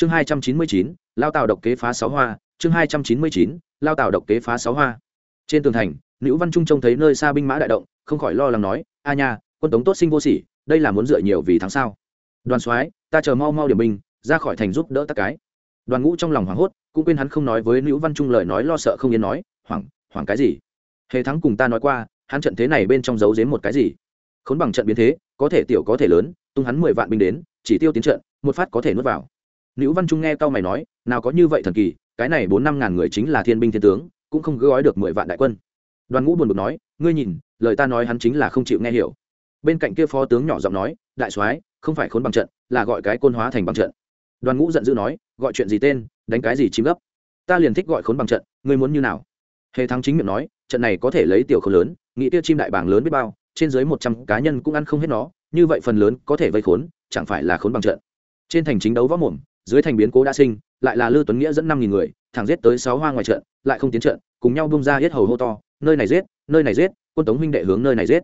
chương hai trăm chín mươi chín, lao tàu độc kế phá sáu hoa. Chương hai trăm chín mươi chín, lao tàu độc kế phá sáu hoa. Trên tường thành, nữ văn trung trông thấy nơi xa binh mã đại động, không khỏi lo lắng nói, a nha, quân tống tốt sinh vô sỉ, đây là muốn dựa nhiều vì tháng sau đoàn soái, ta chờ mau mau điểm binh, ra khỏi thành giúp đỡ tất cái. Đoàn ngũ trong lòng hoảng hốt, cũng quên hắn không nói với nữ văn trung lời nói lo sợ không yên nói, hoảng hoảng cái gì? Hề thắng cùng ta nói qua, hắn trận thế này bên trong giấu giếm một cái gì? Khốn bằng trận biến thế, có thể tiểu có thể lớn, tung hắn mười vạn binh đến, chỉ tiêu tiến trận, một phát có thể nuốt vào nữ văn trung nghe cao mày nói, nào có như vậy thần kỳ, cái này bốn năm ngàn người chính là thiên binh thiên tướng, cũng không gói được mười vạn đại quân. Đoàn ngũ buồn bực nói, ngươi nhìn, lời ta nói hắn chính là không chịu nghe hiểu. Bên cạnh kia phó tướng nhỏ giọng nói, đại soái, không phải khốn bằng trận, là gọi cái côn hóa thành bằng trận. Đoàn ngũ giận dữ nói, gọi chuyện gì tên, đánh cái gì chim gấp? Ta liền thích gọi khốn bằng trận, ngươi muốn như nào? Hề thắng chính miệng nói, trận này có thể lấy tiểu khốn lớn, nghĩ tiêu chim đại bảng lớn biết bao, trên dưới một trăm cá nhân cũng ăn không hết nó, như vậy phần lớn có thể vây khốn, chẳng phải là khốn bằng trận. Trên thành chính đấu võ mồm dưới thành biến cố đã sinh, lại là lư tuấn nghĩa dẫn năm nghìn người, thẳng giết tới sáu hoa ngoài trận, lại không tiến trận, cùng nhau bung ra hết hầu hô to, nơi này giết, nơi này giết, quân tống huynh đệ hướng nơi này giết.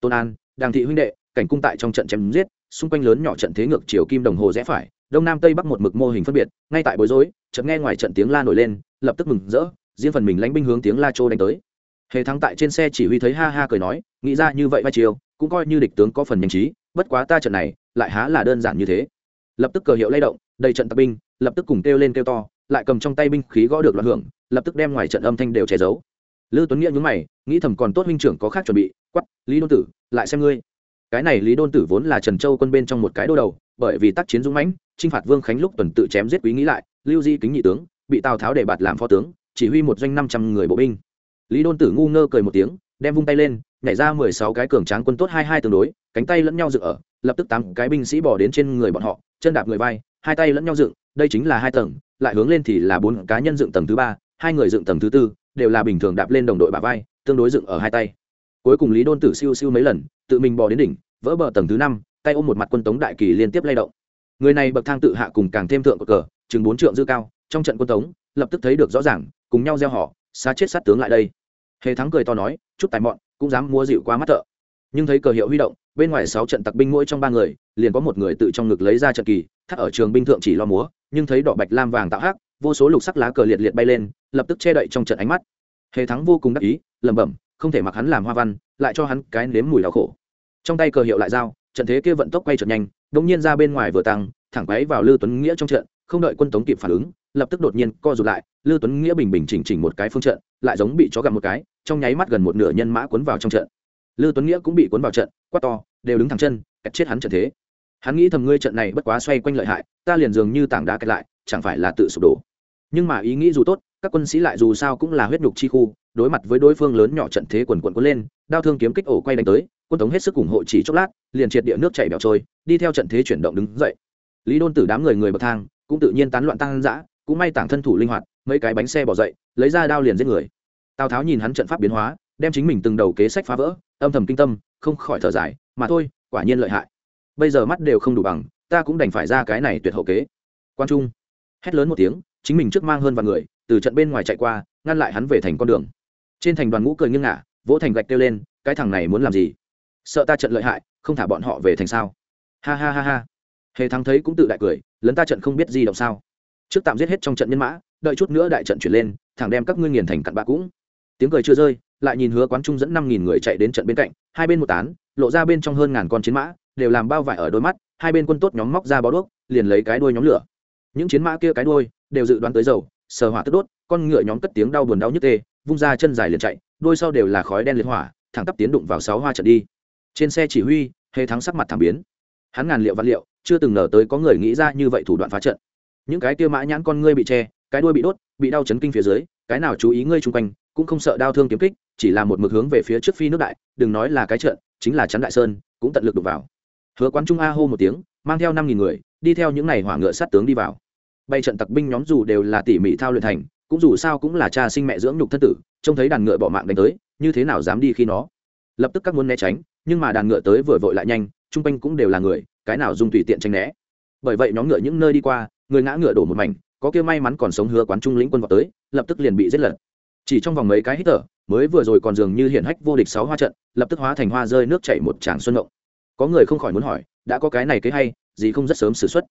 Tôn an, đàng thị huynh đệ, cảnh cung tại trong trận chém giết, xung quanh lớn nhỏ trận thế ngược chiều kim đồng hồ rẽ phải, đông nam tây bắc một mực mô hình phân biệt, ngay tại bối rối, chợt nghe ngoài trận tiếng la nổi lên, lập tức mừng rỡ, riêng phần mình lãnh binh hướng tiếng la trô đánh tới. Hề thắng tại trên xe chỉ huy thấy ha ha cười nói, nghĩ ra như vậy vai chiều cũng coi như địch tướng có phần nhanh trí, bất quá ta trận này, lại há là đơn giản như thế. Lập tức cờ hiệu lay động đầy trận tập binh, lập tức cùng kêu lên kêu to, lại cầm trong tay binh khí gõ được loạn hưởng, lập tức đem ngoài trận âm thanh đều che giấu. Lư tuấn nghĩa nhúng mày, nghĩ thầm còn tốt huynh trưởng có khác chuẩn bị quắp lý đôn tử, lại xem ngươi. Cái này lý đôn tử vốn là trần châu quân bên trong một cái đô đầu, bởi vì tác chiến dũng mãnh, chinh phạt vương khánh lúc tuần tự chém giết quý nghĩ lại, lưu di kính nhị tướng, bị tào tháo để bạt làm phó tướng, chỉ huy một doanh năm trăm người bộ binh. Lý đôn tử ngu ngơ cười một tiếng, đem vung tay lên, nhảy ra mười sáu cái cường tráng quân tốt hai hai tương đối, cánh tay lẫn nhau dựa ở, lập tức tám cái binh sĩ bỏ đến trên người bọn họ, chân đạp người vai hai tay lẫn nhau dựng, đây chính là hai tầng, lại hướng lên thì là bốn cá nhân dựng tầng thứ ba, hai người dựng tầng thứ tư, đều là bình thường đạp lên đồng đội bà vai, tương đối dựng ở hai tay. Cuối cùng lý đôn tử siêu siêu mấy lần, tự mình bò đến đỉnh, vỡ bờ tầng thứ năm, tay ôm một mặt quân tống đại kỳ liên tiếp lay động. Người này bậc thang tự hạ cùng càng thêm thượng cờ, chừng bốn trượng dư cao, trong trận quân tống, lập tức thấy được rõ ràng, cùng nhau gieo họ xa chết sát tướng lại đây. Hề thắng cười to nói, chút tài mọn, cũng dám mua dịu qua mắt thợ. Nhưng thấy cờ hiệu huy động bên ngoài sáu trận tặc binh mỗi trong ba người, liền có một người tự trong ngực lấy ra trận kỳ, thắt ở trường binh thượng chỉ lo múa, nhưng thấy đỏ bạch lam vàng tạo hắc, vô số lục sắc lá cờ liệt liệt bay lên, lập tức che đậy trong trận ánh mắt. Hề thắng vô cùng đắc ý, lẩm bẩm, không thể mặc hắn làm hoa văn, lại cho hắn cái nếm mùi đau khổ. Trong tay cờ hiệu lại dao trận thế kia vận tốc quay trật nhanh, đống nhiên ra bên ngoài vừa tăng, thẳng quấy vào lư tuấn nghĩa trong trận, không đợi quân tống kịp phản ứng, lập tức đột nhiên co rụt lại lư tuấn nghĩa bình bình chỉnh chỉnh một cái phương trận, lại giống bị chó gặm một cái, trong nháy mắt gần một nửa nhân mã cuốn vào trong trận lư tuấn nghĩa cũng bị cuốn vào trận, quát to, đều đứng thẳng chân cách chết hắn trận thế. Hắn nghĩ thầm ngươi trận này bất quá xoay quanh lợi hại, ta liền dường như tảng đá kẹt lại, chẳng phải là tự sụp đổ. Nhưng mà ý nghĩ dù tốt, các quân sĩ lại dù sao cũng là huyết nhục chi khu, đối mặt với đối phương lớn nhỏ trận thế quần quần cuốn lên, đao thương kiếm kích ổ quay đánh tới, quân tống hết sức ủng hộ chỉ chốc lát, liền triệt địa nước chảy bẻo trôi, đi theo trận thế chuyển động đứng dậy. Lý đôn tử đám người người bậc thang cũng tự nhiên tán loạn tăng dã, cũng may tảng thân thủ linh hoạt, mấy cái bánh xe bỏ dậy, lấy ra đao liền giết người. Tào tháo nhìn hắn trận pháp biến hóa, đem chính mình từng đầu kế sách phá vỡ âm thầm kinh tâm, không khỏi thở dài, mà thôi, quả nhiên lợi hại. Bây giờ mắt đều không đủ bằng, ta cũng đành phải ra cái này tuyệt hậu kế. Quan trung hét lớn một tiếng, chính mình trước mang hơn vài người, từ trận bên ngoài chạy qua, ngăn lại hắn về thành con đường. Trên thành đoàn ngũ cười nghiêng ngả, vỗ thành gạch kêu lên, cái thằng này muốn làm gì? Sợ ta trận lợi hại, không thả bọn họ về thành sao? Ha ha ha ha. Hề thắng thấy cũng tự đại cười, lấn ta trận không biết gì động sao. Trước tạm giết hết trong trận nhân mã, đợi chút nữa đại trận chuyển lên, thẳng đem các ngươi nghiền thành cặn bạ cũng. Tiếng cười chưa rơi lại nhìn hứa quán trung dẫn năm nghìn người chạy đến trận bên cạnh, hai bên một tán, lộ ra bên trong hơn ngàn con chiến mã, đều làm bao vải ở đôi mắt, hai bên quân tốt nhóm móc ra bó đuốc, liền lấy cái đuôi nhóm lửa. Những chiến mã kia cái đuôi, đều dự đoán tới dầu, sờ hỏa tức đốt, con ngựa nhóm cất tiếng đau buồn đau nhức tê, vung ra chân dài liền chạy, đuôi sau đều là khói đen liệt hỏa, thẳng tắp tiến đụng vào sáu hoa trận đi. Trên xe chỉ huy, hề thắng sắc mặt thảm biến. Hắn ngàn liệu văn liệu, chưa từng ngờ tới có người nghĩ ra như vậy thủ đoạn phá trận. Những cái kia mã nhãn con ngươi bị che, cái đuôi bị đốt, bị đau chấn kinh phía dưới, cái nào chú ý ngươi chung quanh cũng không sợ đau thương kiếm kích, chỉ là một mực hướng về phía trước phi nước đại, đừng nói là cái trận, chính là chắn đại sơn, cũng tận lực đục vào. Hứa quán trung a hô một tiếng, mang theo năm nghìn người, đi theo những n à y hỏa ngựa sát tướng đi vào. Bay trận tặc binh nhóm dù đều là tỉ mỉ thao luyện thành, cũng dù sao cũng là cha sinh mẹ dưỡng nhục thân tử, trông thấy đàn ngựa bỏ mạng đánh tới, như thế nào dám đi khi nó? Lập tức các muốn né tránh, nhưng mà đàn ngựa tới vừa vội lại nhanh, trung quanh cũng đều là người, cái nào dùng tùy tiện tranh né. Bởi vậy nhóm ngựa những nơi đi qua, người ngã ngựa đổ một mảnh, có kia may mắn còn sống hứa quán trung lĩnh quân vào tới, lập tức liền bị giết lật chỉ trong vòng mấy cái hít thở mới vừa rồi còn dường như hiện hách vô địch sáu hoa trận lập tức hóa thành hoa rơi nước chảy một tràng xuân ngộng. Có người không khỏi muốn hỏi đã có cái này kế hay gì không rất sớm xử xuất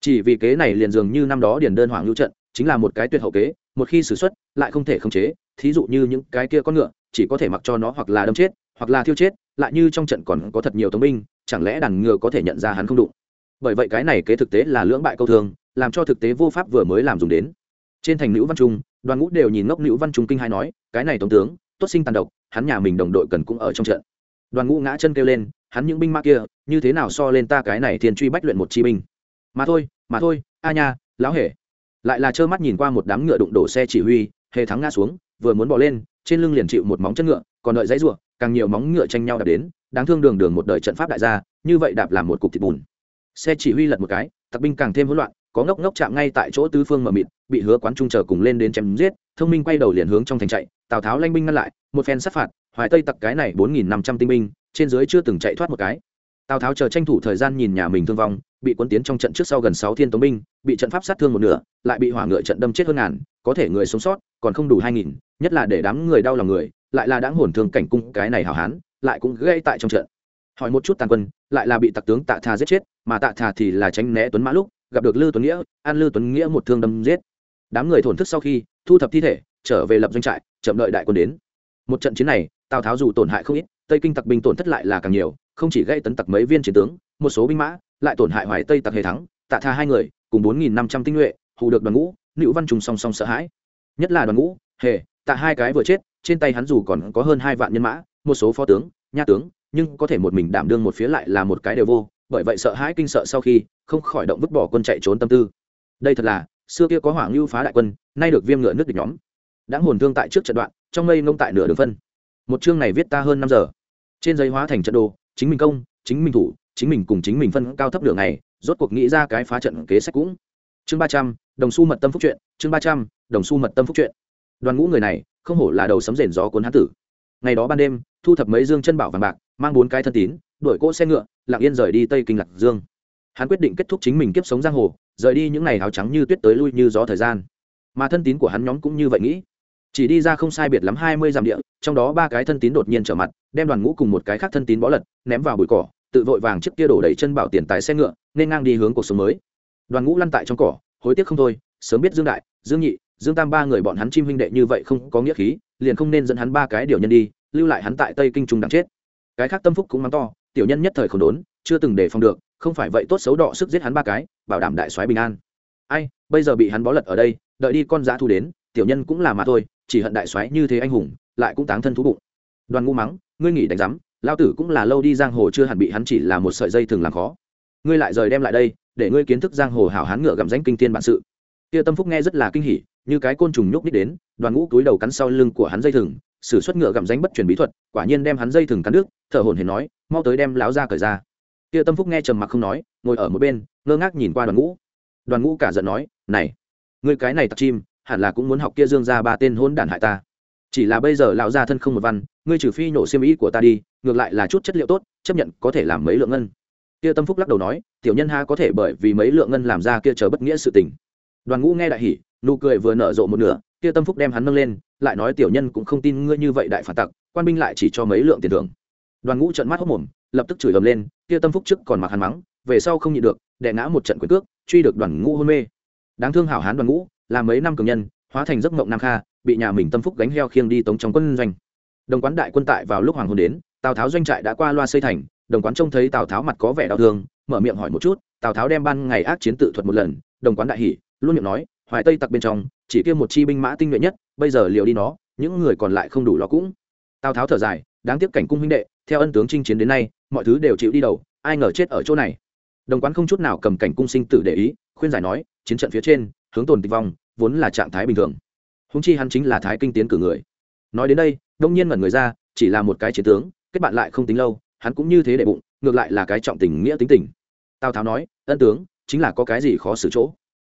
chỉ vì kế này liền dường như năm đó điền đơn hoàng lưu trận chính là một cái tuyệt hậu kế một khi xử xuất lại không thể khống chế thí dụ như những cái kia con ngựa chỉ có thể mặc cho nó hoặc là đâm chết hoặc là thiêu chết lại như trong trận còn có thật nhiều tống binh chẳng lẽ đàn ngựa có thể nhận ra hắn không đụng? Bởi vậy cái này kế thực tế là lưỡng bại câu thường, làm cho thực tế vô pháp vừa mới làm dùng đến trên thành nữ văn trung, đoàn ngũ đều nhìn ngốc nữ văn trung kinh hai nói, cái này tổng tướng, tốt sinh tàn độc, hắn nhà mình đồng đội cần cũng ở trong trận. Đoàn ngũ ngã chân kêu lên, hắn những binh mã kia, như thế nào so lên ta cái này thiên truy bách luyện một chi binh? Mà thôi mà thôi, a nha, lão hề. Lại là trơ mắt nhìn qua một đám ngựa đụng đổ xe chỉ huy, hề thắng ngã xuống, vừa muốn bỏ lên, trên lưng liền chịu một móng chân ngựa, còn đợi dãy ruộng càng nhiều móng ngựa tranh nhau đạp đến, đáng thương đường đường một đời trận pháp đại gia, như vậy đạp làm một cục thịt bùn. Xe chỉ huy lật một cái, tặc binh càng thêm hỗn loạn, có ngốc ngốc chạm ngay tại chỗ tứ phương mờ mịt bị hứa quán trung chờ cùng lên đến chém giết, thông minh quay đầu liền hướng trong thành chạy, tào tháo lanh binh ngăn lại, một phen sát phạt, hoài tây tặc cái này bốn nghìn năm trăm tinh binh, trên dưới chưa từng chạy thoát một cái. Tào tháo chờ tranh thủ thời gian nhìn nhà mình thương vong, bị quân tiến trong trận trước sau gần sáu thiên tống binh, bị trận pháp sát thương một nửa, lại bị hỏa ngựa trận đâm chết hơn ngàn, có thể người sống sót, còn không đủ hai nghìn, nhất là để đám người đau lòng người, lại là đáng hồn thương cảnh cung cái này hảo hán, lại cũng gây tại trong trận. Hỏi một chút tàn quân, lại là bị tặc tướng tạ thà giết chết, mà tạ thà thì là tránh né tuấn mã lúc, gặp được lư tuấn nghĩa an lư tuấn nghĩa một thương đâm giết đám người thổn thức sau khi, thu thập thi thể, trở về lập doanh trại, chậm đợi đại quân đến. Một trận chiến này, tào tháo dù tổn hại không ít, tây kinh tặc binh tổn thất lại là càng nhiều, không chỉ gây tấn tặc mấy viên chiến tướng, một số binh mã lại tổn hại hoài tây tặc hề thắng, tạ tha hai người, cùng bốn nghìn năm trăm tinh nhuệ, hù được đoàn ngũ nữ văn trùng song song sợ hãi. Nhất là đoàn ngũ, hề, tạ hai cái vừa chết, trên tay hắn dù còn có hơn hai vạn nhân mã, một số phó tướng, nha tướng, nhưng có thể một mình đảm đương một phía lại là một cái đều vô, bởi vậy sợ hãi kinh sợ sau khi, không khỏi động vứt bỏ quân chạy trốn tâm tư. Đây thật là xưa kia có hỏa ngưu phá đại quân, nay được viêm ngựa nước địch nhóm. Đã hồn thương tại trước trận đoạn, trong mây nông tại nửa đường phân. Một chương này viết ta hơn năm giờ. Trên giấy hóa thành trận đồ, chính mình công, chính mình thủ, chính mình cùng chính mình phân cao thấp đường này rốt cuộc nghĩ ra cái phá trận kế sách cũng. Chương ba trăm, đồng xu mật tâm phúc truyện chương ba trăm, đồng xu mật tâm phúc truyện đoàn ngũ người này, không hổ là đầu sấm rền gió cuốn hán tử. Ngày đó ban đêm, thu thập mấy dương chân bảo vàng bạc, mang bốn cái thân tín, đuổi cỗ xe ngựa, lặng yên rời đi tây kinh lạc dương. Hắn quyết định kết thúc chính mình kiếp sống giang hồ rời đi những ngày áo trắng như tuyết tới lui như gió thời gian. Mà thân tín của hắn nhóm cũng như vậy nghĩ. Chỉ đi ra không sai biệt lắm hai mươi dặm địa, trong đó ba cái thân tín đột nhiên trở mặt, đem đoàn ngũ cùng một cái khác thân tín bó lật, ném vào bụi cỏ, tự vội vàng trước kia đổ đầy chân bảo tiền tài xe ngựa, nên ngang đi hướng cuộc sống mới. Đoàn ngũ lăn tại trong cỏ, hối tiếc không thôi, sớm biết dương đại, dương nhị, dương tam ba người bọn hắn chim huynh đệ như vậy không có nghĩa khí, liền không nên dẫn hắn ba cái điều nhân đi, lưu lại hắn tại tây kinh trung đáng chết. Cái khác tâm phúc cũng mắng to, tiểu nhân nhất thời không đốn, chưa từng đề phòng được không phải vậy tốt xấu đọ sức giết hắn ba cái, bảo đảm đại soái bình an. Ai, bây giờ bị hắn bó lật ở đây, đợi đi con giá thu đến, tiểu nhân cũng là mà thôi, chỉ hận đại soái như thế anh hùng, lại cũng táng thân thú bụng. Đoàn ngu mắng, ngươi nghỉ đánh giám lao tử cũng là lâu đi giang hồ chưa hẳn bị hắn chỉ là một sợi dây thường làm khó. Ngươi lại rời đem lại đây, để ngươi kiến thức giang hồ hảo hán ngựa gặm danh kinh thiên bản sự. Kia tâm phúc nghe rất là kinh hỉ, như cái côn trùng nhúc nít đến, đoàn ngũ túi đầu cắn sau lưng của hắn dây thừng, sử xuất ngựa gặm danh bất truyền bí thuật, quả nhiên đem hắn dây thừng cắn nước thở hổn hển nói, mau tới đem láo ra cởi ra kia tâm phúc nghe trầm mặc không nói, ngồi ở một bên, ngơ ngác nhìn qua đoàn ngũ. Đoàn ngũ cả giận nói, này, ngươi cái này tặc chim, hẳn là cũng muốn học kia dương ra ba tên hôn đản hại ta. Chỉ là bây giờ lão gia thân không một văn, ngươi trừ phi nổ xiêm ý của ta đi, ngược lại là chút chất liệu tốt, chấp nhận có thể làm mấy lượng ngân. Kia tâm phúc lắc đầu nói, tiểu nhân ha có thể bởi vì mấy lượng ngân làm ra kia chờ bất nghĩa sự tình. Đoàn ngũ nghe đại hỉ, nụ cười vừa nở rộ một nửa, kia tâm phúc đem hắn nâng lên, lại nói, tiểu nhân cũng không tin ngươi như vậy đại phản tặc, quan binh lại chỉ cho mấy lượng tiền thưởng. Đoàn ngũ trợn mắt hốc mồm, lập tức chửi ầm lên kia tâm phúc trước còn mặc hắn mắng, về sau không nhịn được, đè ngã một trận quyền cước, truy được đoàn ngũ hôn mê. Đáng thương hảo hán đoàn ngũ, là mấy năm cường nhân, hóa thành giấc mộng nam kha, bị nhà mình tâm phúc gánh heo khiêng đi tống trong quân doanh. Đồng quán đại quân tại vào lúc hoàng hôn đến, tào tháo doanh trại đã qua loa xây thành, đồng quán trông thấy tào tháo mặt có vẻ đau thương, mở miệng hỏi một chút, tào tháo đem ban ngày ác chiến tự thuật một lần, đồng quán đại hỉ, luôn miệng nói, hoài tây tặc bên trong, chỉ kia một chi binh mã tinh nhuệ nhất, bây giờ liều đi nó, những người còn lại không đủ lo cũng. Tào tháo thở dài, đáng tiếc cảnh cung huynh đệ, theo ân tướng chinh chiến đến nay mọi thứ đều chịu đi đầu, ai ngờ chết ở chỗ này. Đồng quán không chút nào cầm cảnh cung sinh tử để ý, khuyên giải nói, chiến trận phía trên, hướng tồn tịch vong, vốn là trạng thái bình thường. Húng chi hắn chính là thái kinh tiến cử người. Nói đến đây, đông nhiên ngẩn người ra, chỉ là một cái chiến tướng, kết bạn lại không tính lâu, hắn cũng như thế để bụng, ngược lại là cái trọng tình nghĩa tính tình. Tào tháo nói, ân tướng, chính là có cái gì khó xử chỗ?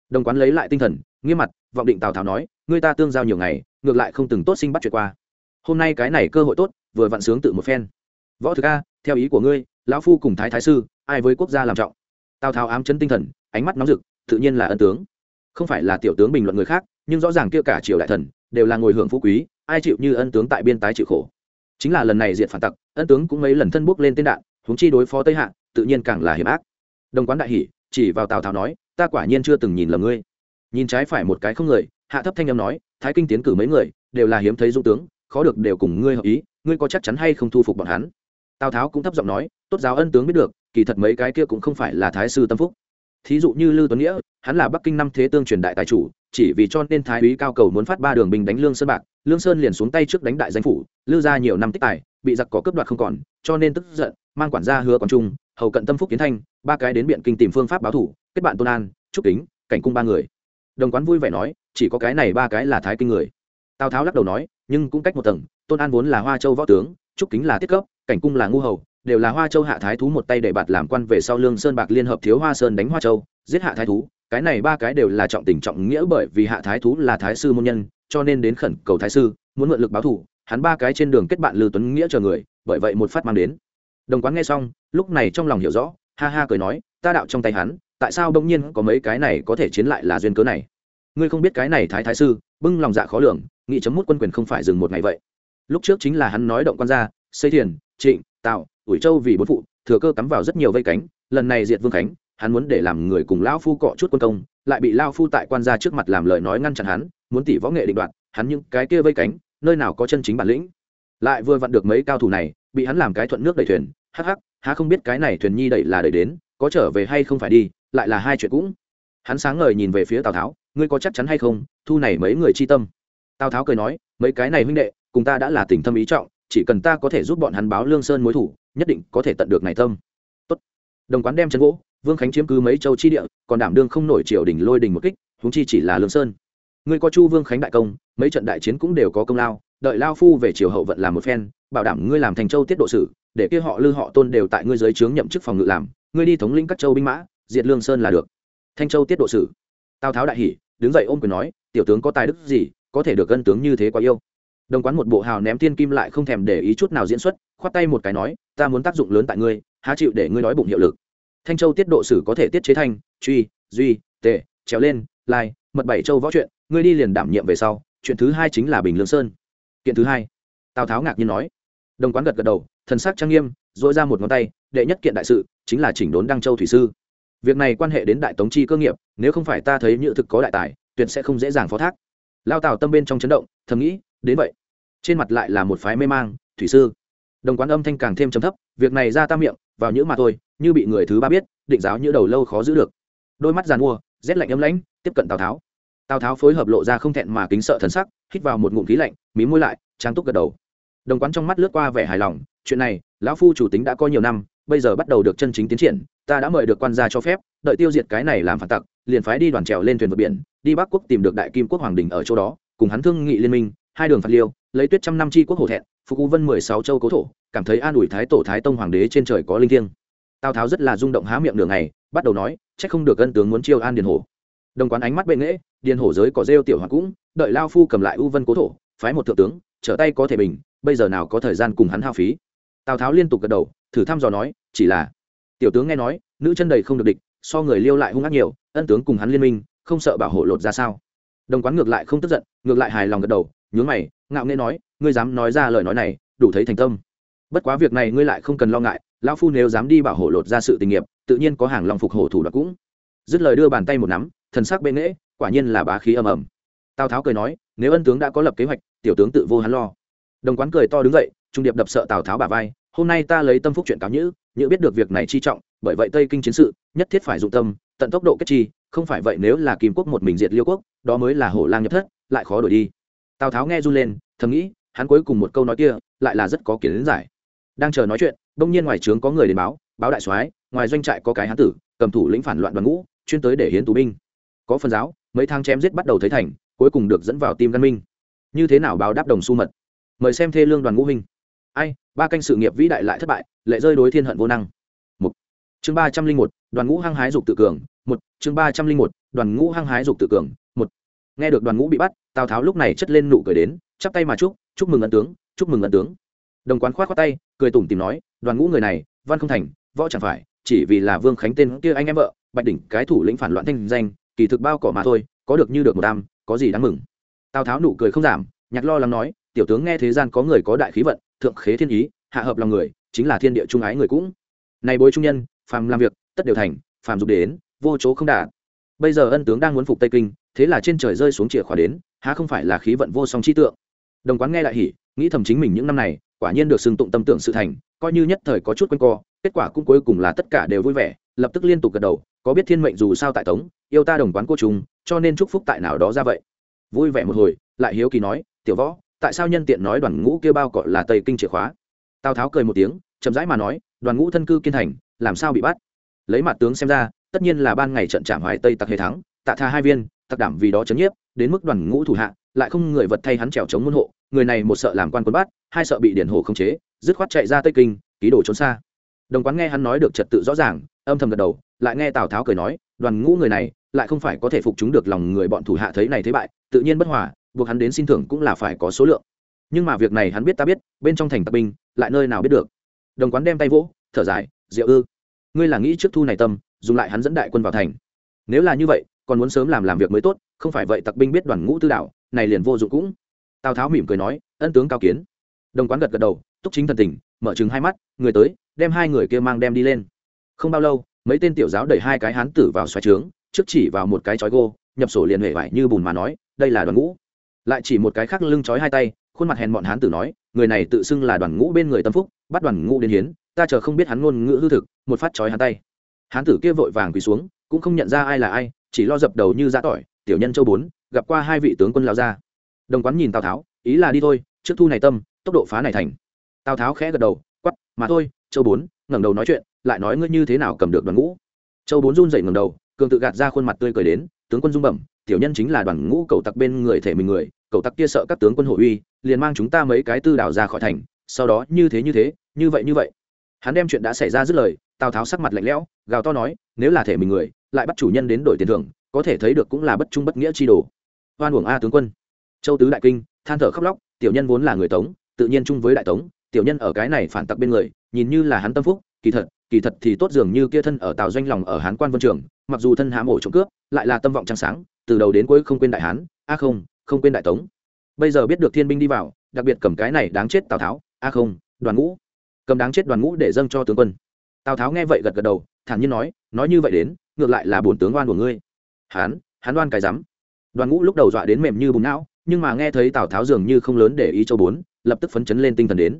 Đồng quán lấy lại tinh thần, nghiêm mặt, vọng định tào tháo nói người ta tương giao nhiều ngày, ngược lại không từng tốt sinh bắt chuyện qua. Hôm nay cái này cơ hội tốt, vừa vặn sướng tự một phen. Võ thực a theo ý của ngươi, lão phu cùng thái thái sư, ai với quốc gia làm trọng? Tào tháo ám chấn tinh thần, ánh mắt nóng rực, tự nhiên là ân tướng. Không phải là tiểu tướng bình luận người khác, nhưng rõ ràng kia cả triều đại thần, đều là ngồi hưởng phú quý, ai chịu như ân tướng tại biên tái chịu khổ. Chính là lần này diệt phản tặc, ân tướng cũng mấy lần thân bước lên tên đạn, huống chi đối phó tây hạ, tự nhiên càng là hiểm ác. Đồng quán đại hỷ chỉ vào tào tháo nói, ta quả nhiên chưa từng nhìn lầm ngươi. Nhìn trái phải một cái không người, hạ thấp thanh âm nói, thái kinh tiến cử mấy người, đều là hiếm thấy dũng tướng, khó được đều cùng ngươi hợp ý, ngươi có chắc chắn hay không thu phục bọn hắn? Tào tháo cũng thấp giọng nói, tốt giáo ân tướng biết được, kỳ thật mấy cái kia cũng không phải là thái sư tâm phúc. Thí dụ như lưu tuấn nghĩa, hắn là bắc kinh năm thế tương truyền đại tài chủ, chỉ vì cho nên thái úy cao cầu muốn phát ba đường binh đánh lương sơn bạc, lương sơn liền xuống tay trước đánh đại danh phủ lưu ra nhiều năm tích tài, bị giặc có cướp đoạt không còn, cho nên tức giận, mang quản gia hứa còn trung, hầu cận tâm phúc kiến thanh, ba cái đến biện kinh tìm phương pháp báo thủ, kết bạn tôn an trúc kính, cảnh cung ba người. Đồng quán vui vẻ nói, chỉ có cái này ba cái là thái kinh người. Tào tháo lắc đầu nói, nhưng cũng cách một tầng, tôn an vốn là hoa châu võ tướng trúc kính là tiết cấp cảnh cung là ngu hầu, đều là hoa châu hạ thái thú một tay để bạt làm quan về sau lương sơn bạc liên hợp thiếu hoa sơn đánh hoa châu, giết hạ thái thú. Cái này ba cái đều là trọng tình trọng nghĩa bởi vì hạ thái thú là thái sư môn nhân, cho nên đến khẩn cầu thái sư, muốn mượn lực báo thủ. Hắn ba cái trên đường kết bạn lưu tuấn nghĩa chờ người, bởi vậy một phát mang đến. Đồng quán nghe xong, lúc này trong lòng hiểu rõ, ha ha cười nói, ta đạo trong tay hắn, tại sao đông nhiên có mấy cái này có thể chiến lại là duyên cớ này? Ngươi không biết cái này thái thái sư, bưng lòng dạ khó lường nghị chấm mút quân quyền không phải dừng một ngày vậy. Lúc trước chính là hắn nói động quan gia xây thiền trịnh tạo ủi châu vì bốn phụ, thừa cơ cắm vào rất nhiều vây cánh, lần này diệt vương khánh, hắn muốn để làm người cùng lao phu cọ chút quân công, lại bị lao phu tại quan gia trước mặt làm lời nói ngăn chặn hắn, muốn tỷ võ nghệ định đoạn hắn những cái kia vây cánh, nơi nào có chân chính bản lĩnh. Lại vừa vặn được mấy cao thủ này, bị hắn làm cái thuận nước đẩy thuyền, hắc hắc, há không biết cái này thuyền nhi đẩy là đẩy đến, có trở về hay không phải đi, lại là hai chuyện cũng. Hắn sáng ngời nhìn về phía tào tháo, ngươi có chắc chắn hay không, thu này mấy người chi tâm. Tào tháo cười nói, mấy cái này huynh đệ, cùng ta đã là tình thâm ý trọng chỉ cần ta có thể giúp bọn hắn báo lương sơn mối thủ, nhất định có thể tận được này tâm. Tốt. đồng quán đem chân gỗ, vương khánh chiếm cứ mấy châu chi địa, còn đảm đương không nổi triều đình lôi đình một kích húng chi chỉ là lương sơn. Ngươi có chu vương khánh đại công, mấy trận đại chiến cũng đều có công lao, đợi lao phu về triều hậu vận làm một phen, bảo đảm ngươi làm thành châu tiết độ sử, để kia họ lư họ tôn đều tại ngươi dưới trướng nhậm chức phòng ngự làm, ngươi đi thống lĩnh các châu binh mã, diệt lương sơn là được. Thanh châu tiết độ sử. Tào tháo đại hỉ, đứng dậy ôm quyền nói, tiểu tướng có tài đức gì, có thể được gân tướng như thế quá yêu đồng quán một bộ hào ném tiên kim lại không thèm để ý chút nào diễn xuất, khoát tay một cái nói, ta muốn tác dụng lớn tại ngươi, há chịu để ngươi nói bụng hiệu lực. Thanh châu tiết độ sử có thể tiết chế thanh, truy, duy, tề, trèo lên, lai, mật bảy châu võ chuyện, ngươi đi liền đảm nhiệm về sau, chuyện thứ hai chính là bình lương sơn. Kiện thứ hai, tào tháo ngạc nhiên nói. Đồng quán gật gật đầu, thần sắc trang nghiêm dội ra một ngón tay, đệ nhất kiện đại sự, chính là chỉnh đốn đăng châu thủy sư. Việc này quan hệ đến đại tống chi cơ nghiệp, nếu không phải ta thấy nhự thực có đại tài, tuyệt sẽ không dễ dàng phó thác lao tào tâm bên trong chấn động, thầm nghĩ, đến vậy, trên mặt lại là một phái mê mang, thủy sư. Đồng quán âm thanh càng thêm chấm thấp, việc này ra ta miệng, vào nhữ mà thôi, như bị người thứ ba biết, định giáo như đầu lâu khó giữ được. Đôi mắt giàn mua, rét lạnh ấm lãnh, tiếp cận tào tháo. Tào tháo phối hợp lộ ra không thẹn mà kính sợ thần sắc, hít vào một ngụm khí lạnh mí môi lại, trang túc gật đầu. Đồng quán trong mắt lướt qua vẻ hài lòng, chuyện này, lão phu chủ tính đã có nhiều năm, bây giờ bắt đầu được chân chính tiến triển, ta đã mời được quan gia cho phép, đợi tiêu diệt cái này làm phản tặc liền phái đi đoàn trèo lên thuyền vượt biển, đi bắc quốc tìm được đại kim quốc hoàng đình ở chỗ đó, cùng hắn thương nghị liên minh, hai đường phạt liêu, lấy tuyết trăm năm chi quốc hổ thẹn, phục u vân mười sáu châu cố thổ, cảm thấy an ủi thái tổ thái tông hoàng đế trên trời có linh thiêng. Tào tháo rất là rung động há miệng đường này bắt đầu nói trách không được ân tướng muốn chiêu an điền hổ. Đồng quán ánh mắt bệ nghễ, điền hổ giới có rêu tiểu hoàng cũng, đợi lao phu cầm lại u vân cố thổ, phái một thượng tướng, trở tay có thể bình, bây giờ nào có thời gian cùng hắn hao phí. Tào tháo liên tục gật đầu, thử thăm dò nói, chỉ là tiểu tướng nghe nói, nữ chân đầy không được địch so người liêu lại hung ác nhiều, ân tướng cùng hắn liên minh, không sợ bảo hộ lột ra sao? Đồng quán ngược lại không tức giận, ngược lại hài lòng gật đầu, nhướng mày, ngạo nghễ nói, ngươi dám nói ra lời nói này, đủ thấy thành tâm. Bất quá việc này ngươi lại không cần lo ngại, lão phu nếu dám đi bảo hộ lột ra sự tình nghiệp, tự nhiên có hàng lòng phục hổ thủ đoạn cũng. Dứt lời đưa bàn tay một nắm, thần sắc bệ nghễ, quả nhiên là bá khí ầm ầm. Tào tháo cười nói, nếu ân tướng đã có lập kế hoạch, tiểu tướng tự vô hắn lo. Đồng quán cười to đứng dậy, trung điệp đập sợ tào tháo bà vai, hôm nay ta lấy tâm phúc chuyện cáo nhữ nhựa biết được việc này chi trọng, bởi vậy tây kinh chiến sự, nhất thiết phải dụng tâm, tận tốc độ kết chi, không phải vậy nếu là kim quốc một mình diệt liêu quốc, đó mới là hổ lang nhập thất, lại khó đổi đi. Tào tháo nghe run lên, thầm nghĩ, hắn cuối cùng một câu nói kia, lại là rất có kiến giải. Đang chờ nói chuyện đông nhiên ngoài trướng có người đến báo báo đại soái, ngoài doanh trại có cái hán tử, cầm thủ lĩnh phản loạn đoàn ngũ, chuyên tới để hiến tù binh. Có phần giáo, mấy tháng chém giết bắt đầu thấy thành, cuối cùng được dẫn vào tim gan minh. Như thế nào báo đáp đồng su mật? Mời xem thê lương đoàn ngũ minh ai, ba canh sự nghiệp vĩ đại lại thất bại, lệ rơi đối thiên hận vô năng. Một. Chương ba trăm linh một, đoàn ngũ hăng hái dục tự cường. Một. Chương ba trăm linh một, đoàn ngũ hăng hái dục tự cường. Một. Nghe được đoàn ngũ bị bắt, tào tháo lúc này chất lên nụ cười đến, chắp tay mà chúc chúc mừng ân tướng, chúc mừng ân tướng. Đồng quán khoát khoát tay, cười tủm tìm nói, đoàn ngũ người này, văn không thành, võ chẳng phải, chỉ vì là vương khánh tên kia anh em vợ, bạch đỉnh cái thủ lĩnh phản loạn thanh danh, kỳ thực bao cỏ mà thôi, có được như được một đam, có gì đáng mừng? Tào tháo nụ cười không giảm, nhạc lo lắng nói tiểu tướng nghe thế gian có người có đại khí vận, thượng khế thiên ý, hạ hợp lòng người, chính là thiên địa trung ái người cũng. Này bối trung nhân, phàm làm việc, tất đều thành, phàm dục đến, vô chỗ không đả. bây giờ ân tướng đang muốn phục tây kinh, thế là trên trời rơi xuống chìa khóa đến, há không phải là khí vận vô song chi tượng? Đồng quán nghe lại hỉ, nghĩ thầm chính mình những năm này, quả nhiên được xưng tụng tâm tưởng sự thành, coi như nhất thời có chút quanh co, kết quả cũng cuối cùng là tất cả đều vui vẻ, lập tức liên tục gật đầu, có biết thiên mệnh dù sao tại tống, yêu ta đồng quán cô chúng cho nên chúc phúc tại nào đó ra vậy. Vui vẻ một hồi, lại hiếu kỳ nói, tiểu võ tại sao nhân tiện nói đoàn ngũ kia bao cọ là tây kinh chìa khóa? Tào tháo cười một tiếng, chậm rãi mà nói, đoàn ngũ thân cư kiên thành, làm sao bị bắt? Lấy mặt tướng xem ra, tất nhiên là ban ngày trận trạm hoài tây tặc hề thắng, tạ tha hai viên, tặc đảm vì đó chấn nhiếp, đến mức đoàn ngũ thủ hạ, lại không người vật thay hắn trèo chống môn hộ, người này một sợ làm quan quân bắt, hai sợ bị điển hồ khống chế, dứt khoát chạy ra tây kinh, ký đồ trốn xa. Đồng quán nghe hắn nói được trật tự rõ ràng, âm thầm gật đầu, lại nghe tào tháo cười nói, đoàn ngũ người này, lại không phải có thể phục chúng được lòng người bọn thủ hạ thấy này thế bại, tự nhiên bất hòa buộc hắn đến xin thưởng cũng là phải có số lượng. Nhưng mà việc này hắn biết ta biết, bên trong thành tặc binh, lại nơi nào biết được. Đồng quán đem tay vỗ, thở dài, diệu ư, ngươi là nghĩ trước thu này tâm, dùng lại hắn dẫn đại quân vào thành. Nếu là như vậy, còn muốn sớm làm làm việc mới tốt, không phải vậy tặc binh biết đoàn ngũ tư đạo, này liền vô dụng cũng. Tào tháo mỉm cười nói, ân tướng cao kiến. Đồng quán gật gật đầu, túc chính thần tình, mở chừng hai mắt, người tới, đem hai người kia mang đem đi lên. Không bao lâu, mấy tên tiểu giáo đẩy hai cái hán tử vào xoáy trướng, trước chỉ vào một cái chói gô, nhập sổ liền huệ vải như bùn mà nói, đây là đoàn ngũ lại chỉ một cái khác lưng chói hai tay, khuôn mặt hèn bọn hán tử nói, người này tự xưng là đoàn ngũ bên người tâm phúc, bắt đoàn ngũ đến hiến, ta chờ không biết hắn ngôn ngữ hư thực, một phát chói hắn tay. Hán tử kia vội vàng quỳ xuống, cũng không nhận ra ai là ai, chỉ lo dập đầu như giã tỏi, tiểu nhân châu bốn, gặp qua hai vị tướng quân lao ra đồng quán nhìn tào tháo, ý là đi thôi, trước thu này tâm, tốc độ phá này thành. Tào tháo khẽ gật đầu quắp mà thôi, châu bốn, ngẩng đầu nói chuyện, lại nói ngươi như thế nào cầm được đoàn ngũ. Châu bốn run dậy ngẩng đầu, cường tự gạt ra khuôn mặt tươi cười đến, tướng quân dung bẩm, tiểu nhân chính là đoàn ngũ cầu tặc bên người thể mình người Cậu tặc kia sợ các tướng quân hội uy, liền mang chúng ta mấy cái tư đảo ra khỏi thành, sau đó như thế như thế, như vậy như vậy. Hắn đem chuyện đã xảy ra dứt lời, tào tháo sắc mặt lạnh lẽo, gào to nói, nếu là thể mình người, lại bắt chủ nhân đến đổi tiền thưởng, có thể thấy được cũng là bất trung bất nghĩa chi đồ. Oan uổng a tướng quân. Châu tứ đại kinh, than thở khóc lóc, tiểu nhân vốn là người tống, tự nhiên chung với đại tống, tiểu nhân ở cái này phản tặc bên người, nhìn như là hắn tâm phúc, kỳ thật kỳ thật thì tốt dường như kia thân ở tào doanh lòng ở hán quan vân trường, mặc dù thân hám ổ trộm cướp, lại là tâm vọng trăng sáng, từ đầu đến cuối không quên đại hán, a không không quên đại tống. Bây giờ biết được thiên binh đi vào, đặc biệt cầm cái này đáng chết tào tháo. A không, đoàn ngũ. Cầm đáng chết đoàn ngũ để dâng cho tướng quân. Tào tháo nghe vậy gật gật đầu, thản nhiên nói nói như vậy đến, ngược lại là bổn tướng oan của ngươi. Hán hán oan cái rắm. Đoàn ngũ lúc đầu dọa đến mềm như bùn não, nhưng mà nghe thấy tào tháo dường như không lớn để ý châu bốn, lập tức phấn chấn lên tinh thần đến.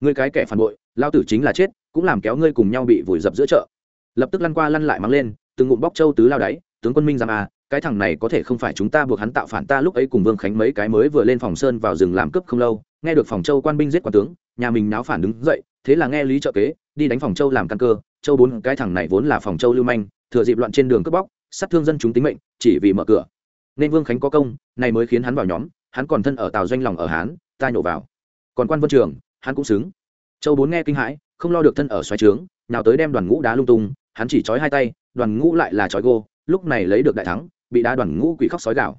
Ngươi cái kẻ phản bội, lao tử chính là chết, cũng làm kéo ngươi cùng nhau bị vùi dập giữa chợ. Lập tức lăn qua lăn lại mắng lên, từng ngụm bóc châu tứ lao đáy, tướng quân minh giam à cái thằng này có thể không phải chúng ta buộc hắn tạo phản ta lúc ấy cùng vương khánh mấy cái mới vừa lên phòng sơn vào rừng làm cướp không lâu, nghe được phòng châu quan binh giết quan tướng, nhà mình náo phản đứng dậy, thế là nghe lý trợ kế, đi đánh phòng châu làm căn cơ, châu bốn cái thằng này vốn là phòng châu lưu manh, thừa dịp loạn trên đường cướp bóc, sát thương dân chúng tính mệnh, chỉ vì mở cửa. Nên vương khánh có công, này mới khiến hắn vào nhóm, hắn còn thân ở tàu doanh lòng ở hán, ta nhổ vào. Còn quan vân trường, hắn cũng xứng. Châu bốn nghe kinh hãi, không lo được thân ở xoáy trướng, nào tới đem đoàn ngũ đá lung tung, hắn chỉ trói hai tay, đoàn ngũ lại là trói gô, lúc này lấy được đại thắng bị đá đoàn ngũ quỷ khóc sói gạo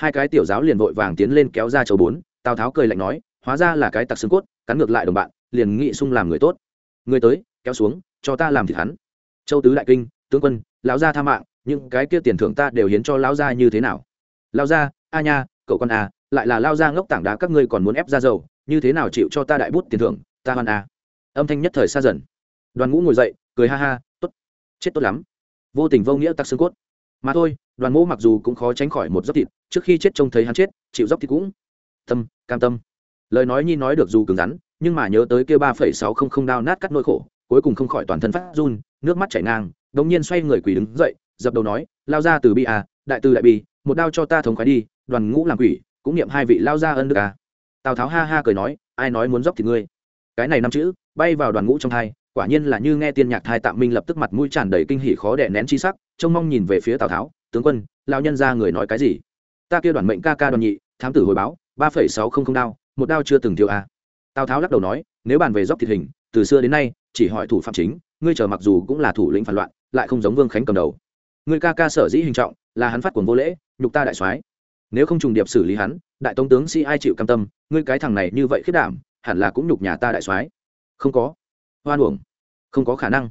hai cái tiểu giáo liền vội vàng tiến lên kéo ra châu bốn, tào tháo cười lạnh nói, hóa ra là cái tặc xương cốt, cắn ngược lại đồng bạn, liền nghị sung làm người tốt. Người tới, kéo xuống, cho ta làm thịt hắn. Châu tứ đại kinh, tướng quân, lão gia tha mạng, những cái kia tiền thưởng ta đều hiến cho lão gia như thế nào? Lão gia, a nha, cậu con a, lại là lao gia ngốc tảng đá các ngươi còn muốn ép ra dầu, như thế nào chịu cho ta đại bút tiền thưởng, ta hoan a. Âm thanh nhất thời xa dần. Đoàn ngũ ngồi dậy, cười ha ha, tốt, chết tốt lắm. Vô tình vô nghĩa tặc xương cốt. Mà thôi đoàn ngũ mặc dù cũng khó tránh khỏi một dốc thịt, trước khi chết trông thấy hắn chết, chịu dốc thịt cũng tâm, cam tâm. Lời nói nhi nói được dù cứng rắn, nhưng mà nhớ tới kia ba phẩy sáu không không đao nát cắt nỗi khổ, cuối cùng không khỏi toàn thân phát run, nước mắt chảy ngang, đống nhiên xoay người quỳ đứng dậy, dập đầu nói, lao ra từ bi à đại từ đại bi một đao cho ta thống khoái đi, đoàn ngũ làm quỷ, cũng niệm hai vị lao ra ân đức à. Tào tháo ha ha cười nói, ai nói muốn dốc thì ngươi? Cái này năm chữ, bay vào đoàn ngũ trong thai quả nhiên là như nghe tiên nhạc thai tạm minh lập tức mặt mũi tràn đầy kinh hỉ khó đè nén chi sắc, trông mong nhìn về phía tào tháo tướng quân lao nhân ra người nói cái gì? Ta kia đoàn mệnh ca ca đoàn nhị, thám tử hồi báo, ba phẩy sáu không không đao, một đao chưa từng thiếu à. tào tháo lắc đầu nói, nếu bàn về dốc thịt hình, từ xưa đến nay, chỉ hỏi thủ phạm chính, ngươi chờ mặc dù cũng là thủ lĩnh phản loạn, lại không giống vương khánh cầm đầu. Ngươi ca ca sở dĩ hình trọng, là hắn phát cuồng vô lễ, nhục ta đại soái. Nếu không trùng điệp xử lý hắn, đại tống tướng sĩ ai chịu cam tâm, ngươi cái thằng này như vậy khiết đảm, hẳn là cũng nhục nhà ta đại soái. Không có. Hoan uổng. Không có khả năng.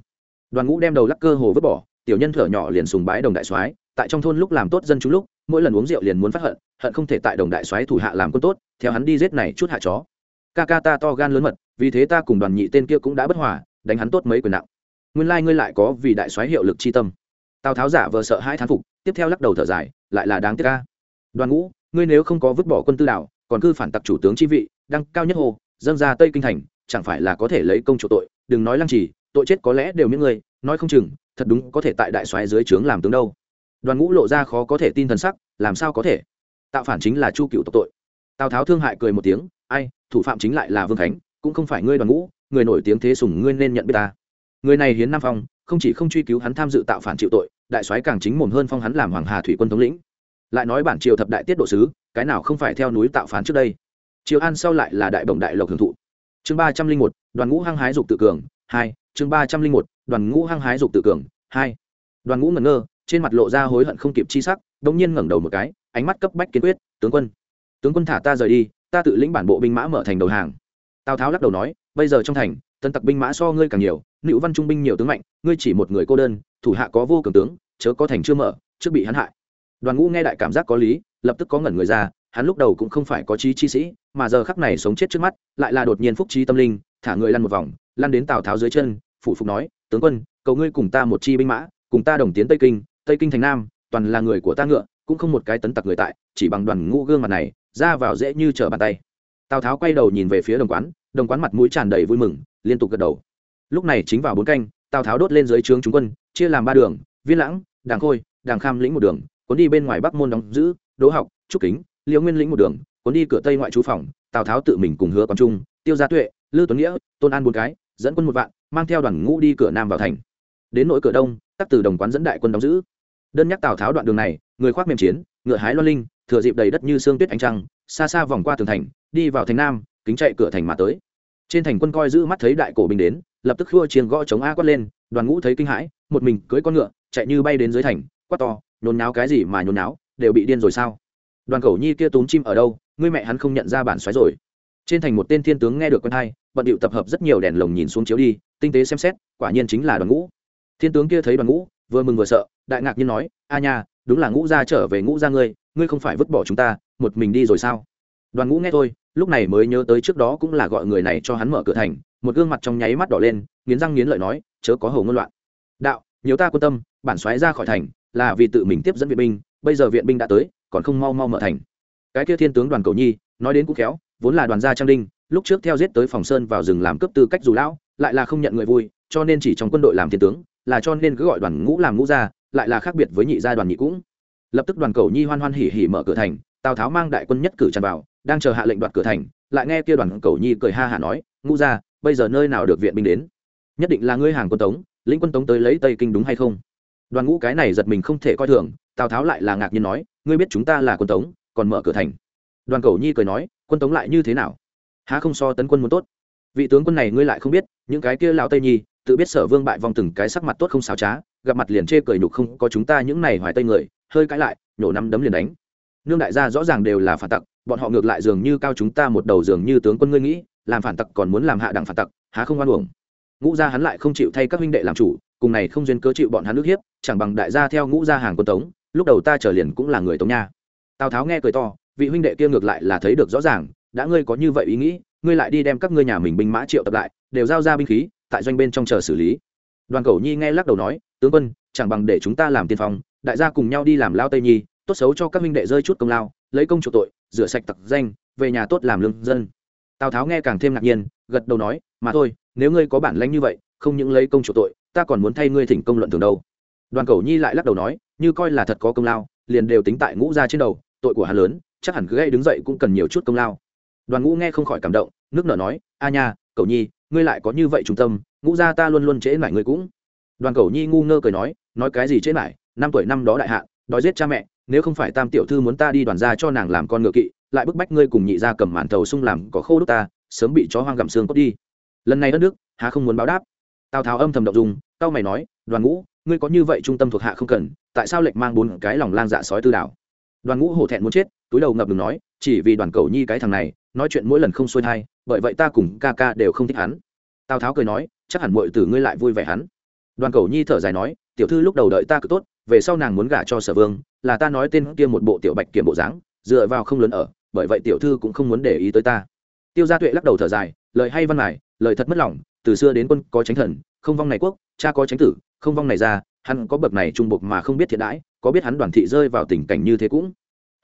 Đoàn ngũ đem đầu lắc cơ hồ vứt bỏ, tiểu nhân thở nhỏ liền sùng bái đồng đại soái tại trong thôn lúc làm tốt dân chúng lúc, mỗi lần uống rượu liền muốn phát hận hận không thể tại đồng đại soái thủ hạ làm quân tốt, theo hắn đi giết này chút hạ chó. Ca ca ta to gan lớn mật, vì thế ta cùng đoàn nhị tên kia cũng đã bất hòa, đánh hắn tốt mấy quyền nặng. Nguyên lai ngươi lại có vì đại soái hiệu lực chi tâm. Tào tháo giả vờ sợ hai thán phục, tiếp theo lắc đầu thở dài, lại là đáng tiếc ca đoàn ngũ, ngươi nếu không có vứt bỏ quân tư đạo còn cư phản tặc chủ tướng chi vị, đăng cao nhất hồ, dâng ra tây kinh thành, chẳng phải là có thể lấy công chủ tội? Đừng nói lăng trì, tội chết có lẽ đều những người nói không chừng, thật đúng có thể tại đại soái dưới trướng làm tướng đâu đoàn ngũ lộ ra khó có thể tin thần sắc, làm sao có thể? Tạo phản chính là chu cựu tộc tội. Tào tháo thương hại cười một tiếng, ai, thủ phạm chính lại là vương khánh, cũng không phải ngươi đoàn ngũ, người nổi tiếng thế sùng ngươi nên nhận biết ta. Người này hiến nam phong, không chỉ không truy cứu hắn tham dự tạo phản chịu tội, đại soái càng chính mồm hơn phong hắn làm hoàng hà thủy quân thống lĩnh. Lại nói bản triều thập đại tiết độ sứ, cái nào không phải theo núi tạo phán trước đây? Triều an sau lại là đại bổng đại lộc hưởng thụ. Chương ba trăm linh một, đoàn ngũ hăng hái dục tự cường, hai, chương ba trăm linh một, đoàn ngũ hăng hái dục tự cường, hai. Đoàn ngũ ngẩn ngơ trên mặt lộ ra hối hận không kịp chi sắc đ nhiên ngẩng đầu một cái, ánh mắt cấp bách kiên quyết, tướng quân tướng quân thả ta rời đi, ta tự lĩnh bản bộ binh mã mở thành đầu hàng. Tào tháo lắc đầu nói, bây giờ trong thành, tân tặc binh mã so ngươi càng nhiều nữ văn trung binh nhiều tướng mạnh, ngươi chỉ một người cô đơn, thủ hạ có vô cường tướng, chớ có thành chưa mở, trước bị hắn hại. Đoàn ngũ nghe đại cảm giác có lý, lập tức có ngẩn người ra, hắn lúc đầu cũng không phải có trí chi sĩ, mà giờ khắc này sống chết trước mắt, lại là đột nhiên phúc trí tâm linh, thả người lăn một vòng, lăn đến tào tháo dưới chân phụ phục nói, tướng quân, cầu ngươi cùng ta một chi binh mã, cùng ta đồng tiến tây kinh tây kinh thành nam, toàn là người của ta ngựa, cũng không một cái tấn tặc người tại, chỉ bằng đoàn ngũ gương mặt này, ra vào dễ như trở bàn tay. Tào tháo quay đầu nhìn về phía đồng quán đồng quán mặt mũi tràn đầy vui mừng, liên tục gật đầu. Lúc này chính vào bốn canh, tào tháo đốt lên dưới trướng chúng quân, chia làm ba đường, viên lãng, đàng khôi, đàng kham lĩnh một đường, cuốn đi bên ngoài bắc môn đóng giữ, đỗ học, trúc kính, liễu nguyên lĩnh một đường, cuốn đi cửa tây ngoại trú phòng, tào tháo tự mình cùng hứa quán trung, tiêu gia tuệ, lư tuấn nghĩa, tôn an bốn cái, dẫn quân một vạn, mang theo đoàn ngũ đi cửa nam vào thành. Đến nội cửa đông, tắc từ đồng quán dẫn đại quân đóng giữ đơn nhắc tào tháo đoạn đường này, người khoác mềm chiến, ngựa hái loan linh, thừa dịp đầy đất như sương tuyết ánh trăng, xa xa vòng qua tường thành, đi vào thành nam, kính chạy cửa thành mà tới. Trên thành quân coi giữ mắt thấy đại cổ binh đến, lập tức khua chiến gõ chống a quát lên, đoàn ngũ thấy kinh hãi, một mình cưỡi con ngựa, chạy như bay đến dưới thành, quát to, nhốn náo cái gì mà nhốn náo đều bị điên rồi sao? Đoàn cầu nhi kia túm chim ở đâu, ngươi mẹ hắn không nhận ra bản xoáy rồi. Trên thành một tên thiên tướng nghe được con hai, bận điệu tập hợp rất nhiều đèn lồng nhìn xuống chiếu đi, tinh tế xem xét, quả nhiên chính là đoàn ngũ. Thiên tướng kia thấy đoàn ngũ vừa mừng vừa sợ, đại ngạc nhiên nói, a nha, đúng là ngũ gia trở về ngũ gia ngươi ngươi không phải vứt bỏ chúng ta, một mình đi rồi sao? Đoàn ngũ nghe thôi, lúc này mới nhớ tới trước đó cũng là gọi người này cho hắn mở cửa thành, một gương mặt trong nháy mắt đỏ lên, nghiến răng nghiến lợi nói, chớ có hầu ngôn loạn. Đạo, nhiều ta quan tâm, bản xoáy ra khỏi thành, là vì tự mình tiếp dẫn viện binh, bây giờ viện binh đã tới, còn không mau mau mở thành. Cái kia thiên tướng đoàn cầu nhi, nói đến cũng khéo, vốn là đoàn gia trang đinh, lúc trước theo giết tới phòng sơn vào rừng làm cướp tư cách dù lão, lại là không nhận người vui, cho nên chỉ trong quân đội làm thiên tướng là cho nên cứ gọi đoàn ngũ làm ngũ gia, lại là khác biệt với nhị gia đoàn nhị cũng. Lập tức đoàn cầu nhi hoan hoan hỉ hỉ mở cửa thành, tào tháo mang đại quân nhất cử tràn vào, đang chờ hạ lệnh đoạt cửa thành, lại nghe kia đoàn cầu nhi cười ha hả nói, ngũ gia, bây giờ nơi nào được viện binh đến? Nhất định là ngươi hàng quân tống, lĩnh quân tống tới lấy tây kinh đúng hay không? Đoàn ngũ cái này giật mình không thể coi thường, tào tháo lại là ngạc nhiên nói, ngươi biết chúng ta là quân tống, còn mở cửa thành. Đoàn cầu nhi cười nói, quân tống lại như thế nào? Há không so tấn quân muốn tốt? Vị tướng quân này ngươi lại không biết, những cái kia lão tây nhi tự biết sở vương bại vong từng cái sắc mặt tốt không xáo trá, gặp mặt liền chê cười nhục không, có chúng ta những này hoài tây người, hơi cãi lại, nhổ năm đấm liền đánh. Nương đại gia rõ ràng đều là phản tặc, bọn họ ngược lại dường như cao chúng ta một đầu dường như tướng quân ngươi nghĩ, làm phản tặc còn muốn làm hạ đẳng phản tặc, há không oan uổng. Ngũ gia hắn lại không chịu thay các huynh đệ làm chủ, cùng này không duyên cớ chịu bọn hắn nước hiếp, chẳng bằng đại gia theo ngũ gia hàng quân tống, lúc đầu ta trở liền cũng là người tống nha. Tào tháo nghe cười to, vị huynh đệ kia ngược lại là thấy được rõ ràng, đã ngươi có như vậy ý nghĩ, ngươi lại đi đem các ngươi nhà mình binh mã triệu tập lại, đều giao ra binh khí tại doanh bên trong chờ xử lý. Đoàn cầu nhi nghe lắc đầu nói, tướng quân, chẳng bằng để chúng ta làm tiên phong, đại gia cùng nhau đi làm lao tây nhi, tốt xấu cho các minh đệ rơi chút công lao, lấy công chủ tội, rửa sạch tặc danh, về nhà tốt làm lương dân. Tào tháo nghe càng thêm ngạc nhiên, gật đầu nói, mà thôi, nếu ngươi có bản lãnh như vậy, không những lấy công chủ tội, ta còn muốn thay ngươi thỉnh công luận thường đâu. Đoàn cầu nhi lại lắc đầu nói, như coi là thật có công lao, liền đều tính tại ngũ gia trên đầu, tội của hắn lớn, chắc hẳn cứ gây đứng dậy cũng cần nhiều chút công lao. Đoàn ngũ nghe không khỏi cảm động, nước nở nói, a nha cầu nhi ngươi lại có như vậy trung tâm, ngũ gia ta luôn luôn trễ mải ngươi cũng. Đoàn cầu nhi ngu ngơ cười nói nói cái gì trễ mải, năm tuổi năm đó đại hạ đói giết cha mẹ, nếu không phải tam tiểu thư muốn ta đi đoàn gia cho nàng làm con ngựa kỵ, lại bức bách ngươi cùng nhị gia cầm màn thầu sung làm có khô đúc ta, sớm bị chó hoang gặm xương cốt đi. Lần này đất nước, há không muốn báo đáp. Tào tháo âm thầm động dùng tao mày nói, đoàn ngũ, ngươi có như vậy trung tâm thuộc hạ không cần, tại sao lệnh mang bốn cái lòng lang dạ sói tư đảo? Đoàn ngũ hổ thẹn muốn chết, túi đầu ngập ngừng nói, chỉ vì đoàn cầu nhi cái thằng này, nói chuyện mỗi lần không xuôi thai, bởi vậy ta cùng ca ca đều không thích hắn tào tháo cười nói, chắc hẳn mọi tử ngươi lại vui vẻ hắn. Đoàn cầu nhi thở dài nói, tiểu thư lúc đầu đợi ta cực tốt, về sau nàng muốn gả cho sở vương, là ta nói tên kia một bộ tiểu bạch kiểm bộ dáng, dựa vào không lớn ở, bởi vậy tiểu thư cũng không muốn để ý tới ta. Tiêu gia tuệ lắc đầu thở dài, lời hay văn mài, lời thật mất lòng, từ xưa đến quân có tránh thần, không vong này quốc, cha có tránh tử, không vong này ra hắn có bậc này trung bục mà không biết thiện đãi, có biết hắn đoàn thị rơi vào tình cảnh như thế cũng.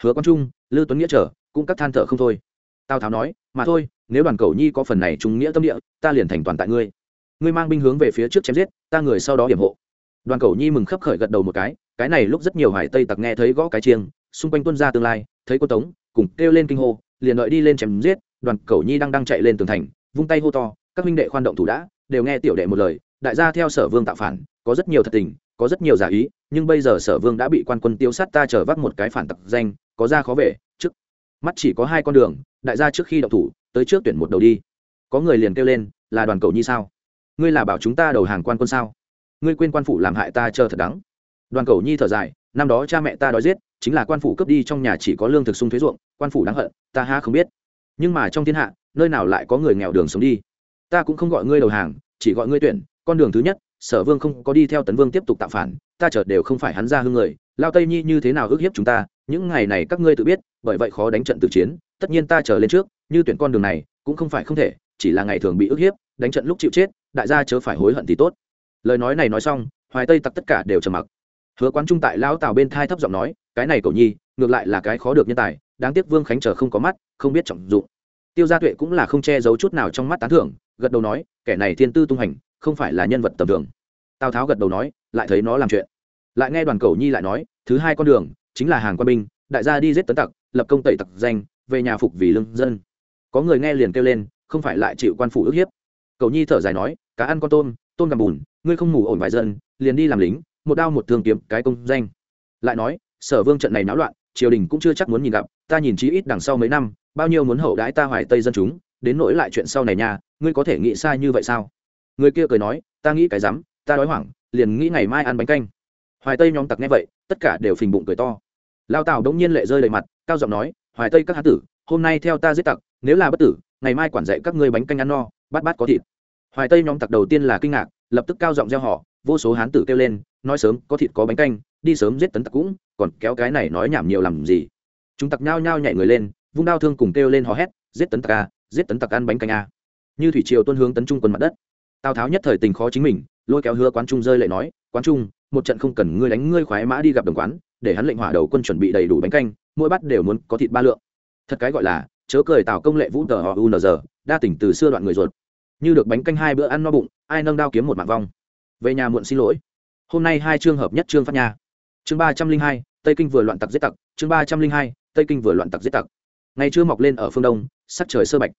Hứa quan trung lưu tuấn nghĩa trở cũng các than thở không thôi tào tháo nói, mà thôi, nếu đoàn cầu nhi có phần này trung nghĩa tâm địa, ta liền thành toàn tại ngươi. Ngươi mang binh hướng về phía trước chém giết, ta người sau đó hiểm hộ. Đoàn cầu nhi mừng khấp khởi gật đầu một cái cái này lúc rất nhiều hải tây tặc nghe thấy gõ cái chiêng, xung quanh tuân ra tương lai, thấy cô tống, cùng kêu lên kinh hô, liền đợi đi lên chém giết, đoàn cầu nhi đang đang chạy lên tường thành, vung tay hô to, các huynh đệ khoan động thủ đã, đều nghe tiểu đệ một lời, đại gia theo sở vương tạo phản, có rất nhiều thật tình, có rất nhiều giả ý, nhưng bây giờ sở vương đã bị quan quân tiêu sát ta trở vác một cái phản tặc danh, có ra khó về mắt chỉ có hai con đường, đại gia trước khi động thủ, tới trước tuyển một đầu đi. Có người liền kêu lên, là đoàn cầu nhi sao? Ngươi là bảo chúng ta đầu hàng quan quân sao? Ngươi quên quan phủ làm hại ta chờ thật đắng. Đoàn cầu nhi thở dài, năm đó cha mẹ ta đói giết, chính là quan phủ cướp đi trong nhà chỉ có lương thực sung thuế ruộng, quan phủ đáng hận, ta ha không biết. Nhưng mà trong thiên hạ, nơi nào lại có người nghèo đường sống đi? Ta cũng không gọi ngươi đầu hàng, chỉ gọi ngươi tuyển, con đường thứ nhất, sở vương không có đi theo tấn vương tiếp tục tạo phản, ta chợt đều không phải hắn ra hương người. Lao tây nhi như thế nào ức hiếp chúng ta những ngày này các ngươi tự biết, bởi vậy khó đánh trận tự chiến, tất nhiên ta trở lên trước, như tuyển con đường này, cũng không phải không thể, chỉ là ngày thường bị ức hiếp, đánh trận lúc chịu chết, đại gia chớ phải hối hận thì tốt. Lời nói này nói xong, hoài tây tặc tất cả đều trầm mặc. Hứa quán trung tại lão tào bên thai thấp giọng nói, cái này cậu nhi, ngược lại là cái khó được nhân tài, đáng tiếc vương khánh chờ không có mắt, không biết trọng dụng. Tiêu gia tuệ cũng là không che giấu chút nào trong mắt tán thưởng, gật đầu nói, kẻ này thiên tư tung hành, không phải là nhân vật tầm thường. Tào tháo gật đầu nói, lại thấy nó làm chuyện. Lại nghe đoàn cầu nhi lại nói, thứ hai con đường chính là hàng quân binh, đại gia đi giết tấn tặc, lập công tẩy tặc danh, về nhà phục vì lương dân. Có người nghe liền kêu lên, không phải lại chịu quan phủ ức hiếp. Cầu nhi thở dài nói, cá ăn con tôm tôm gầm bùn, ngươi không ngủ ổn vài dân liền đi làm lính, một đao một thương kiếm cái công danh. Lại nói, sở vương trận này náo loạn, triều đình cũng chưa chắc muốn nhìn gặp, ta nhìn chí ít đằng sau mấy năm, bao nhiêu muốn hậu đãi ta hoài tây dân chúng, đến nỗi lại chuyện sau này nha, ngươi có thể nghĩ sai như vậy sao? Người kia cười nói, ta nghĩ cái rắm, ta đói hoảng, liền nghĩ ngày mai ăn bánh canh hoài tây nhóm tặc nghe vậy, tất cả đều phình bụng cười to. Lao tào đống nhiên lệ rơi đầy mặt, cao giọng nói, hoài tây các hán tử, hôm nay theo ta giết tặc, nếu là bất tử, ngày mai quản dạy các ngươi bánh canh ăn no bát bát có thịt. Hoài tây nhóm tặc đầu tiên là kinh ngạc, lập tức cao giọng gieo họ vô số hán tử kêu lên, nói sớm, có thịt có bánh canh, đi sớm giết tấn tặc cũng, còn kéo cái này nói nhảm nhiều làm gì? Chúng tặc nhao nhao nhảy người lên, vung đao thương cùng kêu lên hò hét, giết tấn tặc a, giết tấn tặc ăn bánh canh a. Như thủy triều tuân hướng tấn trung quân mặt đất. Tào tháo nhất thời tình khó chính mình, lôi kéo hứa quán trung rơi lệ nói, quán trung một trận không cần ngươi đánh ngươi khoái mã đi gặp đồng quán, để hắn lệnh hỏa đầu quân chuẩn bị đầy đủ bánh canh, mỗi bát đều muốn có thịt ba lượng. Thật cái gọi là, chớ cười tào công lệ vũ tờ họ unr đa tỉnh từ xưa đoạn người ruột. Như được bánh canh hai bữa ăn no bụng, ai nâng đao kiếm một mạng vong. Về nhà muộn xin lỗi. Hôm nay hai chương hợp nhất chương phát nhà chương ba trăm linh hai, tây kinh vừa loạn tặc giết tặc. Chương ba trăm linh hai, tây kinh vừa loạn tặc giết tặc. Ngày trưa mọc lên ở phương đông, sắc trời sơ bạch.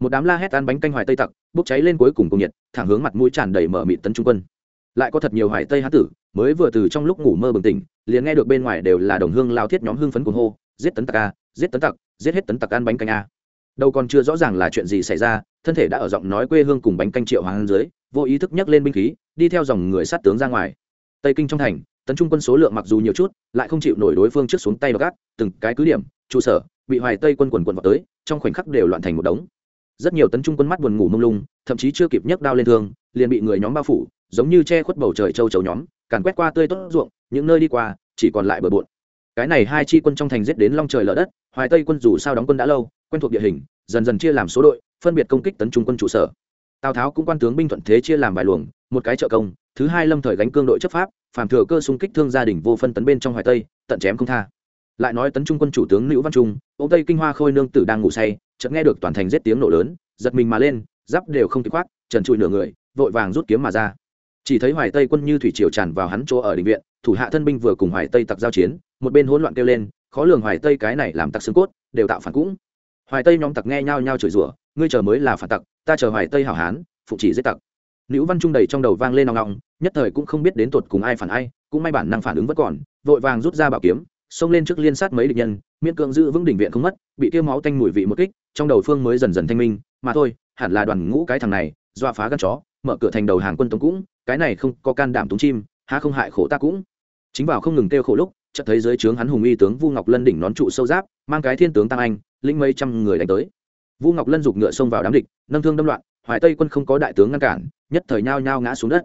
Một đám la hét ăn bánh canh hoài tây tặc, bốc cháy lên cuối cùng cùng nhiệt, thẳng hướng mặt mũi tràn đầy mở mịt tấn trung quân lại có thật nhiều hoài tây hán tử, mới vừa từ trong lúc ngủ mơ bừng tỉnh, liền nghe được bên ngoài đều là đồng hương lao thiết nhóm hương phấn cuồng hô, giết tấn tặc a, giết tấn tặc, giết hết tấn tặc ăn bánh canh a. Đâu còn chưa rõ ràng là chuyện gì xảy ra, thân thể đã ở giọng nói quê hương cùng bánh canh triệu hoàng dưới, vô ý thức nhấc lên binh khí, đi theo dòng người sát tướng ra ngoài. Tây kinh trong thành, tấn trung quân số lượng mặc dù nhiều chút, lại không chịu nổi đối phương trước xuống tay và gác từng cái cứ điểm, trụ sở, bị hoài tây quân quần quần vào tới, trong khoảnh khắc đều loạn thành một đống. Rất nhiều tấn trung quân mắt buồn ngủ mông lung, thậm chí chưa kịp nhấc đao lên thương, liền bị người nhóm bao phủ giống như che khuất bầu trời châu chấu nhóm, càn quét qua tươi tốt ruộng, những nơi đi qua, chỉ còn lại bờ bộn. Cái này hai chi quân trong thành giết đến long trời lở đất, hoài tây quân dù sao đóng quân đã lâu, quen thuộc địa hình, dần dần chia làm số đội, phân biệt công kích tấn trung quân trụ sở. Tào tháo cũng quan tướng binh thuận thế chia làm vài luồng, một cái trợ công, thứ hai lâm thời gánh cương đội chấp pháp, phàm thừa cơ xung kích thương gia đình vô phân tấn bên trong hoài tây, tận chém không tha. Lại nói tấn trung quân chủ tướng nữ văn trung, ông tây kinh hoa khôi nương tử đang ngủ say, chợt nghe được toàn thành giết tiếng nổ lớn, giật mình mà lên, giáp đều không kịp khoác, trần trụi nửa người, vội vàng rút kiếm mà ra chỉ thấy hoài tây quân như thủy triều tràn vào hắn chỗ ở định viện, thủ hạ thân binh vừa cùng hoài tây tặc giao chiến, một bên hỗn loạn kêu lên, khó lường hoài tây cái này làm tặc xương cốt, đều tạo phản cũng. Hoài tây nhóm tặc nghe nhau nhau chửi rủa, ngươi chờ mới là phản tặc, ta chờ hoài tây hảo hán, phụ chỉ giết tặc. Nữ văn trung đầy trong đầu vang lên nòng nòng nhất thời cũng không biết đến tột cùng ai phản ai, cũng may bản năng phản ứng vẫn còn, vội vàng rút ra bảo kiếm, xông lên trước liên sát mấy địch nhân, miễn cưỡng giữ vững đỉnh viện không mất, bị tiêu máu tanh mùi vị một kích, trong đầu phương mới dần dần thanh minh, mà thôi, hẳn là đoàn ngũ cái thằng này, dọa phá gan chó, mở cửa thành đầu hàng quân tống cũng cái này không có can đảm túng chim, há không hại khổ ta cũng. Chính vào không ngừng kêu khổ lúc, chợt thấy dưới trướng hắn hùng y tướng vu ngọc lân đỉnh nón trụ sâu giáp, mang cái thiên tướng tăng anh, lĩnh mấy trăm người đánh tới. Vu ngọc lân giục ngựa xông vào đám địch, nâng thương đâm loạn, hoài tây quân không có đại tướng ngăn cản, nhất thời nhao nhao ngã xuống đất.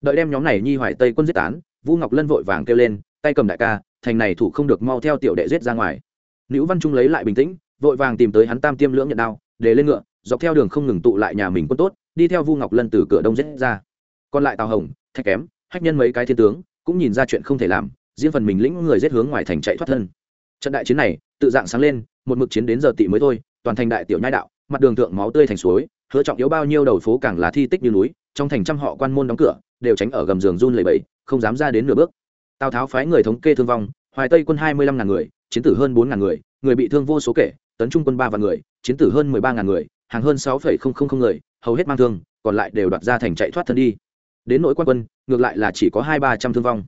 Đợi đem nhóm này nhi hoài tây quân giết tán, vu ngọc lân vội vàng kêu lên, tay cầm đại ca, thành này thủ không được, mau theo tiểu đệ giết ra ngoài. Nữ văn trung lấy lại bình tĩnh, vội vàng tìm tới hắn tam tiêm lưỡng nhận đao, để lên ngựa, dọc theo đường không ngừng tụ lại nhà mình quân tốt, đi theo vu ngọc lân từ cửa đông giết ra còn lại tào hồng, thạch kém, hách nhân mấy cái thiên tướng, cũng nhìn ra chuyện không thể làm, riêng phần mình lĩnh người giết hướng ngoài thành chạy thoát thân. Trận đại chiến này, tự dạng sáng lên, một mực chiến đến giờ tị mới thôi, toàn thành đại tiểu nhai đạo, mặt đường thượng máu tươi thành suối, hứa trọng yếu bao nhiêu đầu phố càng là thi tích như núi, trong thành trăm họ quan môn đóng cửa, đều tránh ở gầm giường run lầy bẫy không dám ra đến nửa bước. Tào tháo phái người thống kê thương vong, hoài tây quân hai mươi lăm ngàn người, chiến tử hơn bốn ngàn người người bị thương vô số kể, tấn trung quân ba vạn người, chiến tử hơn mười ba ngàn người, hàng hơn sáu phẩy không không không người, hầu hết mang thương, còn lại đều đoạt ra thành chạy thoát thân đi đến nỗi quan quân, ngược lại là chỉ có hai ba trăm thương vong.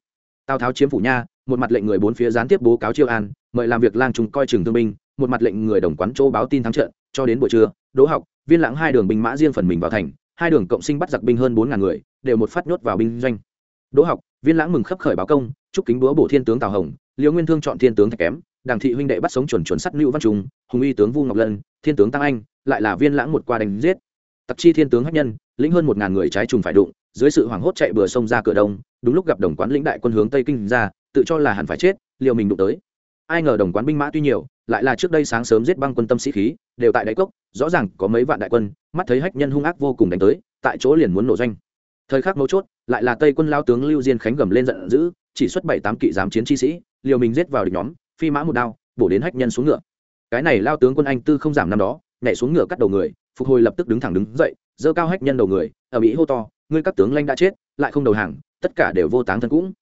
Tào tháo chiếm phủ nha, một mặt lệnh người bốn phía gián tiếp bố cáo chiêu an, mời làm việc lang trùng coi trường thương binh, một mặt lệnh người đồng quán chỗ báo tin thắng trận, cho đến buổi trưa, đỗ học, viên lãng hai đường binh mã riêng phần mình vào thành, hai đường cộng sinh bắt giặc binh hơn bốn ngàn người, đều một phát nhốt vào binh doanh. Đỗ học, viên lãng mừng khấp khởi báo công, chúc kính búa bổ thiên tướng tào hồng liễu nguyên thương chọn thiên tướng thạch kém đảng thị huynh đệ bắt sống chuẩn chuẩn sắt lưu văn trung, hùng uy tướng vu ngọc lân, thiên tướng tăng anh, lại là viên lãng một qua đánh giết. Tặc chi thiên tướng hắc nhân, lĩnh hơn một ngàn người trái trùng phải đụng dưới sự hoảng hốt chạy bừa sông ra cửa đông, đúng lúc gặp đồng quán lĩnh đại quân hướng tây kinh ra, tự cho là hẳn phải chết, liều mình đụng tới. Ai ngờ đồng quán binh mã tuy nhiều, lại là trước đây sáng sớm giết băng quân tâm sĩ khí, đều tại đáy cốc, rõ ràng có mấy vạn đại quân, mắt thấy hách nhân hung ác vô cùng đánh tới, tại chỗ liền muốn nổ doanh. Thời khắc mấu chốt, lại là tây quân lao tướng lưu diên khánh gầm lên giận dữ, chỉ xuất bảy tám kỵ giám chiến chi sĩ, liều mình giết vào địch nhóm, phi mã một đao, bổ đến hách nhân xuống ngựa. Cái này lao tướng quân anh tư không giảm năm đó, nhảy xuống ngựa cắt đầu người, phục hồi lập tức đứng thẳng đứng dậy, giơ cao hách nhân đầu người ở mỹ hô to ngươi các tướng lãnh đã chết, lại không đầu hàng, tất cả đều vô táng thân cũng.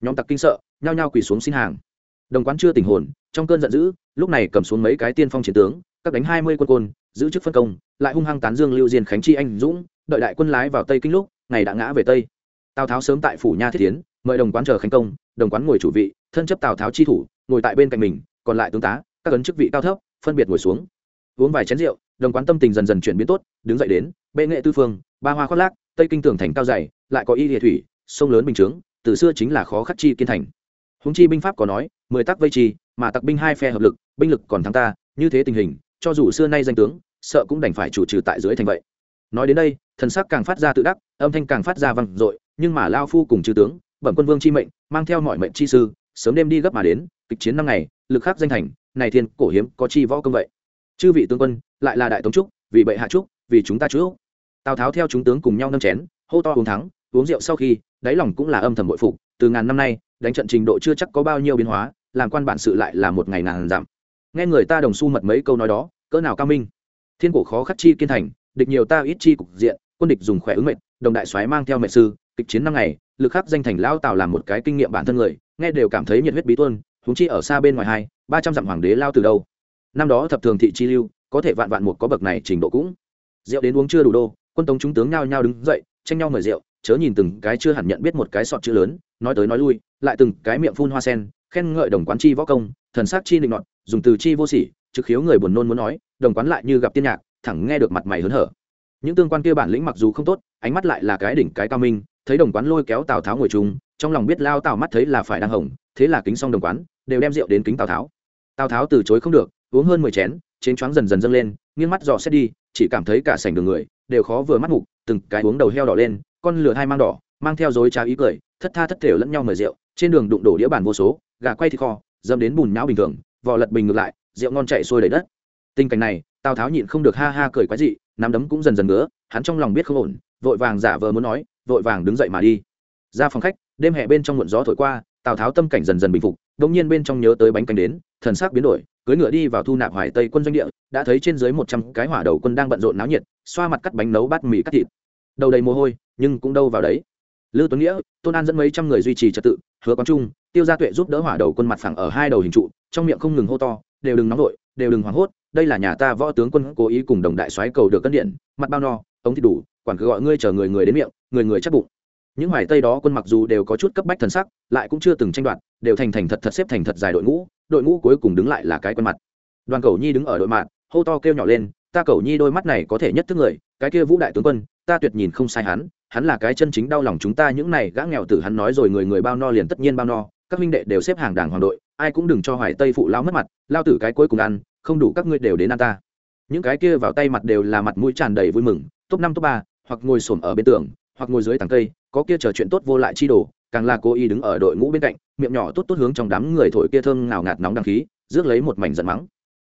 Nhóm tặc kinh sợ, nhao nhao quỳ xuống xin hàng. Đồng quán chưa tình hồn, trong cơn giận dữ, lúc này cầm xuống mấy cái tiên phong chiến tướng, các đánh hai mươi quân côn, giữ chức phân công, lại hung hăng tán dương lưu diên khánh chi anh dũng, đợi đại quân lái vào tây kinh lúc, ngày đã ngã về tây. Tào tháo sớm tại phủ nha thiết tiến mời đồng quán chờ khánh công, đồng quán ngồi chủ vị, thân chấp tào tháo chi thủ, ngồi tại bên cạnh mình, còn lại tướng tá, các ấn chức vị cao thấp, phân biệt ngồi xuống. Uống vài chén rượu, đồng quán tâm tình dần dần chuyển biến tốt, đứng dậy đến, bệ nghệ tư phương, ba hoa khoác lác tây kinh tường thành cao dày, lại có y địa thủy, sông lớn bình chướng, từ xưa chính là khó khắc chi kiên thành. Húng chi binh pháp có nói, mười tắc vây chi mà tặc binh hai phe hợp lực, binh lực còn thắng ta, như thế tình hình, cho dù xưa nay danh tướng, sợ cũng đành phải chủ trừ tại dưới thành vậy. Nói đến đây, thần sắc càng phát ra tự đắc, âm thanh càng phát ra vang dội, nhưng mà lao phu cùng chư tướng, bẩm quân vương chi mệnh, mang theo mọi mệnh chi sư, sớm đêm đi gấp mà đến, kịch chiến năm ngày, lực khắc danh thành, này thiên cổ hiếm có chi võ công vậy. Chư vị tướng quân, lại là đại tống trúc, vì bệ hạ trúc, vì chúng ta trúc tào tháo theo chúng tướng cùng nhau nâng chén, hô to uống thắng, uống rượu sau khi, đáy lòng cũng là âm thầm bội phục, từ ngàn năm nay, đánh trận trình độ chưa chắc có bao nhiêu biến hóa, làm quan bản sự lại là một ngày ngàn giảm nghe người ta đồng su mật mấy câu nói đó, cỡ nào cao minh. Thiên cổ khó khắc chi kiên thành, địch nhiều ta ít chi cục diện, quân địch dùng khỏe ứng mệnh, đồng đại soái mang theo mệnh sư, kịch chiến năm ngày, lực khắc danh thành lao tào làm một cái kinh nghiệm bản thân người, nghe đều cảm thấy nhiệt huyết bí tuân huống chi ở xa bên ngoài hai, ba trăm dặm hoàng đế lao từ đâu. Năm đó thập thường thị chi lưu, có thể vạn vạn một có bậc này trình độ cũng. Rượu đến uống chưa đủ đô quân tống chúng tướng nhao nhao đứng dậy, tranh nhau mời rượu, chớ nhìn từng cái chưa hẳn nhận biết một cái sọt chữ lớn, nói tới nói lui, lại từng cái miệng phun hoa sen, khen ngợi đồng quán chi võ công, thần sắc chi định nọt, dùng từ chi vô sỉ, trực khiếu người buồn nôn muốn nói, đồng quán lại như gặp tiên nhạc, thẳng nghe được mặt mày hớn hở. Những tương quan kia bản lĩnh mặc dù không tốt, ánh mắt lại là cái đỉnh cái cao minh, thấy đồng quán lôi kéo tào tháo ngồi chung, trong lòng biết lao tào mắt thấy là phải đang hồng, thế là kính xong đồng quán, đều đem rượu đến kính tào tháo. Tào tháo từ chối không được, uống hơn mười chén chén choáng dần dần dâng lên, nghiêng mắt dò xét đi, chỉ cảm thấy cả sảnh đường người đều khó vừa mắt mục từng cái uống đầu heo đỏ lên, con lửa hai mang đỏ, mang theo dối trá ý cười, thất tha thất thểu lẫn nhau mời rượu, trên đường đụng đổ đĩa bàn vô số, gà quay thịt kho dâm đến bùn nhão bình thường, vò lật bình ngược lại, rượu ngon chạy sôi đầy đất. Tình cảnh này, tào tháo nhịn không được ha ha cười quái dị, nắm đấm cũng dần dần ngứa, hắn trong lòng biết không ổn, vội vàng giả vờ muốn nói, vội vàng đứng dậy mà đi. Ra phòng khách, đêm hè bên trong muộn gió thổi qua, tào tháo tâm cảnh dần dần bình phục đột nhiên bên trong nhớ tới bánh canh đến thần sắc biến đổi cưỡi ngựa đi vào thu nạp hoài tây quân doanh địa đã thấy trên dưới một trăm cái hỏa đầu quân đang bận rộn náo nhiệt xoa mặt cắt bánh nấu bát mì cắt thịt đầu đầy mồ hôi nhưng cũng đâu vào đấy Lưu Tuấn Nghĩa, Tôn An dẫn mấy trăm người duy trì trật tự, Hứa Quang Trung, Tiêu Gia Tuệ giúp đỡ hỏa đầu quân mặt phẳng ở hai đầu hình trụ, trong miệng không ngừng hô to, đều đừng nóng nổi, đều đừng hoảng hốt, đây là nhà ta võ tướng quân cố ý cùng đồng đại soái cầu được cân điện, mặt bao no, ống thì đủ, quản cứ gọi ngươi chờ người người đến miệng, người người chắc bụng. Những hoài tây đó quân mặc dù đều có chút cấp bách thần sắc, lại cũng chưa từng tranh đoạt, đều thành thành thật thật xếp thành thật dài đội ngũ, đội ngũ cuối cùng đứng lại là cái quân mặt. Đoàn Cầu Nhi đứng ở đội mạng, hô to kêu nhỏ lên, ta Cầu Nhi đôi mắt này có thể nhất thức người, cái kia Vũ đại tướng quân, ta tuyệt nhìn không sai hắn, hắn là cái chân chính đau lòng chúng ta những này gã nghèo tử hắn nói rồi người người bao no liền tất nhiên bao no các huynh đệ đều xếp hàng đảng hoàng đội ai cũng đừng cho hoài tây phụ lao mất mặt lao tử cái cuối cùng ăn không đủ các ngươi đều đến ăn ta những cái kia vào tay mặt đều là mặt mũi tràn đầy vui mừng top năm top ba hoặc ngồi xổm ở bên tường hoặc ngồi dưới tảng cây có kia chờ chuyện tốt vô lại chi đồ, càng là cố ý đứng ở đội ngũ bên cạnh, miệng nhỏ tốt tốt hướng trong đám người thổi kia thơm ngào ngạt nóng đăng khí, rước lấy một mảnh giận mắng.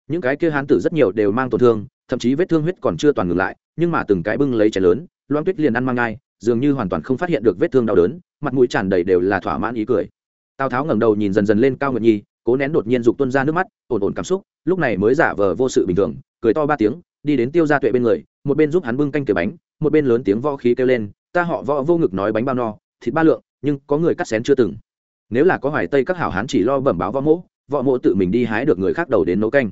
Những cái kia hán tử rất nhiều đều mang tổn thương, thậm chí vết thương huyết còn chưa toàn ngừng lại, nhưng mà từng cái bưng lấy chén lớn loan tuyết liền ăn mang ngay dường như hoàn toàn không phát hiện được vết thương đau đớn, mặt mũi tràn đầy đều là thỏa mãn ý cười. Tào tháo ngẩng đầu nhìn dần dần lên cao nguyệt nhi, cố nén đột nhiên dục tuân ra nước mắt, ổn ổn cảm xúc, lúc này mới giả vờ vô sự bình thường, cười to ba tiếng, đi đến tiêu gia tuệ bên người, một bên giúp hắn bưng canh kề bánh, một bên lớn tiếng vo khí kêu lên ta họ võ vô ngực nói bánh bao no, thịt ba lượng, nhưng có người cắt xén chưa từng. Nếu là có hoài tây các hảo hán chỉ lo bẩm báo võ mỗ võ mỗ tự mình đi hái được người khác đầu đến nấu canh.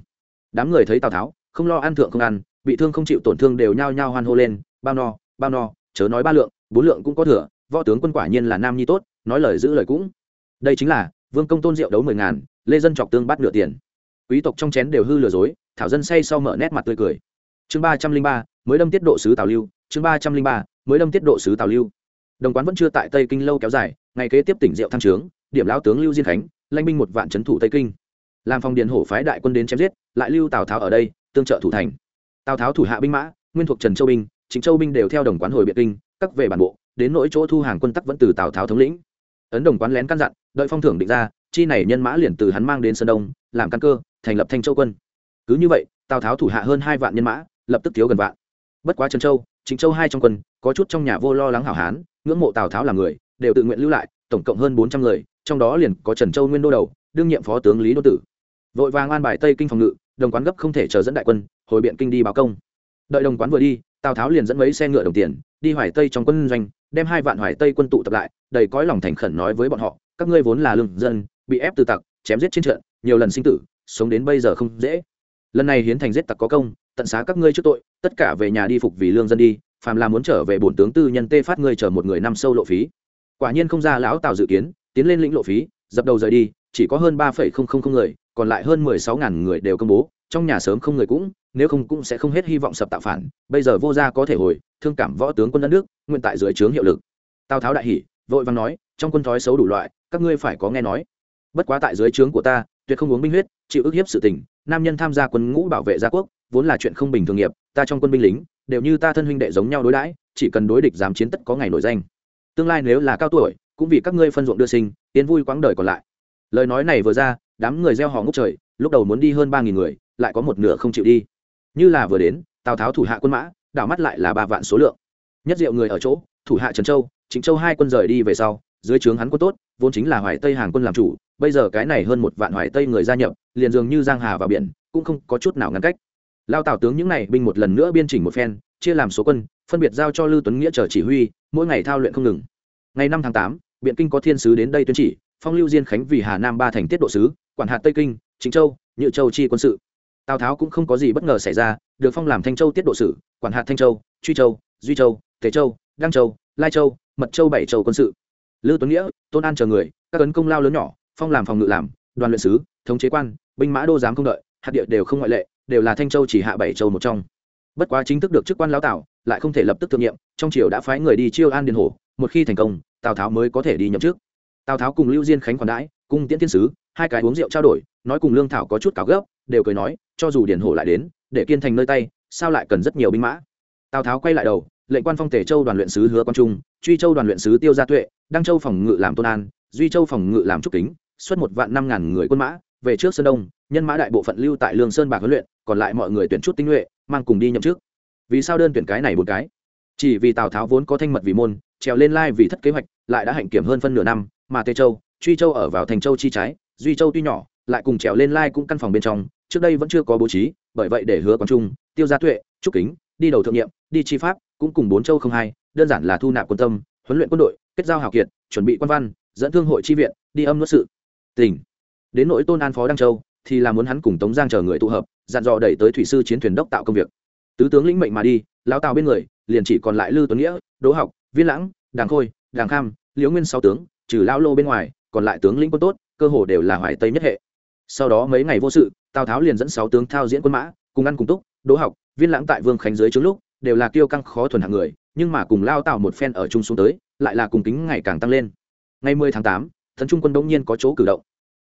Đám người thấy tào tháo, không lo ăn thượng không ăn, bị thương không chịu tổn thương đều nhao nhao hoan hô lên, bao no bao no, chớ nói ba lượng, bốn lượng cũng có thừa, võ tướng quân quả nhiên là nam nhi tốt, nói lời giữ lời cũng. Đây chính là, vương công tôn diệu đấu mười ngàn, lê dân chọc tương bắt nửa tiền. Quý tộc trong chén đều hư lừa dối, thảo dân say sau mở nét mặt tươi cười. Chương ba trăm linh ba, mới đâm tiết độ sứ tào lưu, chương ba trăm linh ba mới đâm tiết độ sứ tào lưu. Đồng quán vẫn chưa tại tây kinh lâu kéo dài, ngày kế tiếp tỉnh diệu thăng trướng, điểm lão tướng lưu diên khánh, lanh binh một vạn trấn thủ tây kinh. Làm phòng điện hổ phái đại quân đến chém giết, lại lưu tào tháo ở đây, tương trợ thủ thành. Tào tháo thủ hạ binh mã, nguyên thuộc trần châu binh chính châu binh đều theo đồng quán hồi biệt kinh, các về bản bộ, đến nỗi chỗ thu hàng quân tắc vẫn từ tào tháo thống lĩnh. Ấn đồng quán lén căn dặn, đợi phong thưởng định ra, chi này nhân mã liền từ hắn mang đến sơn đông, làm căn cơ, thành lập thanh châu quân. Cứ như vậy, tào tháo thủ hạ hơn hai vạn nhân mã, lập tức thiếu gần vạn. Bất quá trần châu chính châu hai trong quân, có chút trong nhà vô lo lắng hảo hán, ngưỡng mộ tào tháo làm người, đều tự nguyện lưu lại, tổng cộng hơn bốn trăm người, trong đó liền có trần châu nguyên đô đầu, đương nhiệm phó tướng lý đô tử. Vội vàng an bài tây kinh phòng ngự, đồng quán gấp không thể chờ dẫn đại quân, hồi biện kinh đi báo công. Đợi đồng quán vừa đi, tào tháo liền dẫn mấy xe ngựa đồng tiền, đi hoài tây trong quân doanh, đem hai vạn hoài tây quân tụ tập lại, đầy cõi lòng thành khẩn nói với bọn họ, các ngươi vốn là lương dân, bị ép từ tặc, chém giết trên trận, nhiều lần sinh tử, sống đến bây giờ không dễ. Lần này hiến thành giết tặc có công tận xá các ngươi trước tội, tất cả về nhà đi phục vì lương dân đi, phàm là muốn trở về bổn tướng tư nhân tê phát ngươi chờ một người năm sâu lộ phí. Quả nhiên không ra lão tào dự kiến, tiến lên lĩnh lộ phí, dập đầu rời đi, chỉ có hơn ba phẩy không không không người, còn lại hơn mười sáu ngàn người đều công bố, trong nhà sớm không người cũng, nếu không cũng sẽ không hết hy vọng sập tạo phản, bây giờ vô gia có thể hồi, thương cảm võ tướng quân đất nước, nguyện tại dưới trướng hiệu lực. Tào tháo đại hỉ, vội vàng nói, trong quân thói xấu đủ loại, các ngươi phải có nghe nói. Bất quá tại dưới trướng của ta, tuyệt không uống binh huyết, chịu ức hiếp sự tình nam nhân tham gia quân ngũ bảo vệ gia quốc, vốn là chuyện không bình thường nghiệp, ta trong quân binh lính, đều như ta thân huynh đệ giống nhau đối đãi, chỉ cần đối địch dám chiến tất có ngày nổi danh. Tương lai nếu là cao tuổi, cũng vì các ngươi phân ruộng đưa sinh tiến vui quãng đời còn lại. Lời nói này vừa ra, đám người gieo họ ngốc trời, lúc đầu muốn đi hơn ba nghìn người, lại có một nửa không chịu đi. Như là vừa đến, tào tháo thủ hạ quân mã, đảo mắt lại là ba vạn số lượng. Nhất diệu người ở chỗ, thủ hạ trần châu chính châu hai quân rời đi về sau, dưới trướng hắn quân tốt, vốn chính là hoài tây hàng quân làm chủ bây giờ cái này hơn một vạn hoài tây người gia nhập, liền dường như giang hà vào biển, cũng không có chút nào ngăn cách. Lao tào tướng những này binh một lần nữa biên chỉnh một phen, chia làm số quân, phân biệt giao cho lưu tuấn nghĩa trở chỉ huy, mỗi ngày thao luyện không ngừng. Ngày năm tháng tám, biện kinh có thiên sứ đến đây tuyên chỉ, phong lưu diên khánh vì hà nam ba thành tiết độ sứ, quản hạt tây kinh chính châu, nhự châu chi quân sự. Tào tháo cũng không có gì bất ngờ xảy ra, được phong làm thanh châu tiết độ sử quản hạt thanh châu, truy châu, duy châu tế châu, đăng châu, lai châu, mật châu bảy châu quân sự. Lưu tuấn nghĩa, tôn an chờ người, các ấn công lao lớn nhỏ phong làm phòng ngự làm, đoàn luyện sứ, thống chế quan, binh mã đô giám không đợi, hạt địa đều không ngoại lệ, đều là thanh châu chỉ hạ bảy châu một trong. Bất quá chính thức được chức quan lão tào lại không thể lập tức thượng nhiệm, trong triều đã phái người đi chiêu an điền hổ, một khi thành công, tào tháo mới có thể đi nhậm chức. Tào tháo cùng lưu diên khánh khoản đãi, cung tiễn thiên sứ, hai cái uống rượu trao đổi, nói cùng lương thảo có chút cáo gấp, đều cười nói, cho dù điền hổ lại đến, để kiên thành nơi tay, sao lại cần rất nhiều binh mã? Tào tháo quay lại đầu, lệnh quan phong tể châu đoàn luyện sứ hứa quang trung, truy châu đoàn luyện sứ tiêu gia tuệ, đăng châu phòng ngự làm tôn an duy châu phòng ngự làm trúc kính, xuất một vạn năm ngàn người quân mã, về trước sơn đông, nhân mã đại bộ phận lưu tại lương sơn bạc huấn luyện, còn lại mọi người tuyển chút tinh nhuệ, mang cùng đi nhậm chức. Vì sao đơn tuyển cái này một cái? Chỉ vì tào tháo vốn có thanh mật vì môn, trèo lên lai vì thất kế hoạch, lại đã hạnh kiểm hơn phân nửa năm, mà tây châu, truy châu ở vào thành châu chi trái, duy châu tuy nhỏ, lại cùng trèo lên lai cũng căn phòng bên trong, trước đây vẫn chưa có bố trí, bởi vậy để hứa quang trung, tiêu gia tuệ, trúc kính, đi đầu thượng nhiệm, đi chi pháp, cũng cùng bốn châu không hai, đơn giản là thu nạp quân tâm, huấn luyện quân đội, kết giao hào kiệt, chuẩn bị quan văn dẫn thương hội chi viện, đi âm nuốt sự. Tỉnh đến nỗi tôn an phó đăng châu, thì là muốn hắn cùng tống giang chờ người tụ hợp, dặn dò đẩy tới thủy sư chiến thuyền đốc tạo công việc. Tứ tướng lĩnh mệnh mà đi lao tào bên người, liền chỉ còn lại lư tuấn nghĩa, đỗ học, viên lãng, đàng khôi, đàng kham, liễu nguyên sáu tướng, trừ lao lô bên ngoài, còn lại tướng lĩnh quân tốt, cơ hồ đều là hoài tây nhất hệ. Sau đó mấy ngày vô sự, tào tháo liền dẫn sáu tướng thao diễn quân mã, cùng ăn cùng túc, đỗ học, viên lãng tại vương khánh dưới trước lúc, đều là kiêu căng khó thuần hạng người, nhưng mà cùng lao tạo một phen ở chung xuống tới, lại là cùng kính ngày càng tăng lên ngày mười tháng tám thần trung quân đống nhiên có chỗ cử động.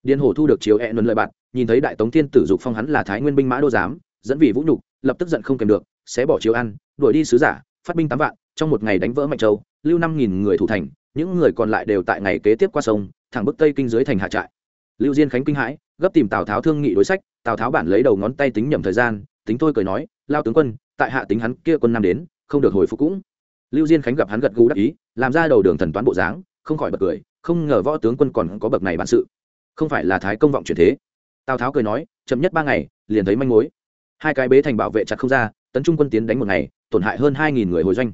Điền hổ thu được chiếu e luân lợi bạn, nhìn thấy đại tống thiên tử dục phong hắn là thái nguyên binh mã đô giám, dẫn vì vũ nhục, lập tức giận không kèm được, sẽ bỏ chiếu ăn, đuổi đi sứ giả, phát binh tám vạn, trong một ngày đánh vỡ mạnh châu, lưu năm nghìn người thủ thành, những người còn lại đều tại ngày kế tiếp qua sông, thẳng bức tây kinh dưới thành hạ trại. Lưu diên khánh kinh hãi, gấp tìm tào tháo thương nghị đối sách, tào tháo bản lấy đầu ngón tay tính nhầm thời gian, tính tôi cười nói, lao tướng quân, tại hạ tính hắn kia quân nam đến, không được hồi phục cũng. Lưu diên khánh gặp hắn gật gù đắc ý, làm ra đầu đường thần toán bộ dáng không khỏi bật cười, không ngờ võ tướng quân còn có bậc này bản sự. Không phải là thái công vọng chuyển thế. Tào tháo cười nói, chậm nhất ba ngày, liền thấy manh mối. Hai cái bế thành bảo vệ chặt không ra, tấn trung quân tiến đánh một ngày, tổn hại hơn hai nghìn người hồi doanh.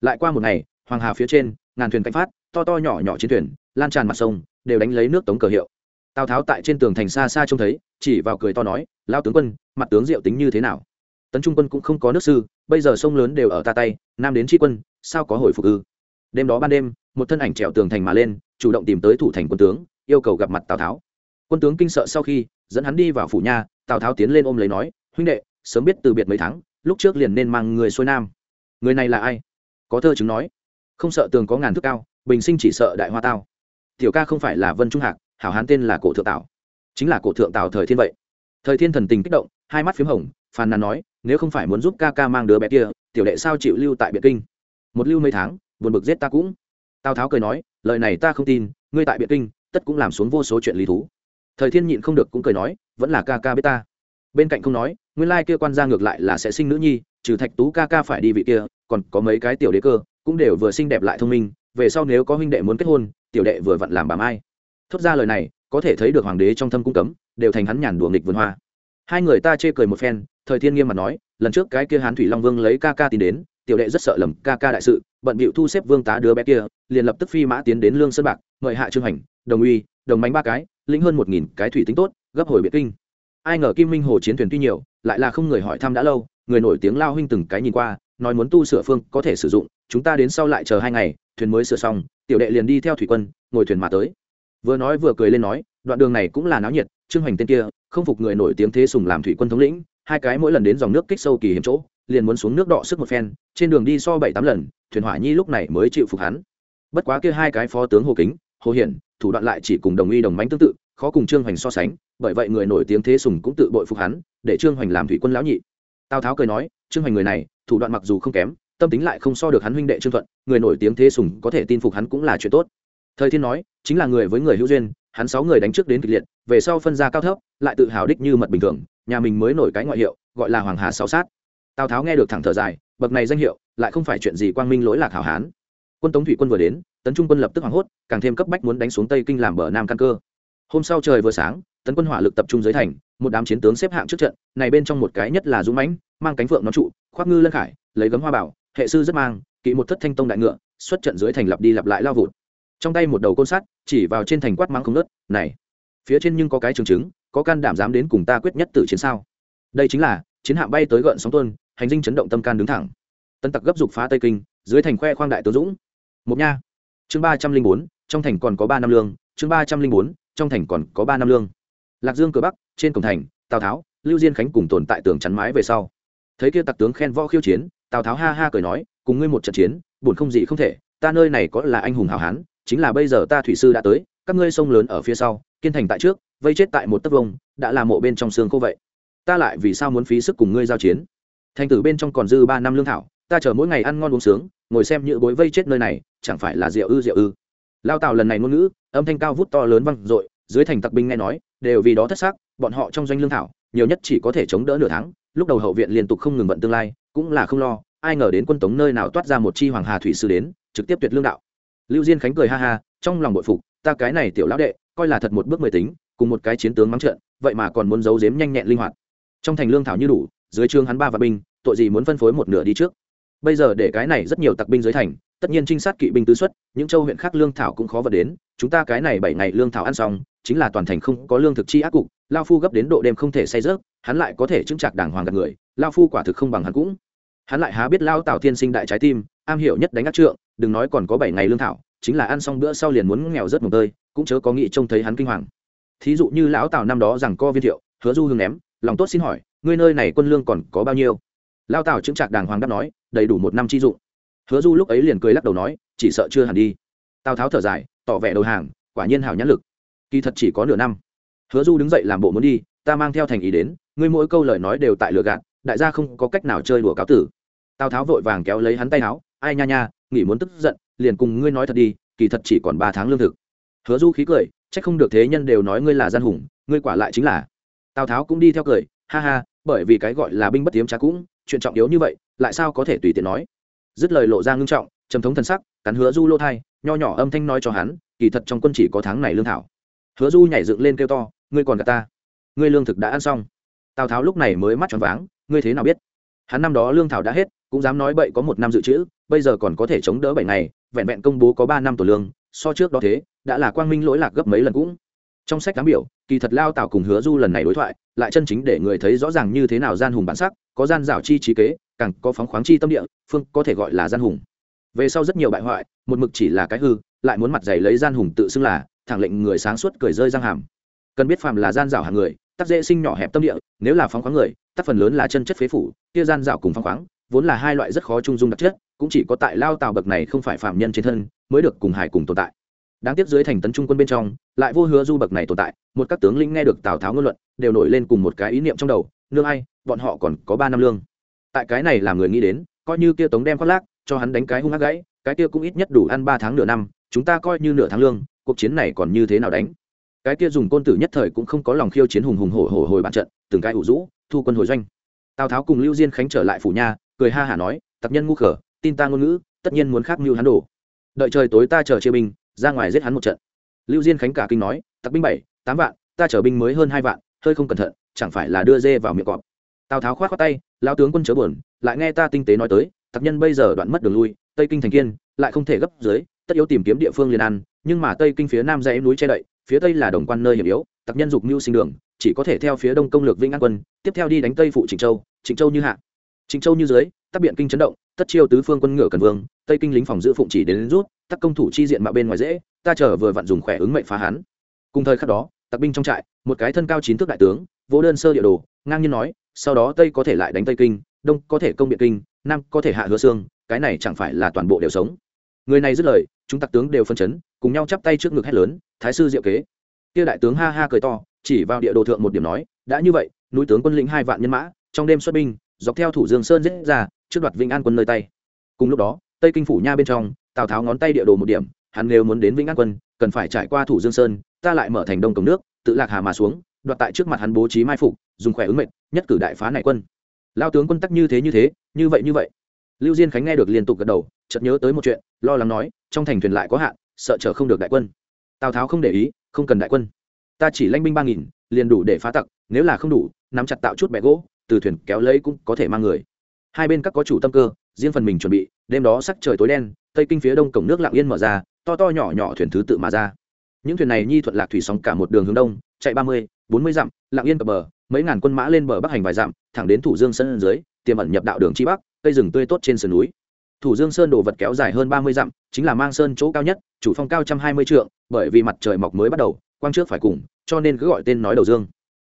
Lại qua một ngày, hoàng hà phía trên, ngàn thuyền cánh phát, to to nhỏ nhỏ chiến thuyền, lan tràn mặt sông, đều đánh lấy nước tống cờ hiệu. Tào tháo tại trên tường thành xa xa trông thấy, chỉ vào cười to nói lao tướng quân, mặt tướng diệu tính như thế nào? Tấn trung quân cũng không có nước sư, bây giờ sông lớn đều ở ta tay, nam đến tri quân, sao có hồi phục ư? Đêm đó ban đêm một thân ảnh trèo tường thành mà lên, chủ động tìm tới thủ thành quân tướng, yêu cầu gặp mặt tào tháo. Quân tướng kinh sợ sau khi, dẫn hắn đi vào phủ nha, tào tháo tiến lên ôm lấy nói, huynh đệ, sớm biết từ biệt mấy tháng, lúc trước liền nên mang người xuôi nam. Người này là ai? Có thơ chứng nói, không sợ tường có ngàn thước cao, bình sinh chỉ sợ đại hoa tao. Tiểu ca không phải là vân trung hạc, hảo hán tên là cổ thượng tảo chính là cổ thượng tảo thời thiên vậy. Thời thiên thần tình kích động, hai mắt p h í m hồng, phàn nàn nói, nếu không phải muốn giúp ca ca mang đứa bé kia, tiểu đệ sao chịu lưu tại biệt kinh? Một lưu mấy tháng, buồn bực giết ta cũng tào tháo cười nói, lời này ta không tin, ngươi tại biệt kinh, tất cũng làm xuống vô số chuyện lý thú. Thời thiên nhịn không được cũng cười nói, vẫn là ca ca biết ta. Bên cạnh không nói, nguyên lai kia quan gia ngược lại là sẽ sinh nữ nhi, trừ thạch tú ca ca phải đi vị kia, còn có mấy cái tiểu đế cơ, cũng đều vừa xinh đẹp lại thông minh, về sau nếu có huynh đệ muốn kết hôn, tiểu đệ vừa vặn làm bà mai. Thốt ra lời này, có thể thấy được hoàng đế trong thâm cung cấm, đều thành hắn nhàn đùa nghịch vườn hoa. Hai người ta chê cười một phen, thời thiên nghiêm mặt nói, lần trước cái kia hán thủy long vương lấy ca ca tìm đến, tiểu đệ rất sợ lầm ca ca đại sự, bận bịu thu xếp vương tá đứa bé kia liền lập tức phi mã tiến đến lương sơn bạc, mời hạ trương hành, đồng uy, đồng bánh ba cái, lĩnh hơn một nghìn cái thủy tính tốt, gấp hồi biệt kinh. Ai ngờ kim minh hồ chiến thuyền tuy nhiều, lại là không người hỏi thăm đã lâu, người nổi tiếng lao huynh từng cái nhìn qua, nói muốn tu sửa phương có thể sử dụng, chúng ta đến sau lại chờ hai ngày, thuyền mới sửa xong, tiểu đệ liền đi theo thủy quân, ngồi thuyền mà tới. Vừa nói vừa cười lên nói, đoạn đường này cũng là náo nhiệt, trương hoành tên kia, không phục người nổi tiếng thế sùng làm thủy quân thống lĩnh, hai cái mỗi lần đến dòng nước kích sâu kỳ hiểm chỗ, liền muốn xuống nước đọ sức một phen, trên đường đi so bảy tám lần, thuyền hỏa nhi lúc này mới chịu phục hắn bất quá kia hai cái phó tướng hồ kính, hồ hiển, thủ đoạn lại chỉ cùng đồng y đồng mánh tương tự, khó cùng trương hoành so sánh, bởi vậy người nổi tiếng thế sùng cũng tự bội phục hắn, để trương hoành làm thủy quân lão nhị. Tào tháo cười nói, trương hoành người này, thủ đoạn mặc dù không kém, tâm tính lại không so được hắn huynh đệ trương thuận, người nổi tiếng thế sùng có thể tin phục hắn cũng là chuyện tốt. Thời thiên nói, chính là người với người hữu duyên, hắn sáu người đánh trước đến kịch liệt, về sau phân ra cao thấp, lại tự hào đích như mật bình thường, nhà mình mới nổi cái ngoại hiệu, gọi là hoàng hà sáu sát. Tào tháo nghe được thẳng thở dài, bậc này danh hiệu, lại không phải chuyện gì quang minh lỗi lạc hảo hán quân tống thủy quân vừa đến, tấn trung quân lập tức hoảng hốt, càng thêm cấp bách muốn đánh xuống tây kinh làm bờ nam căn cơ. Hôm sau trời vừa sáng, tấn quân hỏa lực tập trung dưới thành, một đám chiến tướng xếp hạng trước trận, này bên trong một cái nhất là dũng mãnh, mang cánh phượng nó trụ, khoác ngư lân khải, lấy gấm hoa bảo, hệ sư rất mang, kỵ một thất thanh tông đại ngựa, xuất trận dưới thành lặp đi lặp lại lao vụt. Trong tay một đầu côn sắt, chỉ vào trên thành quát mắng không nớt này, phía trên nhưng có cái trường chứng, có can đảm dám đến cùng ta quyết nhất tử chiến sao? Đây chính là, chiến hạm bay tới gợn sóng tuôn, hành dinh chấn động tâm can đứng thẳng. Tân tặc gấp dục phá tây kinh, dưới thành khoe khoang đại tướng dũng một nha. Chương ba trăm linh bốn, trong thành còn có ba năm lương, chương ba trăm linh bốn, trong thành còn có ba năm lương. Lạc dương cửa bắc, trên cổng thành, tào tháo, lưu diên khánh cùng tồn tại tường chắn mái về sau. Thấy kia tặc tướng khen võ khiêu chiến, tào tháo ha ha cười nói, cùng ngươi một trận chiến, buồn không gì không thể, ta nơi này có là anh hùng hào hán, chính là bây giờ ta thủy sư đã tới, các ngươi sông lớn ở phía sau, kiên thành tại trước, vây chết tại một tấc vông, đã là mộ bên trong xương khô vậy. Ta lại vì sao muốn phí sức cùng ngươi giao chiến? Thành tử bên trong còn dư ba năm lương thảo, ta chờ mỗi ngày ăn ngon uống sướng, ngồi xem nhựa bối vây chết nơi này chẳng phải là rượu ư rượu ư. Lao tào lần này ngôn ngữ, âm thanh cao vút to lớn văng dội, dưới thành tặc binh nghe nói, đều vì đó thất xác bọn họ trong doanh lương thảo, nhiều nhất chỉ có thể chống đỡ nửa tháng, lúc đầu hậu viện liên tục không ngừng vận tương lai, cũng là không lo, ai ngờ đến quân tống nơi nào toát ra một chi hoàng hà thủy sư đến, trực tiếp tuyệt lương đạo. Lưu diên khánh cười ha ha, trong lòng bội phục, ta cái này tiểu lão đệ, coi là thật một bước mười tính, cùng một cái chiến tướng mắng trận, vậy mà còn muốn giấu giếm nhanh nhẹn linh hoạt. Trong thành lương thảo như đủ, dưới trương hắn ba và binh, tội gì muốn phân phối một nửa đi trước. Bây giờ để cái này rất nhiều tặc binh dưới thành tất nhiên trinh sát kỵ binh tứ xuất, những châu huyện khác lương thảo cũng khó vật đến. Chúng ta cái này bảy ngày lương thảo ăn xong, chính là toàn thành không có lương thực chi ác cục. Lao phu gấp đến độ đêm không thể say rớt hắn lại có thể chứng chặt đàng hoàng gặp người. Lao phu quả thực không bằng hắn cũng. Hắn lại há biết lao tào thiên sinh đại trái tim, am hiểu nhất đánh ác trượng, đừng nói còn có bảy ngày lương thảo, chính là ăn xong bữa sau liền muốn nghèo rất mồm tơi, cũng chớ có nghĩ trông thấy hắn kinh hoàng. Thí dụ như lão tào năm đó rằng co viên thiệu, hứa du hương ném, lòng tốt xin hỏi, ngươi nơi này quân lương còn có bao nhiêu? Lao tào chứng trạc đàng hoàng đáp nói, đầy đủ một năm chi dụng hứa du lúc ấy liền cười lắc đầu nói, chỉ sợ chưa hẳn đi. Tào tháo thở dài, tỏ vẻ đầu hàng, quả nhiên hảo nhãn lực. Kỳ thật chỉ có nửa năm. Hứa du đứng dậy làm bộ muốn đi, ta mang theo thành ý đến, ngươi mỗi câu lời nói đều tại lừa gạt, đại gia không có cách nào chơi đùa cáo tử. Tào tháo vội vàng kéo lấy hắn tay áo, ai nha nha, nghỉ muốn tức giận, liền cùng ngươi nói thật đi, kỳ thật chỉ còn ba tháng lương thực. Hứa du khí cười trách không được thế nhân đều nói ngươi là gian hùng, ngươi quả lại chính là. Tào tháo cũng đi theo cười, ha ha, bởi vì cái gọi là binh bất tiếm trá cũng, chuyện trọng yếu như vậy, lại sao có thể tùy tiện nói? Dứt lời lộ ra ngưng trọng, trầm thống thần sắc, cắn hứa du lô thai, nho nhỏ âm thanh nói cho hắn, kỳ thật trong quân chỉ có tháng này lương thảo. Hứa du nhảy dựng lên kêu to, ngươi còn cả ta? Ngươi lương thực đã ăn xong. Tào tháo lúc này mới mắt tròn váng, ngươi thế nào biết? Hắn năm đó lương thảo đã hết, cũng dám nói bậy có một năm dự trữ, bây giờ còn có thể chống đỡ bảy ngày, vẹn vẹn công bố có ba năm tổ lương, so trước đó thế, đã là quang minh lỗi lạc gấp mấy lần cũng. Trong sách cám biểu, kỳ thật lao tào cùng hứa du lần này đối thoại, lại chân chính để người thấy rõ ràng như thế nào gian hùng bản sắc, có gian dảo chi trí kế càng có phóng khoáng chi tâm địa, phương có thể gọi là gian hùng. Về sau rất nhiều bại hoại, một mực chỉ là cái hư, lại muốn mặt giày lấy gian hùng tự xưng là, thẳng lệnh người sáng suốt cười rơi răng hàm. Cần biết phàm là gian dảo hàng người tắc dễ sinh nhỏ hẹp tâm địa, nếu là phóng khoáng người tắc phần lớn là chân chất phế phủ, kia gian dảo cùng phóng khoáng, vốn là hai loại rất khó trung dung đặc chất, cũng chỉ có tại lao tào bậc này không phải phạm nhân trên thân, mới được cùng hải cùng tồn tại. Đáng tiếc dưới thành tấn trung quân bên trong, lại vô hứa du bậc này tồn tại, một các tướng lĩnh nghe được tào tháo ngôn luận, đều nổi lên cùng một cái ý niệm trong đầu, nương ai, bọn họ còn có ba năm lương tại cái này làm người nghĩ đến, coi như kia tống đem khoác lác, cho hắn đánh cái hung ác gãy, cái kia cũng ít nhất đủ ăn ba tháng nửa năm, chúng ta coi như nửa tháng lương, cuộc chiến này còn như thế nào đánh? Cái kia dùng côn tử nhất thời cũng không có lòng khiêu chiến hùng hùng hổ hổ hồi bản trận, từng cái ủ rũ, thu quân hồi doanh. Tào tháo cùng lưu diên khánh trở lại phủ nhà, cười ha hả nói, tập nhân ngu khở, tin ta ngôn ngữ, tất nhiên muốn khác mưu hắn đổ. Đợi trời tối ta chờ chia binh, ra ngoài giết hắn một trận. Lưu diên khánh cả kinh nói tặc binh bảy, tám vạn, ta chở binh mới hơn hai vạn, hơi không cẩn thận, chẳng phải là đưa dê vào miệng cọp tào tháo khoát khoát tay lao tướng quân chớ buồn lại nghe ta tinh tế nói tới tặc nhân bây giờ đoạn mất đường lui tây kinh thành kiên lại không thể gấp dưới tất yếu tìm kiếm địa phương liền ăn nhưng mà tây kinh phía nam dãy núi che đậy phía tây là đồng quan nơi hiểm yếu tặc nhân dục mưu sinh đường chỉ có thể theo phía đông công lược vĩnh an quân tiếp theo đi đánh tây phụ trịnh châu trịnh châu như hạ. Trịnh châu như dưới tắc biện kinh chấn động tất chiêu tứ phương quân ngựa cần vương tây kinh lính phòng giữ phụng chỉ đến, đến rút tắc công thủ chi diện mạo bên ngoài dễ ta chờ vừa vặn dùng khỏe ứng mệnh phá hắn. Cùng thời khắc đó tặc binh trong trại một cái thân cao chín thước đại tướng vỗ đơn sơ địa đồ ngang nhiên nói sau đó tây có thể lại đánh tây kinh, đông có thể công biện kinh, nam có thể hạ hứa xương, cái này chẳng phải là toàn bộ đều sống. Người này dứt lời, chúng tặc tướng đều phân chấn, cùng nhau chắp tay trước ngực hét lớn, thái sư diệu kế. Kia đại tướng ha ha cười to, chỉ vào địa đồ thượng một điểm nói, đã như vậy, núi tướng quân lĩnh hai vạn nhân mã, trong đêm xuất binh, dọc theo thủ dương sơn giết ra, trước đoạt vĩnh an quân nơi tay. Cùng lúc đó, tây kinh phủ nha bên trong, tào tháo ngón tay địa đồ một điểm, hắn nếu muốn đến vĩnh an quân, cần phải trải qua thủ dương sơn, ta lại mở thành đông cổng nước, tự lạc hà mà xuống, đoạt tại trước mặt hắn bố trí mai phục dùng khỏe ứng mệnh, nhất cử đại phá này quân. Lao tướng quân tắc như thế như thế, như vậy như vậy. Lưu diên khánh nghe được liên tục gật đầu, chợt nhớ tới một chuyện, lo lắng nói, trong thành thuyền lại có hạn, sợ chở không được đại quân. Tào tháo không để ý, không cần đại quân. Ta chỉ lanh binh ba nghìn, liền đủ để phá tặc, nếu là không đủ, nắm chặt tạo chút bẹ gỗ, từ thuyền kéo lấy cũng có thể mang người. Hai bên các có chủ tâm cơ, riêng phần mình chuẩn bị, đêm đó sắc trời tối đen, tây kinh phía đông cổng nước lặng yên mở ra, to to nhỏ nhỏ thuyền thứ tự mà ra. Những thuyền này nhi thuận lạc thủy sóng cả một đường hướng đông, chạy ba mươi, bốn mươi dặm, lặng yên cập bờ mấy ngàn quân mã lên bờ bắc hành vài dặm, thẳng đến thủ dương sơn dưới, tiềm ẩn nhập đạo đường chi bắc, cây rừng tươi tốt trên sườn núi. Thủ dương sơn đồ vật kéo dài hơn ba mươi dặm, chính là mang sơn chỗ cao nhất, chủ phong cao trăm hai mươi trượng, bởi vì mặt trời mọc mới bắt đầu, quang trước phải cùng, cho nên cứ gọi tên nói đầu dương.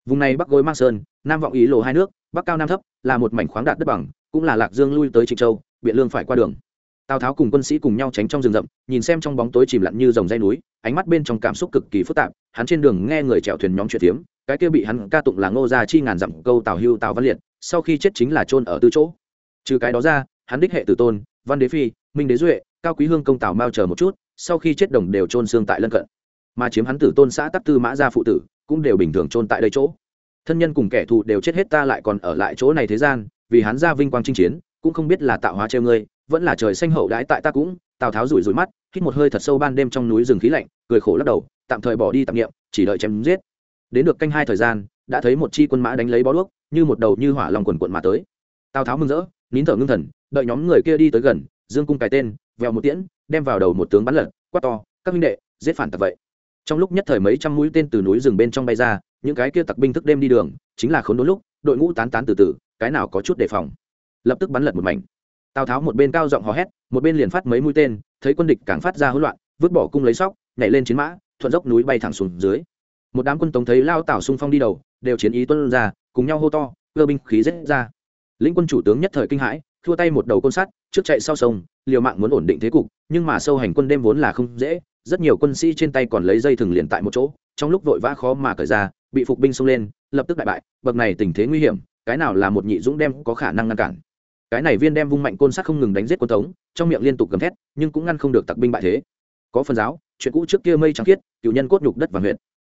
Vùng này bắc gối mang sơn, nam vọng ý lộ hai nước, bắc cao nam thấp, là một mảnh khoáng đạt đất bằng, cũng là lạc dương lui tới trịnh châu, biện lương phải qua đường tào tháo cùng quân sĩ cùng nhau tránh trong rừng rậm, nhìn xem trong bóng tối chìm lặn như dòng dây núi, ánh mắt bên trong cảm xúc cực kỳ phức tạp, hắn trên đường nghe người chèo thuyền nhóm chuyện tiếm cái kia bị hắn ca tụng là ngô gia chi ngàn dặm câu tào hưu tào văn liệt, sau khi chết chính là chôn ở tư chỗ. Trừ cái đó ra, hắn đích hệ tử tôn, văn đế phi, minh đế duệ, cao quý hương công tào mao chờ một chút, sau khi chết đồng đều chôn xương tại lân cận. Mà chiếm hắn tử tôn xã tắc tư mã gia phụ tử, cũng đều bình thường chôn tại đây chỗ. Thân nhân cùng kẻ thù đều chết hết ta lại còn ở lại chỗ này thế gian, vì hắn ra vinh quang chinh chiến, cũng không biết là tạo hóa treo ngươi vẫn là trời xanh hậu đãi tại ta cũng, tào tháo rủi rủi mắt, hít một hơi thật sâu ban đêm trong núi rừng khí lạnh, cười khổ lắc đầu, tạm thời bỏ đi tạp nghiệm chỉ đợi chém giết. Đến được canh hai thời gian, đã thấy một chi quân mã đánh lấy bó đuốc, như một đầu như hỏa lòng quần quận mà tới. Tào tháo mừng rỡ, nín thở ngưng thần, đợi nhóm người kia đi tới gần, dương cung cài tên, vèo một tiễn, đem vào đầu một tướng bắn lật, quát to, các minh đệ, giết phản tặc vậy. Trong lúc nhất thời mấy trăm mũi tên từ núi rừng bên trong bay ra, những cái kia tặc binh thức đêm đi đường, chính là khốn đốn lúc, đội ngũ tán tán từ từ, cái nào có chút đề phòng. Lập tức bắn lật một mảnh tào tháo một bên cao giọng hò hét, một bên liền phát mấy mũi tên, thấy quân địch càng phát ra hỗn loạn, vứt bỏ cung lấy sóc, nhảy lên chiến mã, thuận dốc núi bay thẳng xuống dưới. Một đám quân tống thấy lao tảo xung phong đi đầu, đều chiến ý tuân ra, cùng nhau hô to, cơ binh khí rết ra. Lĩnh quân chủ tướng nhất thời kinh hãi, thua tay một đầu côn sắt, trước chạy sau sông, liều mạng muốn ổn định thế cục, nhưng mà sâu hành quân đêm vốn là không dễ, rất nhiều quân sĩ trên tay còn lấy dây thừng liền tại một chỗ, trong lúc vội vã khó mà cởi ra, bị phục binh xông lên, lập tức đại bại, bậc này tình thế nguy hiểm, cái nào là một nhị dũng đem có khả năng ngăn cản cái này viên đem vung mạnh côn sắt không ngừng đánh giết quân tống, trong miệng liên tục gầm thét, nhưng cũng ngăn không được tặc binh bại thế. Có phần giáo, chuyện cũ trước kia mây trắng khiết, cựu nhân cốt nhục đất và huyện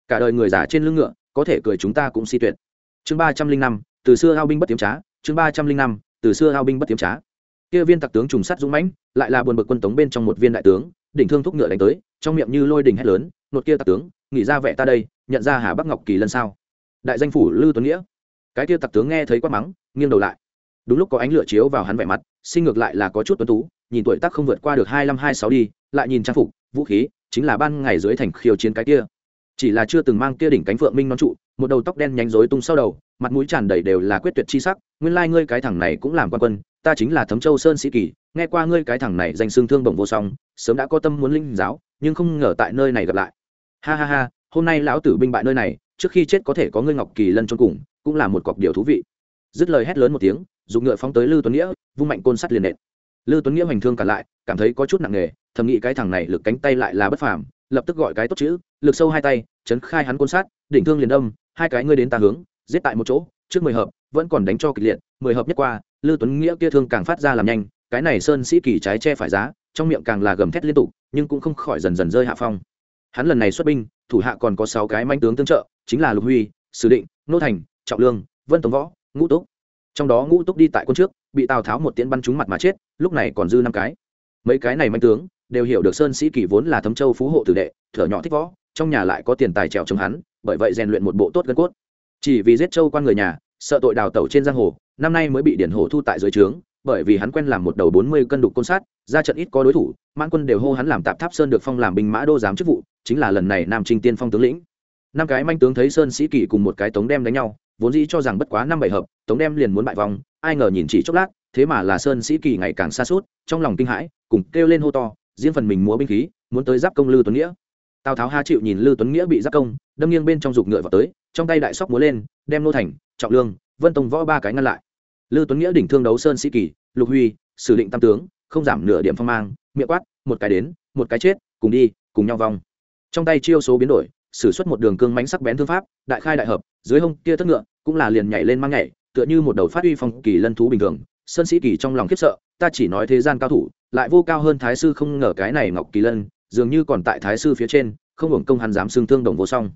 cả đời người già trên lưng ngựa, có thể cười chúng ta cũng si tuyệt. Chương ba trăm linh năm, từ xưa ao binh bất tiếm trá, chương ba trăm linh năm, từ xưa ao binh bất tiếm trá. Kia viên tặc tướng trùng sắt dũng mãnh, lại là buồn bực quân tống bên trong một viên đại tướng, đỉnh thương thúc ngựa đánh tới, trong miệng như lôi đình hét lớn, nột kia tặc tướng nghĩ ra vẻ ta đây, nhận ra hà bắc ngọc kỳ lần sao? Đại danh phủ lư tuấn nghĩa. Cái kia tặc tướng nghe thấy quát mắng, nghiêng đầu lại đúng lúc có ánh lửa chiếu vào hắn vẻ mặt, sinh ngược lại là có chút tuấn tú, nhìn tuổi tác không vượt qua được hai năm hai sáu đi, lại nhìn trang phục, vũ khí, chính là ban ngày dưới thành khiêu chiến cái kia. Chỉ là chưa từng mang kia đỉnh cánh phượng minh non trụ, một đầu tóc đen nhánh rối tung sau đầu, mặt mũi tràn đầy đều là quyết tuyệt chi sắc, nguyên lai ngươi cái thằng này cũng làm quan quân, ta chính là thấm châu sơn sĩ kỳ, nghe qua ngươi cái thằng này danh xương thương bổng vô song, sớm đã có tâm muốn linh giáo, nhưng không ngờ tại nơi này gặp lại. Ha ha ha, hôm nay lão tử binh bại nơi này, trước khi chết có thể có ngươi ngọc kỳ lân trôn cùng, cũng là một cọc điều thú vị dứt lời hét lớn một tiếng, dùng ngựa phóng tới lư tuấn nghĩa, vung mạnh côn sắt liền nện. Lư tuấn nghĩa hoành thương cả lại, cảm thấy có chút nặng nề, thầm nghĩ cái thằng này lực cánh tay lại là bất phàm, lập tức gọi cái tốt chữ, lực sâu hai tay, chấn khai hắn côn sát đỉnh thương liền đâm, hai cái ngươi đến ta hướng, giết tại một chỗ, trước mười hợp, vẫn còn đánh cho kịch liệt, mười hợp nhất qua, lư tuấn nghĩa kia thương càng phát ra làm nhanh, cái này sơn sĩ kỳ trái che phải giá, trong miệng càng là gầm thét liên tục, nhưng cũng không khỏi dần dần rơi hạ phong. Hắn lần này xuất binh, thủ hạ còn có sáu cái manh tướng tương trợ, chính là lục huy, sử định, nô thành, trọng lương, vân tống võ ngũ túc. Trong đó ngũ túc đi tại quân trước, bị tào tháo một tiễn bắn trúng mặt mà chết, lúc này còn dư năm cái. Mấy cái này manh tướng, đều hiểu được sơn sĩ kỳ vốn là thấm châu phú hộ tử đệ, thở nhỏ thích võ, trong nhà lại có tiền tài trèo chống hắn, bởi vậy rèn luyện một bộ tốt gân cốt. Chỉ vì giết châu quan người nhà, sợ tội đào tẩu trên giang hồ, năm nay mới bị điển hồ thu tại dưới trướng, bởi vì hắn quen làm một đầu bốn mươi cân đục côn sát, ra trận ít có đối thủ, mãn quân đều hô hắn làm tạp tháp sơn được phong làm binh mã đô giám chức vụ, chính là lần này nam trinh tiên phong tướng lĩnh. Năm cái manh tướng thấy sơn sĩ kỳ cùng một cái tống đem đánh nhau vốn dĩ cho rằng bất quá năm bảy hợp, tống đem liền muốn bại vòng ai ngờ nhìn chỉ chốc lát, thế mà là sơn sĩ kỳ ngày càng xa suốt trong lòng kinh hãi, cùng kêu lên hô to diễn phần mình múa binh khí, muốn tới giáp công lư tuấn nghĩa. Tào tháo ha chịu nhìn lư tuấn nghĩa bị giáp công, đâm nghiêng bên trong giục ngựa vào tới, trong tay đại sóc múa lên, đem nô thành, trọng lương, vân tông võ ba cái ngăn lại. Lư tuấn nghĩa đỉnh thương đấu sơn sĩ kỳ, lục huy, sử định tam tướng, không giảm nửa điểm phong mang, miệng quát, một cái đến, một cái chết, cùng đi, cùng nhau vòng trong tay chiêu số biến đổi sử xuất một đường cương mánh sắc bén thương pháp, đại khai đại hợp, dưới hông kia tất ngựa cũng là liền nhảy lên mang nhảy, tựa như một đầu phát uy phong kỳ lân thú bình thường. Sơn sĩ kỳ trong lòng khiếp sợ, ta chỉ nói thế gian cao thủ, lại vô cao hơn thái sư không ngờ cái này ngọc kỳ lân, dường như còn tại thái sư phía trên, không hưởng công hắn dám xương thương đồng vô song.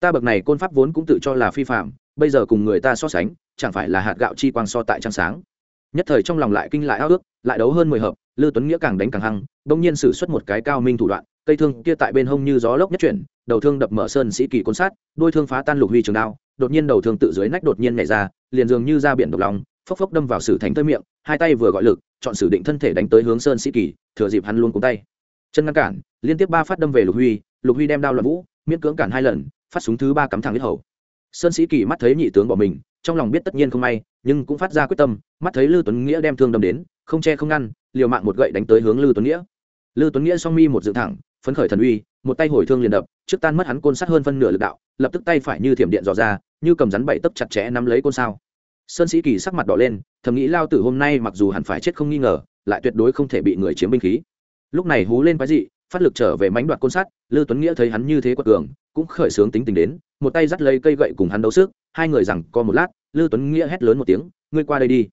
Ta bậc này côn pháp vốn cũng tự cho là phi phạm bây giờ cùng người ta so sánh, chẳng phải là hạt gạo chi quang so tại trăng sáng. Nhất thời trong lòng lại kinh lại ao ước, lại đấu hơn mười hợp lư tuấn nghĩa càng đánh càng hăng, bỗng nhiên sử xuất một cái cao minh thủ đoạn, cây thương kia tại bên hông như gió lốc nhất chuyển, đầu thương đập mở sơn sĩ kỳ côn sát, đôi thương phá tan lục huy trường đao, đột nhiên đầu thương tự dưới nách đột nhiên nhảy ra, liền dường như ra biển độc lòng phốc phốc đâm vào sử thành tới miệng, hai tay vừa gọi lực, chọn sử định thân thể đánh tới hướng sơn sĩ kỳ, thừa dịp hắn luôn cùng tay. Chân ngăn cản, liên tiếp ba phát đâm về lục huy lục huy đem đao loạn vũ, miễn cưỡng cản hai lần, phát súng thứ ba cắm thẳng huyết hầu. Sơn sĩ kỳ mắt thấy nhị tướng bỏ mình, trong lòng biết tất nhiên không may, nhưng cũng phát ra quyết tâm, mắt thấy lư tuấn nghĩa đem thương đâm đến, không che không ngăn liều mạng một gậy đánh tới hướng lư tuấn nghĩa. Lư tuấn nghĩa song mi một dựng thẳng, phấn khởi thần uy, một tay hồi thương liền đập, trước tan mất hắn côn sắt hơn phân nửa lực đạo, lập tức tay phải như thiểm điện dò ra, như cầm rắn bảy tấc chặt chẽ nắm lấy côn sao. Sơn sĩ kỳ sắc mặt đỏ lên, thầm nghĩ lao tử hôm nay mặc dù hẳn phải chết không nghi ngờ, lại tuyệt đối không thể bị người chiếm binh khí. Lúc này hú lên quái dị, phát lực trở về mánh đoạt côn sắt lư tuấn nghĩa thấy hắn như thế quật cường, cũng khởi sướng tính tình đến, một tay dắt lấy cây gậy cùng hắn đấu sức, hai người rằng co một lát, lư tuấn nghĩa hét lớn một tiếng, ngươi qua đây đi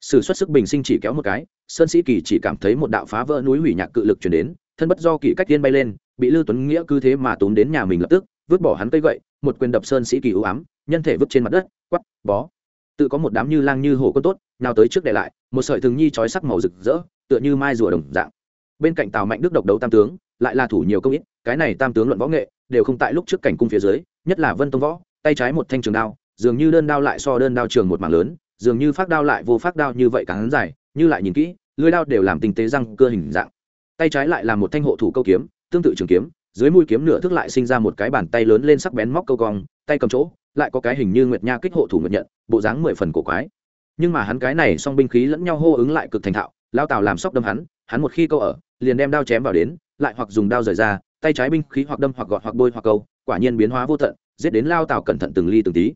sử xuất sức bình sinh chỉ kéo một cái, sơn sĩ kỳ chỉ cảm thấy một đạo phá vỡ núi hủy nhạc cự lực chuyển đến, thân bất do kỳ cách tiên bay lên, bị lư tuấn nghĩa cứ thế mà tốn đến nhà mình lập tức, vứt bỏ hắn cây gậy, một quyền đập sơn sĩ kỳ ưu ám, nhân thể vứt trên mặt đất quắp bó. Tự có một đám như lang như hổ quân tốt, nào tới trước để lại, một sợi thường nhi trói sắc màu rực rỡ, tựa như mai rùa đồng dạng. Bên cạnh tào mạnh đức độc đấu tam tướng, lại là thủ nhiều công ít, cái này tam tướng luận võ nghệ, đều không tại lúc trước cảnh cung phía dưới, nhất là vân tông võ, tay trái một thanh trường đao, dường như đơn đao lại so đơn đao trường một mảng lớn dường như phát đao lại vô phát đao như vậy càng dài, như lại nhìn kỹ lưới đao đều làm tinh tế răng cơ hình dạng. Tay trái lại là một thanh hộ thủ câu kiếm, tương tự trường kiếm, dưới mũi kiếm nửa thước lại sinh ra một cái bàn tay lớn lên sắc bén móc câu cong, tay cầm chỗ, lại có cái hình như nguyệt nha kích hộ thủ nguyệt nhận, bộ dáng mười phần cổ quái. Nhưng mà hắn cái này song binh khí lẫn nhau hô ứng lại cực thành thạo, lao tào làm sóc đâm hắn hắn một khi câu ở, liền đem đao chém vào đến, lại hoặc dùng đao rời ra, tay trái binh khí hoặc đâm hoặc gọt hoặc bôi hoặc câu, quả nhiên biến hóa vô tận, giết đến lao tào cẩn thận từng ly từng tí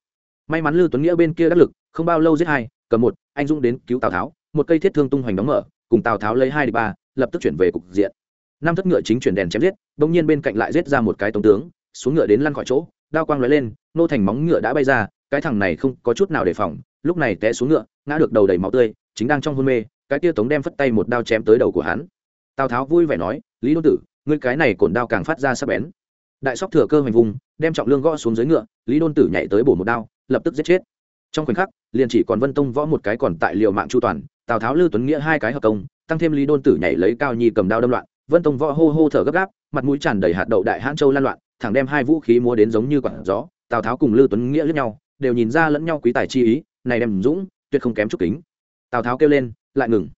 may mắn lưu tuấn nghĩa bên kia đắc lực, không bao lâu giết hai, cầm một, anh dũng đến cứu tào tháo, một cây thiết thương tung hoành đóng mở, cùng tào tháo lấy hai đi ba, lập tức chuyển về cục diện. Năm thất ngựa chính chuyển đèn chém giết, bỗng nhiên bên cạnh lại giết ra một cái tống tướng, xuống ngựa đến lăn khỏi chỗ, đao quang lóe lên, nô thành móng ngựa đã bay ra, cái thằng này không có chút nào đề phòng, lúc này té xuống ngựa, ngã được đầu đầy máu tươi, chính đang trong hôn mê, cái tia tống đem phất tay một đao chém tới đầu của hắn. Tào tháo vui vẻ nói, lý đôn tử, ngươi cái này cổn đao càng phát ra sắc bén. Đại sóc thừa cơ hoành vùng, đem trọng lương gõ xuống dưới ngựa, lý đôn tử nhảy tới bổ một đao lập tức giết chết. Trong khoảnh khắc, liền chỉ còn vân tông võ một cái còn tại liều mạng chu toàn, tào tháo lư tuấn nghĩa hai cái hợp công, tăng thêm lý đôn tử nhảy lấy cao nhi cầm đao đâm loạn, vân tông võ hô hô thở gấp gáp, mặt mũi tràn đầy hạt đậu đại hãn châu lan loạn, thẳng đem hai vũ khí múa đến giống như quặn gió, tào tháo cùng lư tuấn nghĩa lẫn nhau, đều nhìn ra lẫn nhau quý tài chi ý, này đem dũng, tuyệt không kém chút kính. Tào tháo kêu lên, lại ngừng.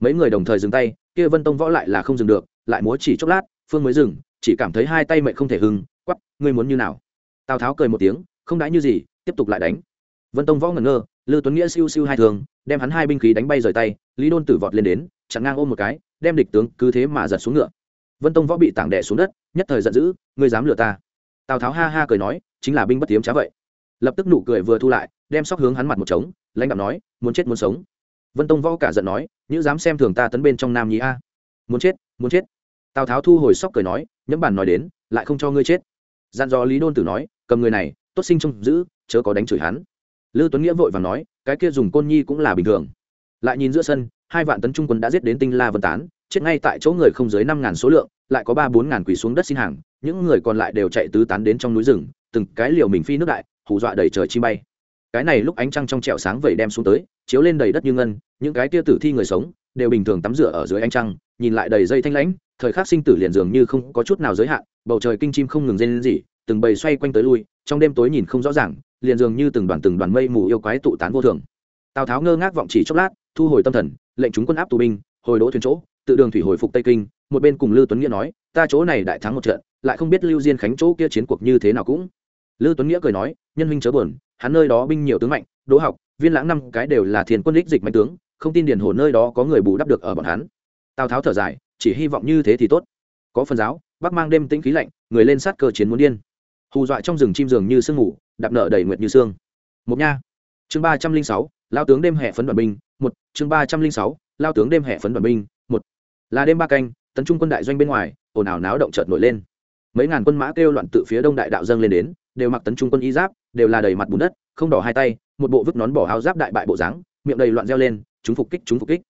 Mấy người đồng thời dừng tay, kia vân tông võ lại là không dừng được, lại múa chỉ chốc lát, phương mới dừng, chỉ cảm thấy hai tay mệnh không thể hưng quắp ngươi muốn như nào? Tào tháo cười một tiếng, không đãi như gì tiếp tục lại đánh. Vân tông võ ngẩn ngơ, lư tuấn nghĩa siêu siêu hai thường, đem hắn hai binh khí đánh bay rời tay, lý đôn tử vọt lên đến, chặn ngang ôm một cái, đem địch tướng cứ thế mà giật xuống ngựa. Vân tông võ bị tảng đẻ xuống đất, nhất thời giận dữ, ngươi dám lừa ta? Tào tháo ha ha cười nói, chính là binh bất tiếm trá vậy. Lập tức nụ cười vừa thu lại, đem sóc hướng hắn mặt một trống, lãnh đạo nói, muốn chết muốn sống. Vân tông võ cả giận nói như dám xem thường ta tấn bên trong nam nhí a. Muốn chết muốn chết. Tào tháo thu hồi sóc cười nói, nhẫm bản nói đến, lại không cho ngươi chết. Dặn dò lý đôn tử nói, cầm người này, tốt sinh trông giữ chớ có đánh chửi hắn. Lư tuấn nghĩa vội và nói, cái kia dùng côn nhi cũng là bình thường. Lại nhìn giữa sân, hai vạn tấn trung quân đã giết đến tinh la vân tán, chết ngay tại chỗ người không dưới năm ngàn số lượng, lại có ba bốn ngàn quỷ xuống đất xin hàng, những người còn lại đều chạy tứ tán đến trong núi rừng, từng cái liều mình phi nước đại, hù dọa đầy trời chi bay. Cái này lúc ánh trăng trong trẹo sáng vẩy đem xuống tới, chiếu lên đầy đất như ngân, những cái tia tử thi người sống, đều bình thường tắm rửa ở dưới ánh trăng, nhìn lại đầy dây thanh lãnh, thời khắc sinh tử liền dường như không có chút nào giới hạn, bầu trời kinh chim không ngừng rên gì từng bầy xoay quanh tới lui, trong đêm tối nhìn không rõ ràng liền dường như từng đoàn từng đoàn mây mù yêu quái tụ tán vô thường. Tào tháo ngơ ngác vọng chỉ chốc lát, thu hồi tâm thần, lệnh chúng quân áp tù binh, hồi đỗ thuyền chỗ, tự đường thủy hồi phục tây kinh, một bên cùng lưu tuấn nghĩa nói, ta chỗ này đại thắng một trận, lại không biết lưu diên khánh chỗ kia chiến cuộc như thế nào cũng. Lưu tuấn nghĩa cười nói, nhân huynh chớ buồn, hắn nơi đó binh nhiều tướng mạnh, đỗ học, viên lãng năm cái đều là thiền quân đích dịch mạnh tướng, không tin điền hồ nơi đó có người bù đắp được ở bọn hắn. Tào tháo thở dài, chỉ hy vọng như thế thì tốt. Có phần giáo, bắc mang đêm tĩnh khí lạnh, người lên sát cơ chiến muốn điên. Hù dọa trong rừng chim dường như sương ngủ đạp nợ đầy nguyệt như xương. Một nha. Chương ba trăm linh sáu, lao tướng đêm hè phấn đoàn binh, một. Chương ba trăm linh sáu, lao tướng đêm hè phấn đoàn binh, một. Là đêm ba canh, tấn trung quân đại doanh bên ngoài, ồn ào náo động chợt nổi lên. Mấy ngàn quân mã kêu loạn tự phía đông đại đạo dâng lên đến, đều mặc tấn trung quân y giáp, đều là đầy mặt bùn đất, không đỏ hai tay, một bộ vứt nón bỏ áo giáp đại bại bộ dáng, miệng đầy loạn reo lên, chúng phục kích, chúng phục kích.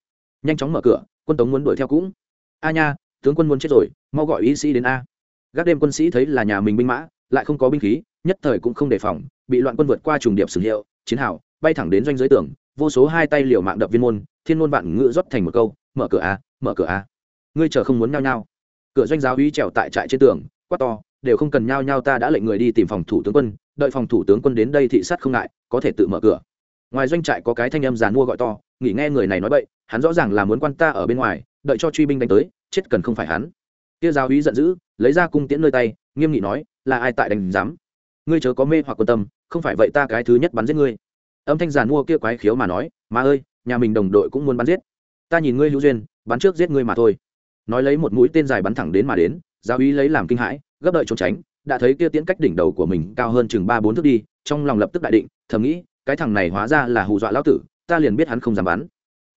Nhanh chóng mở cửa, quân tống muốn đuổi theo cũng. A nha, tướng quân muốn chết rồi, mau gọi y sĩ đến a. Gác đêm quân sĩ thấy là nhà mình binh mã, lại không có binh khí nhất thời cũng không đề phòng, bị loạn quân vượt qua trùng điệp sử hiệu, chiến hào, bay thẳng đến doanh giới tường, vô số hai tay liều mạng đập viên môn, thiên môn vạn ngự rót thành một câu, mở cửa a, mở cửa a. Ngươi chờ không muốn nhao nhao. Cửa doanh giáo uy trèo tại trại trên tường, quát to, đều không cần nhao nhao ta đã lệnh người đi tìm phòng thủ tướng quân, đợi phòng thủ tướng quân đến đây thị sát không ngại, có thể tự mở cửa. Ngoài doanh trại có cái thanh âm giàn mua gọi to, nghỉ nghe người này nói bậy, hắn rõ ràng là muốn quan ta ở bên ngoài, đợi cho truy binh đánh tới, chết cần không phải hắn. Kia giáo úy giận dữ, lấy ra cung tiễn nơi tay, nghiêm nghị nói, là ai tại đánh giám? Ngươi chớ có mê hoặc quan tâm, không phải vậy ta cái thứ nhất bắn giết ngươi. Âm thanh giàn mua kia quái khiếu mà nói mà ơi, nhà mình đồng đội cũng muốn bắn giết. Ta nhìn ngươi hữu duyên, bắn trước giết ngươi mà thôi. Nói lấy một mũi tên dài bắn thẳng đến mà đến, giáo ý lấy làm kinh hãi, gấp đợi trốn tránh, đã thấy kia tiến cách đỉnh đầu của mình cao hơn chừng ba bốn thước đi, trong lòng lập tức đại định, thầm nghĩ, cái thằng này hóa ra là hù dọa lão tử, ta liền biết hắn không dám bắn.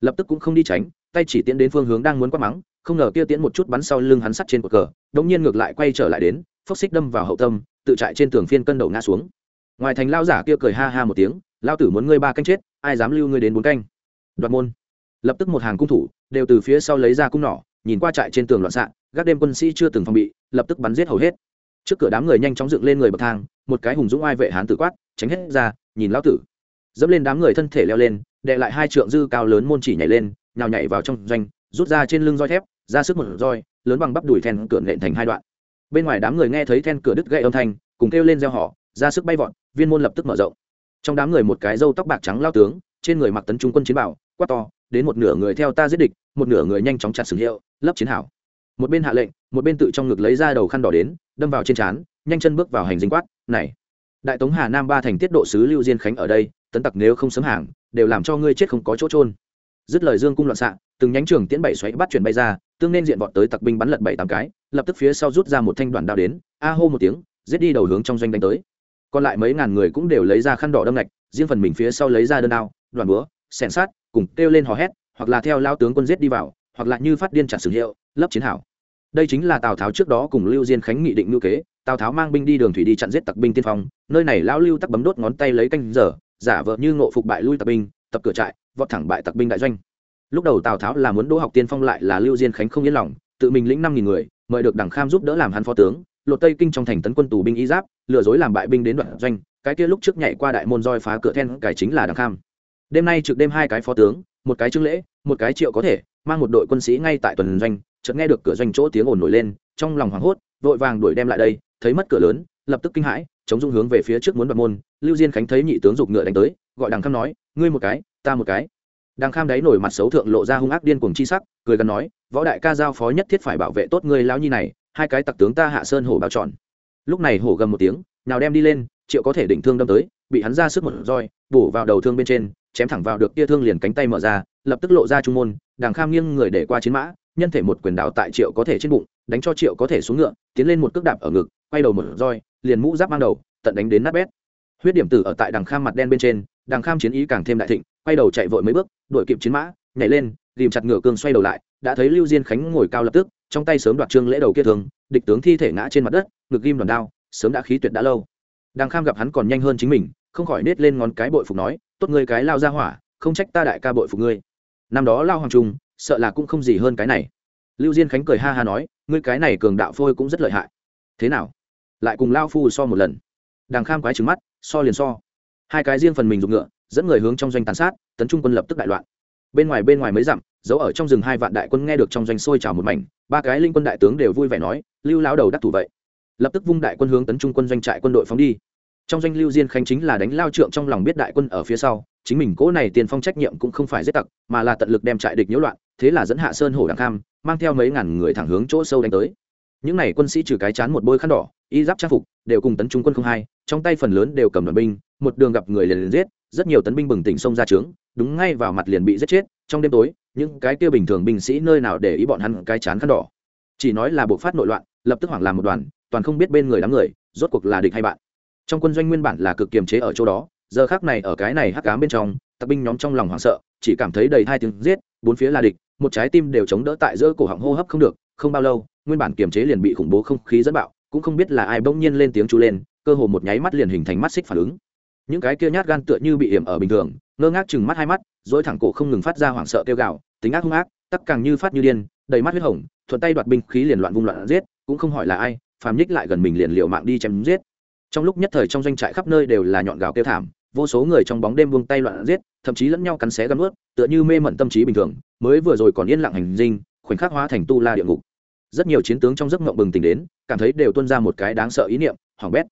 Lập tức cũng không đi tránh, tay chỉ tiến đến phương hướng đang muốn quát mắng, không ngờ kia tiến một chút bắn sau lưng hắn sắt trên cột cờ đống nhiên ngược lại quay trở lại đến, phốc xích đâm vào hậu tâm tự trại trên tường phiên cân đầu ngã xuống. Ngoài thành lao giả kia cười ha ha một tiếng, lao tử muốn ngươi ba canh chết, ai dám lưu ngươi đến bốn canh? Đoạt môn. Lập tức một hàng cung thủ đều từ phía sau lấy ra cung nỏ, nhìn qua trại trên tường loạn xạ, gác đêm quân sĩ chưa từng phòng bị, lập tức bắn giết hầu hết. Trước cửa đám người nhanh chóng dựng lên người bậc thang, một cái hùng dũng ai vệ hán tử quát, tránh hết ra, nhìn lão tử. Dẫm lên đám người thân thể leo lên, đệ lại hai trượng dư cao lớn môn chỉ nhảy lên, nhào nhảy vào trong doanh, rút ra trên lưng roi thép, ra sức một roi, lớn bằng bắp đùi then cửa nện thành hai đoạn bên ngoài đám người nghe thấy then cửa đứt gãy âm thanh, cùng kêu lên gieo họ ra sức bay vọt, viên môn lập tức mở rộng. Trong đám người một cái râu tóc bạc trắng lao tướng, trên người mặc tấn trung quân chiến bảo, quát to, đến một nửa người theo ta giết địch, một nửa người nhanh chóng chặt sừng hiệu, lấp chiến hảo một bên hạ lệnh, một bên tự trong ngực lấy ra đầu khăn đỏ đến, đâm vào trên trán, nhanh chân bước vào hành dinh quát, này, đại tống hà nam ba thành tiết độ sứ lưu diên khánh ở đây, tấn tặc nếu không sớm hàng, đều làm cho ngươi chết không có chỗ trôn dứt lời dương cung loạn xạ, từng nhánh trường tiễn bảy xoáy bắt chuyển bay ra, tương nên diện vọt tới tặc binh bắn lật bảy tám cái lập tức phía sau rút ra một thanh đoàn đao đến, a hô một tiếng, giết đi đầu hướng trong doanh đánh tới. Còn lại mấy ngàn người cũng đều lấy ra khăn đỏ đâm lạch riêng phần mình phía sau lấy ra đơn đao, đoàn búa xẻn sát cùng kêu lên hò hét, hoặc là theo lao tướng quân giết đi vào, hoặc là như phát điên chặt sử hiệu, lấp chiến hảo đây chính là tào tháo trước đó cùng lưu diên khánh nghị định ngữ kế, tào tháo mang binh đi đường thủy đi chặn giết tặc binh tiên phong, nơi này lão lưu tắc bấm đốt ngón tay lấy canh giờ, giả vợ như ngộ phục bại lui tặc binh, tập cửa trại, vọt thẳng bại tặc binh đại doanh. Lúc đầu tào tháo là muốn đỗ học tiên phong lại là lưu diên khánh không yên lòng, tự mình lĩnh năm nghìn người mời được đảng kham giúp đỡ làm hắn phó tướng, lột tây kinh trong thành tấn quân tù binh y giáp, lừa dối làm bại binh đến đoạn doanh, cái kia lúc trước nhảy qua đại môn roi phá cửa then, cải chính là đảng kham. Đêm nay trực đêm hai cái phó tướng, một cái trương lễ, một cái triệu có thể, mang một đội quân sĩ ngay tại tuần doanh, chợt nghe được cửa doanh chỗ tiếng ồn nổi lên, trong lòng hoảng hốt, vội vàng đuổi đem lại đây, thấy mất cửa lớn, lập tức kinh hãi, chống dung hướng về phía trước muốn đoạt môn, lưu diên khánh thấy nhị tướng giục ngựa đánh tới, gọi đằng kham nói, ngươi một cái, ta một cái. Đằng kham đáy nổi mặt xấu thượng lộ ra hung ác điên cuồng chi sắc, cười gần nói võ đại ca giao phó nhất thiết phải bảo vệ tốt ngươi lão nhi này, hai cái tặc tướng ta hạ sơn hổ bao tròn. Lúc này hổ gầm một tiếng, nào đem đi lên, triệu có thể định thương đâm tới, bị hắn ra sức một roi, bổ vào đầu thương bên trên, chém thẳng vào được tia thương liền cánh tay mở ra, lập tức lộ ra trung môn, đàng kham nghiêng người để qua chiến mã, nhân thể một quyền đạo tại triệu có thể trên bụng, đánh cho triệu có thể xuống ngựa, tiến lên một cước đạp ở ngực, quay đầu một roi, liền mũ giáp mang đầu, tận đánh đến nát bét. Huyết điểm tử ở tại đằng kham mặt đen bên trên đằng kham chiến ý càng thêm đại thịnh, quay đầu chạy vội mấy bước, đuổi kịp chiến mã, nhảy lên ghìm chặt ngựa cương xoay đầu lại đã thấy lưu diên khánh ngồi cao lập tức, trong tay sớm đoạt trương lễ đầu kia thường, địch tướng thi thể ngã trên mặt đất, ngực ghim đòn đao, sớm đã khí tuyệt đã lâu. Đàng kham gặp hắn còn nhanh hơn chính mình, không khỏi nết lên ngón cái bội phục nói, tốt ngươi cái lao ra hỏa, không trách ta đại ca bội phục ngươi. Năm đó lao hoàng trung, sợ là cũng không gì hơn cái này. Lưu diên khánh cười ha ha nói, ngươi cái này cường đạo phôi cũng rất lợi hại. Thế nào? Lại cùng lao phu so một lần. Đàng kham quái trứng mắt, so liền so. Hai cái riêng phần mình dùng ngựa, dẫn người hướng trong doanh tàn sát, tấn trung quân lập tức đại loạn bên ngoài bên ngoài mới dặm, giấu ở trong rừng hai vạn đại quân nghe được trong doanh sôi trào một mảnh, ba cái linh quân đại tướng đều vui vẻ nói, lưu lão đầu đắc thủ vậy. Lập tức vung đại quân hướng tấn trung quân doanh trại quân đội phóng đi. Trong doanh lưu diên khánh chính là đánh lao trượng trong lòng biết đại quân ở phía sau, chính mình cố này tiền phong trách nhiệm cũng không phải giết tặc, mà là tận lực đem trại địch nhiễu loạn, thế là dẫn hạ sơn hổ đằng kham, mang theo mấy ngàn người thẳng hướng chỗ sâu đánh tới. Những n à y quân sĩ trừ cái chán một bôi khăn đỏ y giáp trang phục, đều cùng tấn trung quân không hai, trong tay phần lớn đều cầm đoàn binh, một đường gặp người liền liền giết, rất nhiều tấn binh bừng tỉnh xông ra trướng, đúng ngay vào mặt liền bị giết chết, trong đêm tối, những cái kia bình thường binh sĩ nơi nào để ý bọn hắn cái chán khăn đỏ. Chỉ nói là bộ phát nội loạn, lập tức hoảng làm một đoàn, toàn không biết bên người đám người, rốt cuộc là địch hay bạn. Trong quân doanh nguyên bản là cực kiềm chế ở chỗ đó, giờ khác này ở cái này hắc cám bên trong, tặc binh nhóm trong lòng hoảng sợ, chỉ cảm thấy đầy hai tiếng giết, bốn phía là địch, một trái tim đều chống đỡ tại giữa cổ họng hô hấp không được, không bao lâu, nguyên bản kiềm chế liền bị khủng bố không khí dẫn bạo cũng không biết là ai bỗng nhiên lên tiếng chú lên, cơ hồ một nháy mắt liền hình thành mắt xích phản ứng. Những cái kia nhát gan tựa như bị hiểm ở bình thường, ngơ ngác chừng mắt hai mắt, dỗi thẳng cổ không ngừng phát ra hoảng sợ kêu gào, tính ác hung ác, tắc càng như phát như điên, đầy mắt huyết hồng, thuận tay đoạt binh khí liền loạn vung loạn giết, cũng không hỏi là ai, phàm nhích lại gần mình liền liều mạng đi chém giết. Trong lúc nhất thời trong doanh trại khắp nơi đều là nhọn gào kêu thảm, vô số người trong bóng đêm buông tay loạn giết, thậm chí lẫn nhau cắn xé gắn ướt tựa như mê mẩn tâm trí bình thường, mới vừa rồi còn yên lặng hành dinh, khoảnh khắc hóa thành tu la địa ngục rất nhiều chiến tướng trong giấc mộng bừng tỉnh đến, cảm thấy đều tuân ra một cái đáng sợ ý niệm hỏng bét,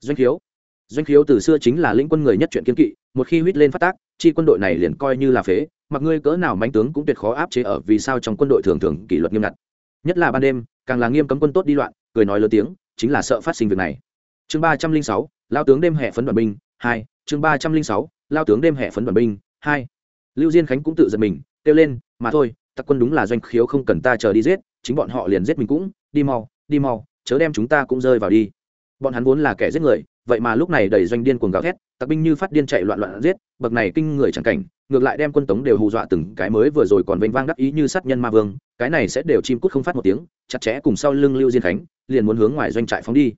doanh khiếu. Doanh khiếu từ xưa chính là lĩnh quân người nhất chuyện kiên kỵ, một khi huýt lên phát tác, chi quân đội này liền coi như là phế, mặc ngươi cỡ nào mánh tướng cũng tuyệt khó áp chế ở vì sao trong quân đội thường thường kỷ luật nghiêm ngặt. Nhất là ban đêm, càng là nghiêm cấm quân tốt đi loạn, cười nói lớn tiếng, chính là sợ phát sinh việc này. Chương ba trăm linh sáu, lao tướng đêm hệ phấn đoàn binh, hai, chương ba trăm linh sáu, lao tướng đêm hệ phấn đoàn binh, hai. Lưu diên khánh cũng tự giật mình, kêu lên, mà thôi tặc quân đúng là doanh khiếu không cần ta chờ đi giết, chính bọn họ liền giết mình cũng, đi mau đi mau, chớ đem chúng ta cũng rơi vào đi. Bọn hắn vốn là kẻ giết người, vậy mà lúc này đẩy doanh điên cuồng gào thét, tặc binh như phát điên chạy loạn loạn giết, bậc này kinh người chẳng cảnh, ngược lại đem quân tống đều hù dọa từng cái mới vừa rồi còn vênh vang đắc ý như sát nhân ma vương, cái này sẽ đều chim cút không phát một tiếng, chặt chẽ cùng sau lưng lưu diên khánh, liền muốn hướng ngoài doanh trại phóng đi.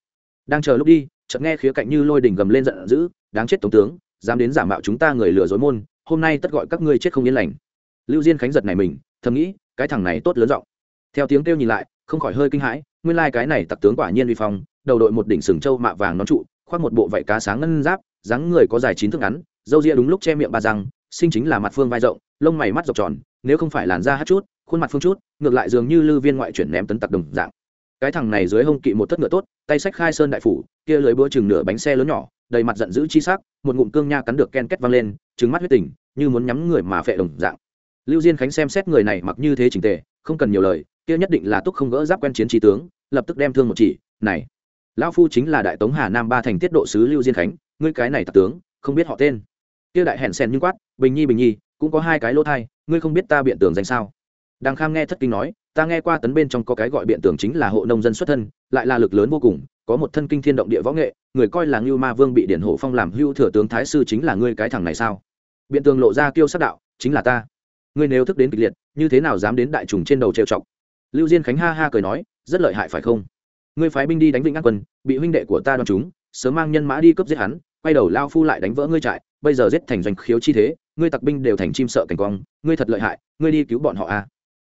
Đang chờ lúc đi, chợt nghe khía cạnh như lôi đỉnh gầm lên giận dữ, đáng chết tổng tướng, dám đến giả mạo chúng ta người lừa dối môn, hôm nay tất gọi các ngươi chết không yên lành. Lưu diên khánh giật này mình thầm nghĩ, cái thằng này tốt lớn giọng. Theo tiếng kêu nhìn lại, không khỏi hơi kinh hãi, nguyên lai cái này tặc tướng quả nhiên vi phong, đầu đội một đỉnh sừng trâu mạ vàng nón trụ, khoác một bộ vảy cá sáng ngân giáp, dáng người có dài chín thước ngắn, râu ria đúng lúc che miệng ba răng sinh chính là mặt phương vai rộng, lông mày mắt dọc tròn, nếu không phải làn da hát chút, khuôn mặt phương chút, ngược lại dường như lư viên ngoại chuyển ném tấn tặc đồng dạng. Cái thằng này dưới hông kỵ một thất ngựa tốt, tay sách khai sơn đại phủ, kia lưới bữa chừng nửa bánh xe lớn nhỏ, đầy mặt giận dữ chi sắc, một ngụm cương nha cắn được ken két văng lên trứng mắt huyết tỉnh như muốn nhắm người mà phệ đồng dạng lưu diên khánh xem xét người này mặc như thế trình tề, không cần nhiều lời, kia nhất định là túc không gỡ giáp quen chiến trí tướng, lập tức đem thương một chỉ, này, lão phu chính là đại tống hà nam ba thành tiết độ sứ lưu diên khánh, ngươi cái này tặc tướng, không biết họ tên. Kia đại hẹn sen như quát, bình nhi bình nhi, cũng có hai cái lỗ thai, ngươi không biết ta biện tưởng danh sao? Đàng kham nghe thất kinh nói, ta nghe qua tấn bên trong có cái gọi biện tưởng chính là hộ nông dân xuất thân, lại là lực lớn vô cùng, có một thân kinh thiên động địa võ nghệ, người coi là ngưu ma vương bị điển hộ phong làm hưu thừa tướng thái sư chính là ngươi cái thằng này sao? Biện tường lộ ra kiêu sắc đạo, chính là ta ngươi nếu thức đến kịch liệt, như thế nào dám đến đại trùng trên đầu trêu chọc lưu diên khánh ha ha cười nói, rất lợi hại phải không ngươi phái binh đi đánh vĩnh an quân, bị huynh đệ của ta đoán chúng, sớm mang nhân mã đi cướp giết hắn, quay đầu lao phu lại đánh vỡ ngươi trại, bây giờ giết thành doanh khiếu chi thế, ngươi tặc binh đều thành chim sợ cảnh quang, ngươi thật lợi hại, ngươi đi cứu bọn họ a à.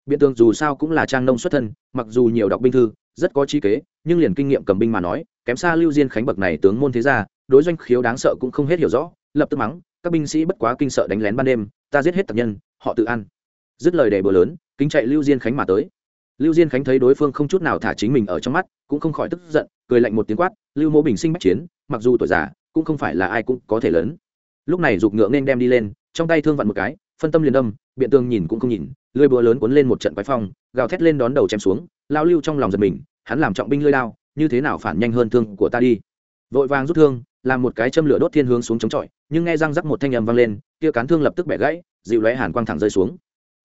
biện tường dù sao cũng là trang nông xuất thân, mặc dù nhiều đọc binh thư, rất có trí kế, nhưng liền kinh nghiệm cầm binh mà nói, kém xa lưu diên khánh bậc này tướng môn thế gia, đối doanh khiếu đáng sợ cũng không hết hiểu rõ, lập tức mắng các binh sĩ bất quá kinh sợ đánh lén ban đêm ta giết hết tập nhân họ tự ăn. Dứt lời đề bừa lớn kính chạy lưu diên khánh mà tới. Lưu diên khánh thấy đối phương không chút nào thả chính mình ở trong mắt cũng không khỏi tức giận cười lạnh một tiếng quát lưu Mô bình sinh bách chiến mặc dù tuổi già cũng không phải là ai cũng có thể lớn. Lúc này giục ngựa nên đem đi lên trong tay thương vặn một cái phân tâm liền đâm biện tương nhìn cũng không nhìn lưỡi búa lớn cuốn lên một trận quái phong gào thét lên đón đầu chém xuống lao lưu trong lòng giật mình hắn làm trọng binh lưỡi lao, như thế nào phản nhanh hơn thương của ta đi? Vội vàng rút thương làm một cái châm lửa đốt thiên hướng xuống chống chọi, nhưng nghe răng rắc một thanh âm vang lên, kia cán thương lập tức bẻ gãy, dịu lóe hàn quang thẳng rơi xuống.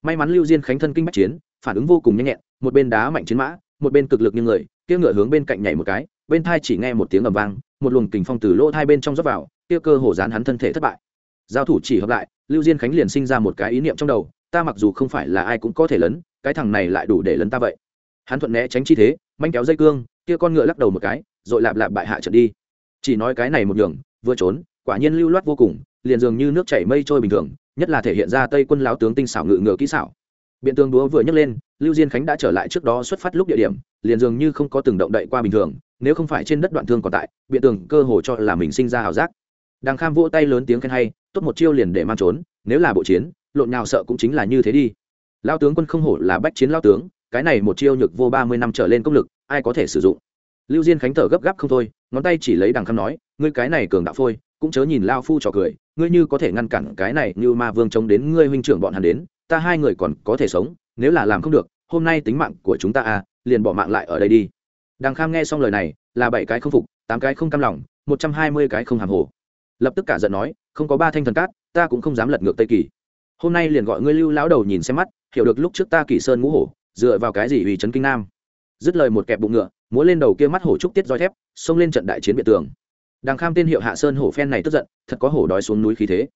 May mắn lưu diên khánh thân kinh bách chiến, phản ứng vô cùng nhanh nhẹn, một bên đá mạnh chiến mã, một bên cực lực như người, kia ngựa hướng bên cạnh nhảy một cái, bên thai chỉ nghe một tiếng ầm vang, một luồng kình phong từ lỗ hai bên trong dốc vào, kia cơ hồ dán hắn thân thể thất bại. Giao thủ chỉ hợp lại, lưu diên khánh liền sinh ra một cái ý niệm trong đầu, ta mặc dù không phải là ai cũng có thể lấn, cái thằng này lại đủ để lấn ta vậy. Hắn thuận né tránh chi thế, manh kéo dây cương, kia con ngựa lắc đầu một cái, rồi lạp lạp bại hạ trận đi chỉ nói cái này một đường vừa trốn, quả nhiên lưu loát vô cùng, liền dường như nước chảy mây trôi bình thường, nhất là thể hiện ra tây quân lão tướng tinh xảo ngự ngựa kỹ xảo. Biện tường đúa vừa nhấc lên, lưu diên khánh đã trở lại trước đó xuất phát lúc địa điểm, liền dường như không có từng động đậy qua bình thường, nếu không phải trên đất đoạn thương còn tại, biện tường cơ hồ cho là mình sinh ra hảo giác. Đàng kham vỗ tay lớn tiếng khen hay, tốt một chiêu liền để mang trốn, nếu là bộ chiến, lộn nhào sợ cũng chính là như thế đi. Lao tướng quân không hổ là bách chiến lao tướng, cái này một chiêu nhược vô ba mươi năm trở lên công lực, ai có thể sử dụng? Lưu diên khánh thở gấp gáp không thôi ngón tay chỉ lấy đằng kham nói, ngươi cái này cường đạo phôi, cũng chớ nhìn lao phu trò cười, ngươi như có thể ngăn cản cái này như ma vương chống đến ngươi huynh trưởng bọn hắn đến, ta hai người còn có thể sống, nếu là làm không được, hôm nay tính mạng của chúng ta à liền bỏ mạng lại ở đây đi. Đằng kham nghe xong lời này, là bảy cái không phục, tám cái không cam lòng, một trăm hai mươi cái không hàm hồ. Lập tức cả giận nói, không có ba thanh thần cát, ta cũng không dám lật ngược tây kỳ. Hôm nay liền gọi ngươi lưu lão đầu nhìn xem mắt, hiểu được lúc trước ta kỳ sơn ngũ hổ, dựa vào cái gì ủy trấn kinh nam? Dứt lời một kẹp bụng ngựa múa lên đầu kia mắt hổ trúc tiết roi thép, xông lên trận đại chiến biện tường. Đàng kham tên hiệu hạ sơn hổ phen này tức giận, thật có hổ đói xuống núi khí thế.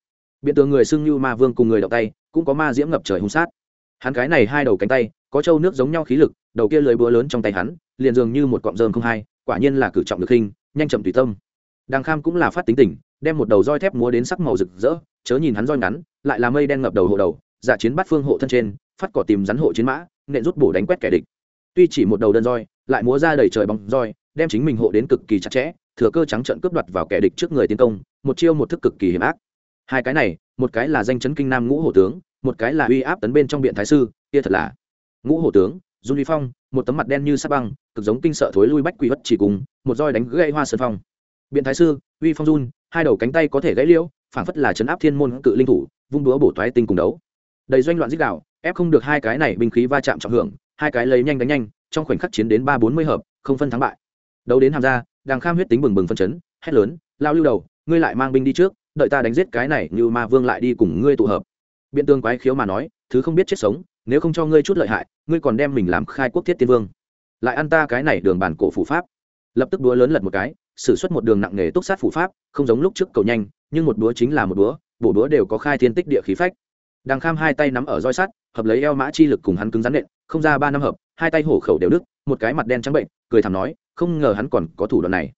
Biện tường người xưng như ma vương cùng người đậu tay, cũng có ma diễm ngập trời hung sát. Hắn cái này hai đầu cánh tay, có trâu nước giống nhau khí lực, đầu kia lưới búa lớn trong tay hắn, liền dường như một cọng rơm không hai, quả nhiên là cử trọng được khinh nhanh chậm tùy tâm. Đàng kham cũng là phát tính tình, đem một đầu roi thép múa đến sắc màu rực rỡ, chớ nhìn hắn roi ngắn, lại là mây đen ngập đầu hộ đầu giả chiến bắt phương hộ thân trên, phát cỏ tìm rắn hộ chiến mã, nện rút bổ đánh quét kẻ địch. Tuy chỉ một đầu đơn roi lại múa ra đầy trời bóng roi, đem chính mình hộ đến cực kỳ chặt chẽ, thừa cơ trắng trận cướp đoạt vào kẻ địch trước người tiến công, một chiêu một thức cực kỳ hiểm ác. Hai cái này, một cái là danh chấn kinh nam ngũ hổ tướng, một cái là uy áp tấn bên trong biện thái sư, kia thật là ngũ hổ tướng, dung uy phong, một tấm mặt đen như sắt băng, cực giống kinh sợ thối lui bách quỷ bất chỉ cùng, một roi đánh gãy hoa sơn phong. Biện thái sư uy phong run hai đầu cánh tay có thể gãy liễu, phảng phất là chấn áp thiên môn cự linh thủ, vung đúa bổ toái tinh cùng đấu. Đầy doanh loạn dích đạo ép không được hai cái này binh khí va chạm trọng hưởng, hai cái lấy nhanh đánh nhanh trong khoảnh khắc chiến đến ba bốn mươi hợp không phân thắng bại. Đấu đến hàm ra đàng kham huyết tính bừng bừng phân chấn hét lớn lao lưu đầu ngươi lại mang binh đi trước đợi ta đánh giết cái này như ma vương lại đi cùng ngươi tụ hợp. Biện tương quái khiếu mà nói thứ không biết chết sống nếu không cho ngươi chút lợi hại ngươi còn đem mình làm khai quốc thiết tiên vương. Lại ăn ta cái này đường bản cổ phủ pháp. Lập tức đúa lớn lật một cái sử xuất một đường nặng nghề túc sát phủ pháp không giống lúc trước cầu nhanh nhưng một đúa chính là một đúa, bộ đúa đều có khai thiên tích địa khí phách. Đằng kham hai tay nắm ở roi sắt hợp lấy eo mã chi lực cùng hắn cứng rắn nện không ra ba năm hợp hai tay hổ khẩu đều đứt, một cái mặt đen trắng bệnh, cười thầm nói, không ngờ hắn còn có thủ đoạn này.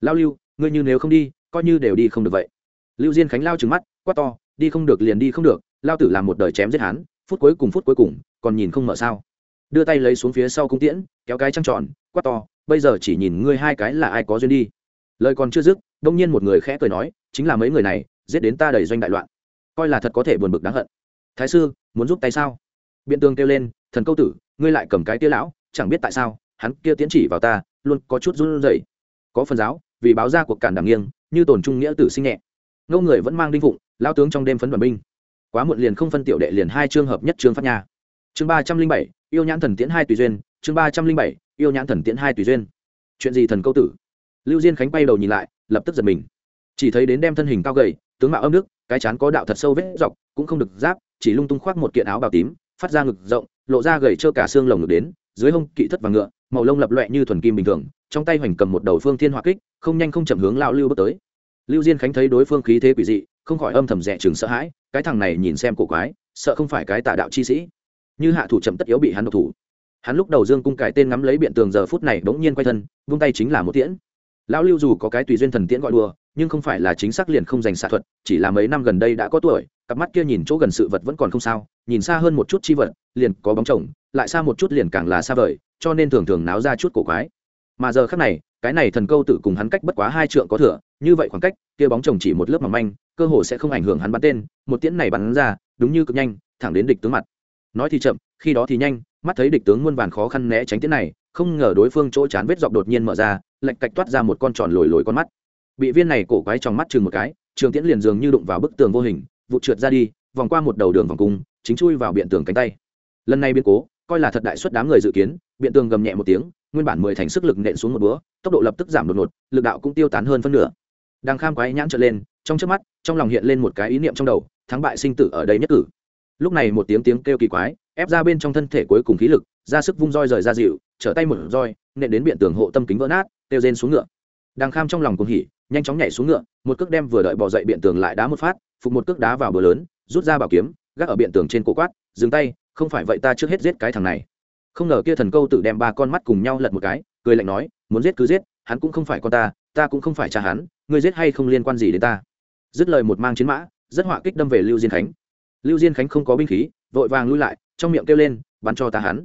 Lao lưu, ngươi như nếu không đi, coi như đều đi không được vậy. Lưu diên khánh lao trừng mắt, quát to, đi không được liền đi không được, lao tử làm một đời chém giết hắn, phút cuối cùng phút cuối cùng, còn nhìn không mở sao. Đưa tay lấy xuống phía sau cung tiễn, kéo cái trăng tròn, quát to, bây giờ chỉ nhìn ngươi hai cái là ai có duyên đi. Lời còn chưa dứt, đông nhiên một người khẽ cười nói, chính là mấy người này, giết đến ta đầy doanh đại loạn. Coi là thật có thể buồn bực đáng hận. Thái sư, muốn giúp tay sao? Biện tường kêu lên, thần câu tử ngươi lại cầm cái tia lão, chẳng biết tại sao, hắn kia tiến chỉ vào ta, luôn có chút run rẩy. Có phần giáo, vì báo ra cuộc cản đảm nghiêng, như tổn trung nghĩa tử sinh nhẹ. Ngâu người vẫn mang đinh phụng lao tướng trong đêm phấn đoàn binh. Quá muộn liền không phân tiểu đệ liền hai trường hợp nhất trương phát nhà chương ba trăm linh bảy, yêu nhãn thần tiễn hai tùy duyên. Chương ba trăm linh bảy, yêu nhãn thần tiễn hai tùy duyên. Chuyện gì thần câu tử? Lưu diên khánh bay đầu nhìn lại, lập tức giật mình. Chỉ thấy đến đem thân hình cao gầy, tướng mạo âm nước cái chán có đạo thật sâu vết dọc, cũng không được giáp, chỉ lung tung khoác một kiện áo bào tím, phát ra ngực rộng lộ ra gầy trơ cả xương lồng ngực đến, dưới hông kỵ thất và ngựa, màu lông lập loẹ như thuần kim bình thường, trong tay hoành cầm một đầu phương thiên hỏa kích, không nhanh không chậm hướng lão lưu bước tới. Lưu diên khánh thấy đối phương khí thế quỷ dị, không khỏi âm thầm rẻ chừng sợ hãi, cái thằng này nhìn xem cổ quái, sợ không phải cái tà đạo chi sĩ. Như hạ thủ chậm tất yếu bị hắn độc thủ. Hắn lúc đầu dương cung cải tên ngắm lấy biện tường giờ phút này bỗng nhiên quay thân, vung tay chính là một tiễn. Lão lưu dù có cái tùy duyên thần tiễn gọi đùa, nhưng không phải là chính xác liền không dành xạ thuật, chỉ là mấy năm gần đây đã có tuổi, cặp mắt kia nhìn chỗ gần sự vật vẫn còn không sao, nhìn xa hơn một chút chi vật liền có bóng chồng, lại xa một chút liền càng là xa vời, cho nên thường thường náo ra chút cổ quái. Mà giờ khác này, cái này thần câu tự cùng hắn cách bất quá hai trượng có thừa, như vậy khoảng cách, kia bóng chồng chỉ một lớp mỏng manh, cơ hồ sẽ không ảnh hưởng hắn bắn tên, một tiễn này bắn ra, đúng như cực nhanh, thẳng đến địch tướng mặt. Nói thì chậm, khi đó thì nhanh, mắt thấy địch tướng muôn vàn khó khăn né tránh tiễn này, không ngờ đối phương chỗ chán vết dọc đột nhiên mở ra lạch cạch toát ra một con tròn lồi lồi con mắt. Bị viên này cổ quái trong mắt chừng một cái, trường tiễn liền dường như đụng vào bức tường vô hình, vụ trượt ra đi, vòng qua một đầu đường vòng cung, chính chui vào biện tường cánh tay lần này biến cố, coi là thật đại suất đám người dự kiến, biện tường gầm nhẹ một tiếng, nguyên bản mười thành sức lực nện xuống một búa tốc độ lập tức giảm đột ngột, lực đạo cũng tiêu tán hơn phân nửa. Đang kham quái nhãn trở lên, trong trước mắt, trong lòng hiện lên một cái ý niệm trong đầu, thắng bại sinh tử ở đây nhất cử. Lúc này một tiếng tiếng kêu kỳ quái, ép ra bên trong thân thể cuối cùng khí lực, ra sức vung roi rời ra dịu, trở tay một roi, nện đến biện tường hộ tâm kính vỡ nát, tiêu rên xuống ngựa. Đang kham trong lòng cùng hỉ, nhanh chóng nhảy xuống ngựa, một cước đem vừa đợi bỏ dậy biện tường lại đá một phát, phục một cước đá vào bờ lớn, rút ra bảo kiếm, gác ở biện tường trên cổ quát, dừng tay không phải vậy ta trước hết giết cái thằng này. Không ngờ kia thần câu tự đem ba con mắt cùng nhau lật một cái, cười lạnh nói, muốn giết cứ giết, hắn cũng không phải con ta ta cũng không phải cha hắn, ngươi giết hay không liên quan gì đến ta. Dứt lời một mang chiến mã, rất họa kích đâm về lưu diên khánh. Lưu diên khánh không có binh khí, vội vàng lui lại, trong miệng kêu lên, bắn cho ta hắn.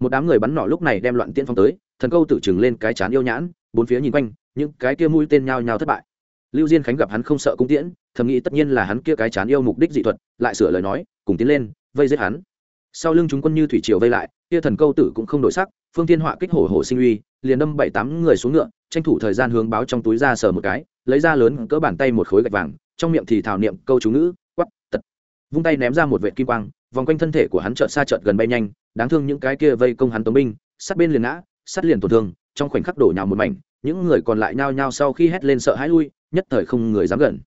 Một đám người bắn nỏ lúc này đem loạn tiên phong tới, thần câu tự chừng lên cái chán yêu nhãn, bốn phía nhìn quanh, những cái kia mũi tên nhao nhao thất bại. Lưu diên khánh gặp hắn không sợ cung tiễn, thầm nghĩ tất nhiên là hắn kia cái chán yêu mục đích dị thuật, lại sửa lời nói, cùng tiến lên, vây giết hắn sau lưng chúng quân như thủy triều vây lại, kia thần câu tử cũng không đổi sắc, phương thiên họa kích hổ hổ sinh uy, liền đâm bảy tám người xuống ngựa, tranh thủ thời gian hướng báo trong túi ra sờ một cái, lấy ra lớn cỡ bàn tay một khối gạch vàng, trong miệng thì thảo niệm câu chú ngữ quắp tật. Vung tay ném ra một vệ kim quang, vòng quanh thân thể của hắn chợt xa chợt gần bay nhanh, đáng thương những cái kia vây công hắn tống binh, sát bên liền ngã, sát liền tổn thương, trong khoảnh khắc đổ nhào một mảnh, những người còn lại nhao nhao sau khi hét lên sợ hãi lui, nhất thời không người dám gần.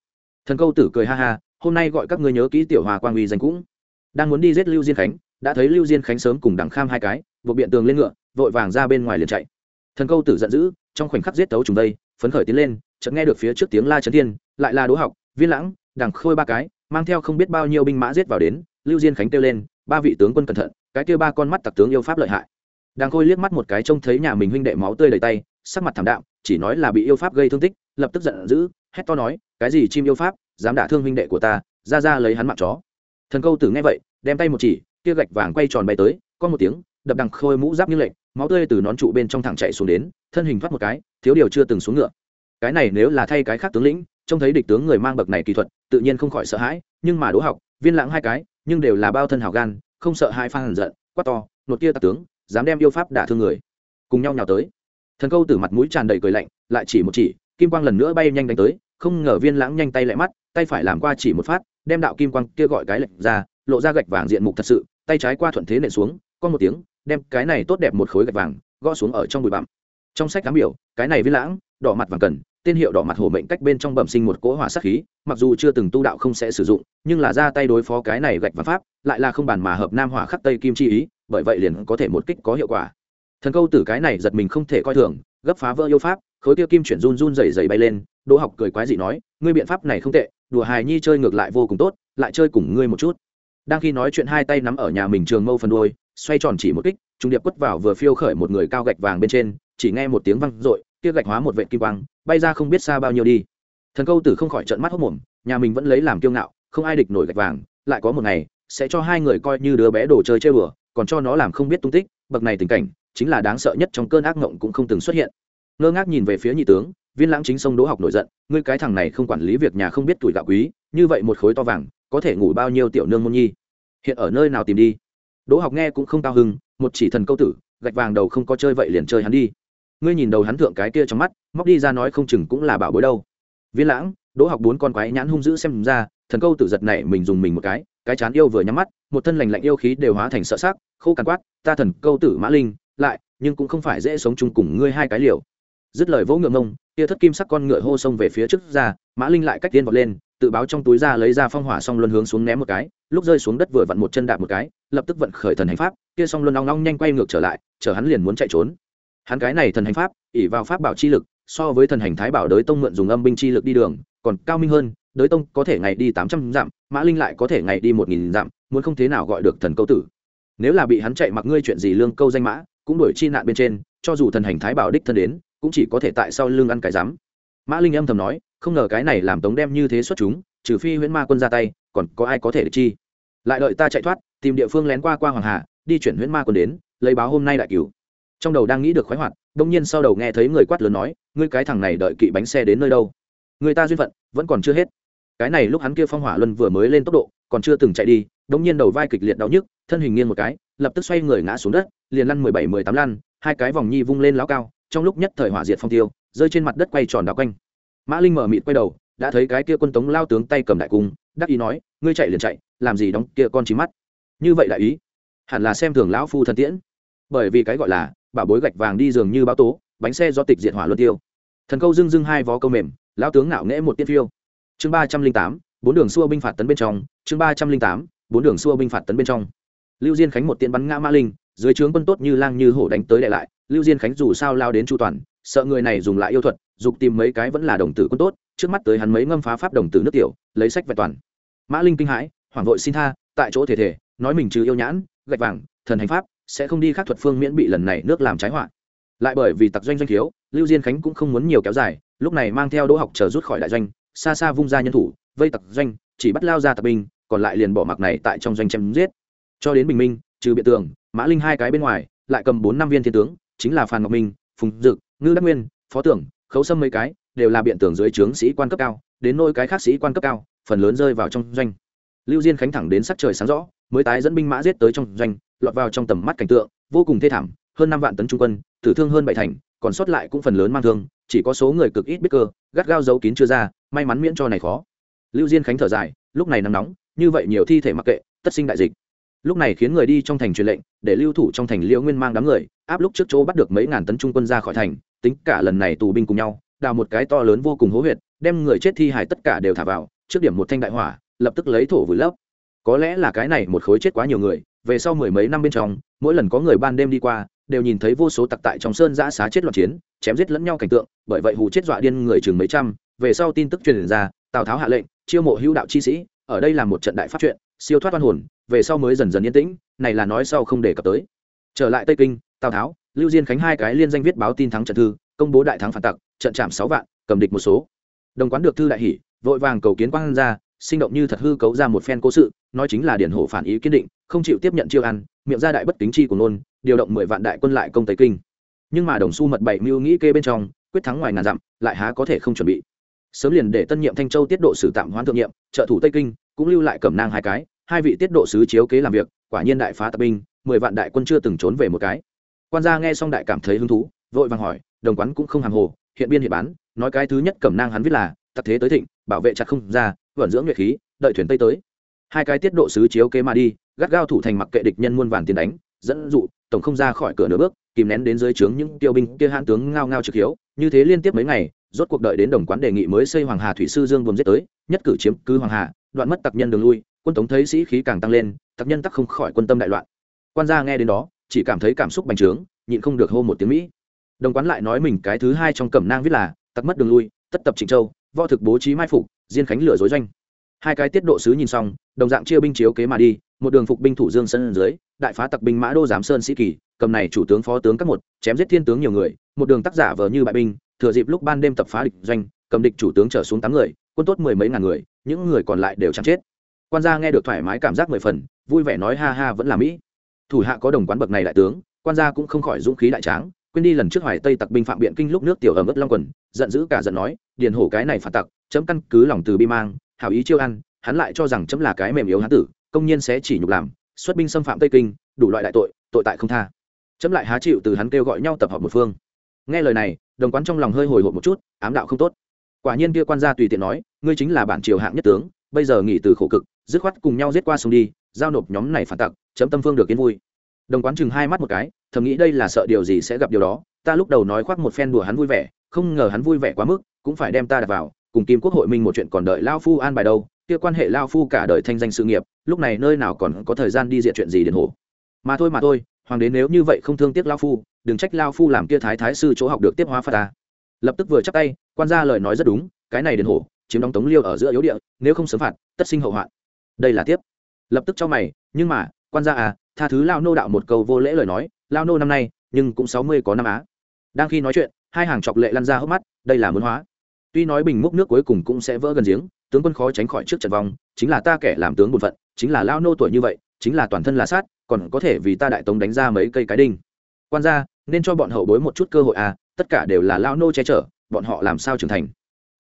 Thần câu tử cười ha ha, hôm nay gọi các ngươi nhớ kỹ tiểu hòa quang uy danh cũng. Đang muốn đi giết lưu diên khánh đã thấy lưu diên khánh sớm cùng đằng kham hai cái, buộc biện tường lên ngựa, vội vàng ra bên ngoài liền chạy. Thần câu tử giận dữ, trong khoảnh khắc giết tấu trùng đây, phấn khởi tiến lên, chợt nghe được phía trước tiếng la trấn thiên, lại là đỗ học, viên lãng đằng khôi ba cái, mang theo không biết bao nhiêu binh mã giết vào đến, lưu diên khánh kêu lên, ba vị tướng quân cẩn thận, cái kêu ba con mắt tặc tướng yêu pháp lợi hại. Đằng khôi liếc mắt một cái trông thấy nhà mình huynh đệ máu tươi đầy tay, sắc mặt thảm đạm, chỉ nói là bị yêu pháp gây thương tích, lập tức giận dữ, hét to nói, cái gì chim yêu pháp, dám đả thương huynh đệ của ta, ra ra lấy hắn mạng chó. Thần câu tử nghe vậy, đem tay một chỉ kia gạch vàng quay tròn bay tới, có một tiếng, đập đằng khôi mũ giáp như lệnh, máu tươi từ nón trụ bên trong thẳng chạy xuống đến, thân hình thoát một cái, thiếu điều chưa từng xuống ngựa. Cái này nếu là thay cái khác tướng lĩnh, trông thấy địch tướng người mang bậc này kỹ thuật, tự nhiên không khỏi sợ hãi, nhưng mà đỗ học, viên lãng hai cái, nhưng đều là bao thân hào gan, không sợ hai phan hẳn giận, quát to, nột kia tạc tướng, dám đem yêu pháp đả thương người. Cùng nhau nhào tới. Thần câu từ mặt mũi tràn đầy cười lạnh, lại chỉ một chỉ, kim quang lần nữa bay nhanh đánh tới, không ngờ viên lãng nhanh tay lại mắt, tay phải làm qua chỉ một phát, đem đạo kim quang kia gọi cái lệnh ra lộ ra gạch vàng diện mục thật sự, tay trái qua thuận thế nện xuống có một tiếng, đem cái này tốt đẹp một khối gạch vàng, gõ xuống ở trong bụi bặm. Trong sách cám biểu, cái này viết lãng, đỏ mặt vàng cần, tên hiệu đỏ mặt hổ mệnh cách bên trong bẩm sinh một cỗ hỏa sắc khí, mặc dù chưa từng tu đạo không sẽ sử dụng, nhưng là ra tay đối phó cái này gạch vàng pháp, lại là không bàn mà hợp nam hỏa khắc tây kim chi ý, bởi vậy liền có thể một kích có hiệu quả. Thần câu tử cái này giật mình không thể coi thường, gấp phá vỡ yêu pháp, khối tiêu kim chuyển run run rẩy rẩy bay lên, đỗ học cười quái dị nói, ngươi biện pháp này không tệ, đùa hài nhi chơi ngược lại vô cùng tốt, lại chơi cùng ngươi một chút đang khi nói chuyện hai tay nắm ở nhà mình trường mâu phần đôi xoay tròn chỉ một kích, trung điệp quất vào vừa phiêu khởi một người cao gạch vàng bên trên, chỉ nghe một tiếng văng r ộ i kia gạch hóa một vệ kim quang, bay ra không biết xa bao nhiêu đi. Thần câu tử không khỏi trận mắt hốc mồm, nhà mình vẫn lấy làm kiêu ngạo, không ai địch nổi gạch vàng, lại có một ngày, sẽ cho hai người coi như đứa bé đồ chơi chơi bừa, còn cho nó làm không biết tung tích, bậc này tình cảnh, chính là đáng sợ nhất trong cơn ác mộng cũng không từng xuất hiện. Ngơ ngác nhìn về phía nhị tướng, viên lãng chính sông đỗ học nổi giận, ngươi cái thằng này không quản lý việc nhà không biết tuổi gạo quý, như vậy một khối to vàng có thể ngủ bao nhiêu tiểu nương môn nhi? Hiện ở nơi nào tìm đi? Đỗ học nghe cũng không cao hưng một chỉ thần câu tử, gạch vàng đầu không có chơi vậy liền chơi hắn đi. Ngươi nhìn đầu hắn thượng cái kia trong mắt, móc đi ra nói không chừng cũng là bảo bối đâu. Viên lãng, đỗ học bốn con quái nhãn hung dữ xem ra, thần câu tử giật này mình dùng mình một cái cái chán yêu vừa nhắm mắt, một thân lành lạnh yêu khí đều hóa thành sợ sắc, khô càn quát, ta thần câu tử mã linh, lại, nhưng cũng không phải dễ sống chung cùng ngươi hai cái liều. Dứt lời vỗ ngựa mông kia thất kim sắc con ngựa hô sông về phía trước ra, mã linh lại cách tiên vọt lên tự báo trong túi ra lấy ra phong hỏa xong luân hướng xuống ném một cái, lúc rơi xuống đất vừa vặn một chân đạp một cái, lập tức vận khởi thần hành pháp, kia xong luân long long nhanh quay ngược trở lại, chờ hắn liền muốn chạy trốn. Hắn cái này thần hành pháp ỉ vào pháp bảo chi lực, so với thần hành thái bảo đới tông mượn dùng âm binh chi lực đi đường, còn cao minh hơn, đới tông có thể ngày đi tám trăm dặm, mã linh lại có thể ngày đi một nghìn dặm, muốn không thế nào gọi được thần câu tử. Nếu là bị hắn chạy mặc ngươi chuyện gì lương câu danh mã, cũng đuổi chi nạn bên trên, cho dù thần hành thái bảo đích thân đến, cũng chỉ có thể tại sau lương ăn cái rắm. Mã linh âm thầm nói không ngờ cái này làm tống đem như thế xuất chúng, trừ phi huyễn ma quân ra tay, còn có ai có thể được chi? Lại đợi ta chạy thoát, tìm địa phương lén qua qua hoàng hà đi chuyển huyễn ma quân đến, lấy báo hôm nay đại cứu trong đầu đang nghĩ được khoái hoạt, đông nhiên sau đầu nghe thấy người quát lớn nói, ngươi cái thằng này đợi kỵ bánh xe đến nơi đâu? Người ta duyên phận, vẫn còn chưa hết. Cái này lúc hắn kia phong hỏa luân vừa mới lên tốc độ, còn chưa từng chạy đi đống nhiên đầu vai kịch liệt đau nhức, thân hình nghiêng một cái, lập tức xoay người ngã xuống đất, liền lăn mười bảy, mười tám lăn, hai cái vòng nhi vung lên láo cao, trong lúc nhất thời hỏa diệt phong tiêu, rơi trên mặt đất quay tròn đảo quanh mã linh mở mịt quay đầu, đã thấy cái kia quân tống lao tướng tay cầm đại cung, đắc ý nói, ngươi chạy liền chạy, làm gì đóng kia con chí mắt? Như vậy đại ý, hẳn là xem thường lão phu thân tiễn. Bởi vì cái gọi là, bảo bối gạch vàng đi dường như báo tố, bánh xe do tịch diệt hỏa luân tiêu. Thần câu dưng dưng hai vó câu mềm, lão tướng ngạo nghễ một tiết phiêu. Chương ba trăm linh tám, bốn đường xua binh phạt tấn bên trong, chương ba trăm linh tám, bốn đường xua binh phạt tấn bên trong. Lưu diên khánh một tiện bắn ngã mã linh, dưới trướng quân tốt như lang như hổ đánh tới đại lại, lưu diên khánh dù sao lao đến chu toàn sợ người này dùng lại yêu thuật, dục tìm mấy cái vẫn là đồng tử quân tốt, trước mắt tới hắn mấy ngâm phá pháp đồng tử nước tiểu, lấy sách vẹn toàn. Mã linh kinh hãi, hoảng vội xin tha, tại chỗ thể thể, nói mình trừ yêu nhãn, gạch vàng, thần hành pháp, sẽ không đi khác thuật phương miễn bị lần này nước làm trái họa. Lại bởi vì tặc doanh doanh thiếu, lưu diên khánh cũng không muốn nhiều kéo dài, lúc này mang theo đỗ học chờ rút khỏi đại doanh, xa xa vung ra nhân thủ, vây tặc doanh, chỉ bắt lao ra tặc binh, còn lại liền bỏ mặc này tại trong doanh chém giết. Cho đến bình minh, trừ biện tường, mã linh hai cái bên ngoài, lại cầm bốn năm viên thiên tướng, chính là phan ngọc minh phùng dực, ngư đắc nguyên, phó tưởng, khấu sâm mấy cái, đều là biện tưởng dưới trướng sĩ quan cấp cao, đến nôi cái khác sĩ quan cấp cao, phần lớn rơi vào trong doanh. Lưu diên khánh thẳng đến sắc trời sáng rõ, mới tái dẫn binh mã giết tới trong doanh, lọt vào trong tầm mắt cảnh tượng, vô cùng thê thảm, hơn năm vạn tấn trung quân, tử thương hơn bảy thành, còn sót lại cũng phần lớn mang thương, chỉ có số người cực ít biết cơ, gắt gao giấu kín chưa ra, may mắn miễn cho này khó. Lưu diên khánh thở dài, lúc này nắng nóng, như vậy nhiều thi thể mặc kệ, tất sinh đại dịch lúc này khiến người đi trong thành truyền lệnh, để lưu thủ trong thành liễu nguyên mang đám người, áp lúc trước chỗ bắt được mấy ngàn tấn trung quân ra khỏi thành, tính cả lần này tù binh cùng nhau, đào một cái to lớn vô cùng hố huyệt, đem người chết thi hài tất cả đều thả vào, trước điểm một thanh đại hỏa, lập tức lấy thổ vùi lấp. Có lẽ là cái này một khối chết quá nhiều người, về sau mười mấy năm bên trong, mỗi lần có người ban đêm đi qua, đều nhìn thấy vô số tặc tại trong sơn giã xá chết loạn chiến, chém giết lẫn nhau cảnh tượng, bởi vậy hù chết dọa điên người chừng mấy trăm, về sau tin tức truyền ra, tào tháo hạ lệnh, chiêu mộ hữu đạo chi sĩ, ở đây là một trận đại pháp chuyện, siêu thoát oan hồn về sau mới dần dần yên tĩnh, này là nói sau không đề cập tới. Trở lại tây kinh, tào tháo, lưu diên khánh hai cái liên danh viết báo tin thắng trận thư, công bố đại thắng phản tặc, trận chạm sáu vạn, cầm địch một số. Đồng quán được thư đại hỷ, vội vàng cầu kiến quang ra sinh động như thật hư cấu ra một phen cố sự, nói chính là điển hổ phản ý kiên định, không chịu tiếp nhận chiêu ăn, miệng ra đại bất kính chi của nôn, điều động mười vạn đại quân lại công tây kinh. Nhưng mà đồng xu mật bảy mưu nghĩ kê bên trong, quyết thắng ngoài ngàn dặm, lại há có thể không chuẩn bị. Sớm liền để tân nhiệm thanh châu tiết độ sử tạm hoãn thượng nhiệm, trợ thủ tây kinh, cũng lưu lại cẩm nang hai cái hai vị tiết độ sứ chiếu kế làm việc, quả nhiên đại phá tập binh, mười vạn đại quân chưa từng trốn về một cái. Quan gia nghe xong đại cảm thấy hứng thú, vội vàng hỏi, đồng quán cũng không hàng hồ, hiện biên hiện bán, nói cái thứ nhất cẩm nang hắn viết là, tặc thế tới thịnh, bảo vệ chặt không ra, vận dưỡng nhuệ khí, đợi thuyền tây tới. Hai cái tiết độ sứ chiếu kế mà đi, gắt gao thủ thành mặc kệ địch nhân muôn vàn tiền đánh, dẫn dụ, tổng không ra khỏi cửa nửa bước, kìm nén đến dưới trướng những tiêu binh kia hãn tướng ngao ngao trực hiếu. Như thế liên tiếp mấy ngày, rốt cuộc đợi đến đồng quán đề nghị mới xây hoàng hà thủy sư dương vùng giết tới, nhất cử chiếm cứ hoàng hà, đoạn mất tặc nhân đường lui quân tống thấy sĩ khí càng tăng lên, tặc nhân tắc không khỏi quân tâm đại loạn. Quan gia nghe đến đó, chỉ cảm thấy cảm xúc bành trướng, nhịn không được hô một tiếng mỹ. Đồng quán lại nói mình cái thứ hai trong cẩm nang viết là, tặc mất đường lui, tất tập trịnh châu, võ thực bố trí mai phục, diên khánh lửa dối doanh. Hai cái tiết độ sứ nhìn xong, đồng dạng chia binh chiếu kế mà đi, một đường phục binh thủ dương sơn dưới, đại phá tặc binh mã đô giám sơn sĩ kỳ, cầm này chủ tướng phó tướng các một, chém giết thiên tướng nhiều người, một đường tác giả vờ như bại binh, thừa dịp lúc ban đêm tập phá địch doanh, cầm địch chủ tướng trở xuống tám người, quân tốt mười mấy ngàn người, những người còn lại đều chẳng chết quan gia nghe được thoải mái cảm giác mười phần, vui vẻ nói ha ha vẫn là mỹ. Thủ hạ có đồng quán bậc này đại tướng, quan gia cũng không khỏi dũng khí đại tráng, quên đi lần trước hoài tây tặc binh phạm biện kinh lúc nước tiểu ở ngất long quần, giận dữ cả giận nói, điền hổ cái này phạt tặc, chấm căn cứ lòng từ bi mang, hảo ý chiêu ăn, hắn lại cho rằng chấm là cái mềm yếu hán tử, công nhiên sẽ chỉ nhục làm, xuất binh xâm phạm tây kinh, đủ loại đại tội tội tại không tha. Chấm lại há chịu từ hắn kêu gọi nhau tập hợp một phương. Nghe lời này, đồng quán trong lòng hơi hồi hộp một chút, ám đạo không tốt. Quả nhiên kia quan gia tùy tiện nói, ngươi chính là bản triều hạng nhất tướng, bây giờ nghỉ từ khổ cực dứt khoát cùng nhau giết qua sông đi, giao nộp nhóm này phản tặc, chấm tâm phương được yên vui. Đồng quán chừng hai mắt một cái, thầm nghĩ đây là sợ điều gì sẽ gặp điều đó, ta lúc đầu nói khoác một phen đùa hắn vui vẻ, không ngờ hắn vui vẻ quá mức, cũng phải đem ta đặt vào, cùng kim quốc hội minh một chuyện còn đợi lao phu an bài đâu, kia quan hệ lao phu cả đời thanh danh sự nghiệp, lúc này nơi nào còn có thời gian đi diện chuyện gì đến hổ. Mà thôi mà thôi, hoàng đế nếu như vậy không thương tiếc lao phu, đừng trách lao phu làm kia thái thái sư chỗ học được tiếp hóa phạt ta. Lập tức vừa chắc tay, quan gia lời nói rất đúng, cái này đến hổ, chiếm đóng tống liêu ở giữa yếu địa, nếu không sớm phạt, tất sinh hậu hoạn đây là tiếp. Lập tức cho mày, nhưng mà, quan gia à tha thứ lao nô đạo một câu vô lễ lời nói, lao nô năm nay, nhưng cũng sáu mươi có năm á. Đang khi nói chuyện, hai hàng chọc lệ lăn ra hốc mắt, đây là muốn hóa. Tuy nói bình múc nước cuối cùng cũng sẽ vỡ gần giếng, tướng quân khó tránh khỏi trước trận vòng chính là ta kẻ làm tướng bổn phận, chính là lao nô tuổi như vậy, chính là toàn thân là sát, còn có thể vì ta đại tống đánh ra mấy cây cái đinh. Quan gia, nên cho bọn hậu bối một chút cơ hội à tất cả đều là lao nô che chở, bọn họ làm sao trưởng thành?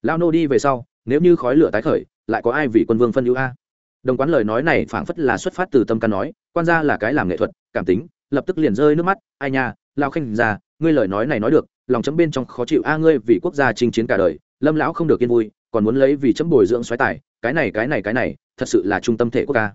Lao nô đi về sau, nếu như khói lửa tái khởi, lại có ai vì quân vương phân ưu a? Đồng quán lời nói này phảng phất là xuất phát từ tâm can nói, quan gia là cái làm nghệ thuật, cảm tính, lập tức liền rơi nước mắt, ai nha lao khanh ra ngươi lời nói này nói được, lòng chấm bên trong khó chịu, a, ngươi vì quốc gia chinh chiến cả đời, lâm lão không được yên vui, còn muốn lấy vì chấm bồi dưỡng xoáy tài, cái này cái này cái này, thật sự là trung tâm thể quốc ca.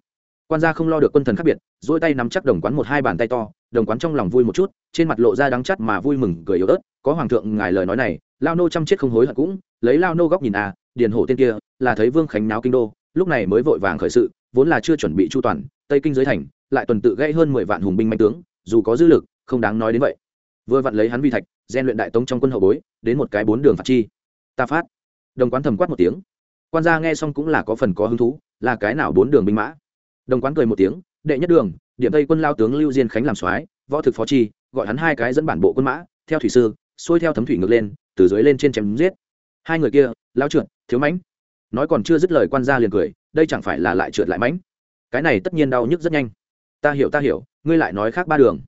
Quan gia không lo được quân thần khác biệt dỗi tay nắm chắc đồng quán một hai bàn tay to, đồng quán trong lòng vui một chút, trên mặt lộ ra đắng chắt mà vui mừng, cười yếu ớt, có hoàng thượng ngài lời nói này lao nô chăm chết không hối hận cũng, lấy lao nô góc nhìn à điền hổ tên kia, là thấy vương khánh náo kinh đô lúc này mới vội vàng khởi sự, vốn là chưa chuẩn bị chu toàn, tây kinh giới thành, lại tuần tự gây hơn mười vạn hùng binh manh tướng, dù có dư lực, không đáng nói đến vậy. Vừa vặn lấy hắn vi thạch gian luyện đại tống trong quân hậu bối, đến một cái bốn đường phạt chi. Ta phát. Đồng quán thầm quát một tiếng. Quan gia nghe xong cũng là có phần có hứng thú, là cái nào bốn đường binh mã? Đồng quán cười một tiếng. Đệ nhất đường, điểm tây quân lao tướng lưu diên khánh làm soái, võ thực phó chi, gọi hắn hai cái dẫn bản bộ quân mã, theo thủy sư, xuôi theo thấm thủy ngược lên, từ dưới lên trên chém giết. Hai người kia, lao trượt thiếu mãnh nói còn chưa dứt lời quan gia liền cười đây chẳng phải là lại trượt lại mánh, cái này tất nhiên đau nhức rất nhanh. Ta hiểu ta hiểu ngươi lại nói khác ba đường.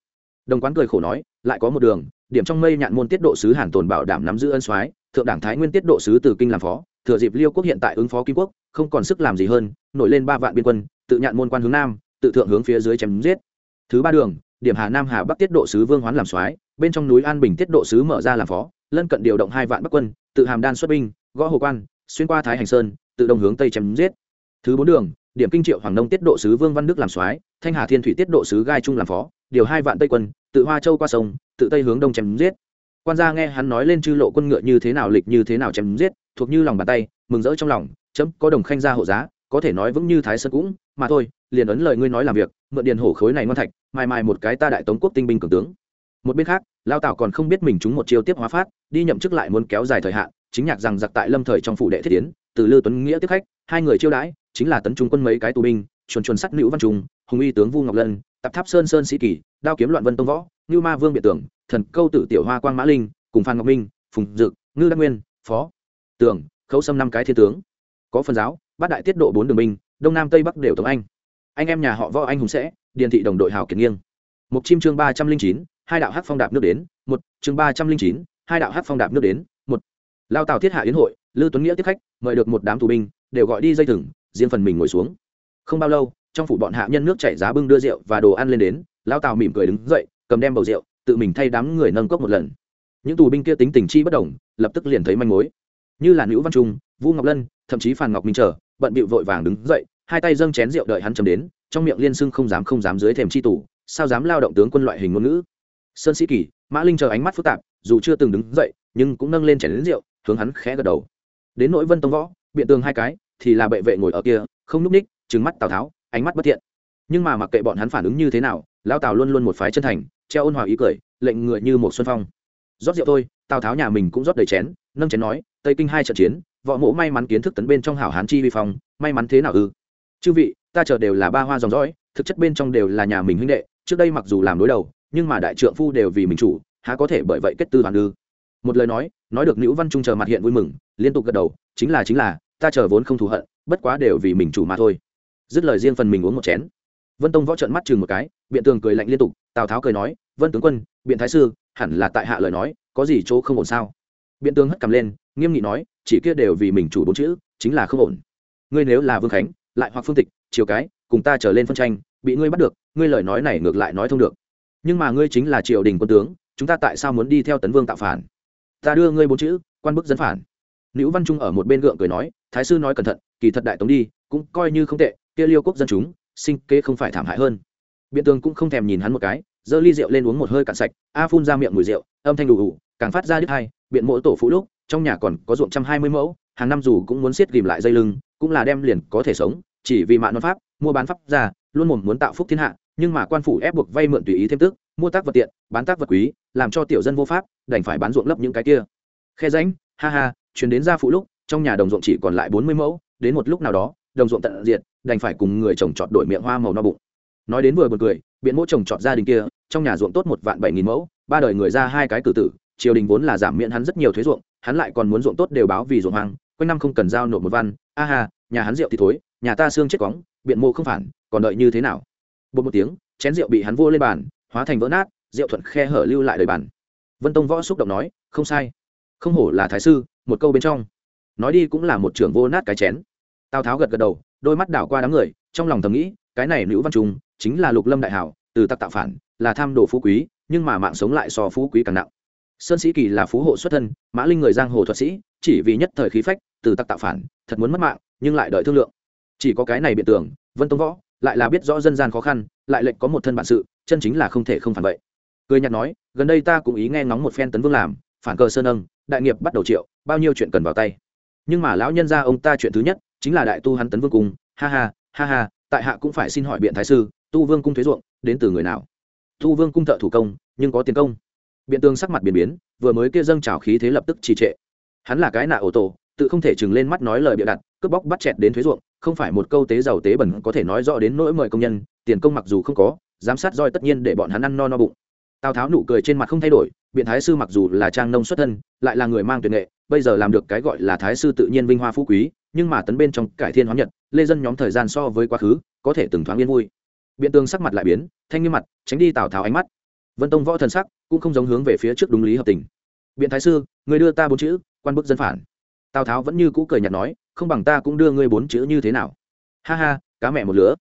Đồng quán cười khổ nói lại có một đường điểm trong mây nhạn môn tiết độ sứ hàn tồn bảo đảm nắm giữ ân soái thượng đảng thái nguyên tiết độ sứ từ kinh làm phó thừa dịp liêu quốc hiện tại ứng phó kim quốc không còn sức làm gì hơn nổi lên ba vạn biên quân tự nhạn môn quan hướng nam tự thượng hướng phía dưới chém giết. Thứ ba đường điểm hà nam hà bắc tiết độ sứ vương hoán làm soái bên trong núi an bình tiết độ sứ mở ra làm phó lân cận điều động hai vạn bắc quân tự hàm đan xuất binh gõ hồ quan xuyên qua thái hành sơn, tự đông hướng tây chém giết. Thứ bốn đường, điểm kinh triệu hoàng nông tiết độ sứ vương văn đức làm soái, thanh hà thiên thủy tiết độ sứ gai trung làm phó, điều hai vạn tây quân, tự hoa châu qua sông, tự tây hướng đông chém giết. Quan gia nghe hắn nói lên chư lộ quân ngựa như thế nào lịch như thế nào chém giết, thuộc như lòng bàn tay, mừng rỡ trong lòng, chấm, có đồng khanh gia hộ giá, có thể nói vững như thái sơn cũng, mà thôi, liền ấn lời ngươi nói làm việc, mượn điền hổ khối này ngon thạch mai mai một cái ta đại tống quốc tinh binh cường tướng. Một bên khác, lao tảo còn không biết mình chúng một chiêu tiếp hóa phát, đi nhậm chức lại muốn kéo dài thời hạn chính nhạc rằng giặc tại lâm thời trong phủ đệ thiết tiến, từ lư tuấn nghĩa tiếp khách, hai người chiêu đãi, chính là tấn trung quân mấy cái tù binh chuồn chuồn sắt nữ văn trung, hùng y tướng vu ngọc lân, tạp tháp sơn sơn sĩ kỳ, đao kiếm loạn vân tông võ, ngưu ma vương biệt tưởng, thần câu tử tiểu hoa quang mã linh, cùng phan ngọc minh, phùng dực, ngư đắc nguyên, phó tưởng, khấu xâm năm cái thiên tướng. Có phần giáo, bát đại tiết độ bốn đường binh, đông nam tây bắc đều tống anh. Anh em nhà họ võ anh hùng sẽ, điền thị đồng đội hào kiệt nghiêng. Một chim chương ba trăm linh chín, hai đạo hát phong đạp nước đến. Một chương ba trăm linh chín, hai đạo hát phong đạp nước đến lao tàu thiết hạ yến hội, lư tuấn nghĩa tiếp khách, mời được một đám tù binh, đều gọi đi dây thừng, riêng phần mình ngồi xuống. Không bao lâu, trong phủ bọn hạ nhân nước chảy giá bưng đưa rượu và đồ ăn lên đến, lao tàu mỉm cười đứng dậy, cầm đem bầu rượu, tự mình thay đám người nâng cốc một lần. Những tù binh kia tính tình chi bất đồng, lập tức liền thấy manh mối. Như là nữ văn trung vũ ngọc lân, thậm chí phàn ngọc minh trở bận bịu vội vàng đứng dậy, hai tay dâng chén rượu đợi hắn chấm đến, trong miệng liên xưng không dám không dám dưới thềm chi tủ sao dám lao động tướng quân loại hình ngôn ngữ. Sơn sĩ kỳ, mã linh chờ ánh mắt phức tạp, dù chưa từng đứng dậy, nhưng cũng nâng lên chén đến rượu hướng hắn khẽ gật đầu. Đến nỗi vân tông võ, biện tường hai cái, thì là bệ vệ ngồi ở kia, không núp ních, trừng mắt tào tháo, ánh mắt bất thiện. Nhưng mà mặc kệ bọn hắn phản ứng như thế nào lao tào luôn luôn một phái chân thành, treo ôn hòa ý cười, lệnh ngựa như một xuân phong. Rót rượu thôi, tào tháo nhà mình cũng rót đầy chén, nâng chén nói, tây kinh hai trận chiến, võ mộ may mắn kiến thức tấn bên trong hảo hán chi vi phong, may mắn thế nào ư? Chư vị, ta chờ đều là ba hoa dòng dõi, thực chất bên trong đều là nhà mình huynh đệ, trước đây mặc dù làm đối đầu, nhưng mà đại trượng phu đều vì mình chủ, há có thể bởi vậy kết tư hoàn ư? Một lời nói nói được nữ văn trung chờ mặt hiện vui mừng, liên tục gật đầu, chính là chính là, ta chờ vốn không thù hận, bất quá đều vì mình chủ mà thôi. Dứt lời riêng phần mình uống một chén. Vân tông võ trận mắt chừng một cái, biện tường cười lạnh liên tục, tào tháo cười nói, vân tướng quân, biện thái sư, hẳn là tại hạ lời nói, có gì chỗ không ổn sao? Biện tường hất cầm lên, nghiêm nghị nói, chỉ kia đều vì mình chủ bốn chữ, chính là không ổn. Ngươi nếu là vương khánh, lại hoặc phương tịch chiều cái, cùng ta trở lên phân tranh, bị ngươi bắt được, ngươi lời nói này ngược lại nói thông được. Nhưng mà ngươi chính là triều đình quân tướng, chúng ta tại sao muốn đi theo tấn vương tạo phản? Ta đưa ngươi bốn chữ, quan bức dân phản. Nữ văn trung ở một bên gượng cười nói, thái sư nói cẩn thận, kỳ thật đại tống đi, cũng coi như không tệ, kia liêu quốc dân chúng, sinh kế không phải thảm hại hơn. Biện tường cũng không thèm nhìn hắn một cái, giơ ly rượu lên uống một hơi cạn sạch, a phun ra miệng mùi rượu, âm thanh đủ đủ, càng phát ra đứt hai, biện mỗi tổ phụ lúc, trong nhà còn có ruộng trăm hai mươi mẫu, hàng năm dù cũng muốn siết ghìm lại dây lưng, cũng là đem liền có thể sống, chỉ vì mạng non pháp, mua bán pháp ra, luôn mồm muốn tạo phúc thiên hạ, nhưng mà quan phủ ép buộc vay mượn tùy ý thêm tức mua tác vật tiện, bán tác vật quý, làm cho tiểu dân vô pháp, đành phải bán ruộng lấp những cái kia. Khe ránh ha ha, chuyển đến gia phụ lúc, trong nhà đồng ruộng chỉ còn lại bốn mươi mẫu, đến một lúc nào đó, đồng ruộng tận diệt, đành phải cùng người chồng trọt đổi miệng hoa màu no bụng. Nói đến vừa b u ồ n cười, biện mẫu chồng trọt gia đình kia, trong nhà ruộng tốt một vạn bảy nghìn mẫu, ba đời người ra hai cái cử tử, triều đình vốn là giảm miễn hắn rất nhiều thuế ruộng, hắn lại còn muốn ruộng tốt đều báo vì ruộng hoang, quanh năm không cần giao nộp một văn, a ha, nhà hắn rượu thì thối, nhà ta xương chết cóng biện mộ không phản, còn đợi như thế nào? Bột một tiếng, chén rượu bị hắn vô lên bàn hóa thành vỡ nát rượu thuận khe hở lưu lại đời bàn vân tông võ xúc động nói, không sai. Không hổ là thái sư, một câu bên trong. Nói đi cũng là một trưởng vô nát cái chén. Tào tháo gật gật đầu, đôi mắt đảo qua đám người, trong lòng thầm nghĩ, cái này nữ văn trung chính là lục lâm đại hảo, từ tặc tạo phản, là tham đồ phú quý, nhưng mà mạng sống lại so phú quý càng nặng. Sơn sĩ kỳ là phú hộ xuất thân, mã linh người giang hồ thuật sĩ, chỉ vì nhất thời khí phách, từ tặc tạo phản, thật muốn mất mạng, nhưng lại đợi thương lượng. Chỉ có cái này biện tưởng, vân tông võ lại là biết rõ dân gian khó khăn, lại lệnh có một thân bản sự chân chính là không thể không phản vậy cười nhạt nói, gần đây ta cũng ý nghe ngóng một phen tấn vương làm, phản cờ sơn âng đại nghiệp bắt đầu triệu, bao nhiêu chuyện cần vào tay. Nhưng mà lão nhân gia ông ta chuyện thứ nhất, chính là đại tu hắn tấn vương cung ha ha ha ha, tại hạ cũng phải xin hỏi biện thái sư, tu vương cung thuế ruộng, đến từ người nào? Tu vương cung thợ thủ công, nhưng có tiền công. Biện tương sắc mặt biến biến, vừa mới kia dâng trào khí thế lập tức trì trệ. Hắn là cái nạ ô tô tự không thể chừng lên mắt nói lời bịa đặt, cướp bóc bắt chẹt đến thuế ruộng, không phải một câu tế giàu tế bẩn có thể nói rõ đến nỗi mời công nhân, tiền công mặc dù không có giám sát roi tất nhiên để bọn hắn ăn no no bụng. Tào tháo nụ cười trên mặt không thay đổi, biện thái sư mặc dù là trang nông xuất thân, lại là người mang tuyệt nghệ, bây giờ làm được cái gọi là thái sư tự nhiên vinh hoa phú quý, nhưng mà tấn bên trong cải thiên hóa nhật, lê dân nhóm thời gian so với quá khứ, có thể từng thoáng yên vui. Biện tương sắc mặt lại biến, thanh nghiêm mặt, tránh đi tào tháo ánh mắt. Vân tông võ thần sắc cũng không giống hướng về phía trước đúng lý hợp tình. Biện thái sư, người đưa ta bốn chữ, quan bức dân phản. Tào tháo vẫn như cũ cười nhạt nói, không bằng ta cũng đưa ngươi bốn chữ như thế nào. Ha ha, cá mẹ một lứa.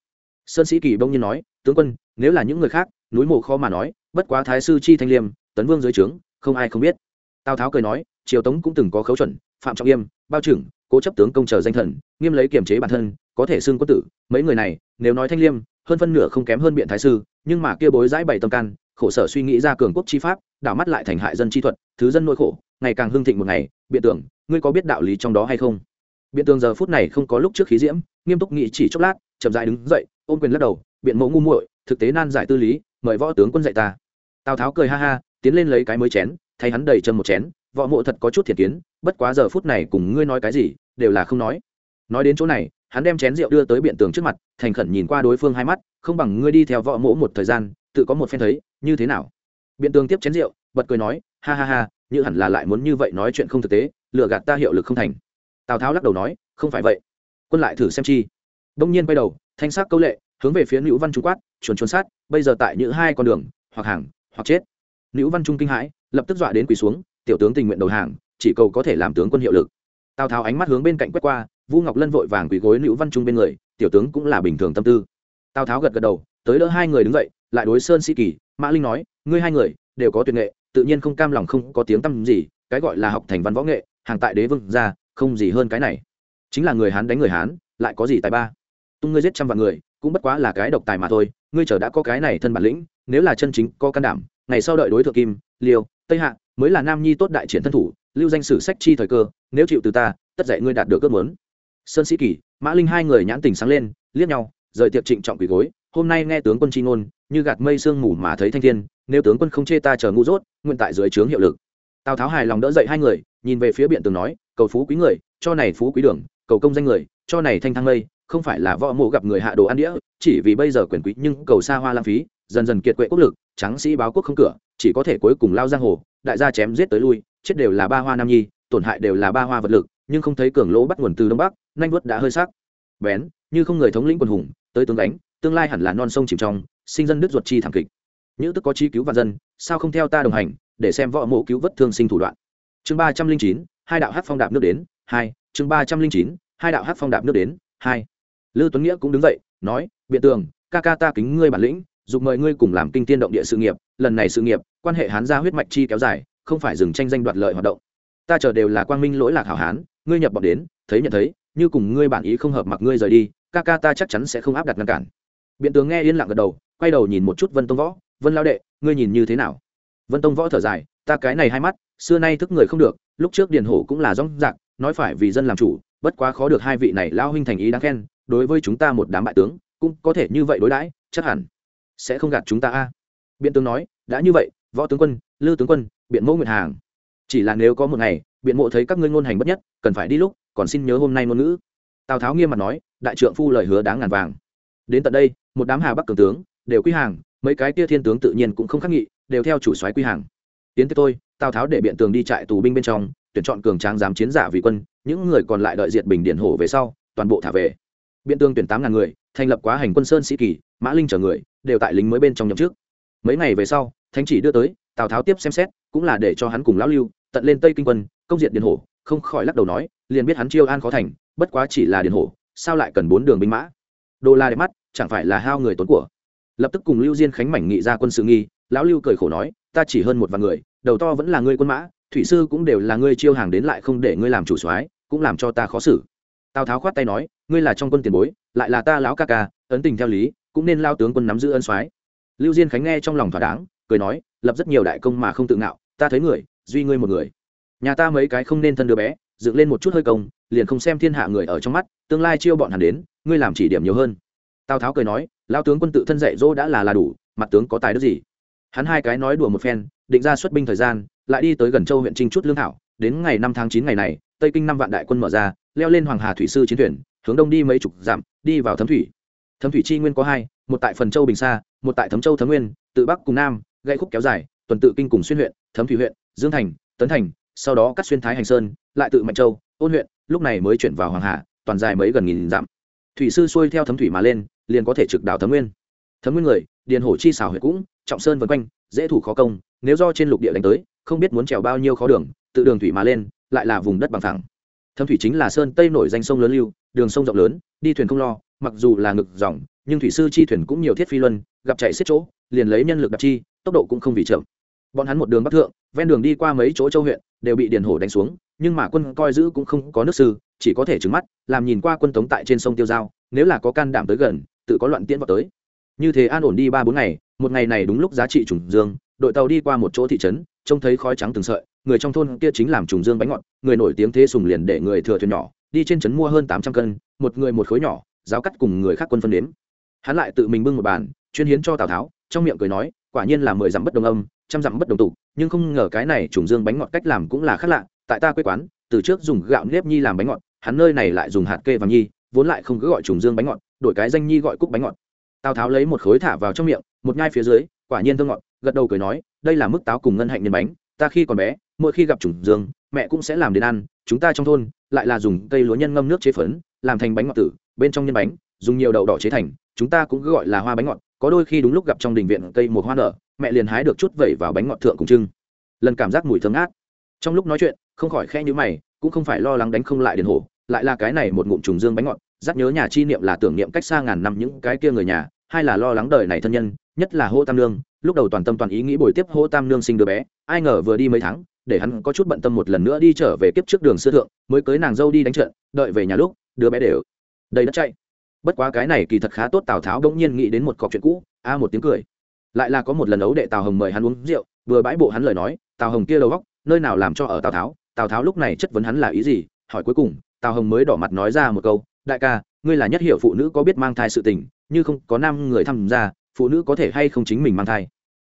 Sơn sĩ kỳ bông nhiên nói tướng quân nếu là những người khác núi mộ khó mà nói bất quá thái sư chi thanh liêm tấn vương dưới trướng không ai không biết. Tào tháo cười nói triều tống cũng từng có khấu chuẩn phạm trọng nghiêm, bao trưởng cố chấp tướng công chờ danh thần nghiêm lấy kiềm chế bản thân có thể xưng quân tử. Mấy người này nếu nói thanh liêm hơn phân nửa không kém hơn biện thái sư nhưng mà kia bối giải bày tâm can khổ sở suy nghĩ ra cường quốc chi pháp đảo mắt lại thành hại dân chi thuật thứ dân nỗi khổ ngày càng hưng thịnh một ngày. Biện tưởng ngươi có biết đạo lý trong đó hay không? Biện tường giờ phút này không có lúc trước khí diễm nghiêm túc nghĩ chỉ chốc lát chậm dại đứng dậy ôm quyền lắc đầu biện mẫu ngu muội, thực tế nan giải tư lý, mời võ tướng quân dạy ta. Tào tháo cười ha ha, tiến lên lấy cái mới chén, thay hắn đầy chân một chén, võ mộ thật có chút thiệt kiến, bất quá giờ phút này cùng ngươi nói cái gì, đều là không nói. Nói đến chỗ này, hắn đem chén rượu đưa tới biện tường trước mặt, thành khẩn nhìn qua đối phương hai mắt, không bằng ngươi đi theo võ mộ một thời gian, tự có một phen thấy, như thế nào? Biện tường tiếp chén rượu, bật cười nói, ha ha ha, như hẳn là lại muốn như vậy nói chuyện không thực tế lựa gạt ta hiệu lực không thành. Tào tháo lắc đầu nói, không phải vậy. Quân lại thử xem chi. Đông nhiên quay đầu, thanh sắc câu lệ hướng về phía nữ văn trung quát chuồn chuồn sát, bây giờ tại những hai con đường, hoặc hàng, hoặc chết. Nữ văn trung kinh hãi, lập tức dọa đến quỳ xuống, tiểu tướng tình nguyện đầu hàng, chỉ cầu có thể làm tướng quân hiệu lực. Tào tháo ánh mắt hướng bên cạnh quét qua, vu ngọc lân vội vàng quỳ gối nữ văn trung bên người, tiểu tướng cũng là bình thường tâm tư. Tào tháo gật gật đầu, tới đỡ hai người đứng dậy, lại đối sơn sĩ kỳ, mã linh nói, ngươi hai người đều có tuyệt nghệ, tự nhiên không cam lòng không có tiếng tăm gì, cái gọi là học thành văn võ nghệ, hàng tại đế vương ra, không gì hơn cái này. Chính là người hán đánh người hán, lại có gì tài ba? Tung ngươi giết trăm vạn người cũng bất quá là cái độc tài mà thôi, ngươi chờ đã có cái này thân bản lĩnh, nếu là chân chính có can đảm, ngày sau đợi đối thượng kim, liêu, tây hạ, mới là nam nhi tốt đại triển thân thủ, lưu danh sử sách chi thời cơ, nếu chịu từ ta, tất dạy ngươi đạt được ước muốn. Sơn sĩ kỳ, mã linh hai người nhãn tình sáng lên, liếc nhau, rời tiệc trịnh trọng quỳ gối, hôm nay nghe tướng quân chi ngôn, như gạt mây sương mù mà thấy thanh thiên, nếu tướng quân không chê ta chờ ngu dốt, nguyện tại dưới trướng hiệu lực. Tào tháo hài lòng đỡ dậy hai người, nhìn về phía biện tường nói, cầu phú quý người, cho này phú quý đường, cầu công danh người, cho này thanh thang mây không phải là võ mộ gặp người hạ đồ ăn đĩa, chỉ vì bây giờ quyền quý nhưng cầu xa hoa lãng phí, dần dần kiệt quệ quốc lực trắng sĩ báo quốc không cửa, chỉ có thể cuối cùng lao giang hồ, đại gia chém giết tới lui, chết đều là ba hoa nam nhi, tổn hại đều là ba hoa vật lực, nhưng không thấy cường lỗ bắt nguồn từ đông bắc, nanh vuốt đã hơi sắc. Bén, như không người thống lĩnh quân hùng, tới tướng đánh tương lai hẳn là non sông chìm trong, sinh dân đứt ruột chi thảm kịch. Những tức có chi cứu và dân, sao không theo ta đồng hành, để xem võ mộ cứu vất thương sinh thủ đoạn. Chương ba trăm linh chín, hai đạo hát phong đạp nước đến, hai, chương ba trăm linh chín, hai đạo hát phong đạp nước đến, hai lư tuấn nghĩa cũng đứng dậy, nói, biện tường, ca ca ta kính ngươi bản lĩnh, dục mời ngươi cùng làm kinh tiên động địa sự nghiệp. Lần này sự nghiệp, quan hệ hán gia huyết mạch chi kéo dài, không phải dừng tranh danh đoạt lợi hoạt động. Ta chờ đều là quang minh lỗi lạc hảo hán, ngươi nhập bọn đến, thấy nhận thấy, như cùng ngươi bản ý không hợp mặc ngươi rời đi, ca ca ta chắc chắn sẽ không áp đặt ngăn cản. Biện tướng nghe yên lặng gật đầu, quay đầu nhìn một chút vân tông võ, vân lao đệ, ngươi nhìn như thế nào? Vân tông võ thở dài, ta cái này hai mắt, xưa nay thức người không được, lúc trước điền hổ cũng là rong rạc, nói phải vì dân làm chủ, bất quá khó được hai vị này lao huynh thành ý đáng khen đối với chúng ta một đám bại tướng, cũng có thể như vậy đối đãi, chắc hẳn sẽ không gạt chúng ta a. Biện tướng nói, đã như vậy, võ tướng quân, lư tướng quân, biện mẫu nguyện hàng. Chỉ là nếu có một ngày, biện mộ thấy các ngươi ngôn hành bất nhất, cần phải đi lúc, còn xin nhớ hôm nay ngôn ngữ. Tào tháo nghiêm mặt nói, đại trượng phu lời hứa đáng ngàn vàng. Đến tận đây, một đám hà bắc cường tướng, đều quy hàng, mấy cái tia thiên tướng tự nhiên cũng không khắc nghị, đều theo chủ soái quy hàng. Tiến tới tôi, tào tháo để biện tường đi trại tù binh bên trong, tuyển chọn cường tráng giám chiến giả vì quân, những người còn lại đợi diệt bình điện hổ về sau, toàn bộ thả về biện tương tuyển tám ngàn người, thành lập quá hành quân sơn sĩ kỳ, mã linh chở người, đều tại lính mới bên trong nhậm trước mấy ngày về sau, thánh chỉ đưa tới, tào tháo tiếp xem xét, cũng là để cho hắn cùng lão lưu, tận lên tây kinh quân, công diện điện hổ, không khỏi lắc đầu nói, liền biết hắn chiêu an khó thành, bất quá chỉ là điện hổ, sao lại cần bốn đường binh mã? Đô la đẹp mắt, chẳng phải là hao người tốn của? Lập tức cùng lưu diên khánh mảnh nghị ra quân sự nghi, lão lưu cười khổ nói, ta chỉ hơn một vài người, đầu to vẫn là ngươi quân mã, thủy sư cũng đều là ngươi chiêu hàng đến lại không để ngươi làm chủ soái, cũng làm cho ta khó xử. Tào tháo khoát tay nói ngươi là trong quân tiền bối, lại là ta lão ca ca, ấn tình theo lý, cũng nên lao tướng quân nắm giữ ân soái. Lưu diên khánh nghe trong lòng thỏa đáng, cười nói, lập rất nhiều đại công mà không tự ngạo, ta thấy người, duy ngươi một người. Nhà ta mấy cái không nên thân đứa bé, dựng lên một chút hơi công, liền không xem thiên hạ người ở trong mắt, tương lai chiêu bọn hắn đến, ngươi làm chỉ điểm nhiều hơn. Tào tháo cười nói lao tướng quân tự thân dạy dỗ đã là là đủ, mặt tướng có tài đức gì? Hắn hai cái nói đùa một phen, định ra xuất binh thời gian, lại đi tới gần châu huyện trinh chút lương thảo, đến ngày năm tháng chín ngày này, tây kinh năm vạn đại quân mở ra leo lên hoàng hà thủy sư chiến thuyền, hướng đông đi mấy chục dặm, đi vào thấm thủy. Thấm thủy chi nguyên có hai, một tại phần châu bình sa, một tại thấm châu thấm nguyên, tự bắc cùng nam gây khúc kéo dài, tuần tự kinh cùng xuyên huyện, thấm thủy huyện, dương thành, tấn thành, sau đó cắt xuyên thái hành sơn, lại tự mạnh châu, ôn huyện, lúc này mới chuyển vào hoàng hà, toàn dài mấy gần nghìn dặm. Thủy sư xuôi theo thấm thủy mà lên, liền có thể trực đảo thấm nguyên. Thấm nguyên người, điền hổ chi xảo huyện cũng, trọng sơn vân quanh, dễ thủ khó công, nếu do trên lục địa đánh tới, không biết muốn trèo bao nhiêu khó đường, tự đường thủy mà lên, lại là vùng đất bằng thẳng thâm thủy chính là sơn tây nổi danh sông lớn lưu, đường sông rộng lớn, đi thuyền không lo, mặc dù là ngực dòng, nhưng thủy sư chi thuyền cũng nhiều thiết phi luân, gặp chạy xiết chỗ, liền lấy nhân lực đặc chi, tốc độ cũng không vì chậm. Bọn hắn một đường bắc thượng, ven đường đi qua mấy chỗ châu huyện, đều bị điền hổ đánh xuống, nhưng mà quân coi giữ cũng không có nước sư, chỉ có thể trứng mắt, làm nhìn qua quân tống tại trên sông tiêu giao, nếu là có can đảm tới gần, tự có loạn tiễn vào tới. Như thế an ổn đi ba bốn ngày, một ngày này đúng lúc giá trị trùng dương, đội tàu đi qua một chỗ thị trấn, trông thấy khói trắng từng sợi người trong thôn kia chính làm trùng dương bánh ngọt, người nổi tiếng thế sùng liền để người thừa thuyền nhỏ, đi trên trấn mua hơn tám trăm cân, một người một khối nhỏ giáo cắt cùng người khác quân phân đếm hắn lại tự mình bưng một bàn, chuyên hiến cho tào tháo, trong miệng cười nói, quả nhiên là mười dặm bất đồng âm, trăm dặm bất đồng tục, nhưng không ngờ cái này trùng dương bánh ngọt cách làm cũng là khác lạ, tại ta quê quán, từ trước dùng gạo nếp nhi làm bánh ngọt, hắn nơi này lại dùng hạt kê vàng nhi, vốn lại không cứ gọi trùng dương bánh ngọt, đổi cái danh nhi gọi cúc bánh ngọt. Tào tháo lấy một khối thả vào trong miệng, một nhai phía dưới, quả nhiên thơm ngọt, gật đầu cười nói, đây là mức táo cùng ngân hạnh nhân bánh ta khi còn bé, mỗi khi gặp trùng dương, mẹ cũng sẽ làm đến ăn, chúng ta trong thôn lại là dùng cây lúa nhân ngâm nước chế phấn, làm thành bánh ngọt tử, bên trong nhân bánh, dùng nhiều đậu đỏ chế thành, chúng ta cũng cứ gọi là hoa bánh ngọt, có đôi khi đúng lúc gặp trong đình viện cây một hoa nở, mẹ liền hái được chút vẩy vào bánh ngọt thượng cùng trưng lần cảm giác mùi thơm ngát. Trong lúc nói chuyện, không khỏi khe như mày, cũng không phải lo lắng đánh không lại điện hổ, lại là cái này một ngụm trùng dương bánh ngọt Giác nhớ nhà chi niệm là tưởng niệm cách xa ngàn năm những cái kia người nhà hay là lo lắng đời này thân nhân, nhất là hô tam nương, lúc đầu toàn tâm toàn ý nghĩ bồi tiếp hô tam nương sinh đứa bé, ai ngờ vừa đi mấy tháng, để hắn có chút bận tâm một lần nữa đi trở về kiếp trước đường xưa thượng, mới cưới nàng dâu đi đánh trận, đợi về nhà lúc, đứa bé đều đầy đất chạy. Bất quá cái này kỳ thật khá tốt, tào tháo bỗng nhiên nghĩ đến một cọc chuyện cũ, a một tiếng cười. Lại là có một lần ấu đệ tào hồng mời hắn uống rượu, vừa bãi bộ hắn lời nói, tào hồng kia đầu góc nơi nào làm cho ở tào tháo tào tháo lúc này chất vấn hắn là ý gì, hỏi cuối cùng, tào hồng mới đỏ mặt nói ra một câu, đại ca, ngươi là nhất hiểu phụ nữ có biết mang thai sự tình như không có nam người tham gia, phụ nữ có thể hay không chính mình mang thai.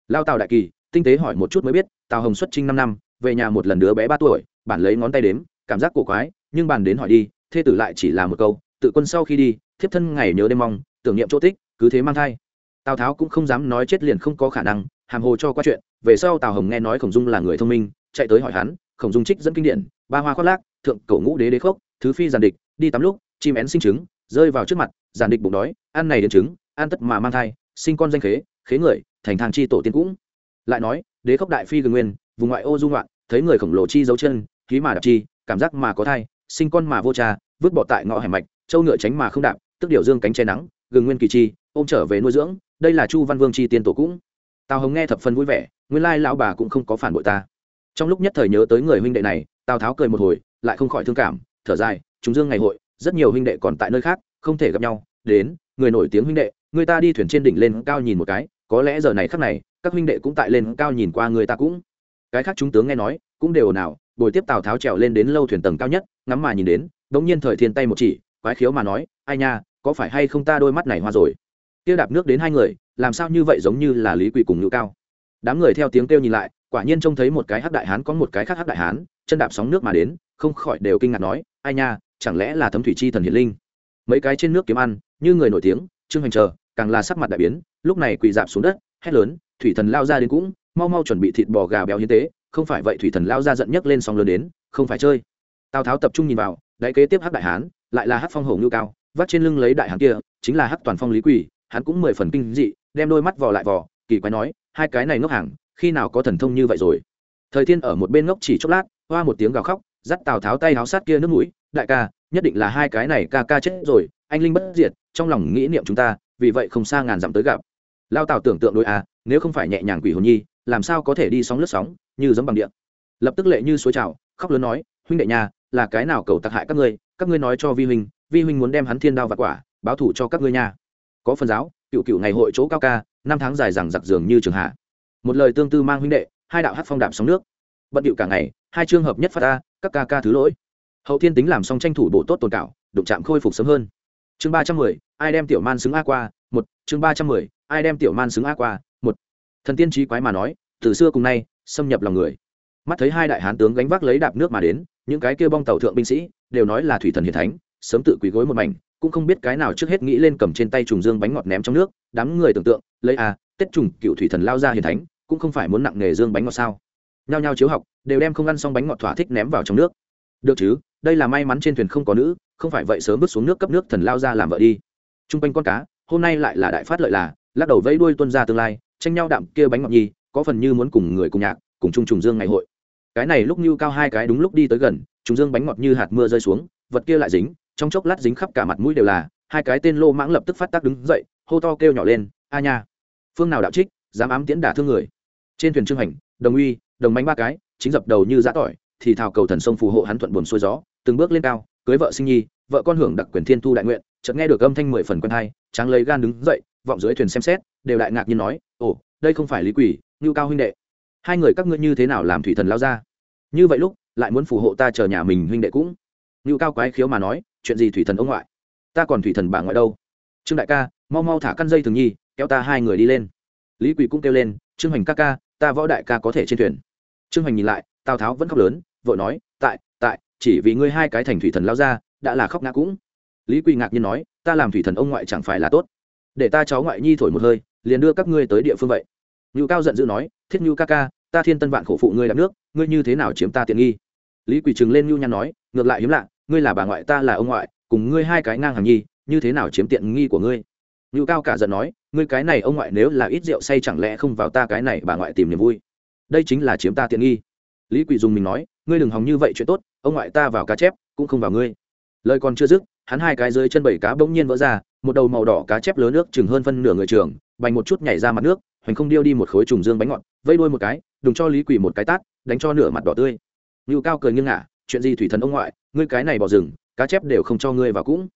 Lao tào đại kỳ, tinh tế hỏi một chút mới biết, tào hồng xuất trinh năm năm, về nhà một lần đứa bé ba tuổi, bản lấy ngón tay đếm, cảm giác cổ quái, nhưng bàn đến hỏi đi, thê tử lại chỉ là một câu, tự quân sau khi đi, thiếp thân ngày nhớ đêm mong, tưởng niệm chỗ tích, cứ thế mang thai. Tào tháo cũng không dám nói chết liền không có khả năng, hàm hồ cho qua chuyện, về sau tào hồng nghe nói khổng dung là người thông minh, chạy tới hỏi hắn, khổng dung trích dẫn kinh điển, ba hoa khoác lác, thượng cổ ngũ đế đế khốc, thứ phi giàn địch, đi tắm lúc, chim én sinh trứng, rơi vào trước mặt giản địch bụng đói, ăn này đến trứng, ăn tất mà mang thai, sinh con danh khế khế người, thành thang chi tổ tiên cũng. Lại nói, đế khốc đại phi gừng nguyên, vùng ngoại ô dung loạn thấy người khổng lồ chi dấu chân, khí mà đạp chi, cảm giác mà có thai, sinh con mà vô cha, vứt bỏ tại ngõ hẻm mạch châu ngựa tránh mà không đạp, tức điều dương cánh che nắng, gừng nguyên kỳ chi, ôm trở về nuôi dưỡng, đây là chu văn vương chi tiên tổ cũng. Tào hồng nghe thập phần vui vẻ, nguyên lai lão bà cũng không có phản bội ta. Trong lúc nhất thời nhớ tới người huynh đệ này, tào tháo cười một hồi, lại không khỏi thương cảm, thở dài, chúng dương ngày hội, rất nhiều huynh đệ còn tại nơi khác, không thể gặp nhau đến, người nổi tiếng huynh đệ, người ta đi thuyền trên đỉnh lên cao nhìn một cái, có lẽ giờ này khắc này, các huynh đệ cũng tại lên cao nhìn qua người ta cũng. Cái khác chúng tướng nghe nói, cũng đều nào bồi tiếp tào tháo trèo lên đến lâu thuyền tầng cao nhất, ngắm mà nhìn đến, đống nhiên thời thiên tay một chỉ, quái khiếu mà nói, ai nha, có phải hay không ta đôi mắt này hoa rồi? Kia đạp nước đến hai người, làm sao như vậy giống như là lý quỳ cùng ngữ cao. Đám người theo tiếng kêu nhìn lại, quả nhiên trông thấy một cái hắc đại hán có một cái khác hắc đại hán, chân đạp sóng nước mà đến, không khỏi đều kinh ngạc nói, ai nha, chẳng lẽ là thấm thủy chi thần hiển linh? Mấy cái trên nước kiếm ăn như người nổi tiếng, trương hành chờ, càng là sắc mặt đại biến, lúc này quỳ dạp xuống đất, hét lớn, thủy thần lao ra đến cũng, mau mau chuẩn bị thịt bò gà béo hiến tế, không phải vậy thủy thần lao ra giận nhấc lên sóng lớn đến, không phải chơi. Tào tháo tập trung nhìn vào, đại kế tiếp hắc đại hán, lại là hắc phong hổ ngưu cao, vắt trên lưng lấy đại hán kia, chính là hắc toàn phong lý quỳ, hắn cũng mười phần kinh dị, đem đôi mắt vò lại vò, kỳ quái nói, hai cái này ngốc hàng, khi nào có thần thông như vậy rồi? Thời thiên ở một bên ngốc chỉ chốc lát, hoa một tiếng gào khóc, dắt tào tháo tay háo sát kia nước mũi, đại ca, nhất định là hai cái này ca ca chết rồi anh linh bất diệt, trong lòng nghĩ niệm chúng ta, vì vậy không xa ngàn dặm tới gặp. Lao tào tưởng tượng đôi à nếu không phải nhẹ nhàng quỷ hồn nhi, làm sao có thể đi sóng lướt sóng, như giống bằng điện. Lập tức lệ như suối trào, khóc lớn nói, huynh đệ nhà, là cái nào cầu tặc hại các ngươi? Các ngươi nói cho vi huynh vi huynh muốn đem hắn thiên đao và quả, báo thủ cho các ngươi nha có phần giáo, cựu cựu ngày hội chỗ cao ca, năm tháng dài rằng giặc dường như trường hạ. Một lời tương tư mang huynh đệ, hai đạo hát phong đạp sóng nước. Bận điệu cả ngày, hai trường hợp nhất phát ta các ca ca thứ lỗi. Hậu thiên tính làm xong tranh thủ bổ tốt tồn cảo, đụng chạm khôi phục sớm hơn chương ba trăm mười ai đem tiểu man xứng a qua? Một chương ba trăm mười ai đem tiểu man xứng a qua? Một. Thần tiên trí quái mà nói từ xưa cùng nay xâm nhập lòng người. Mắt thấy hai đại hán tướng gánh vác lấy đạp nước mà đến những cái kia bong tàu thượng binh sĩ đều nói là thủy thần hiền thánh sớm tự quỳ gối một mảnh cũng không biết cái nào trước hết nghĩ lên cầm trên tay trùng dương bánh ngọt ném trong nước đám người tưởng tượng lấy à, tết trùng cựu thủy thần lao ra hiền thánh cũng không phải muốn nặng nghề dương bánh ngọt sao. Nhao nhao chiếu học đều đem không ăn xong bánh ngọt thỏa thích ném vào trong nước. Được chứ? Đây là may mắn trên thuyền không có nữ, không phải vậy sớm bước xuống nước cấp nước thần lao ra làm vợ đi. T r u n g quanh con cá, hôm nay lại là đại phát lợi là, lắc đầu vẫy đuôi tuân ra tương lai, tranh nhau đạm kia bánh ngọt nhi có phần như muốn cùng người cùng nhạc, cùng chung trùng dương ngày hội. Cái này lúc như cao hai cái đúng lúc đi tới gần, trùng dương bánh ngọt như hạt mưa rơi xuống, vật kia lại dính, trong chốc lát dính khắp cả mặt mũi đều là, hai cái tên lô mãng lập tức phát tác đứng dậy, hô to kêu nhỏ lên, a nha! Phương nào đạo trích, dám ám tiễn đả thương người? Trên thuyền trương hành, đồng uy, đồng bánh ba cái, chính dập đầu như giã tỏi thì thảo cầu thần sông phù hộ hắn thuận buồn xuôi gió, từng bước lên cao, cưới vợ sinh nhi, vợ con hưởng đặc quyền thiên thu đại nguyện, chợt nghe được âm thanh mười phần quân hai tráng lấy gan đứng dậy, vọng dưới thuyền xem xét, đều đại ngạc nhiên nói, ồ, đây không phải lý quỷ, ngưu cao huynh đệ. Hai người các ngươi như thế nào làm thủy thần lao ra? Như vậy lúc, lại muốn phù hộ ta chờ nhà mình huynh đệ cũng. Ngưu cao quái khiếu mà nói, chuyện gì thủy thần ông ngoại? Ta còn thủy thần bà ngoại đâu? Trương đại ca, mau mau thả căn dây thường nhi, kéo ta hai người đi lên. Lý quỷ cũng kêu lên, trương hoành ca ca, ta võ đại ca có thể trên thuyền. Trương hoành nhìn lại tào tháo vẫn khóc lớn, vội nói, tại tại, chỉ vì ngươi hai cái thành thủy thần lao ra, đã là khóc ngã cũng. Lý quỳ ngạc nhiên nói, ta làm thủy thần ông ngoại chẳng phải là tốt. Để ta cháu ngoại nhi thổi một hơi, liền đưa các ngươi tới địa phương vậy. Ngưu cao giận dữ nói, thiết ngưu ca ca, ta thiên tân vạn khổ phụ ngươi đạp nước, ngươi như thế nào chiếm ta tiện nghi? Lý quỳ trừng lên ngưu Nhan nói, ngược lại hiếm lạ, ngươi là bà ngoại ta là ông ngoại, cùng ngươi hai cái ngang hàng nhi, như thế nào chiếm tiện nghi của ngươi? Ngưu cao cả giận nói, ngươi cái này ông ngoại nếu là ít rượu say chẳng lẽ không vào ta cái này bà ngoại tìm niềm vui? Đây chính là chiếm ta tiện nghi lý quỳ dùng mình nói, ngươi đừng hòng như vậy chuyện tốt, ông ngoại ta vào cá chép, cũng không vào ngươi. Lời còn chưa dứt, hắn hai cái dưới chân bảy cá bỗng nhiên vỡ ra, một đầu màu đỏ cá chép lớn nước chừng hơn phân nửa người trường, bành một chút nhảy ra mặt nước, hoành không điêu đi một khối trùng dương bánh ngọt, vây đuôi một cái, đùng cho lý quỳ một cái tát, đánh cho nửa mặt đỏ tươi. Ngưu cao cười nghiêng ngả, chuyện gì thủy thần ông ngoại, ngươi cái này bỏ rừng, cá chép đều không cho ngươi vào cũng.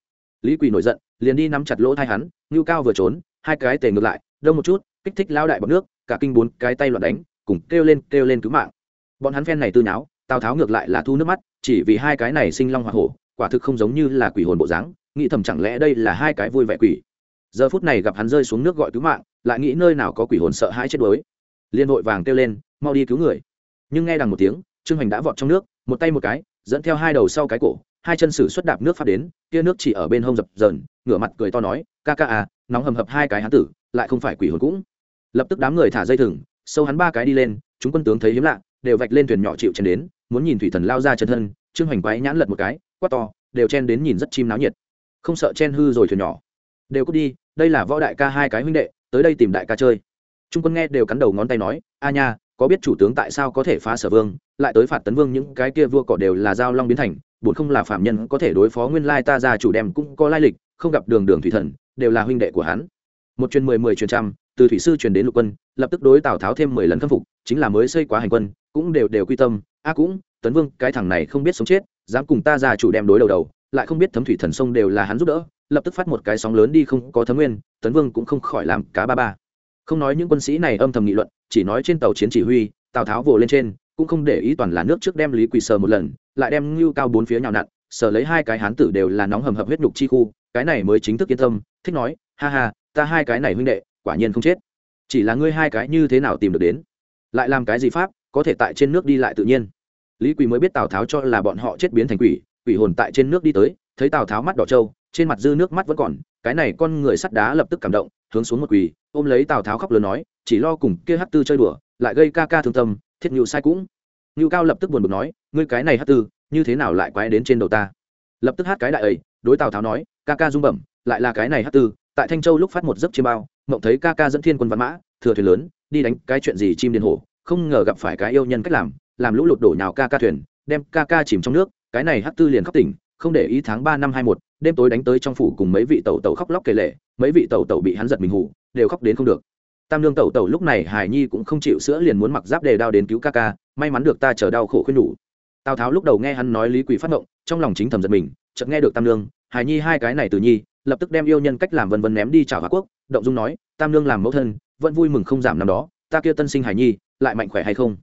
Lý quỳ nổi giận, liền đi nắm chặt lỗ thai hắn, ngưu cao vừa trốn, hai cái tề ngược lại, đông một chút, kích thích lao đại bọc nước, cả kinh bốn cái tay loạn đánh, cùng kêu lên kêu lên cứu mạng bọn hắn phen này tư nháo, tào tháo ngược lại là thu nước mắt, chỉ vì hai cái này sinh long hoa hổ, quả thực không giống như là quỷ hồn bộ dáng, nghĩ thầm chẳng lẽ đây là hai cái vui vẻ quỷ. Giờ phút này gặp hắn rơi xuống nước gọi cứu mạng, lại nghĩ nơi nào có quỷ hồn sợ hãi chết đuối. Liên hội vàng kêu lên, mau đi cứu người. Nhưng nghe đằng một tiếng, trương hoành đã vọt trong nước, một tay một cái, dẫn theo hai đầu sau cái cổ, hai chân sử xuất đạp nước phát đến, kia nước chỉ ở bên hông dập dờn, ngửa mặt cười to nói, ca ca à nóng hầm hập hai cái hán tử, lại không phải quỷ hồn cũng. Lập tức đám người thả dây thừng sâu hắn ba cái đi lên, chúng quân tướng thấy hiếm lạ đều vạch lên thuyền nhỏ chịu chen đến, muốn nhìn thủy thần lao ra chân thân, trương hoành quái nhãn lật một cái, quát to, đều chen đến nhìn rất chim náo nhiệt. Không sợ chen hư rồi thuyền nhỏ. Đều cút đi, đây là võ đại ca hai cái huynh đệ, tới đây tìm đại ca chơi. Trung quân nghe đều cắn đầu ngón tay nói, a nha, có biết chủ tướng tại sao có thể phá sở vương, lại tới phạt tấn vương những cái kia vua cỏ đều là giao long biến thành bổn không là phạm nhân có thể đối phó nguyên lai ta ra chủ đem cũng có lai lịch, không gặp đường đường thủy thần, đều là huynh đệ của hắn. Một truyền mười mười truyền trăm từ thủy sư truyền đến lục quân, lập tức đối tào tháo thêm mười lần khâm phục, chính là mới xây quá hành quân, cũng đều đều quy tâm. A à cũng, tấn vương, cái thằng này không biết sống chết, dám cùng ta ra chủ đem đối đầu đầu, lại không biết thấm thủy thần sông đều là hắn giúp đỡ, lập tức phát một cái sóng lớn đi không có thấm nguyên, tấn vương cũng không khỏi làm cá ba ba. Không nói những quân sĩ này âm thầm nghị luận, chỉ nói trên tàu chiến chỉ huy, tào tháo vồ lên trên, cũng không để ý toàn là nước trước đem lý quỳ sờ một lần, lại đem ngưu cao bốn phía nhào nặn, sờ lấy hai cái hán tử đều là nóng hầm hập huyết nhục chi khu, cái này mới chính thức yên tâm, thích nói, ha ha, ta hai cái này huynh đệ quả nhiên không chết. Chỉ là ngươi hai cái như thế nào tìm được đến? Lại làm cái gì pháp có thể tại trên nước đi lại tự nhiên? Lý quỳ mới biết tào tháo cho là bọn họ chết biến thành quỷ quỷ hồn tại trên nước đi tới, thấy tào tháo mắt đỏ trâu, trên mặt dư nước mắt vẫn còn, cái này con người sắt đá lập tức cảm động, hướng xuống một quỳ, ôm lấy tào tháo khóc lớn nói, chỉ lo cùng kia hát tư chơi đùa, lại gây ca ca thương tâm, thiết nhự sai cũng. Nhự cao lập tức buồn bực nói, ngươi cái này hát tư, như thế nào lại quái đến trên đầu ta? Lập tức hát cái đại ấy, đối tào tháo nói, ca ca rung bẩm, lại là cái này hát tư, tại thanh châu lúc phát một giấc chiêm bao mộng thấy ca ca dẫn thiên quân văn mã, thừa thuyền lớn, đi đánh cái chuyện gì chim điên hổ, không ngờ gặp phải cái yêu nhân cách làm làm lũ lụt đổ nhào ca ca thuyền, đem ca ca chìm trong nước, cái này hắc tư liền khóc tỉnh, không để ý tháng ba năm hai một đêm tối đánh tới trong phủ cùng mấy vị tẩu tẩu khóc lóc kể lệ mấy vị tẩu tẩu bị hắn giật mình hủ đều khóc đến không được. Tam lương tẩu tẩu lúc này hải nhi cũng không chịu sữa liền muốn mặc giáp đề đao đến cứu ca ca, may mắn được ta chờ đau khổ khuyên nhủ. Tào tháo lúc đầu nghe hắn nói lý quỷ phát động trong lòng chính thầm giật mình, chợt nghe được tam lương hải nhi hai cái này từ nhi lập tức đem yêu nhân cách làm vân vân ném đi chào hạ quốc, động dung nói, tam lương làm mẫu thân, vẫn vui mừng không giảm năm đó, ta kia tân sinh hải nhi, lại mạnh khỏe hay không?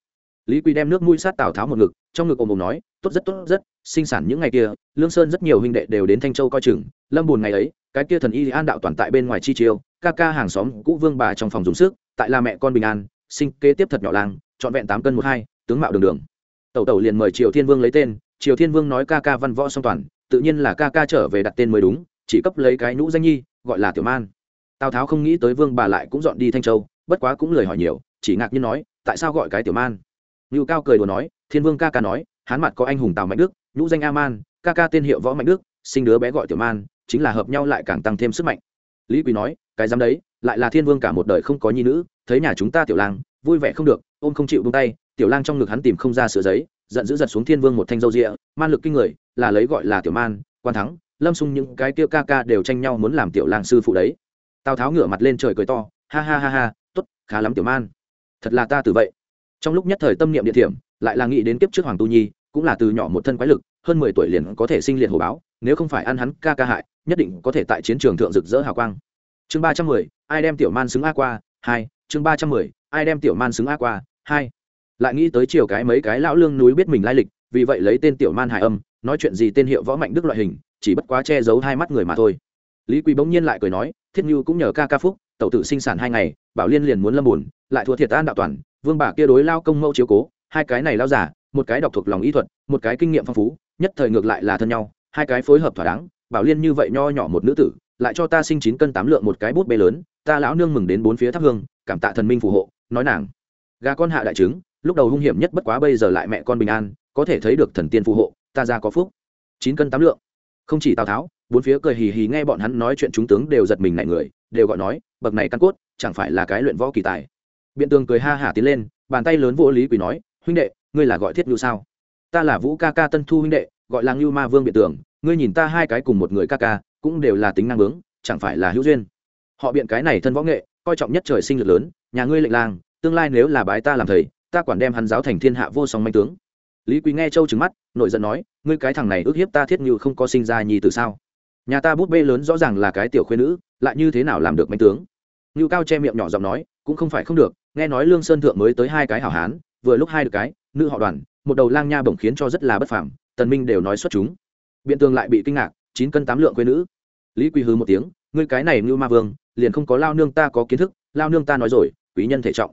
Lý quy đem nước mũi sát tào tháo một ngực, trong ngực ồm ồm nói, tốt rất tốt rất, sinh sản những ngày kia, lương sơn rất nhiều huynh đệ đều đến thanh châu coi chừng, lâm buồn ngày ấy, cái kia thần y an đạo toàn tại bên ngoài chi chiêu, ca ca hàng xóm cũ vương bà trong phòng dùng sức, tại là mẹ con bình an, sinh kế tiếp thật nhỏ làng trọn vẹn tám cân một hai, tướng mạo đường đường. Tẩu tẩu liền mời triều thiên vương lấy tên, triều thiên vương nói ca ca văn võ song toàn, tự nhiên là ca ca trở về đặt tên mới đúng chỉ cấp lấy cái nhũ danh nhi, gọi là tiểu man. Tào tháo không nghĩ tới vương bà lại cũng dọn đi thanh châu, bất quá cũng lời hỏi nhiều, chỉ ngạc nhiên nói, tại sao gọi cái tiểu man? Ngưu cao cười đùa nói, thiên vương ca ca nói, hán mặt có anh hùng tào mạnh đức, nhũ danh a man ca ca tên hiệu võ mạnh đức, sinh đứa bé gọi tiểu man, chính là hợp nhau lại càng tăng thêm sức mạnh. Lý quý nói, cái dám đấy, lại là thiên vương cả một đời không có nhi nữ, thấy nhà chúng ta tiểu lang, vui vẻ không được, ôm không chịu buông tay, tiểu lang trong ngực hắn tìm không ra sửa giấy, giận dữ giật xuống thiên vương một thanh dâu rịa, man lực kinh người, là lấy gọi là tiểu man, quan thắng lâm xung những cái kia ca ca đều tranh nhau muốn làm tiểu lang sư phụ đấy. Tào tháo ngửa mặt lên trời cười to, ha ha ha ha, tốt, khá lắm tiểu man. Thật là ta từ vậy. Trong lúc nhất thời tâm niệm địa thiểm, lại là nghĩ đến kiếp trước hoàng tu nhi, cũng là từ nhỏ một thân quái lực, hơn mười tuổi liền có thể sinh liệt hồ báo, nếu không phải ăn hắn ca ca hại, nhất định có thể tại chiến trường thượng rực rỡ hào quang. Chương ba trăm mười, ai đem tiểu man xứng a qua? Hai, chương ba trăm mười, ai đem tiểu man xứng a qua? Hai. Lại nghĩ tới chiều cái mấy cái lão lương núi biết mình lai lịch, vì vậy lấy tên tiểu man hải âm, nói chuyện gì tên hiệu võ mạnh đức loại hình chỉ bất quá che giấu hai mắt người mà thôi. Lý quý bỗng nhiên lại cười nói, thiết như cũng nhờ ca ca phúc, tẩu tử sinh sản hai ngày, bảo liên liền muốn lâm buồn, lại thua thiệt an đạo toàn, vương bà kia đối lao công mẫu chiếu cố, hai cái này lao giả một cái đọc thuộc lòng ý thuật, một cái kinh nghiệm phong phú, nhất thời ngược lại là thân nhau, hai cái phối hợp thỏa đáng, bảo liên như vậy nho nhỏ một nữ tử, lại cho ta sinh chín cân tám lượng một cái bút bê lớn, ta lão nương mừng đến bốn phía thắp hương, cảm tạ thần minh phù hộ, nói nàng, gà con hạ đại trứng, lúc đầu hung hiểm nhất bất quá bây giờ lại mẹ con bình an, có thể thấy được thần tiên phù hộ, ta ra có phúc. Chín cân tám lượng không chỉ tào tháo, bốn phía cười hì hì nghe bọn hắn nói chuyện chúng tướng đều giật mình nảy người, đều gọi nói, bậc này căn cốt, chẳng phải là cái luyện võ kỳ tài? Biện tường cười ha hả tiến lên, bàn tay lớn vỗ lý quỳ nói, huynh đệ, ngươi là gọi thiết ngưu sao? Ta là vũ ca ca tân thu huynh đệ, gọi là ngưu ma vương biện tường, ngươi nhìn ta hai cái cùng một người ca ca, cũng đều là tính năng bướng, chẳng phải là hữu duyên? Họ biện cái này thân võ nghệ, coi trọng nhất trời sinh lực lớn, nhà ngươi lệnh làng, tương lai nếu là bái ta làm thầy, ta quản đem hắn giáo thành thiên hạ vô song manh tướng lý quý nghe châu trừng mắt nội giận nói, ngươi cái thằng này ước hiếp ta thiết như không có sinh ra nhi từ sao? Nhà ta bút bê lớn rõ ràng là cái tiểu khuyên nữ, lại như thế nào làm được mạnh tướng? Như cao che miệng nhỏ giọng nói, cũng không phải không được, nghe nói lương sơn thượng mới tới hai cái hảo hán, vừa lúc hai được cái, nữ họ đoàn, một đầu lang nha bổng khiến cho rất là bất phàm, tần minh đều nói xuất chúng. Biện tường lại bị kinh ngạc, chín cân tám lượng quê nữ. Lý quy hứ một tiếng, ngươi cái này như ma vương, liền không có lao nương ta có kiến thức, lao nương ta nói rồi, quý nhân thể trọng.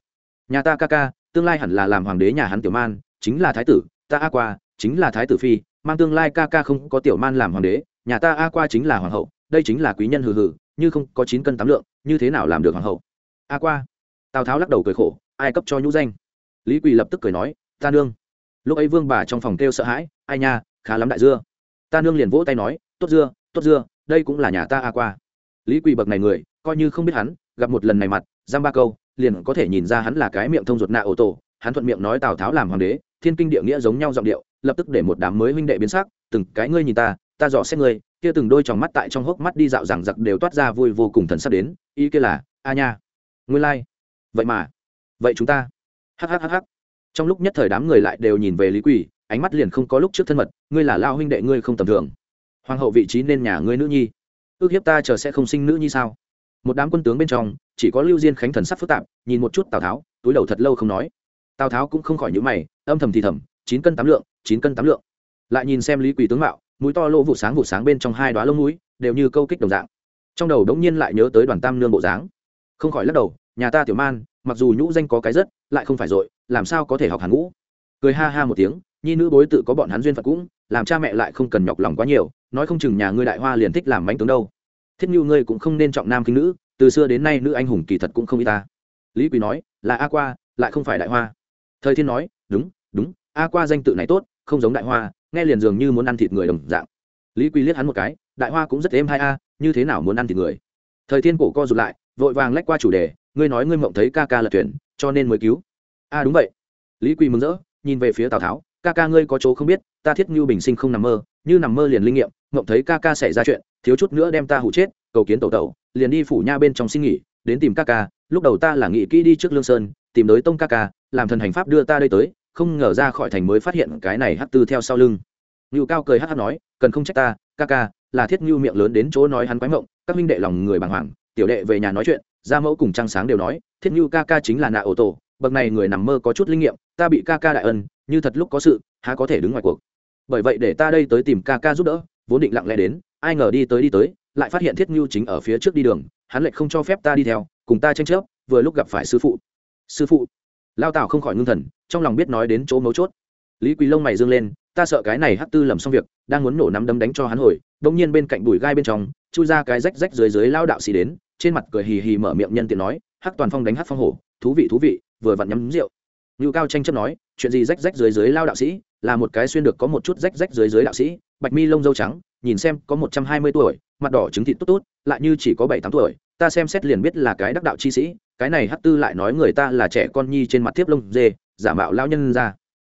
Nhà ta ca ca, tương lai hẳn là làm hoàng đế nhà hắn tiểu man, chính là thái tử ta a qua chính là thái tử phi, mang tương lai ca ca không có tiểu man làm hoàng đế, nhà ta a qua chính là hoàng hậu, đây chính là quý nhân hừ hừ, như không có chín cân tám lượng, như thế nào làm được hoàng hậu? A qua. Tào tháo lắc đầu cười khổ, ai cấp cho nhũ danh? Lý quỳ lập tức cười nói, ta nương. Lúc ấy vương bà trong phòng kêu sợ hãi, ai nha, khá lắm đại dưa. Ta nương liền vỗ tay nói, tốt dưa tốt dưa, đây cũng là nhà ta a qua. Lý quỳ bậc này người, coi như không biết hắn, gặp một lần này mặt, giam ba câu, liền có thể nhìn ra hắn là cái miệng thông ruột nạ ô tô hắn thuận miệng nói tào tháo làm hoàng đế thiên kinh địa nghĩa giống nhau giọng điệu, lập tức để một đám mới huynh đệ biến sắc, từng cái ngươi nhìn ta ta dò xét ngươi. Kia từng đôi tròng mắt tại trong hốc mắt đi dạo rằng giặc đều toát ra vui vô cùng thần sắc đến, ý kia là, a nha, ngươi lai、like. vậy mà, vậy chúng ta hhhh trong lúc nhất thời đám người lại đều nhìn về lý quỳ, ánh mắt liền không có lúc trước thân mật, ngươi là lao huynh đệ, ngươi không tầm thường. Hoàng hậu vị trí nên nhà ngươi nữ nhi. Ước hiếp ta chờ sẽ không sinh nữ nhi sao? Một đám quân tướng bên trong, chỉ có lưu diên khánh thần sắc phức tạp, nhìn một chút tào tháo, túi đầu thật lâu không nói tào tháo cũng không khỏi nhữ mày, âm thầm thì thầm, chín cân tám lượng, chín cân tám lượng. Lại nhìn xem lý quỳ tướng mạo, mũi to lỗ vụ sáng vụ sáng bên trong hai đoá lông mũi, đều như câu kích đồng dạng. Trong đầu đống nhiên lại nhớ tới đoàn tam nương bộ dáng. Không khỏi lắc đầu, nhà ta tiểu man, mặc dù nhũ danh có cái rất, lại không phải dội, làm sao có thể học hàn ngũ? Cười ha ha một tiếng, nhi nữ bối tự có bọn hắn duyên phật cũng, làm cha mẹ lại không cần nhọc lòng quá nhiều, nói không chừng nhà ngươi đại hoa liền thích làm bánh tướng đâu. Thiết như ngươi cũng không nên trọng nam kinh nữ, từ xưa đến nay nữ anh hùng kỳ thật cũng không y ta. Lý quỳ nói, là a qua, lại không phải đại hoa thời thiên nói, đúng đúng, a qua danh tự này tốt, không giống đại hoa, nghe liền dường như muốn ăn thịt người đồng dạng. Lý quy liếc hắn một cái, đại hoa cũng rất êm hai a, như thế nào muốn ăn thịt người? Thời thiên cổ co rụt lại, vội vàng lách qua chủ đề, ngươi nói ngươi mộng thấy ca ca lật thuyền, cho nên mới cứu. A, đúng vậy. Lý quy mừng rỡ, nhìn về phía tào tháo, ca ca ngươi có chỗ không biết, ta thiết như bình sinh không nằm mơ, như nằm mơ liền linh nghiệm, mộng thấy ca ca xảy ra chuyện, thiếu chút nữa đem ta hụ chết, cầu kiến tẩu tẩu, liền đi phủ nha bên trong xin nghỉ, đến tìm ca ca, lúc đầu ta là nghĩ kỹ đi trước lương sơn tìm tới tông ca ca, làm thần hành pháp đưa ta đây tới, không ngờ ra khỏi thành mới phát hiện cái này hát tư theo sau lưng. Ngưu cao cười hát hát nói, cần không trách ta, ca ca, là thiết ngưu miệng lớn đến chỗ nói hắn quái mộng, các minh đệ lòng người bàng hoàng, tiểu đệ về nhà nói chuyện, gia mẫu cùng trăng sáng đều nói, thiết ngưu ca ca chính là nạ ô tô bậc này người nằm mơ có chút linh nghiệm, ta bị ca ca đại ân, như thật lúc có sự, há có thể đứng ngoài cuộc. Bởi vậy để ta đây tới tìm ca ca giúp đỡ, vốn định lặng lẽ đến, ai ngờ đi tới đi tới, lại phát hiện thiết ngưu chính ở phía trước đi đường, hắn lại không cho phép ta đi theo, cùng ta tranh chấp, vừa lúc gặp phải sư phụ sư phụ lao tào không khỏi ngưng thần trong lòng biết nói đến chỗ mấu chốt lý quý lông mày dương lên ta sợ cái này hắc tư lầm xong việc đang muốn nổ nắm đấm đánh cho hắn hồi đông nhiên bên cạnh bụi gai bên trong chui ra cái rách rách dưới dưới lao đạo sĩ đến trên mặt cười hì hì mở miệng nhân tiện nói hắc toàn phong đánh hắc phong hổ thú vị thú vị vừa vặn nhắm rượu ngưu cao tranh chấp nói chuyện gì rách rách dưới dưới lao đạo sĩ là một cái xuyên được có một chút rách rách dưới dưới đạo sĩ bạch mi lông dâu trắng nhìn xem có một trăm hai mươi tuổi, mặt đỏ trứng thịt tốt tốt, lại như chỉ có bảy tám tuổi, ta xem xét liền biết là cái đắc đạo chi sĩ, cái này hắc tư lại nói người ta là trẻ con nhi trên mặt tiếp lông dê, giả mạo lao nhân ra.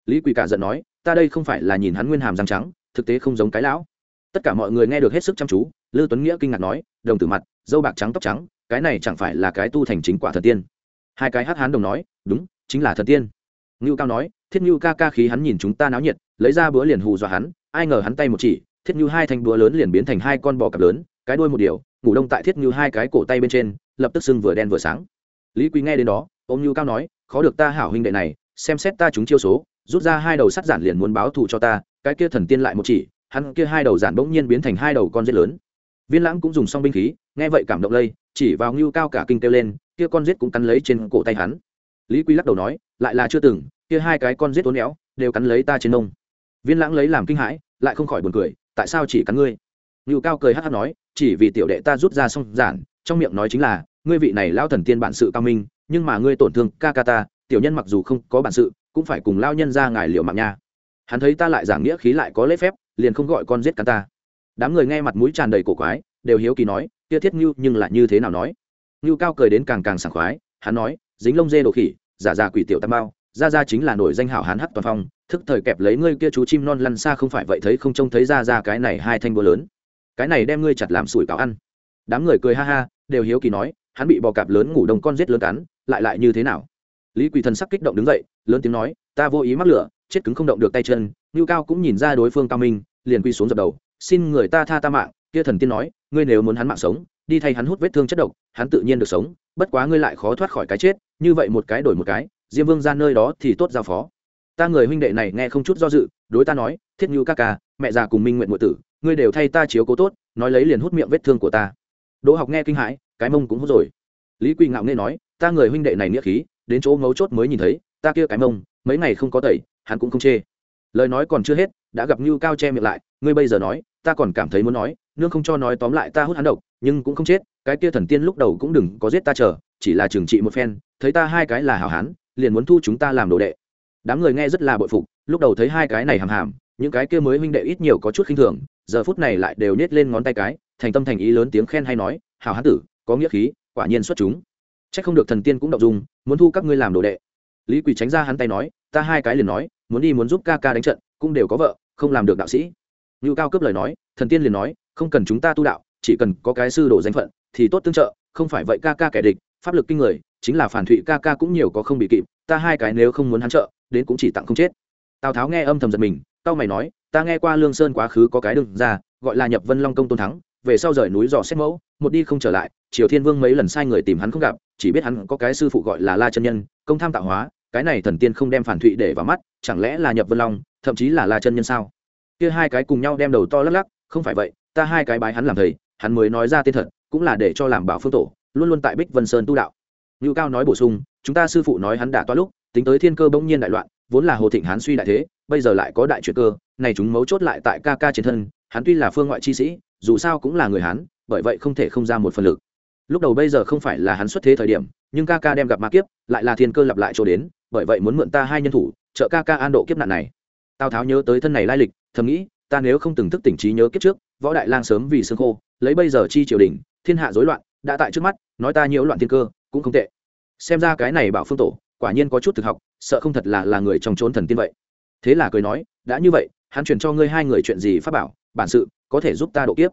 Lý quỳ cả giận nói, ta đây không phải là nhìn hắn nguyên hàm răng trắng, thực tế không giống cái lão. Tất cả mọi người nghe được hết sức chăm chú, lư tuấn nghĩa kinh ngạc nói, đồng tử mặt, dâu bạc trắng tóc trắng, cái này chẳng phải là cái tu thành chính quả thần tiên. Hai cái hát hán đồng nói, đúng, chính là thần tiên. Ngưu cao nói, thiết ngưu ca ca khí hắn nhìn chúng ta náo nhiệt, lấy ra bữa liền hù dọa hắn, ai ngờ hắn tay một chỉ thiết như hai thanh búa lớn liền biến thành hai con bò cặp lớn, cái đuôi một điều, ngủ đông tại thiết như hai cái cổ tay bên trên, lập tức sưng vừa đen vừa sáng. Lý quý nghe đến đó ông như cao nói, khó được ta hảo huynh đệ này, xem xét ta chúng chiêu số, rút ra hai đầu sắt giản liền muốn báo thù cho ta, cái kia thần tiên lại một chỉ, hắn kia hai đầu giản bỗng nhiên biến thành hai đầu con rết lớn. Viên lãng cũng dùng xong binh khí, nghe vậy cảm động lây, chỉ vào ngưu cao cả kinh kêu lên, kia con rết cũng cắn lấy trên cổ tay hắn. Lý quy lắc đầu nói, lại là chưa từng, kia hai cái con rết tốn éo, đều cắn lấy ta trên nông. Viên lãng lấy làm kinh hãi, lại không khỏi buồn cười tại sao chỉ cắn ngươi? Ngưu cao cười hát hát nói, chỉ vì tiểu đệ ta rút ra xong giản, trong miệng nói chính là, ngươi vị này lao thần tiên bản sự cao minh, nhưng mà ngươi tổn thương ca ca ta, tiểu nhân mặc dù không có bản sự, cũng phải cùng lao nhân ra ngài liệu mạng nha. Hắn thấy ta lại giảng nghĩa khí lại có lễ phép, liền không gọi con giết cắn ta. Đám người nghe mặt mũi tràn đầy cổ quái, đều hiếu kỳ nói, kia thiết ngưu, nhưng lại như thế nào nói? Ngưu cao cười đến càng càng sảng khoái, hắn nói, dính lông dê đồ khỉ, giả giả quỷ tiểu tam bao ra ra chính là nổi danh hảo hán hắc toàn phong, thức thời kẹp lấy ngươi kia chú chim non lăn xa không phải vậy thấy không trông thấy ra ra cái này hai thanh búa lớn. Cái này đem ngươi chặt làm sủi cáo ăn. Đám người cười ha ha, đều hiếu kỳ nói, hắn bị bò cạp lớn ngủ đông con giết lớn cắn, lại lại như thế nào? Lý quỳ thần sắc kích động đứng dậy, lớn tiếng nói, ta vô ý mắc lửa, chết cứng không động được tay chân, ngưu cao cũng nhìn ra đối phương cao minh, liền quy xuống dập đầu, xin người ta tha ta mạng, kia thần tiên nói, ngươi nếu muốn hắn mạng sống, đi thay hắn hút vết thương chất độc, hắn tự nhiên được sống, bất quá ngươi lại khó thoát khỏi cái chết, như vậy một cái đổi một cái diêm vương ra nơi đó thì tốt giao phó. Ta người huynh đệ này nghe không chút do dự, đối ta nói, thiết như ca ca, mẹ già cùng minh nguyện ngụy tử, ngươi đều thay ta chiếu cố tốt, nói lấy liền hút miệng vết thương của ta. Đỗ học nghe kinh hãi, cái mông cũng hút rồi. Lý quỳ ngạo nghe nói, ta người huynh đệ này nghĩa khí, đến chỗ ngấu chốt mới nhìn thấy, ta kia cái mông, mấy ngày không có tẩy, hắn cũng không chê. Lời nói còn chưa hết, đã gặp như cao che miệng lại, ngươi bây giờ nói, ta còn cảm thấy muốn nói, nương không cho nói tóm lại ta hút hắn độc, nhưng cũng không chết, cái kia thần tiên lúc đầu cũng đừng có giết ta chờ, chỉ là trừng trị một phen, thấy ta hai cái là hảo hán liền muốn thu chúng ta làm đồ đệ. Đám người nghe rất là bội phục, lúc đầu thấy hai cái này hàm hàm, những cái kia mới huynh đệ ít nhiều có chút khinh thường, giờ phút này lại đều nhét lên ngón tay cái, thành tâm thành ý lớn tiếng khen hay nói hào hán tử, có nghĩa khí, quả nhiên xuất chúng. Chắc không được thần tiên cũng đọc dung, muốn thu các ngươi làm đồ đệ. Lý quỳ tránh ra hắn tay nói, ta hai cái liền nói, muốn đi muốn giúp ca ca đánh trận, cũng đều có vợ, không làm được đạo sĩ. Ngưu cao cấp lời nói, thần tiên liền nói, không cần chúng ta tu đạo, chỉ cần có cái sư đồ danh phận, thì tốt tương trợ, không phải vậy ca ca kẻ địch, pháp lực kinh người chính là phản thụy ca ca cũng nhiều có không bị kịp, ta hai cái nếu không muốn hắn trợ, đến cũng chỉ tặng không chết. Tào tháo nghe âm thầm giật mình tao mày nói, ta nghe qua lương sơn quá khứ có cái đừng ra, gọi là nhập vân long công tôn thắng, về sau rời núi dò xét mẫu, một đi không trở lại, triều thiên vương mấy lần sai người tìm hắn không gặp, chỉ biết hắn có cái sư phụ gọi là la chân nhân, công tham tạo hóa, cái này thần tiên không đem phản thụy để vào mắt, chẳng lẽ là nhập vân long, thậm chí là la chân nhân sao? Kia hai cái cùng nhau đem đầu to lắc lắc, không phải vậy, ta hai cái bái hắn làm thầy, hắn mới nói ra tên thật, cũng là để cho làm bảo phương tổ, luôn luôn tại bích vân sơn tu đạo ngưu cao nói bổ sung, chúng ta sư phụ nói hắn đã toa lúc, tính tới thiên cơ bỗng nhiên đại loạn, vốn là hồ thịnh hán suy đại thế, bây giờ lại có đại chuyện cơ, này chúng mấu chốt lại tại ca ca trên thân, hắn tuy là phương ngoại chi sĩ, dù sao cũng là người hán, bởi vậy không thể không ra một phần lực. Lúc đầu bây giờ không phải là hắn xuất thế thời điểm, nhưng ca ca đem gặp ma kiếp, lại là thiên cơ lặp lại chỗ đến, bởi vậy muốn mượn ta hai nhân thủ, trợ ca ca an độ kiếp nạn này. Tào tháo nhớ tới thân này lai lịch, thầm nghĩ, ta nếu không từng thức tỉnh trí nhớ kiếp trước, võ đại lang sớm vì xương khô, lấy bây giờ chi triều đình, thiên hạ rối loạn, đã tại trước mắt, nói ta nhiễu loạn thiên cơ cũng không tệ. Xem ra cái này bảo phương tổ, quả nhiên có chút thực học, sợ không thật là là người trong trốn thần tiên vậy. Thế là cười nói, đã như vậy, hắn truyền cho ngươi hai người chuyện gì pháp bảo, bản sự, có thể giúp ta độ kiếp.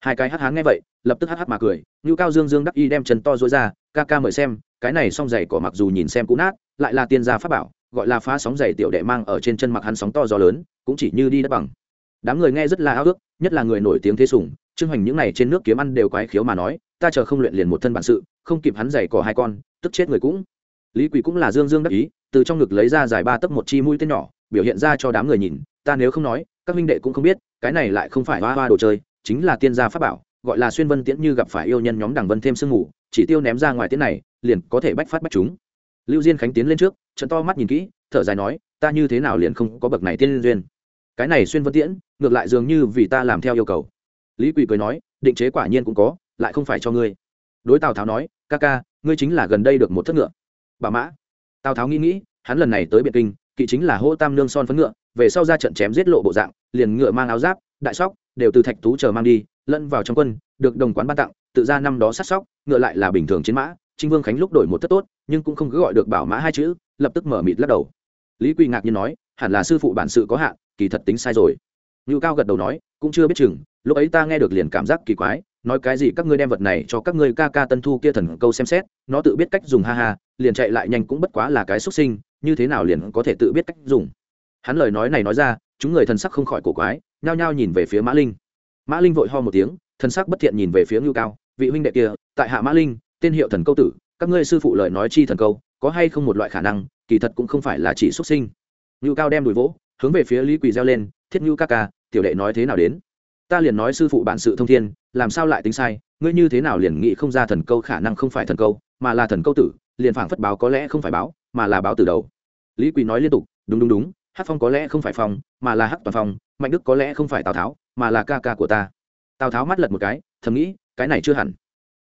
Hai cái hắc hán nghe vậy, lập tức hắc hắc mà cười như cao dương dương đắc y đem chân to dối ra, ca ca mời xem, cái này song giày cỏ mặc dù nhìn xem cũ nát, lại là tiên gia pháp bảo, gọi là phá sóng giày tiểu đệ mang ở trên chân mặc hắn sóng to gió lớn, cũng chỉ như đi đất bằng. Đám người nghe rất là ao ước, nhất là người nổi tiếng thế sủng, trương hoành những này trên nước kiếm ăn đều quái khiếu mà nói ta chờ không luyện liền một thân bản sự, không kịp hắn giày cỏ hai con, tức chết người cũng. Lý quỳ cũng là dương dương đắc ý, từ trong ngực lấy ra dài ba tấc một chi mũi tên nhỏ, biểu hiện ra cho đám người nhìn, ta nếu không nói, các minh đệ cũng không biết, cái này lại không phải hoa hoa đồ chơi, chính là tiên gia pháp bảo, gọi là xuyên vân tiễn như gặp phải yêu nhân nhóm đằng vân thêm sương ngủ chỉ tiêu ném ra ngoài tiễn này, liền có thể bách phát bách chúng. Lưu diên khánh tiến lên trước, trận to mắt nhìn kỹ, thở dài nói, ta như thế nào liền không có bậc này tiên duyên. Cái này xuyên vân tiễn, ngược lại dường như vì ta làm theo yêu cầu. Lý quỳ cười nói, định chế quả nhiên cũng có lại không phải cho ngươi. Đối tào tháo nói, ca ca, ngươi chính là gần đây được một thất ngựa. Bà mã. Tào tháo nghĩ nghĩ, hắn lần này tới biệt kinh, kỵ chính là hô tam nương son phấn ngựa, về sau ra trận chém giết lộ bộ dạng, liền ngựa mang áo giáp, đại sóc, đều từ thạch tú chờ mang đi, lẫn vào trong quân, được đồng quán ban tặng, tự ra năm đó sát sóc, ngựa lại là bình thường chiến mã, trinh vương khánh lúc đổi một thất tốt, nhưng cũng không cứ gọi được bảo mã hai chữ, lập tức mở mịt lắc đầu. Lý quy ngạc nhiên nói, hẳn là sư phụ bản sự có hạn, kỳ thật tính sai rồi. Ngưu cao gật đầu nói, cũng chưa biết chừng, lúc ấy ta nghe được liền cảm giác kỳ quái nói cái gì các ngươi đem vật này cho các ngươi ca ca tân thu kia thần câu xem xét, nó tự biết cách dùng, ha ha, liền chạy lại nhanh cũng bất quá là cái xuất sinh, như thế nào liền có thể tự biết cách dùng. Hắn lời nói này nói ra, chúng người thần sắc không khỏi cổ quái, nhao nhao nhìn về phía mã linh. Mã linh vội ho một tiếng, thần sắc bất thiện nhìn về phía ngưu cao, vị huynh đệ kia, tại hạ mã linh, tên hiệu thần câu tử, các ngươi sư phụ lời nói chi thần câu, có hay không một loại khả năng, kỳ thật cũng không phải là chỉ xuất sinh. Ngưu cao đem đùi vỗ, hướng về phía lý quỳ reo lên, thiết ngưu ca ca, tiểu đệ nói thế nào đến? Ta liền nói sư phụ bản sự thông thiên làm sao lại tính sai? Ngươi như thế nào liền nghĩ không ra thần câu khả năng không phải thần câu, mà là thần câu tử, liền phảng phất báo có lẽ không phải báo, mà là báo từ đầu. Lý quỳ nói liên tục, đúng đúng đúng, hát phong có lẽ không phải phong, mà là hát toàn phong, mạnh đức có lẽ không phải tào tháo, mà là ca ca của ta. Tào tháo mắt lật một cái, thầm nghĩ, cái này chưa hẳn.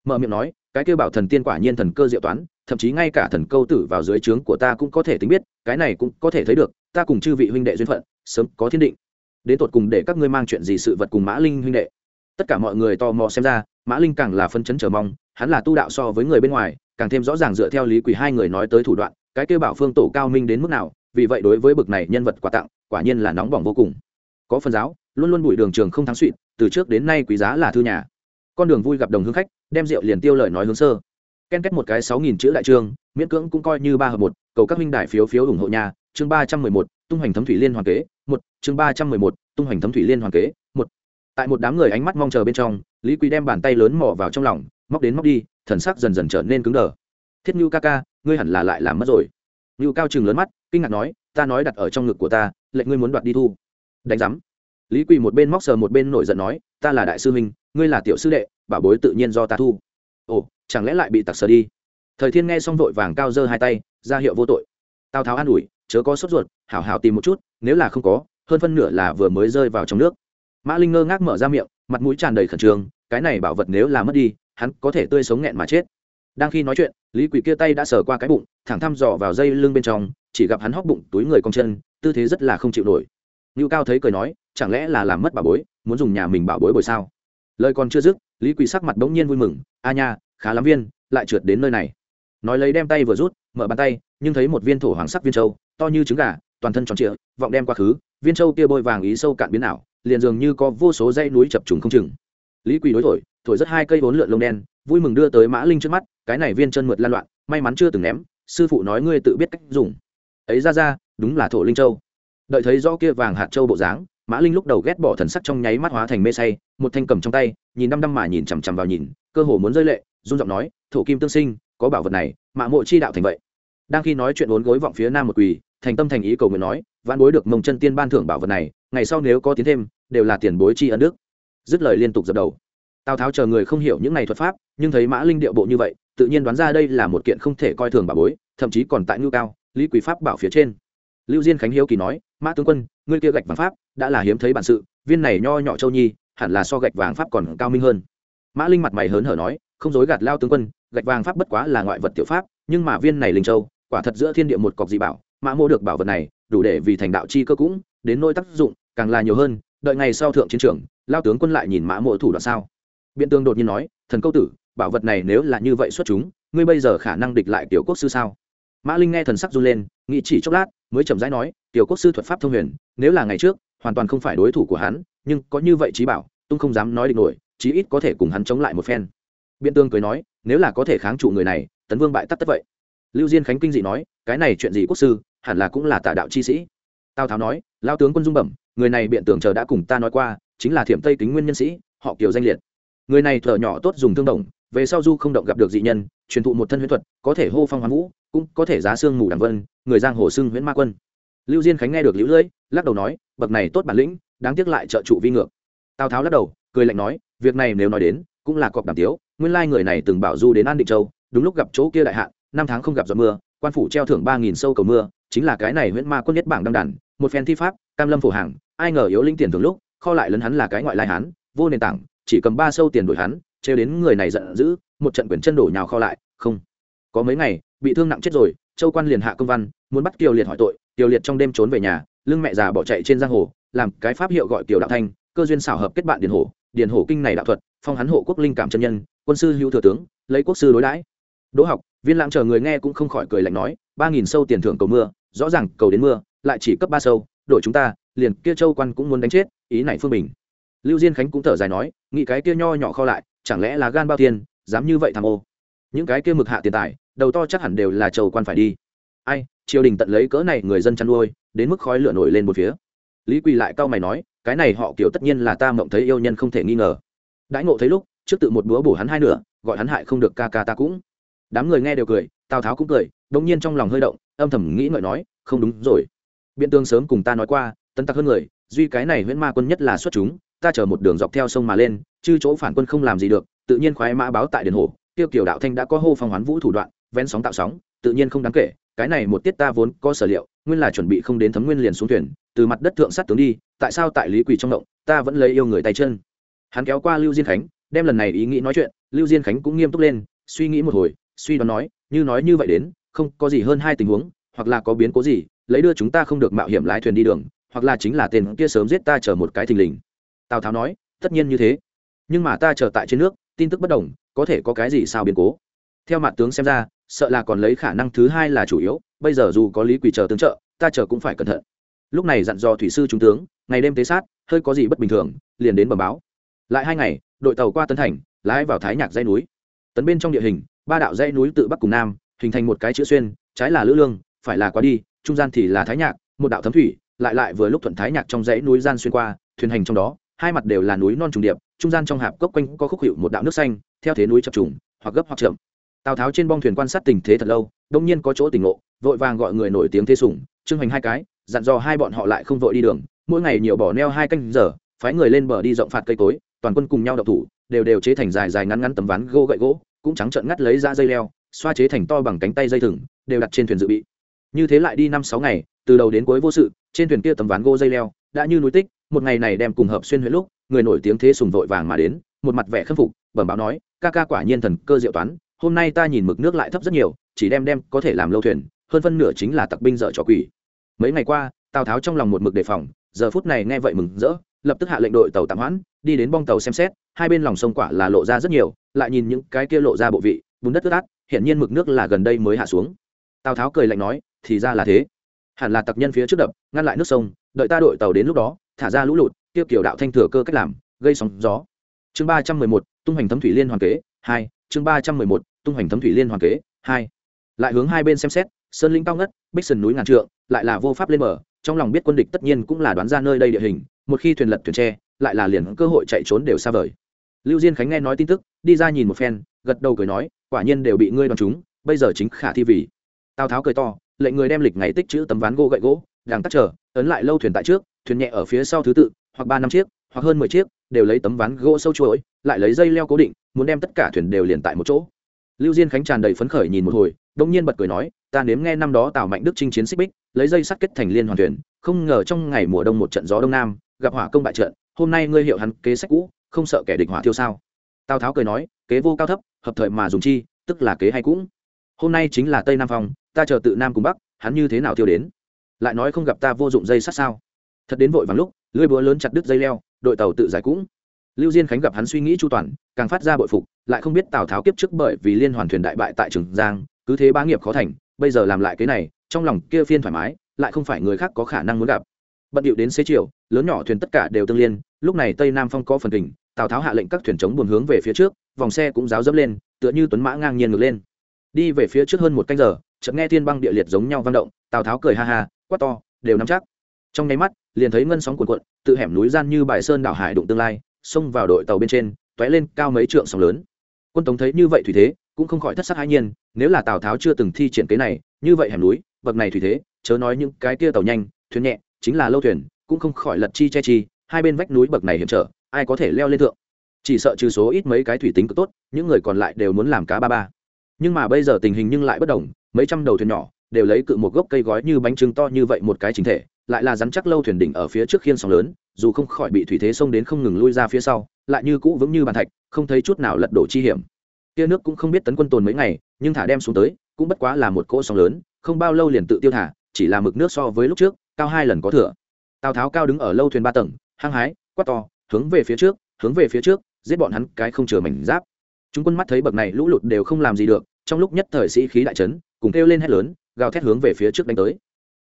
Mở miệng nói, cái kêu bảo thần tiên quả nhiên thần cơ diệu toán, thậm chí ngay cả thần câu tử vào dưới trướng của ta cũng có thể tính biết, cái này cũng có thể thấy được, ta cùng chư vị huynh đệ duyên phận, sớm có thiên định. Đến tột cùng để các ngươi mang chuyện gì sự vật cùng mã linh huynh đệ tất cả mọi người tò mò xem ra, mã linh càng là phân chấn chờ mong, hắn là tu đạo so với người bên ngoài, càng thêm rõ ràng dựa theo lý quỷ hai người nói tới thủ đoạn, cái kêu bảo phương tổ cao minh đến mức nào, vì vậy đối với bực này nhân vật quà tặng, quả nhiên là nóng bỏng vô cùng. Có phần giáo, luôn luôn bụi đường trường không thắng suỵ từ trước đến nay quý giá là thư nhà. Con đường vui gặp đồng hương khách, đem rượu liền tiêu lời nói hướng sơ. Ken kết một cái sáu nghìn chữ đại trương, miễn cưỡng cũng coi như ba hợp một, cầu các minh đại phiếu phiếu ủng hộ nhà, chương ba trăm mười một, tung hoành thấm thủy liên hoàn kế, một, chương ba trăm mười một, tung hoành thấm thủy liên hoàn kế tại một đám người ánh mắt mong chờ bên trong, lý quý đem bàn tay lớn mỏ vào trong lòng, móc đến móc đi, thần sắc dần dần trở nên cứng đờ. Thiết như ca ca, ngươi hẳn là lại làm mất rồi. Như cao chừng lớn mắt, kinh ngạc nói, ta nói đặt ở trong ngực của ta, lệnh ngươi muốn đoạt đi thu. Đánh giám. Lý quỳ một bên móc sờ một bên nổi giận nói, ta là đại sư huynh, ngươi là tiểu sư đệ, bảo bối tự nhiên do ta thu. Ồ, chẳng lẽ lại bị tặc sờ đi? Thời thiên nghe xong vội vàng cao giơ hai tay, ra hiệu vô tội. Tào tháo an ủi, chớ có sốt ruột, hảo hảo tìm một chút, nếu là không có, hơn phân nửa là vừa mới rơi vào trong nước mã linh ngơ ngác mở ra miệng, mặt mũi tràn đầy khẩn trương, cái này bảo vật nếu là mất đi, hắn có thể tươi sống nghẹn mà chết. Đang khi nói chuyện, lý quỷ kia tay đã sờ qua cái bụng, thẳng thăm dò vào dây lưng bên trong, chỉ gặp hắn hóc bụng, túi người cong chân, tư thế rất là không chịu nổi. Ngưu cao thấy cười nói, chẳng lẽ là làm mất bảo bối, muốn dùng nhà mình bảo bối bồi sao? Lời còn chưa dứt, lý quỷ sắc mặt bỗng nhiên vui mừng, a nha, khá lắm viên, lại trượt đến nơi này. Nói lấy đem tay vừa rút, mở bàn tay, nhưng thấy một viên thổ hoàng sắc viên châu, to như trứng gà toàn thân tròn trịa, vọng đem quá khứ, viên châu kia bôi vàng ý sâu cạn biến ảo, liền dường như có vô số dây núi chập trùng không chừng. Lý quỳ đối thổi thổi rất hai cây vốn lượn lông đen, vui mừng đưa tới mã linh trước mắt, cái này viên chân mượt lan loạn, may mắn chưa từng ném, sư phụ nói ngươi tự biết cách dùng. Ấy ra ra, đúng là thổ linh châu. Đợi thấy rõ kia vàng hạt châu bộ dáng, mã linh lúc đầu ghét bỏ thần sắc trong nháy mắt hóa thành mê say, một thanh cầm trong tay, nhìn năm năm mà nhìn chằm chằm vào nhìn, cơ hồ muốn rơi lệ, run giọng nói, thổ kim tương sinh, có bảo vật này mạ mộ chi đạo thành vậy. Đang khi nói chuyện vốn gối vọng phía nam một quỳ thành tâm thành ý cầu nguyện nói, vãn bối được mông chân tiên ban thưởng bảo vật này, ngày sau nếu có tiến thêm, đều là tiền bối chi ân đức. Dứt lời liên tục dập đầu. Tào tháo chờ người không hiểu những này thuật pháp, nhưng thấy mã linh điệu bộ như vậy, tự nhiên đoán ra đây là một kiện không thể coi thường bảo bối, thậm chí còn tại ngưu cao, lý quý pháp bảo phía trên. Lưu diên khánh hiếu kỳ nói, mã tướng quân, ngươi kia gạch vàng pháp, đã là hiếm thấy bản sự, viên này nho nhỏ châu nhi, hẳn là so gạch vàng pháp còn cao minh hơn. Mã linh mặt mày hớn hở nói, không dối gạt lao tướng quân, gạch vàng pháp bất quá là ngoại vật tiểu pháp, nhưng mà viên này linh châu, quả thật giữa thiên địa một cọc dị bảo mã mô được bảo vật này, đủ để vì thành đạo chi cơ cũng, đến nỗi tác dụng càng là nhiều hơn, đợi ngày sau thượng chiến trường, lao tướng quân lại nhìn mã mộ thủ đoạn sao. Biện tương đột nhiên nói, thần câu tử, bảo vật này nếu là như vậy xuất chúng, ngươi bây giờ khả năng địch lại tiểu quốc sư sao? Mã linh nghe thần sắc run lên, nghĩ chỉ chốc lát, mới chậm rãi nói, tiểu quốc sư thuật pháp thông huyền, nếu là ngày trước, hoàn toàn không phải đối thủ của hắn, nhưng có như vậy trí bảo tung không dám nói địch nổi, chí ít có thể cùng hắn chống lại một phen. Biện tương cười nói, nếu là có thể kháng trụ người này, tấn vương bại tắt tất vậy lưu diên khánh kinh dị nói, cái này chuyện gì quốc sư, hẳn là cũng là tả đạo chi sĩ. Tào tháo nói lao tướng quân dung bẩm, người này biện tưởng chờ đã cùng ta nói qua, chính là thiểm tây kính nguyên nhân sĩ, họ kiều danh liệt. Người này thở nhỏ tốt dùng thương đồng, về sau du không động gặp được dị nhân, truyền thụ một thân huyễn thuật, có thể hô phong hoán vũ, cũng có thể giá xương mù đằng vân, người giang hồ xưng huyễn ma quân. Lưu diên khánh nghe được lũ lưỡi, lắc đầu nói, bậc này tốt bản lĩnh, đáng tiếc lại trợ trụ vi ngược. Tào tháo lắc đầu, cười lạnh nói, việc này nếu nói đến, cũng là cọp đàm tiếu, nguyên lai người này từng bảo du đến an định châu, đúng lúc gặp chỗ kia đại hạn năm tháng không gặp giọt mưa quan phủ treo thưởng ba nghìn sâu cầu mưa chính là cái này nguyễn ma quân nhất bảng đăng đàn một phen thi pháp cam lâm phổ hàng ai ngờ yếu linh tiền thường lúc kho lại lấn hắn là cái ngoại lai hắn, vô nền tảng chỉ cầm ba sâu tiền đổi hắn trêu đến người này giận dữ một trận quyền chân đổ nhào kho lại không. Có mấy ngày bị thương nặng chết rồi châu quan liền hạ công văn muốn bắt kiều liệt hỏi tội kiều liệt trong đêm trốn về nhà lưng mẹ già bỏ chạy trên giang hồ làm cái pháp hiệu gọi kiều đạo thanh cơ duyên xảo hợp kết bạn điền hổ điền hổ kinh này đạo thuật phong hắn hộ quốc linh cảm chân nhân quân sư hữu thừa tướng lấy quốc sư đối đãi. Đỗ học viên lãng chờ người nghe cũng không khỏi cười lạnh nói, ba nghìn sâu tiền thưởng cầu mưa, rõ ràng cầu đến mưa, lại chỉ cấp ba sâu, đổi chúng ta, liền kia châu quan cũng muốn đánh chết, ý này phương bình. Lưu diên khánh cũng thở dài nói, nghĩ cái kia nho nhỏ kho lại, chẳng lẽ là gan bao tiền, dám như vậy tham ô? Những cái kia mực hạ tiền tài, đầu to chắc hẳn đều là châu quan phải đi. Ai, triều đình tận lấy cỡ này người dân chăn nuôi, đến mức khói lửa nổi lên một phía. Lý quỳ lại cau mày nói, cái này họ kiểu tất nhiên là ta mộng thấy yêu nhân không thể nghi ngờ. Đãi ngộ thấy lúc, trước tự một búa bổ hắn hai nửa, gọi hắn hại không được ca ca ta cũng đám người nghe đều cười, tào tháo cũng cười, đống nhiên trong lòng hơi động, âm thầm nghĩ ngợi nói, không đúng rồi. Biện tương sớm cùng ta nói qua, tấn tặc hơn người, duy cái này huyễn ma quân nhất là xuất chúng, ta chở một đường dọc theo sông mà lên chư chỗ phản quân không làm gì được, tự nhiên khoái mã báo tại đền hồ tiêu kiểu đạo thanh đã có hô phong hoán vũ thủ đoạn, vén sóng tạo sóng, tự nhiên không đáng kể, cái này một tiết ta vốn có sở liệu, nguyên là chuẩn bị không đến thấm nguyên liền xuống thuyền, từ mặt đất thượng sát tướng đi, tại sao tại lý quỳ trong động, ta vẫn lấy yêu người tay chân. Hắn kéo qua lưu diên khánh, đem lần này ý nghĩ nói chuyện, lưu diên khánh cũng nghiêm túc lên, suy nghĩ một hồi suy đoán nói, như nói như vậy đến, không có gì hơn hai tình huống, hoặc là có biến cố gì, lấy đưa chúng ta không được mạo hiểm lái thuyền đi đường, hoặc là chính là tên kia sớm giết ta chờ một cái thình lình. Tào tháo nói, tất nhiên như thế. Nhưng mà ta chờ tại trên nước, tin tức bất đồng, có thể có cái gì sao biến cố? Theo mặt tướng xem ra, sợ là còn lấy khả năng thứ hai là chủ yếu, bây giờ dù có lý quỳ chờ tướng trợ, ta chờ cũng phải cẩn thận. Lúc này dặn dò thủy sư trung tướng, ngày đêm tế sát, hơi có gì bất bình thường, liền đến bẩm báo. Lại hai ngày, đội tàu qua tân thành, lái vào thái nhạc dây núi. Tấn bên trong địa hình ba đạo dãy núi tự bắc cùng nam, hình thành một cái chữ xuyên, trái là lữ lương, phải là quá đi, trung gian thì là thái nhạc, một đạo thấm thủy, lại lại vừa lúc thuận thái nhạc trong dãy núi gian xuyên qua, thuyền hành trong đó, hai mặt đều là núi non trùng điệp, trung gian trong hạp cốc quanh có khúc hiệu một đạo nước xanh, theo thế núi chập trùng, hoặc gấp hoặc chậm. Tào tháo trên bong thuyền quan sát tình thế thật lâu, đông nhiên có chỗ tỉnh ngộ, vội vàng gọi người nổi tiếng thế sủng trưng hành hai cái, dặn dò hai bọn họ lại không vội đi đường, mỗi ngày nhiều bỏ neo hai canh giờ, phái người lên bờ đi rộng phạt cây cối, toàn quân cùng nhau đậu thủ, đều đều chế thành dài dài ngắn ngắn tấm ván gỗ gậy gỗ cũng trắng trợn ngắt lấy ra dây leo, xoa chế thành to bằng cánh tay dây thừng, đều đặt trên thuyền dự bị. Như thế lại đi năm sáu ngày, từ đầu đến cuối vô sự, trên thuyền kia tấm ván gỗ dây leo đã như núi tích, một ngày này đem cùng hợp xuyên huyện lúc, người nổi tiếng thế sùng vội vàng mà đến, một mặt vẻ khâm phục, bẩm báo nói, ca ca quả nhiên thần cơ diệu toán, hôm nay ta nhìn mực nước lại thấp rất nhiều, chỉ đem đem có thể làm lâu thuyền, hơn phân nửa chính là tặc binh dở trò quỷ. Mấy ngày qua, tào tháo trong lòng một mực đề phòng, giờ phút này nghe vậy mừng rỡ, lập tức hạ lệnh đội tàu tạm hoãn, đi đến bong tàu xem xét, hai bên lòng sông quả là lộ ra rất nhiều lại nhìn những cái kia lộ ra bộ vị bùn đất ướt át hiển nhiên mực nước là gần đây mới hạ xuống. Tào tháo cười lạnh nói thì ra là thế. Hẳn là tặc nhân phía trước đập ngăn lại nước sông đợi ta đội tàu đến lúc đó thả ra lũ lụt tiêu kiểu đạo thanh thừa cơ cách làm gây sóng gió. Chương ba trăm mười một tung hoành thấm thủy liên hoàn kế hai chương ba trăm mười một tung hoành thấm thủy liên hoàn kế hai. Lại hướng hai bên xem xét sơn linh cao ngất bích sườn núi ngàn trượng lại là vô pháp lên mở, trong lòng biết quân địch tất nhiên cũng là đoán ra nơi đây địa hình một khi thuyền lật thuyền tre lại là liền cơ hội chạy trốn đều xa vời lưu diên khánh nghe nói tin tức, đi ra nhìn một phen, gật đầu cười nói, quả nhiên đều bị ngươi đoán chúng, bây giờ chính khả thi vì. Tào tháo cười to, lệnh người đem lịch ngày tích chữ tấm ván gỗ gậy gỗ đang tắt chờ, ấn lại lâu thuyền tại trước, thuyền nhẹ ở phía sau thứ tự, hoặc ba năm chiếc, hoặc hơn mười chiếc, đều lấy tấm ván gỗ sâu chuỗi, lại lấy dây leo cố định, muốn đem tất cả thuyền đều liền tại một chỗ. Lưu diên khánh tràn đầy phấn khởi nhìn một hồi, đông nhiên bật cười nói, ta nếm nghe năm đó tào mạnh đức chinh chiến xích bích, lấy dây sắt kết thành liên hoàn thuyền, không ngờ trong ngày mùa đông một trận gió đông nam, gặp hỏa công bại trận, hôm nay ngươi hiệu hắn kế sách cũ không sợ kẻ địch hỏa thiêu sao? Tào tháo cười nói, kế vô cao thấp, hợp thời mà dùng chi, tức là kế hay cũng. Hôm nay chính là tây nam phong, ta chờ tự nam cùng bắc, hắn như thế nào thiêu đến? Lại nói không gặp ta vô dụng dây sắt sao? Thật đến vội vàng lúc, lưỡi búa lớn chặt đứt dây leo, đội tàu tự giải cũng. Lưu diên khánh gặp hắn suy nghĩ chu toàn, càng phát ra bội phục, lại không biết tào tháo kiếp trước bởi vì liên hoàn thuyền đại bại tại trường giang, cứ thế bá nghiệp khó thành, bây giờ làm lại cái này, trong lòng kia phiên thoải mái, lại không phải người khác có khả năng muốn gặp. Bận điệu đến xế chiều, lớn nhỏ thuyền tất cả đều tương liên, lúc này tây nam phong có phần kình tào tháo hạ lệnh các thuyền chống buồn hướng về phía trước vòng xe cũng giáo dẫm lên tựa như tuấn mã ngang nhiên ngược lên đi về phía trước hơn một canh giờ chợt nghe thiên băng địa liệt giống nhau vang động tào tháo cười ha ha quát to đều nắm chắc trong nháy mắt liền thấy ngân sóng cuộn cuộn tự hẻm núi gian như bài sơn đảo hải đụng tương lai xông vào đội tàu bên trên tóe lên cao mấy trượng sóng lớn quân tống thấy như vậy thủy thế cũng không khỏi thất sắc hãi nhiên nếu là tào tháo chưa từng thi triển kế này như vậy hẻm núi bậc này thủy thế chớ nói những cái kia tàu nhanh thuyền nhẹ chính là lâu thuyền cũng không khỏi lật chi che chi hai bên vách núi bậc này hiểm trở ai có thể leo lên thượng. Chỉ sợ trừ số ít mấy cái thủy tính cực tốt, những người còn lại đều muốn làm cá ba ba. Nhưng mà bây giờ tình hình nhưng lại bất đồng, mấy trăm đầu thuyền nhỏ đều lấy cự một gốc cây gói như bánh trưng to như vậy một cái chính thể, lại là rắn chắc lâu thuyền đỉnh ở phía trước khiên sóng lớn, dù không khỏi bị thủy thế xông đến không ngừng lui ra phía sau, lại như cũ vững như bàn thạch, không thấy chút nào lật đổ chi hiểm. Kia nước cũng không biết tấn quân tồn mấy ngày, nhưng thả đem xuống tới, cũng bất quá là một cỗ sóng lớn, không bao lâu liền tự tiêu thả, chỉ là mực nước so với lúc trước, cao hai lần có thừa. Tào tháo cao đứng ở lâu thuyền ba tầng, hăng hái, quát to hướng về phía trước, hướng về phía trước, giết bọn hắn cái không chừa mảnh giáp. Chúng quân mắt thấy bậc này lũ lụt đều không làm gì được, trong lúc nhất thời sĩ khí đại trấn cùng kêu lên hét lớn, gào thét hướng về phía trước đánh tới.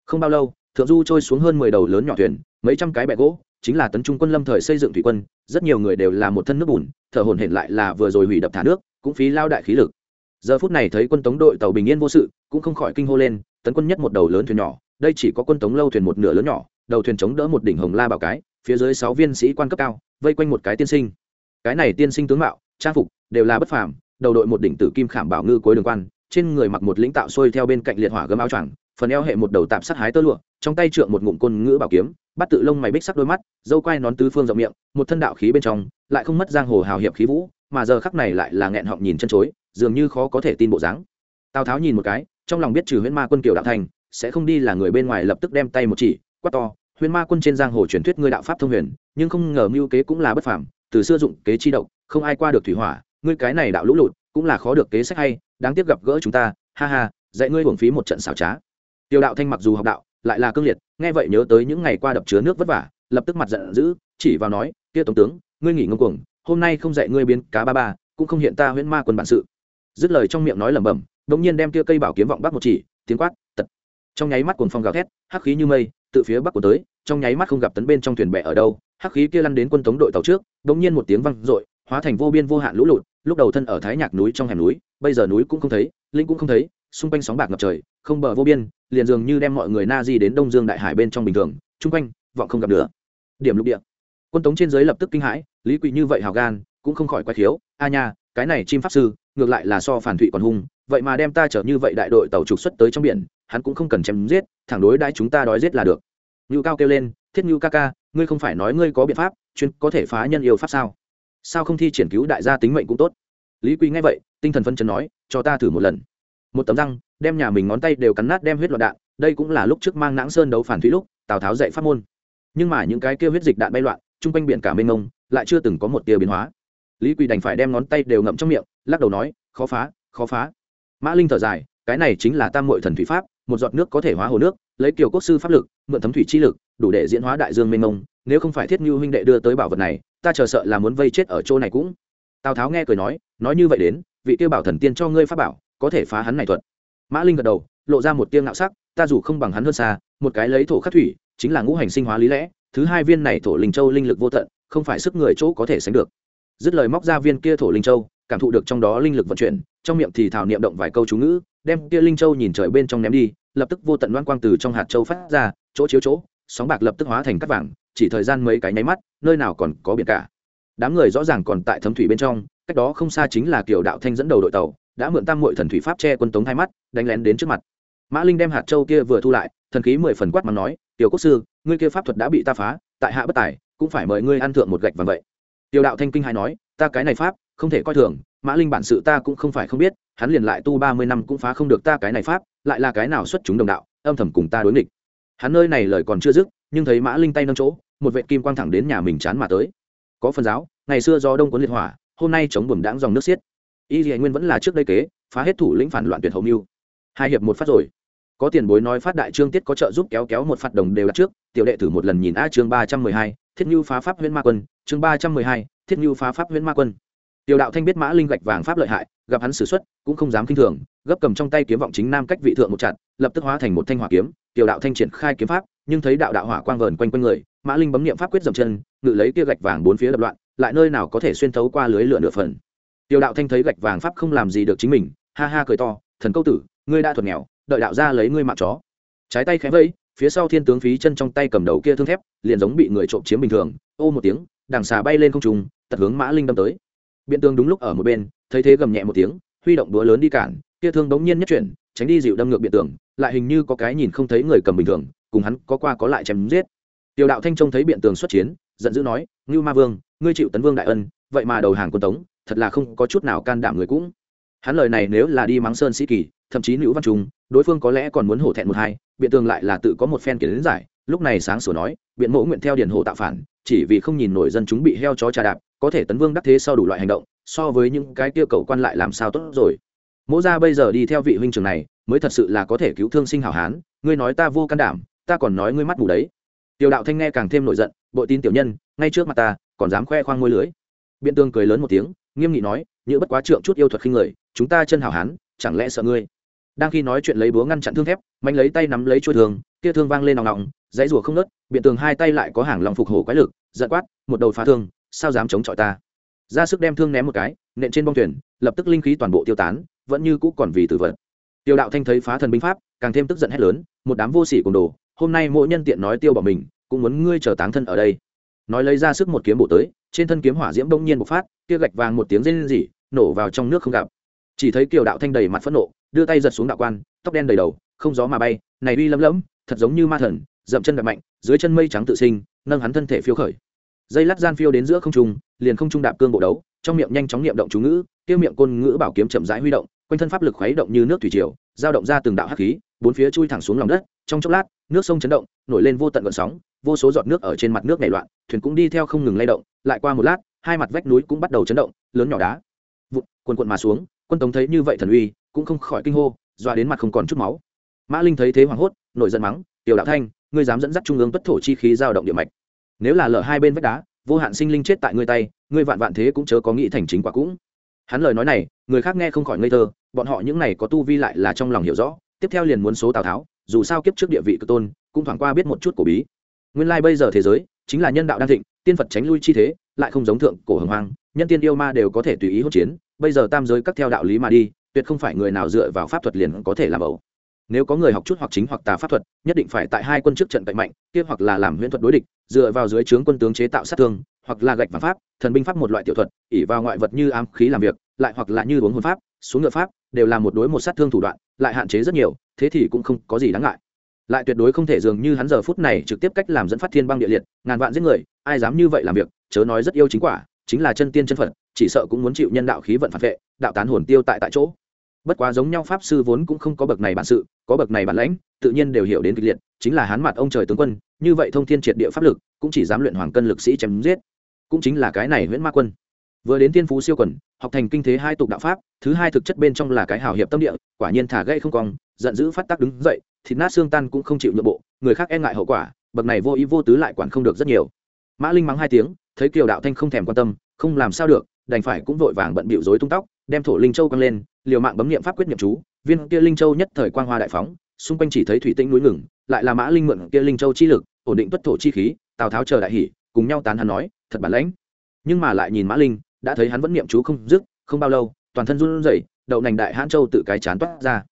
Không bao lâu, thượng du trôi xuống hơn mười đầu lớn nhỏ thuyền, mấy trăm cái bẹ gỗ, chính là tấn trung quân lâm thời xây dựng thủy quân, rất nhiều người đều là một thân nước bùn, thở hổn hển lại là vừa rồi hủy đập thả nước, cũng phí lao đại khí lực. Giờ phút này thấy quân tống đội tàu bình yên vô sự, cũng không khỏi kinh hô lên, tấn quân nhất một đầu lớn thuyền nhỏ, đây chỉ có quân tống lâu thuyền một nửa lớn nhỏ, đầu thuyền chống đỡ một đỉnh hồng la bảo cái phía dưới sáu viên sĩ quan cấp cao, vây quanh một cái tiên sinh. Cái này tiên sinh tướng mạo, trang phục đều là bất phàm, đầu đội một đỉnh tử kim khảm bảo ngư cuối đường quan, trên người mặc một lĩnh tạo xuôi theo bên cạnh liệt hỏa gấm áo choàng, phần eo hệ một đầu tạm sát hái tơ lụa, trong tay trượng một ngụm côn ngữ bảo kiếm, bắt tự lông mày bích sắc đôi mắt, dâu quai nón tứ phương rộng miệng, một thân đạo khí bên trong, lại không mất giang hồ hào hiệp khí vũ, mà giờ khắc này lại là nghẹn họng nhìn chân chối, dường như khó có thể tin bộ dáng. Tào tháo nhìn một cái, trong lòng biết trừ huyễn ma quân kiều đạo thành, sẽ không đi là người bên ngoài lập tức đem tay một chỉ, quát to huyền ma quân trên giang hồ truyền thuyết ngươi đạo pháp thông huyền, nhưng không ngờ mưu kế cũng là bất phàm, từ xưa dụng kế chi độc, không ai qua được thủy hỏa, ngươi cái này đạo lũ lụt, cũng là khó được kế sách hay, đáng tiếc gặp gỡ chúng ta, ha ha, dạy ngươi hưởng phí một trận xảo trá. Tiêu đạo thanh mặc dù học đạo, lại là cương liệt, nghe vậy nhớ tới những ngày qua đập chứa nước vất vả, lập tức mặt giận dữ, chỉ vào nói, kia tổng tướng, ngươi nghỉ ngông cuồng, hôm nay không dạy ngươi biến cá ba ba, cũng không hiện ta huyễn ma quân bản sự. Dứt lời trong miệng nói lẩm bẩm, đột nhiên đem kia cây bảo kiếm vọng bắt một chỉ, tiếng quát, tật. Trong nháy mắt cuồng phong gào thét, hắc khí như mây tự phía bắc của tới, trong nháy mắt không gặp tấn bên trong thuyền bè ở đâu, hắc khí kia lăn đến quân tống đội tàu trước đột nhiên một tiếng vang dội, hóa thành vô biên vô hạn lũ lụt, lúc đầu thân ở thái nhạc núi trong hẻm núi, bây giờ núi cũng không thấy, linh cũng không thấy, xung quanh sóng bạc ngập trời, không bờ vô biên, liền dường như đem mọi người na di đến đông dương đại hải bên trong bình thường, chung quanh, vọng không gặp nữa điểm lục địa. Quân tống trên dưới lập tức kinh hãi, lý quỳ như vậy hào gan, cũng không khỏi quay khiếu, a nha, cái này chim pháp sư ngược lại là so phản thụy còn hung, vậy mà đem ta chở như vậy đại đội tàu trục xuất tới trong biển, hắn cũng không cần chém giết, thẳng đối đãi chúng ta đói giết là được. Ngưu cao kêu lên, thiết ngưu ca ca, ngươi không phải nói ngươi có biện pháp, chuyên có thể phá nhân yêu pháp sao? Sao không thi triển cứu đại gia tính mệnh cũng tốt? Lý quy nghe vậy, tinh thần phân chân nói, cho ta thử một lần. Một tấm răng, đem nhà mình ngón tay đều cắn nát đem huyết loạn đạn, đây cũng là lúc trước mang nãng sơn đấu phản thủy lúc, tào tháo dạy pháp môn. Nhưng mà những cái kêu huyết dịch đạn bay loạn, chung quanh biển cả mênh mông, lại chưa từng có một tia biến hóa. Lý quỳ đành phải đem ngón tay đều ngậm trong miệng lắc đầu nói, khó phá khó phá. Mã linh thở dài, cái này chính là tam mội thần thủy pháp, một giọt nước có thể hóa hồ nước, lấy kiểu quốc sư pháp lực, mượn thấm thủy chi lực, đủ để diễn hóa đại dương mênh mông, nếu không phải thiết như huynh đệ đưa tới bảo vật này, ta chờ sợ là muốn vây chết ở chỗ này cũng. Tào tháo nghe cười nói nói như vậy đến, vị tiêu bảo thần tiên cho ngươi pháp bảo, có thể phá hắn này thuật. Mã linh gật đầu, lộ ra một tiêu ngạo sắc, ta dù không bằng hắn hơn xa, một cái lấy thổ khắc thủy, chính là ngũ hành sinh hóa lý lẽ, thứ hai viên này thổ linh châu linh lực vô tận, không phải sức người chỗ có thể sánh được. Dứt lời móc ra viên kia thổ linh châu cảm thụ được trong đó linh lực vận chuyển, trong miệng thì thảo niệm động vài câu chú ngữ, đem kia linh châu nhìn trời bên trong ném đi, lập tức vô tận loan quang từ trong hạt châu phát ra, chỗ chiếu chỗ, sóng bạc lập tức hóa thành cắt vàng, chỉ thời gian mấy cái nháy mắt, nơi nào còn có biển cả. Đám người rõ ràng còn tại thấm thủy bên trong, cách đó không xa chính là kiểu đạo thanh dẫn đầu đội tàu, đã mượn tam mội thần thủy pháp che quân tống hai mắt, đánh lén đến trước mặt. Mã linh đem hạt châu kia vừa thu lại, thần khí mười phần quát mà nói, tiểu quốc sư, ngươi kia pháp thuật đã bị ta phá, tại hạ bất tài, cũng phải mời ngươi ăn thượng một gạch vàng vậy. Tiểu đạo thanh kinh hai nói, ta cái này pháp không thể coi thường, mã linh bản sự ta cũng không phải không biết, hắn liền lại tu ba mươi năm cũng phá không được ta cái này pháp, lại là cái nào xuất chúng đồng đạo, âm thầm cùng ta đối nghịch. Hắn nơi này lời còn chưa dứt, nhưng thấy mã linh tay nâng chỗ, một vệ kim quang thẳng đến nhà mình chán mà tới. Có phần giáo, ngày xưa do đông cuốn liệt hỏa, hôm nay chống buồm đãng dòng nước xiết. Y dì nguyên vẫn là trước đây kế, phá hết thủ lĩnh phản loạn tuyệt hậu mưu. Hai hiệp một phát rồi. Có tiền bối nói phát đại trương tiết có trợ giúp kéo kéo một phạt đồng đều đặt trước, tiểu đệ thử một lần nhìn a chương ba trăm mười hai, thiết như phá pháp huyễn ma quân, chương ba trăm mười hai, thiết như phá pháp huyễn ma quân tiểu đạo thanh biết mã linh gạch vàng pháp lợi hại, gặp hắn xử xuất, cũng không dám kinh thường, gấp cầm trong tay kiếm vọng chính nam cách vị thượng một chặt, lập tức hóa thành một thanh hỏa kiếm. Tiểu đạo thanh triển khai kiếm pháp, nhưng thấy đạo đạo hỏa quang vờn quanh quanh người, mã linh bấm niệm pháp quyết dậm chân, ngự lấy kia gạch vàng bốn phía đập loạn, lại nơi nào có thể xuyên thấu qua lưới lửa nửa phần. Tiểu đạo thanh thấy gạch vàng pháp không làm gì được chính mình, ha ha cười to, thần câu tử, ngươi đã thuật nghèo, đợi đạo ra lấy ngươi mạng chó. Trái tay khẽ vẫy, phía sau thiên tướng phí chân trong tay cầm đầu kia thương thép, liền giống bị người trộm chiếm bình thường, ô một tiếng, đằng xà bay lên không trung, tật hướng mã linh đâm tới biện tương đúng lúc ở một bên, thấy thế gầm nhẹ một tiếng, huy động đũa lớn đi cản, kia thương đống nhiên nhất chuyển, tránh đi dịu đâm ngược biện tường, lại hình như có cái nhìn không thấy người cầm bình thường, cùng hắn có qua có lại chém giết. Tiểu đạo thanh trông thấy biện tường xuất chiến, giận dữ nói, ngưu ma vương, ngươi chịu tấn vương đại ân, vậy mà đầu hàng quân tống, thật là không có chút nào can đảm người cũng. Hắn lời này nếu là đi mắng sơn sĩ kỳ, thậm chí nữ văn trung, đối phương có lẽ còn muốn hổ thẹn một hai, biện tường lại là tự có một phen kiến giải, lúc này sáng sủa nói, biện mẫu nguyện theo điền hộ tạo phản, chỉ vì không nhìn nổi dân chúng bị heo chó trà đạp có thể tấn vương đắc thế sau đủ loại hành động, so với những cái kia cầu quan lại làm sao tốt rồi. Mỗ ra bây giờ đi theo vị huynh trường này, mới thật sự là có thể cứu thương sinh hảo hán, ngươi nói ta vô can đảm, ta còn nói ngươi mắt mù đấy. Tiểu đạo thanh nghe càng thêm nổi giận, bội tin tiểu nhân, ngay trước mặt ta, còn dám khoe khoang môi lưới. Biện tương cười lớn một tiếng, nghiêm nghị nói như bất quá trượng chút yêu thuật khinh người, chúng ta chân hảo hán, chẳng lẽ sợ ngươi? Đang khi nói chuyện lấy búa ngăn chặn thương thép, mạnh lấy tay nắm lấy chuôi thường, kia thương vang lên nòng nòng, dãy rùa không nớt biện tường hai tay lại có hàng lòng phục hổ quái lực, giận quát, một đầu phá thương sao dám chống chọi ta? Ra sức đem thương ném một cái, nện trên bong thuyền, lập tức linh khí toàn bộ tiêu tán, vẫn như cũ còn vì tử vật. Tiêu đạo thanh thấy phá thần binh pháp, càng thêm tức giận hét lớn, một đám vô sỉ cùng đồ, hôm nay mỗi nhân tiện nói tiêu bỏ mình, cũng muốn ngươi chờ táng thân ở đây. Nói lấy ra sức một kiếm bổ tới, trên thân kiếm hỏa diễm bỗng nhiên bộc phát, kia gạch vàng một tiếng rên rỉ, nổ vào trong nước không gặp. Chỉ thấy kiều đạo thanh đầy mặt phẫn nộ, đưa tay giật xuống đạo quan, tóc đen đầy đầu, không gió mà bay, này uy lấm lẫm, thật giống như ma thần, dậm chân đập mạnh, dưới chân mây trắng tự sinh, nâng hắn thân thể phiêu khởi dây lát gian phiêu đến giữa không trung, liền không trung đạp cương bộ đấu, trong miệng nhanh chóng niệm động chú ngữ tiêu miệng côn ngữ bảo kiếm chậm rãi huy động, quanh thân pháp lực khuấy động như nước thủy triều giao động ra từng đạo hắc khí, bốn phía chui thẳng xuống lòng đất, trong chốc lát, nước sông chấn động, nổi lên vô tận gợn sóng, vô số giọt nước ở trên mặt nước nảy loạn, thuyền cũng đi theo không ngừng lay động, lại qua một lát, hai mặt vách núi cũng bắt đầu chấn động, lớn nhỏ đá, vụt quần quận mà xuống, quân tống thấy như vậy thần uy, cũng không khỏi kinh hô, dọa đến mặt không còn chút máu. Mã linh thấy thế hoảng hốt, nổi giận mắng, tiểu đạo thanh, ngươi dám dẫn dắt trung ương bất thổ chi khí giao động địa mạch nếu là lở hai bên vách đá, vô hạn sinh linh chết tại ngươi tay, ngươi vạn vạn thế cũng chớ có nghĩ thành chính quả cũng. Hắn lời nói này, người khác nghe không khỏi ngây thơ, bọn họ những này có tu vi lại là trong lòng hiểu rõ, tiếp theo liền muốn số tào tháo, dù sao kiếp trước địa vị cơ tôn, cũng thoảng qua biết một chút cổ bí. Nguyên lai bây giờ thế giới, chính là nhân đạo đang thịnh, tiên phật tránh lui chi thế, lại không giống thượng cổ hồng hoang, nhân tiên yêu ma đều có thể tùy ý hỗn chiến, bây giờ tam giới các theo đạo lý mà đi, tuyệt không phải người nào dựa vào pháp thuật liền có thể làm ẩu nếu có người học chút hoặc chính hoặc tà pháp thuật, nhất định phải tại hai quân trước trận cạnh mạnh, kia hoặc là làm huyễn thuật đối địch, dựa vào dưới trướng quân tướng chế tạo sát thương, hoặc là gạch và pháp, thần binh pháp một loại tiểu thuật ỉ vào ngoại vật như ám khí làm việc, lại hoặc là như uống hồn pháp, xuống ngựa pháp, đều là một đối một sát thương thủ đoạn, lại hạn chế rất nhiều, thế thì cũng không có gì đáng ngại. Lại tuyệt đối không thể dường như hắn giờ phút này trực tiếp cách làm dẫn phát thiên băng địa liệt, ngàn vạn giết người, ai dám như vậy làm việc, chớ nói rất yêu chính quả, chính là chân tiên chân phật, chỉ sợ cũng muốn chịu nhân đạo khí vận phản vệ, đạo tán hồn tiêu tại tại chỗ bất quá giống nhau pháp sư vốn cũng không có bậc này bản sự, có bậc này bản lãnh, tự nhiên đều hiểu đến kịch liệt, chính là hán mặt ông trời tướng quân, như vậy thông thiên triệt địa pháp lực, cũng chỉ dám luyện hoàng cân lực sĩ chém giết. Cũng chính là cái này nguyễn ma quân. Vừa đến tiên phú siêu quần, học thành kinh thế hai tục đạo pháp, thứ hai thực chất bên trong là cái hào hiệp tâm địa, quả nhiên thả gây không cong, giận dữ phát tác đứng dậy, thịt nát xương tan cũng không chịu nhượng bộ, người khác e ngại hậu quả, bậc này vô ý vô tứ lại quản không được rất nhiều. Mã linh mắng hai tiếng, thấy kiều đạo thanh không thèm quan tâm, không làm sao được, đành phải cũng vội vàng bận bịu rối tung tóc đem thổ linh châu quăng lên, liều mạng bấm nghiệm pháp quyết nghiệm chú, viên kia linh châu nhất thời quang hoa đại phóng, xung quanh chỉ thấy thủy tĩnh núi ngừng, lại là mã linh mượn kia linh châu chi lực, ổn định tuất thổ chi khí, tào tháo chờ đại hỉ, cùng nhau tán hắn nói, thật bản lãnh. Nhưng mà lại nhìn mã linh, đã thấy hắn vẫn niệm chú không dứt, không bao lâu, toàn thân run rẩy, đậu nành đại hãn châu tự cái chán toát ra.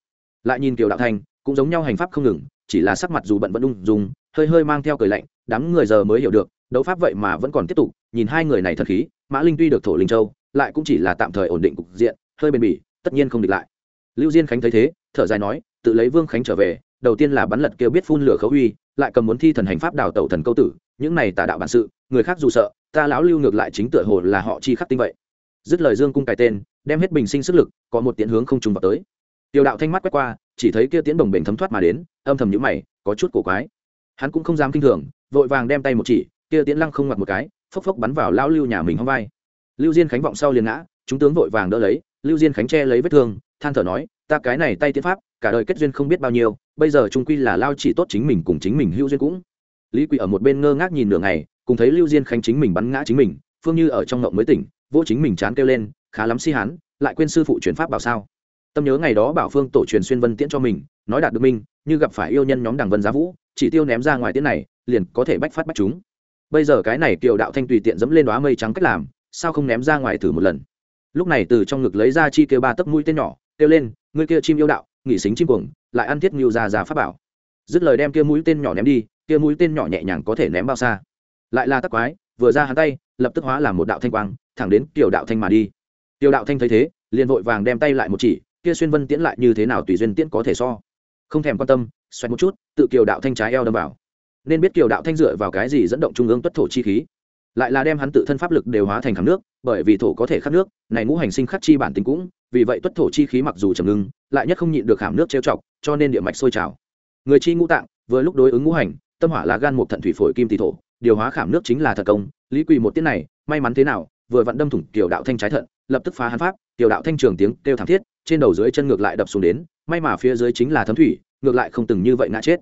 Lại nhìn kiều đạo thành, cũng giống nhau hành pháp không ngừng, chỉ là sắc mặt dù bận vẫn ung dung, hơi hơi mang theo cười lạnh, đám người giờ mới hiểu được, đấu pháp vậy mà vẫn còn tiếp tục, nhìn hai người này thật khí, mã linh tuy được thổ linh châu lại cũng chỉ là tạm thời ổn định cục diện, hơi bền bỉ, tất nhiên không địch lại. Lưu diên khánh thấy thế, thở dài nói, tự lấy vương khánh trở về, đầu tiên là bắn lật kêu biết phun lửa khấu uy, lại cầm muốn thi thần hành pháp đào tẩu thần câu tử, những này tà đạo bản sự, người khác dù sợ, ta lão lưu ngược lại chính tựa hồ là họ chi khắc tinh vậy. Dứt lời dương cung cài tên, đem hết bình sinh sức lực, có một tiện hướng không trùng vào tới. Tiểu đạo thanh mắt quét qua, chỉ thấy kia tiến đồng bền thấm thoát mà đến, âm thầm nhũ mày, có chút cổ quái. Hắn cũng không dám kinh thường, vội vàng đem tay một chỉ, kia tiến lăng không ngoặt một cái, phốc phốc bắn vào lão lưu nhà mình hông vai lưu diên khánh vọng sau liền ngã, chúng tướng vội vàng đỡ lấy, lưu diên khánh che lấy vết thương, than thở nói, ta cái này tay tiến pháp, cả đời kết duyên không biết bao nhiêu, bây giờ trung quy là lao chỉ tốt chính mình cùng chính mình hữu duyên cũng. Lý quỳ ở một bên ngơ ngác nhìn nửa ngày, cùng thấy lưu diên khánh chính mình bắn ngã chính mình, phương như ở trong ngộng mới tỉnh, vô chính mình chán kêu lên, khá lắm si hán, lại quên sư phụ chuyển pháp bảo sao? Tâm nhớ ngày đó bảo phương tổ truyền xuyên vân tiễn cho mình, nói đạt được minh, như gặp phải yêu nhân nhóm đảng vân giá vũ, chỉ tiêu ném ra ngoài tiễn này, liền có thể bách phát bách chúng. Bây giờ cái này kiều đạo thanh tùy tiện dẫm lên đoá mây trắng cách làm sao không ném ra ngoài thử một lần? Lúc này từ trong ngực lấy ra chi kêu ba tấc mũi tên nhỏ, kêu lên, ngươi kia chim yêu đạo, nghỉ xính chim cuồng, lại ăn thiết ngưu ra ra pháp bảo. Dứt lời đem kia mũi tên nhỏ ném đi, kia mũi tên nhỏ nhẹ nhàng có thể ném bao xa. Lại là tắc quái, vừa ra hắn tay, lập tức hóa làm một đạo thanh quang, thẳng đến tiểu đạo thanh mà đi. Tiểu đạo thanh thấy thế, liền vội vàng đem tay lại một chỉ, kia xuyên vân tiễn lại như thế nào tùy duyên tiễn có thể so. Không thèm quan tâm xoay một chút, tự kiều đạo thanh trái eo đâm vào. Nên biết kiều đạo thanh dựa vào cái gì dẫn động trung ương tuất thổ chi khí lại là đem hắn tự thân pháp lực đều hóa thành khảm nước, bởi vì thổ có thể khắc nước, này ngũ hành sinh khắc chi bản tính cũng, vì vậy tuất thổ chi khí mặc dù trầm ngưng, lại nhất không nhịn được khảm nước trêu chọc, cho nên địa mạch sôi trào. Người chi ngũ tạng, vừa lúc đối ứng ngũ hành, tâm hỏa là gan một thận thủy phổi kim tỷ thổ, điều hóa khảm nước chính là thật công, lý quỳ một tiết này, may mắn thế nào, vừa vặn đâm thủng tiểu đạo thanh trái thận, lập tức phá hắn pháp, tiểu đạo thanh trường tiếng kêu thảm thiết, trên đầu dưới chân ngược lại đập xuống đến, may mà phía dưới chính là thấm thủy, ngược lại không từng như vậy ngã chết.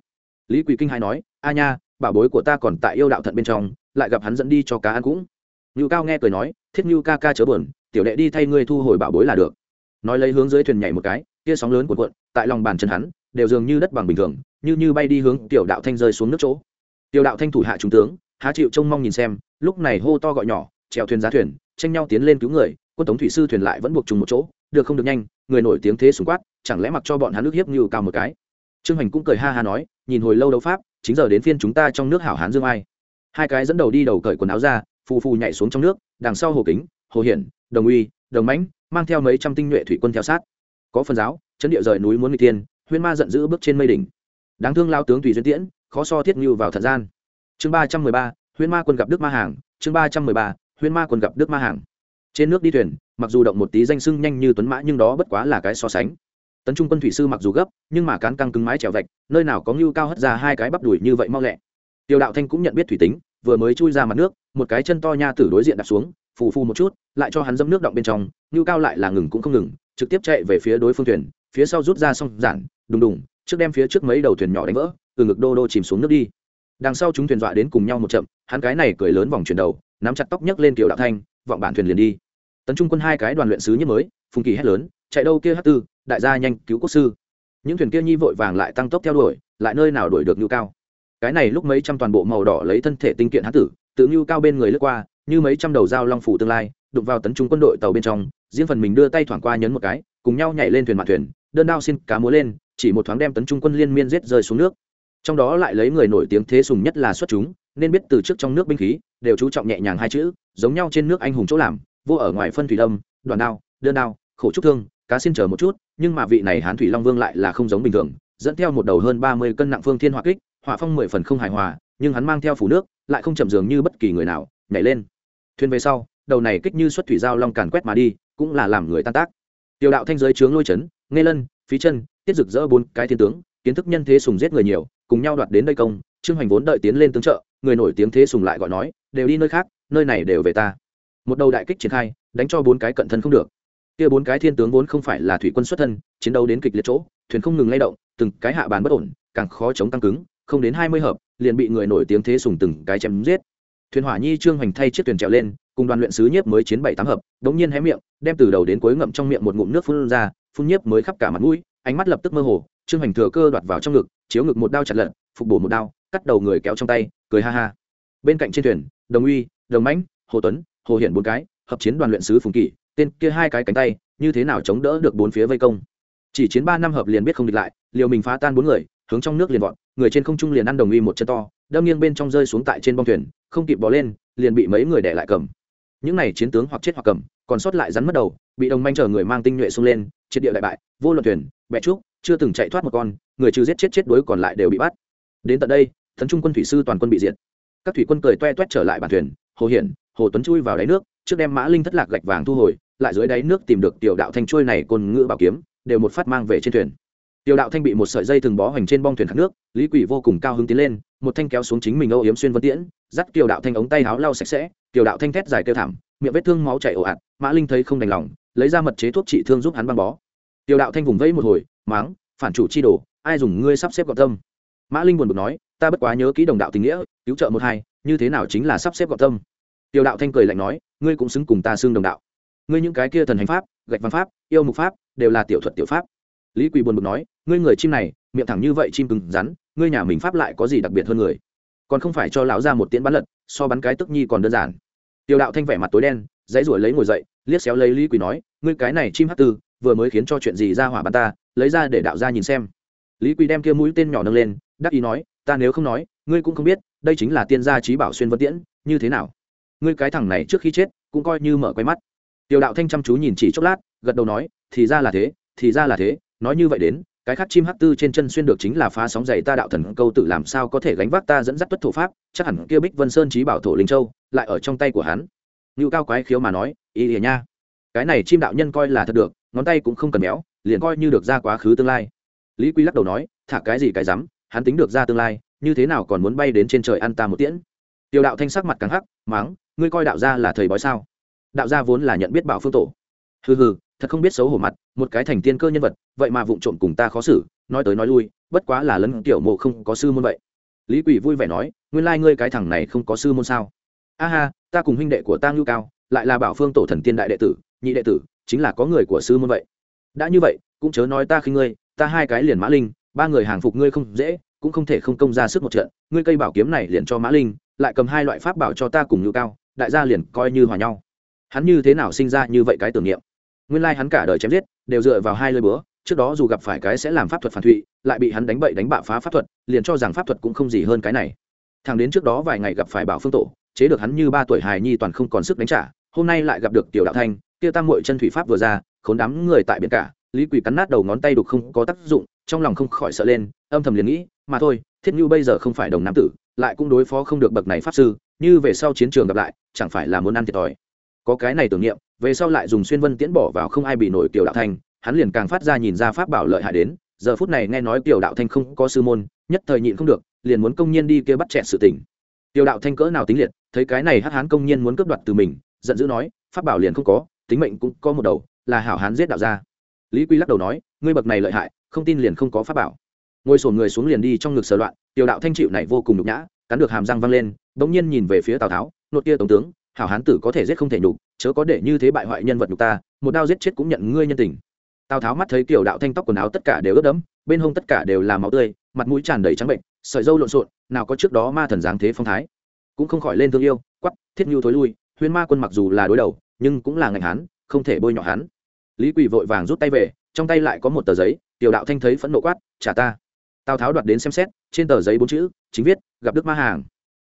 Lý quỳ kinh hai nói, a nha, bảo bối của ta còn tại yêu đạo thận bên trong lại gặp hắn dẫn đi cho cá ăn cũng. Ngưu cao nghe cười nói, thiết ngưu ca ca chớ buồn, tiểu đệ đi thay ngươi thu hồi bảo bối là được. Nói lấy hướng dưới thuyền nhảy một cái, kia sóng lớn cuộn cuộn, tại lòng bàn chân hắn, đều dường như đất bằng bình thường, như như bay đi hướng tiểu đạo thanh rơi xuống nước chỗ. Tiểu đạo thanh thủ hạ trung tướng, há chịu trông mong nhìn xem, lúc này hô to gọi nhỏ, trèo thuyền giá thuyền, tranh nhau tiến lên cứu người, quân tống thủy sư thuyền lại vẫn buộc chung một chỗ, được không được nhanh, người nổi tiếng thế súng quát, chẳng lẽ mặc cho bọn hắn nước hiếp như cao một cái? Trương hành cũng cười ha ha nói, nhìn hồi lâu đấu pháp, chính giờ đến phiên chúng ta trong nước hảo hán dương ai hai cái dẫn đầu đi đầu cởi quần áo ra, phù phù nhảy xuống trong nước, đằng sau hồ kính, hồ hiển, đồng uy, đồng mãnh, mang theo mấy trăm tinh nhuệ thủy quân theo sát. Có phần giáo, chấn địa rời núi muốn người tiên huyên ma giận dữ bước trên mây đỉnh. Đáng thương lao tướng tùy duyên tiễn, khó so thiết ngưu vào thật gian. Chương ba trăm mười ba huyên ma quân gặp đức ma hàng, chương ba trăm mười ba huyên ma quân gặp đức ma hàng. Trên nước đi thuyền, mặc dù động một tí danh sưng nhanh như tuấn mã nhưng đó bất quá là cái so sánh. Tấn trung quân thủy sư mặc dù gấp, nhưng mà cán căng cứng mái trèo vạch, nơi nào có ngưu cao hất ra hai cái bắp đùi như vậy mau lẹ tiêu đạo thanh cũng nhận biết thủy tính, vừa mới chui ra mặt nước, một cái chân to nha tử đối diện đạp xuống, phù phù một chút, lại cho hắn dâm nước động bên trong ngưu cao lại là ngừng cũng không ngừng, trực tiếp chạy về phía đối phương thuyền, phía sau rút ra xong giản, đùng đùng, trước đem phía trước mấy đầu thuyền nhỏ đánh vỡ, từ ngực đô đô chìm xuống nước đi. Đằng sau chúng thuyền dọa đến cùng nhau một chậm, hắn cái này cười lớn vòng chuyển đầu, nắm chặt tóc nhấc lên kiểu đạo thanh, vọng bản thuyền liền đi. Tấn trung quân hai cái đoàn luyện sứ nhất mới, phùng kỳ hét lớn, chạy đâu kia hát tư, đại gia nhanh cứu quốc sư. Những thuyền kia nhi vội vàng lại tăng tốc theo đuổi, lại nơi nào đuổi được Ngưu cao? Cái này lúc mấy trăm toàn bộ màu đỏ lấy thân thể tinh kiện hán tử, tự như cao bên người lướt qua, như mấy trăm đầu dao long phủ tương lai, đụng vào tấn trung quân đội tàu bên trong, riêng phần mình đưa tay thoảng qua nhấn một cái, cùng nhau nhảy lên thuyền mặt thuyền, đơn đao xin cá múa lên, chỉ một thoáng đem tấn trung quân liên miên giết rơi xuống nước. Trong đó lại lấy người nổi tiếng thế sùng nhất là xuất chúng, nên biết từ trước trong nước binh khí, đều chú trọng nhẹ nhàng hai chữ, giống nhau trên nước anh hùng chỗ làm, vô ở ngoài phân thủy lâm, đoàn đao, đơn đao, khổ trúc thương, cá xin chờ một chút, nhưng mà vị này hán thủy long vương lại là không giống bình thường, dẫn theo một đầu hơn ba mươi cân nặng phương thiên hỏa kích hỏa phong mười phần không hài hòa, nhưng hắn mang theo phủ nước, lại không chậm dường như bất kỳ người nào, nhảy lên. Thuyền về sau, đầu này kích như xuất thủy giao long càn quét mà đi, cũng là làm người tan tác. Tiểu đạo thanh giới chướng lôi chấn, nghe lân, phí chân, tiết rực rỡ bốn cái thiên tướng, kiến thức nhân thế sùng giết người nhiều, cùng nhau đoạt đến đây công, trương hoành vốn đợi tiến lên tướng trợ, người nổi tiếng thế sùng lại gọi nói, đều đi nơi khác, nơi này đều về ta. Một đầu đại kích triển khai, đánh cho bốn cái cận thân không được. Kia bốn cái thiên tướng vốn không phải là thủy quân xuất thân, chiến đấu đến kịch liệt chỗ, thuyền không ngừng lay động, từng cái hạ bàn bất ổn, càng khó chống tăng cứng không đến hai mươi hợp, liền bị người nổi tiếng thế sùng từng cái chém giết. Thuyền hỏa nhi, trương hoành thay chiếc thuyền trèo lên, cùng đoàn luyện sứ nhiếp mới chiến bảy tám hợp, đống nhiên hé miệng, đem từ đầu đến cuối ngậm trong miệng một ngụm nước phun ra, phun nhiếp mới khắp cả mặt mũi, ánh mắt lập tức mơ hồ, trương hoành thừa cơ đoạt vào trong ngực, chiếu ngực một đao chặt lật, phục bổ một đao, cắt đầu người kéo trong tay, cười ha ha. Bên cạnh trên thuyền, đồng uy, đồng mãnh, hồ tuấn, hồ hiển bốn cái, hợp chiến đoàn luyện sứ phùng kỷ, tên kia hai cái cánh tay, như thế nào chống đỡ được bốn phía vây công? Chỉ chiến ba năm hợp liền biết không địch lại, liều mình phá tan bốn người hướng trong nước liền vọt, người trên không trung liền ăn đồng uy một chân to, đâm nghiêng bên trong rơi xuống tại trên bong thuyền, không kịp bò lên, liền bị mấy người đẻ lại cầm. Những này chiến tướng hoặc chết hoặc cầm, còn sót lại rắn mất đầu, bị đồng manh chờ người mang tinh nhuệ xông lên, triệt địa đại bại, vô luận thuyền bẹ trúc, chưa từng chạy thoát một con, người trừ giết chết chết đối còn lại đều bị bắt. Đến tận đây thần trung quân thủy sư toàn quân bị diệt. Các thủy quân cười toe toét trở lại bản thuyền, hồ hiển, hồ tuấn chui vào đáy nước, trước đem mã linh thất lạc gạch vàng thu hồi, lại dưới đáy nước tìm được tiểu đạo thanh trôi này côn ngữ bảo kiếm, đều một phát mang về trên thuyền tiểu đạo thanh bị một sợi dây thừng bó hoành trên bong thuyền khát nước, lý quỷ vô cùng cao hứng tiến lên, một thanh kéo xuống chính mình âu yếm xuyên vân tiễn, dắt tiểu đạo thanh ống tay áo lau sạch sẽ tiểu đạo thanh thét dài kêu thảm, miệng vết thương máu chảy ồ ạt, mã linh thấy không đành lòng, lấy ra mật chế thuốc trị thương giúp hắn băng bó. Tiểu đạo thanh vùng vẫy một hồi máng phản chủ chi đồ, ai dùng ngươi sắp xếp gọn tâm? Mã linh buồn bực nói, ta bất quá nhớ kỹ đồng đạo tình nghĩa, cứu trợ một hai, như thế nào chính là sắp xếp gọn tâm? Tiểu đạo thanh cười lạnh nói, ngươi cũng xứng cùng ta xương đồng đạo. Ngươi những cái kia thần hành pháp, gạch văn pháp, yêu mục pháp, đều là tiểu thuật tiểu pháp lý quỳ buồn bực nói, ngươi người chim này, miệng thẳng như vậy chim cứng rắn, ngươi nhà mình pháp lại có gì đặc biệt hơn người? Còn không phải cho lão ra một tiễn bắn lật, so bắn cái tức nhi còn đơn giản. Tiểu đạo thanh vẻ mặt tối đen, dãy ruổi lấy ngồi dậy, liếc xéo lấy lý quỳ nói, ngươi cái này chim hát tư, vừa mới khiến cho chuyện gì ra hỏa bắn ta, lấy ra để đạo ra nhìn xem. Lý quỳ đem kia mũi tên nhỏ nâng lên, đắc ý nói, ta nếu không nói, ngươi cũng không biết, đây chính là tiên gia trí bảo xuyên vân tiễn, như thế nào? Ngươi cái thằng này trước khi chết, cũng coi như mở quay mắt. Tiểu đạo thanh chăm chú nhìn chỉ chốc lát, gật đầu nói, thì ra là thế, thì ra là thế nói như vậy đến, cái khác chim hắc tư trên chân xuyên được chính là phá sóng dày ta đạo thần câu tự làm sao có thể gánh vác ta dẫn dắt tuất thổ pháp, chắc hẳn kia bích vân sơn trí bảo thổ linh châu, lại ở trong tay của hắn. Ngưu cao quái khiếu mà nói, ý ỉa nha, cái này chim đạo nhân coi là thật được, ngón tay cũng không cần méo, liền coi như được ra quá khứ tương lai. Lý quy lắc đầu nói, thả cái gì cái rắm, hắn tính được ra tương lai, như thế nào còn muốn bay đến trên trời ăn ta một tiễn? Tiểu đạo thanh sắc mặt càng hắc, máng, ngươi coi đạo gia là thầy bói sao? Đạo gia vốn là nhận biết bảo phương tổ. Hừ hừ thật không biết xấu hổ mặt, một cái thành tiên cơ nhân vật, vậy mà vụng trộm cùng ta khó xử, nói tới nói lui, bất quá là lấn tiểu mộ không có sư môn vậy. Lý quỷ vui vẻ nói, nguyên lai ngươi cái thằng này không có sư môn sao? A ha, ta cùng huynh đệ của ta ngưu cao, lại là bảo phương tổ thần tiên đại đệ tử, nhị đệ tử, chính là có người của sư môn vậy. Đã như vậy, cũng chớ nói ta khi ngươi, ta hai cái liền mã linh, ba người hàng phục ngươi không dễ, cũng không thể không công ra sức một trận, ngươi cây bảo kiếm này liền cho mã linh, lại cầm hai loại pháp bảo cho ta cùng ngưu cao, đại gia liền coi như hòa nhau. Hắn như thế nào sinh ra như vậy cái tưởng niệm? Nguyên lai hắn cả đời chém giết, đều dựa vào hai lơi búa, trước đó dù gặp phải cái sẽ làm pháp thuật phản thụy, lại bị hắn đánh bậy đánh bạ phá pháp thuật, liền cho rằng pháp thuật cũng không gì hơn cái này. Thằng đến trước đó vài ngày gặp phải bảo phương tổ, chế được hắn như ba tuổi hài nhi toàn không còn sức đánh trả, hôm nay lại gặp được tiểu đạo thanh, kia tam muội chân thủy pháp vừa ra, khốn đám người tại biển cả, lý quỳ cắn nát đầu ngón tay đục không có tác dụng, trong lòng không khỏi sợ lên, âm thầm liền nghĩ, mà thôi, thiết như bây giờ không phải đồng nam tử, lại cũng đối phó không được bậc này pháp sư, như về sau chiến trường gặp lại, chẳng phải là muốn ăn thiệt thòi. Có cái này tưởng niệm về sau lại dùng xuyên vân tiễn bỏ vào không ai bị nổi tiểu đạo thanh hắn liền càng phát ra nhìn ra pháp bảo lợi hại đến, giờ phút này nghe nói tiểu đạo thanh không có sư môn, nhất thời nhịn không được, liền muốn công nhiên đi kia bắt chẹn sự tình. Tiểu đạo thanh cỡ nào tính liệt, thấy cái này hắc hán công nhiên muốn cướp đoạt từ mình, giận dữ nói, pháp bảo liền không có, tính mệnh cũng có một đầu, là hảo hán giết đạo gia. Lý quy lắc đầu nói, ngươi bậc này lợi hại, không tin liền không có pháp bảo. Ngồi sổn người xuống liền đi trong ngực sờ loạn tiểu đạo thanh chịu này vô cùng nhục nhã, cắn được hàm răng văng lên, bỗng nhiên nhìn về phía tào tháo, nột kia tổng tướng hảo hán tử có thể giết không thể nhục, chớ có để như thế bại hoại nhân vật nhục ta, một đao giết chết cũng nhận ngươi nhân tình. Tào tháo mắt thấy kiểu đạo thanh tóc quần áo tất cả đều ướt đẫm, bên hông tất cả đều là máu tươi, mặt mũi tràn đầy trắng bệnh, sợi dâu lộn xộn, nào có trước đó ma thần dáng thế phong thái. Cũng không khỏi lên thương yêu quắp thiết nhu thối lui, huyên ma quân mặc dù là đối đầu, nhưng cũng là ngành hán, không thể bôi nhọ hắn. Lý quỳ vội vàng rút tay về, trong tay lại có một tờ giấy, tiểu đạo thanh thấy phẫn nộ quát, trả ta. Tào tháo đoạt đến xem xét, trên tờ giấy bốn chữ, chính viết, gặp đức ma hàng.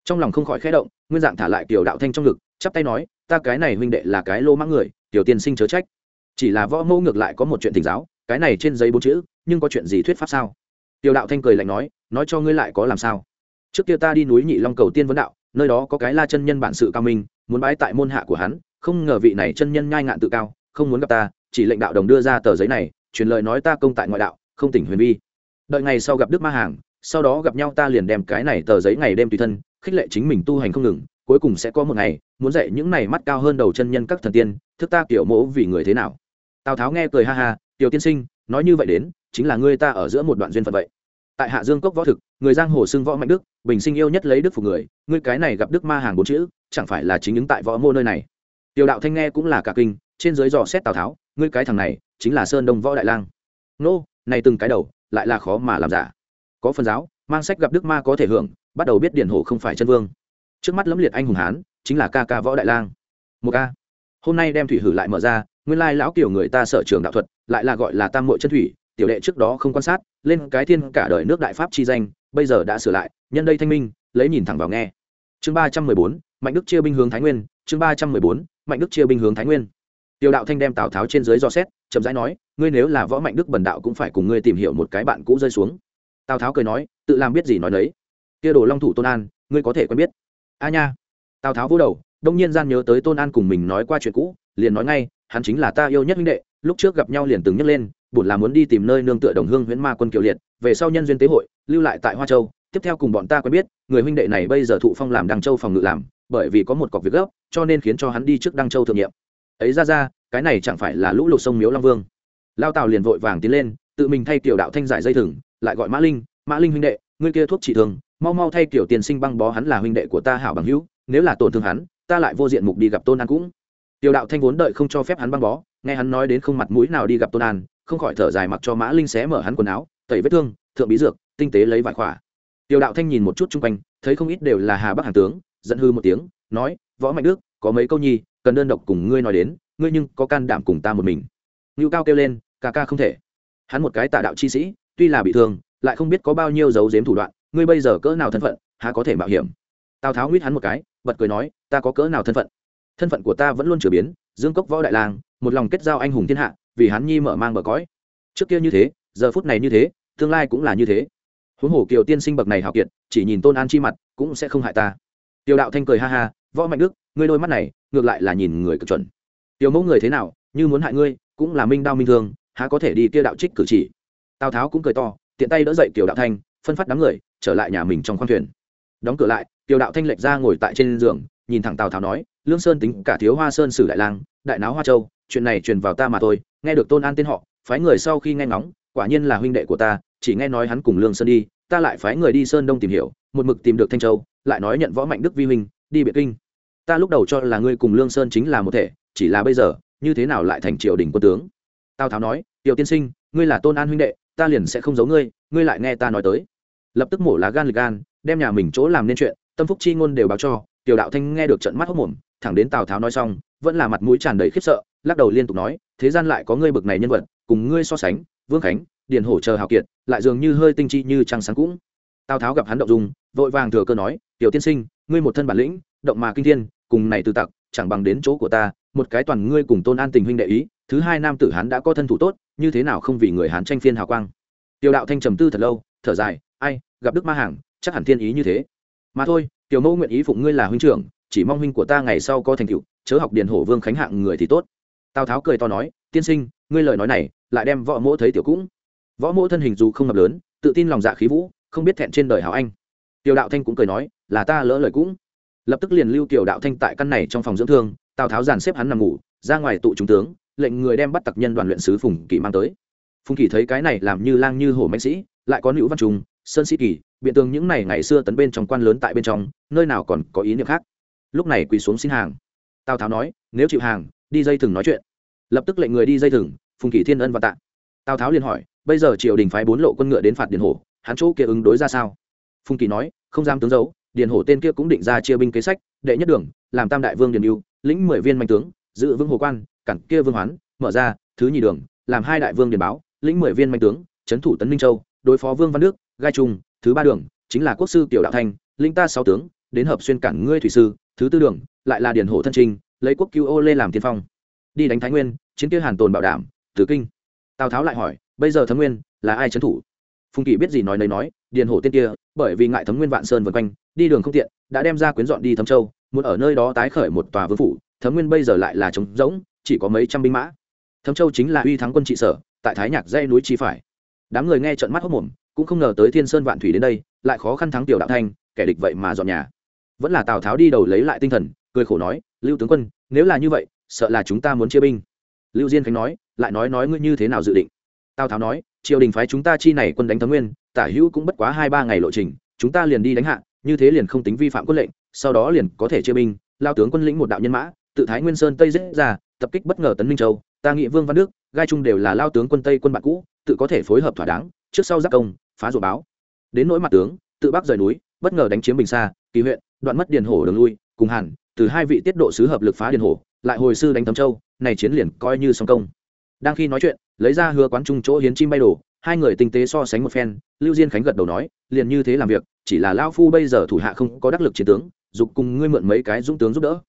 Trong lòng không khỏi khẽ động, nguyên dạng thả lại tiểu đạo thanh trong ngực chắp tay nói, ta cái này huynh đệ là cái lô mãng người, tiểu tiên sinh chớ trách. Chỉ là võ mẫu ngược lại có một chuyện thỉnh giáo, cái này trên giấy bốn chữ, nhưng có chuyện gì thuyết pháp sao? Tiểu đạo thanh cười lạnh nói nói cho ngươi lại có làm sao? Trước kia ta đi núi nhị long cầu tiên vấn đạo, nơi đó có cái la chân nhân bản sự cao minh, muốn bái tại môn hạ của hắn, không ngờ vị này chân nhân nhai ngạn tự cao, không muốn gặp ta, chỉ lệnh đạo đồng đưa ra tờ giấy này, truyền lời nói ta công tại ngoại đạo, không tỉnh huyền vi. Đợi ngày sau gặp đức ma hàng, sau đó gặp nhau ta liền đem cái này tờ giấy ngày đêm tùy thân, khích lệ chính mình tu hành không ngừng, cuối cùng sẽ có một ngày muốn dạy những này mắt cao hơn đầu chân nhân các thần tiên, thức ta kiểu mẫu vì người thế nào? Tào tháo nghe cười ha ha, tiểu tiên sinh, nói như vậy đến, chính là ngươi ta ở giữa một đoạn duyên phận vậy. Tại hạ dương cốc võ thực, người giang hồ xưng võ mạnh đức, bình sinh yêu nhất lấy đức phục người, ngươi cái này gặp đức ma hàng bốn chữ, chẳng phải là chính những tại võ mô nơi này? Tiểu đạo thanh nghe cũng là cả kinh, trên dưới dò xét tào tháo, ngươi cái thằng này, chính là sơn đông võ đại lang. Nô, này từng cái đầu, lại là khó mà làm giả. Có phần giáo, mang sách gặp đức ma có thể hưởng, bắt đầu biết điển hổ không phải chân vương. Trước mắt lẫm liệt anh hùng hán chính là ca ca võ đại lang. Một ca. Hôm nay đem thủy hử lại mở ra, nguyên lai lão kiểu người ta sở trường đạo thuật, lại là gọi là tam mội chân thủy, tiểu đệ trước đó không quan sát, lên cái thiên cả đời nước đại pháp chi danh, bây giờ đã sửa lại, nhân đây thanh minh, lấy nhìn thẳng vào nghe. Chương ba trăm mười bốn, mạnh đức chia binh hướng thái nguyên, chương ba trăm mười bốn, mạnh đức chia binh hướng thái nguyên. Tiểu đạo thanh đem tào tháo trên dưới do xét, chậm rãi nói, ngươi nếu là võ mạnh đức bần đạo cũng phải cùng ngươi tìm hiểu một cái bạn cũ rơi xuống. Tào tháo cười nói, tự làm biết gì nói đấy kia đồ long thủ tôn an, ngươi có thể quen biết. A nha tào tháo vô đầu, đông nhiên gian nhớ tới tôn an cùng mình nói qua chuyện cũ, liền nói ngay, hắn chính là ta yêu nhất huynh đệ, lúc trước gặp nhau liền từng nhắc lên, bổn là muốn đi tìm nơi nương tựa đồng hương huyễn ma quân kiều liệt, về sau nhân duyên tế hội, lưu lại tại hoa châu, tiếp theo cùng bọn ta quen biết, người huynh đệ này bây giờ thụ phong làm đăng châu phòng ngự làm, bởi vì có một cọc việc gấp, cho nên khiến cho hắn đi trước đăng châu thượng nhiệm. Ấy ra ra, cái này chẳng phải là lũ lụt sông miếu long vương. Lao tào liền vội vàng tiến lên, tự mình thay tiểu đạo thanh giải dây thừng, lại gọi mã linh mã linh huynh đệ, ngươi kia thuốc trị thương, mau mau thay kiểu tiền sinh băng bó hắn là huynh đệ của ta hảo bằng hữu nếu là tổn thương hắn, ta lại vô diện mục đi gặp tôn an cũng. Tiểu đạo thanh vốn đợi không cho phép hắn băng bó, nghe hắn nói đến không mặt mũi nào đi gặp tôn an, không khỏi thở dài mặc cho mã linh xé mở hắn quần áo, tẩy vết thương, thượng bí dược, tinh tế lấy vải khỏa. Tiểu đạo thanh nhìn một chút chung quanh, thấy không ít đều là hà bắc hàng tướng, giận hư một tiếng, nói, võ mạnh đức, có mấy câu nhi, cần đơn độc cùng ngươi nói đến, ngươi nhưng có can đảm cùng ta một mình. Ngưu cao kêu lên, ca ca không thể. Hắn một cái tà đạo chi sĩ, tuy là bị thương, lại không biết có bao nhiêu dấu dếm thủ đoạn, ngươi bây giờ cỡ nào thân phận, há có thể mạo hiểm. Tào tháo nguyết hắn một cái bật cười nói, ta có cỡ nào thân phận? Thân phận của ta vẫn luôn trở biến, dương cốc võ đại lang, một lòng kết giao anh hùng thiên hạ, vì hắn nhi mở mang bờ cõi. Trước kia như thế, giờ phút này như thế, tương lai cũng là như thế. Huống hồ kiều tiên sinh bậc này hào kiệt, chỉ nhìn tôn an chi mặt, cũng sẽ không hại ta. Tiêu đạo thanh cười ha ha, võ mạnh đức, ngươi đôi mắt này, ngược lại là nhìn người cực chuẩn. Tiêu mẫu người thế nào, như muốn hại ngươi, cũng là minh đao minh thương, há có thể đi kia đạo trích cử chỉ? Tào tháo cũng cười to, tiện tay đỡ dậy kiều đạo thanh, phân phát đám người, trở lại nhà mình trong khoang thuyền. Đóng cửa lại tiểu đạo thanh lệch ra ngồi tại trên giường, nhìn thẳng tào tháo nói, lương sơn tính cả thiếu hoa sơn sử đại lang, đại náo hoa châu, chuyện này truyền vào ta mà thôi, nghe được tôn an tên họ, phái người sau khi nghe ngóng, quả nhiên là huynh đệ của ta, chỉ nghe nói hắn cùng lương sơn đi, ta lại phái người đi sơn đông tìm hiểu, một mực tìm được thanh châu, lại nói nhận võ mạnh đức vi huynh, đi biệt kinh. Ta lúc đầu cho là ngươi cùng lương sơn chính là một thể, chỉ là bây giờ, như thế nào lại thành triều đình quân tướng? Tào tháo nói, tiểu tiên sinh, ngươi là tôn an huynh đệ, ta liền sẽ không giấu ngươi ngươi lại nghe ta nói tới. Lập tức mổ lá gan lịch gan, đem nhà mình chỗ làm nên chuyện tâm phúc chi ngôn đều báo cho, tiểu đạo thanh nghe được trận mắt hốc mồm, thẳng đến tào tháo nói xong, vẫn là mặt mũi tràn đầy khiếp sợ, lắc đầu liên tục nói, thế gian lại có ngươi bực này nhân vật, cùng ngươi so sánh, vương khánh, điền hổ chờ hào kiệt, lại dường như hơi tinh chi như trăng sáng cũng. Tào tháo gặp hắn động dung, vội vàng thừa cơ nói, tiểu tiên sinh, ngươi một thân bản lĩnh, động mà kinh thiên, cùng này từ tặc, chẳng bằng đến chỗ của ta, một cái toàn ngươi cùng tôn an tình huynh đệ ý, thứ hai nam tử hán đã có thân thủ tốt, như thế nào không vì người hán tranh phiên hào quang? Tiểu đạo thanh trầm tư thật lâu, thở dài, ai, gặp đức ma hàng, chắc hẳn thiên ý như thế mà thôi, tiểu mẫu nguyện ý phụng ngươi là huynh trưởng, chỉ mong huynh của ta ngày sau có thành tựu, chớ học điền hổ vương khánh hạng người thì tốt. Tào tháo cười to nói, tiên sinh, ngươi lời nói này, lại đem võ mỗ thấy tiểu cũng. Võ mỗ thân hình dù không ngập lớn, tự tin lòng dạ khí vũ, không biết thẹn trên đời hảo anh. Tiểu đạo thanh cũng cười nói, là ta lỡ lời cũng. Lập tức liền lưu tiểu đạo thanh tại căn này trong phòng dưỡng thương, tào tháo dàn xếp hắn nằm ngủ, ra ngoài tụ trung tướng, lệnh người đem bắt tặc nhân đoàn luyện sứ phùng kỳ mang tới. Phùng kỳ thấy cái này làm như lang như hổ mạnh sĩ, lại có nữ văn trùng, sơn sĩ kỳ biện tường những này ngày xưa tấn bên trong quan lớn tại bên trong, nơi nào còn có ý niệm khác. Lúc này quỳ xuống xin hàng. Tào tháo nói, nếu chịu hàng, đi dây thừng nói chuyện. Lập tức lệnh người đi dây thừng, phùng kỷ thiên ân và tạ. Tào tháo liền hỏi, bây giờ triều đình phái bốn lộ quân ngựa đến phạt điền hổ, hắn chỗ kia ứng đối ra sao? Phùng kỷ nói, không dám tướng giấu, điền hổ tên kia cũng định ra chia binh kế sách, đệ nhất đường, làm tam đại vương điền yêu lĩnh mười viên mạnh tướng, giữ vững hồ quan, cản kia vương hoán, mở ra, thứ nhì đường, làm hai đại vương điền báo, lĩnh mười viên mạnh tướng, trấn thủ tấn minh châu, đối phó vương văn đức, gai trung thứ ba đường, chính là quốc sư tiểu đạo thanh, linh ta sáu tướng, đến hợp xuyên cản ngươi thủy sư, thứ tư đường, lại là điền hổ thân trinh, lấy quốc cứu ô lê làm tiên phong. Đi đánh thái nguyên, chiến kia hàn tồn bảo đảm, tử kinh. Tào tháo lại hỏi, bây giờ thấm nguyên, là ai trấn thủ? Phùng kỷ biết gì nói nấy nói, điền hổ tên kia, bởi vì ngại thấm nguyên vạn sơn vân quanh, đi đường không tiện, đã đem ra quyến dọn đi thấm châu, muốn ở nơi đó tái khởi một tòa vương phủ, thấm nguyên bây giờ lại là trống rỗng, chỉ có mấy trăm binh mã. Thấm châu chính là uy thắng quân trị sở, tại thái nhạc dây núi chi phải. Đám người nghe trận mắt hốc mồm cũng không ngờ tới thiên sơn vạn thủy đến đây, lại khó khăn thắng tiểu đạo thanh, kẻ địch vậy mà dọn nhà. Vẫn là tào tháo đi đầu lấy lại tinh thần, cười khổ nói, lưu tướng quân, nếu là như vậy, sợ là chúng ta muốn chia binh. Lưu diên khánh nói, lại nói nói ngươi như thế nào dự định? Tào tháo nói, triều đình phái chúng ta chi này quân đánh thấm nguyên, tả hữu cũng bất quá hai ba ngày lộ trình, chúng ta liền đi đánh hạ, như thế liền không tính vi phạm quân lệnh, sau đó liền có thể chia binh. Lao tướng quân lĩnh một đạo nhân mã, tự thái nguyên sơn tây dễ ra, tập kích bất ngờ tấn minh châu, ta nghị vương văn đức, gai trung đều là lao tướng quân tây quân bạn cũ, tự có thể phối hợp thỏa đáng, trước sau giác công phá rùa báo. Đến nỗi mặt tướng, tự bắc rời núi, bất ngờ đánh chiếm bình xa kỳ huyện, đoạn mất điền hổ đường lui, cùng hàn từ hai vị tiết độ sứ hợp lực phá điền hổ, lại hồi sư đánh thấm châu, này chiến liền coi như song công. Đang khi nói chuyện, lấy ra hứa quán trung chỗ hiến chim bay đổ, hai người tinh tế so sánh một phen, lưu diên khánh gật đầu nói, liền như thế làm việc, chỉ là lao phu bây giờ thủ hạ không có đắc lực chiến tướng, dục cùng ngươi mượn mấy cái dũng tướng giúp đỡ.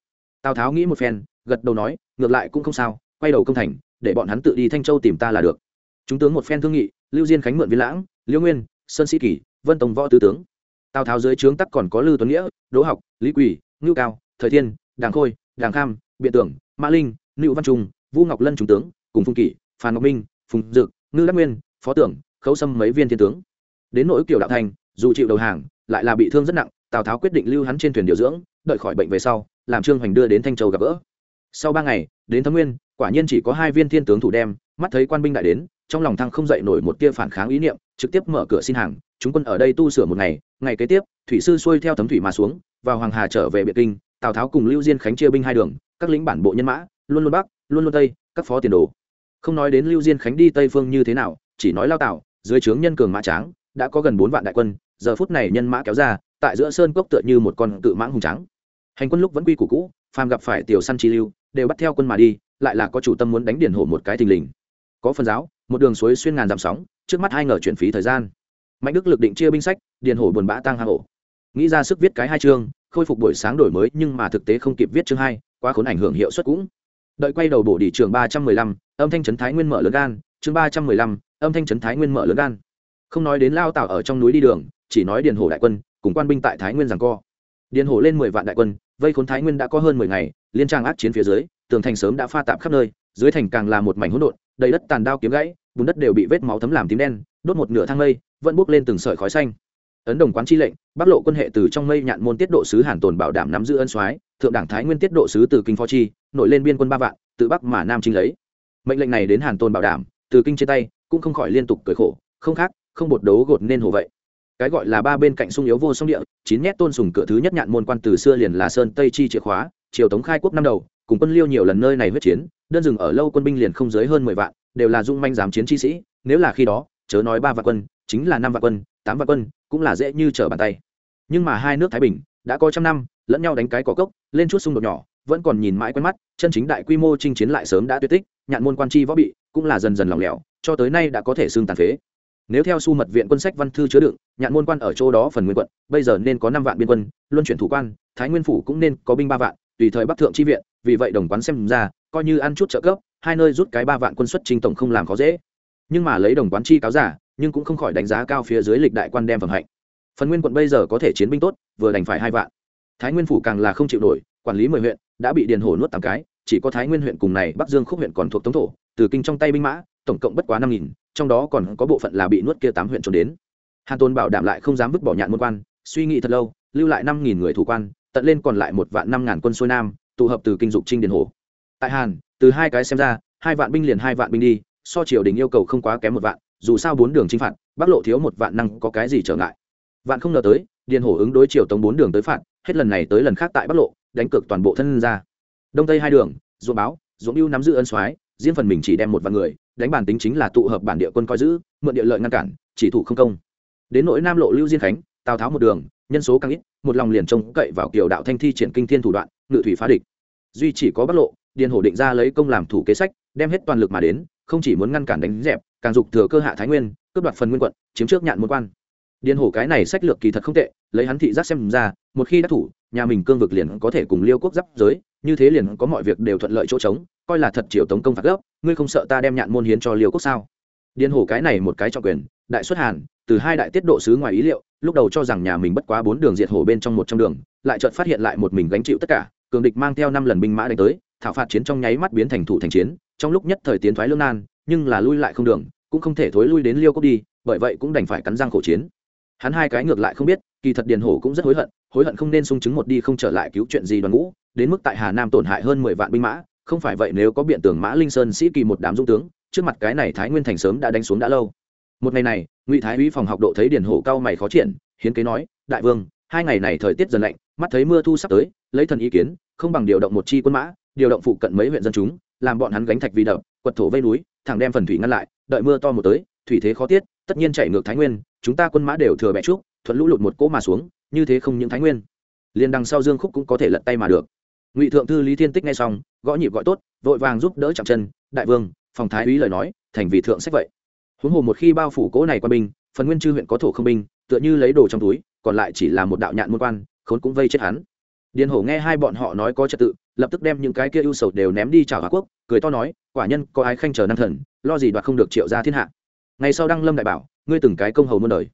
Tào tháo nghĩ một phen, gật đầu nói, ngược lại cũng không sao, quay đầu công thành, để bọn hắn tự đi thanh châu tìm ta là được. Chúng tướng một phen thương nghị, lưu diên khánh mượn viên lãng liễu nguyên sơn sĩ kỳ vân tông võ tứ tướng tào tháo dưới trướng tắc còn có lưu tuấn nghĩa đỗ học lý quỳ ngưu cao thời thiên đàng khôi đàng kham biện tưởng mã linh nữ văn trung vũ ngọc lân trung tướng cùng Phùng kỷ phan ngọc minh phùng dực ngư đắc nguyên phó tưởng khấu xâm mấy viên thiên tướng đến nỗi kiểu đạo thành dù chịu đầu hàng lại là bị thương rất nặng tào tháo quyết định lưu hắn trên thuyền điều dưỡng đợi khỏi bệnh về sau làm trương hoành đưa đến thanh châu gặp gỡ sau ba ngày đến thâm nguyên quả nhiên chỉ có hai viên thiên tướng thủ đem mắt thấy quan binh đại đến trong lòng thăng không dậy nổi một tia phản kháng ý niệm, trực tiếp mở cửa xin hàng, chúng quân ở đây tu sửa một ngày ngày kế tiếp, thủy sư xuôi theo thấm thủy mà xuống, vào hoàng hà trở về biệt kinh, tào tháo cùng lưu diên khánh chia binh hai đường, các lính bản bộ nhân mã, luôn luôn bắc, luôn luôn tây, các phó tiền đồ. Không nói đến lưu diên khánh đi tây phương như thế nào, chỉ nói lao tạo dưới trướng nhân cường mã tráng, đã có gần bốn vạn đại quân, giờ phút này nhân mã kéo ra, tại giữa sơn cốc tựa như một con cự mãng hùng trắng hành quân lúc vẫn quy củ cũ, phàm gặp phải tiểu săn chi lưu, đều bắt theo quân mà đi, lại là có chủ tâm muốn đánh điển hổ một cái thình lình. Có phần giáo một đường suối xuyên ngàn dặm sóng, trước mắt hai ngờ chuyển phí thời gian. Mạnh đức lực định chia binh sách, điền hổ buồn bã tăng hạ hổ. Nghĩ ra sức viết cái hai chương, khôi phục buổi sáng đổi mới nhưng mà thực tế không kịp viết chương hai, quá khốn ảnh hưởng hiệu suất cũng. Đợi quay đầu bổ đi trường ba trăm mười lăm, âm thanh trấn thái nguyên mở lớn gan, chương ba trăm mười lăm, âm thanh trấn thái nguyên mở lớn gan. Không nói đến lao tảo ở trong núi đi đường, chỉ nói điền hổ đại quân, cùng quan binh tại thái nguyên rằng co. Điền hổ lên mười vạn đại quân, vây khốn thái nguyên đã có hơn mười ngày, liên trang ác chiến phía dưới, tường thành sớm đã pha tạm khắp nơi, dưới thành càng là một mảnh hỗn độn, đầy đất tàn đao kiếm gãy bùn đất đều bị vết máu thấm làm tím đen, đốt một nửa thang mây, vẫn bốc lên từng sợi khói xanh. Ấn đồng quán chi lệnh, bắc lộ quân hệ từ trong mây nhạn môn tiết độ sứ hàn tồn bảo đảm nắm giữ ân soái, thượng đảng thái nguyên tiết độ sứ từ kinh phó chi nội lên biên quân ba vạn từ bắc mà nam chính lấy. Mệnh lệnh này đến hàn tồn bảo đảm, từ kinh trên tay, cũng không khỏi liên tục cười khổ, không khác, không bột đấu gột nên hồ vậy. Cái gọi là ba bên cạnh sung yếu vô song địa, chín nét tôn sùng cửa thứ nhất nhạn môn quan từ xưa liền là sơn tây chi chìa khóa, triều tống khai quốc năm đầu, cùng quân liêu nhiều lần nơi này huyết chiến, đơn dừng ở lâu quân binh liền không dưới hơn mười vạn đều là dung manh giám chiến chi sĩ, nếu là khi đó, chớ nói ba vạn quân, chính là năm vạn quân, tám vạn quân, cũng là dễ như trở bàn tay. Nhưng mà hai nước thái bình đã có trăm năm, lẫn nhau đánh cái cỏ cốc, lên chút xung đột nhỏ, vẫn còn nhìn mãi quen mắt, chân chính đại quy mô chinh chiến lại sớm đã tuyệt tích, nhạn môn quan chi võ bị cũng là dần dần lỏng lẻo, cho tới nay đã có thể xương tàn phế. Nếu theo su mật viện quân sách văn thư chứa đựng, nhạn môn quan ở chỗ đó phần nguyên quận, bây giờ nên có năm vạn biên quân, luân chuyển thủ quan, thái nguyên phủ cũng nên có binh ba vạn, tùy thời bắc thượng chi viện, vì vậy đồng quán xem ra, coi như ăn chút trợ cấp hai nơi rút cái ba vạn quân xuất trình tổng không làm khó dễ. Nhưng mà lấy đồng quán chi cáo giả, nhưng cũng không khỏi đánh giá cao phía dưới lịch đại quan đem phẩm hạnh. Phần nguyên quận bây giờ có thể chiến binh tốt, vừa đành phải hai vạn. Thái nguyên phủ càng là không chịu nổi, quản lý mười huyện, đã bị điền hổ nuốt tám cái, chỉ có thái nguyên huyện cùng này bắc dương khúc huyện còn thuộc tống thổ, từ kinh trong tay binh mã, tổng cộng bất quá năm nghìn, trong đó còn có bộ phận là bị nuốt kia tám huyện trốn đến. Hàn tôn bảo đảm lại không dám vứt bỏ nhạn môn quan, suy nghĩ thật lâu, lưu lại năm nghìn người thủ quan, tận lên còn lại một vạn năm ngàn quân xuôi nam, tụ hợp từ kinh dục trinh điền hồ tại hàn, từ hai cái xem ra, hai vạn binh liền hai vạn binh đi, so triều đình yêu cầu không quá kém một vạn, dù sao bốn đường chinh phạt, bắc lộ thiếu một vạn năng có cái gì trở ngại. Vạn không ngờ tới, điền hổ ứng đối triều tống bốn đường tới phạt, hết lần này tới lần khác tại bắc lộ, đánh cược toàn bộ thân ra. Đông tây hai đường, ruộng báo, ruộng ưu nắm giữ ân soái, riêng phần mình chỉ đem một vạn người, đánh bản tính chính là tụ hợp bản địa quân coi giữ, mượn địa lợi ngăn cản, chỉ thủ không công. Đến nỗi nam lộ lưu diên khánh, tào tháo một đường, nhân số càng ít, một lòng liền trông cậy vào kiểu đạo thanh thi triển kinh thiên thủ đoạn, ngự thủy phá địch. Duy chỉ có bắc lộ điền hổ định ra lấy công làm thủ kế sách, đem hết toàn lực mà đến, không chỉ muốn ngăn cản đánh dẹp, càng dục thừa cơ hạ thái nguyên, cướp đoạt phần nguyên quận, chiếm trước nhạn môn quan. Điền hổ cái này sách lược kỳ thật không tệ, lấy hắn thị giác xem ra, một khi đắc thủ, nhà mình cương vực liền có thể cùng liêu quốc giáp giới, như thế liền có mọi việc đều thuận lợi chỗ trống, coi là thật triều tống công phạt gấp, ngươi không sợ ta đem nhạn môn hiến cho liêu quốc sao? Điền hổ cái này một cái trọng quyền, đại xuất hàn, từ hai đại tiết độ sứ ngoài ý liệu, lúc đầu cho rằng nhà mình bất quá bốn đường diệt hổ bên trong một trong đường, lại chợt phát hiện lại một mình gánh chịu tất cả, cường địch mang theo năm lần binh mã đánh tới thảo phạt chiến trong nháy mắt biến thành thủ thành chiến, trong lúc nhất thời tiến thoái lương nan, nhưng là lui lại không đường, cũng không thể thối lui đến liêu cốc đi, bởi vậy cũng đành phải cắn răng khổ chiến. Hắn hai cái ngược lại không biết, kỳ thật điền hổ cũng rất hối hận hối hận không nên sung chứng một đi không trở lại cứu chuyện gì đoàn ngũ, đến mức tại hà nam tổn hại hơn mười vạn binh mã, không phải vậy nếu có biện tưởng mã linh sơn sĩ kỳ một đám dung tướng, trước mặt cái này thái nguyên thành sớm đã đánh xuống đã lâu. Một ngày này, ngụy thái úy phòng học độ thấy điền hổ cao mày khó triển, hiến kế nói, đại vương, hai ngày này thời tiết dần lạnh, mắt thấy mưa thu sắp tới, lấy thần ý kiến, không bằng điều động một chi quân mã điều động phụ cận mấy huyện dân chúng, làm bọn hắn gánh thạch vì đập, quật thổ vây núi, thẳng đem phần thủy ngăn lại, đợi mưa to một tới, thủy thế khó tiết, tất nhiên chạy ngược thái nguyên, chúng ta quân mã đều thừa bẹ trúc, thuận lũ lụt một cỗ mà xuống, như thế không những thái nguyên. Liền đằng sau dương khúc cũng có thể lật tay mà được. Ngụy thượng thư lý thiên tích nghe xong, gõ nhịp gọi tốt, vội vàng giúp đỡ chạm chân, đại vương, phòng thái úy lời nói, thành vị thượng sách vậy. Huống hồ một khi bao phủ cỗ này qua binh, phần nguyên chư huyện có thổ không binh, tựa như lấy đồ trong túi, còn lại chỉ là một đạo nhạn môn quan, khốn cũng vây chết hắn. Điền hổ nghe hai bọn họ nói có trật tự lập tức đem những cái kia ưu sầu đều ném đi chào hòa quốc, cười to nói, quả nhân, có ai khanh chờ năng thần, lo gì đoạt không được triệu ra thiên hạ. Ngày sau đăng lâm đại bảo, ngươi từng cái công hầu muôn đời.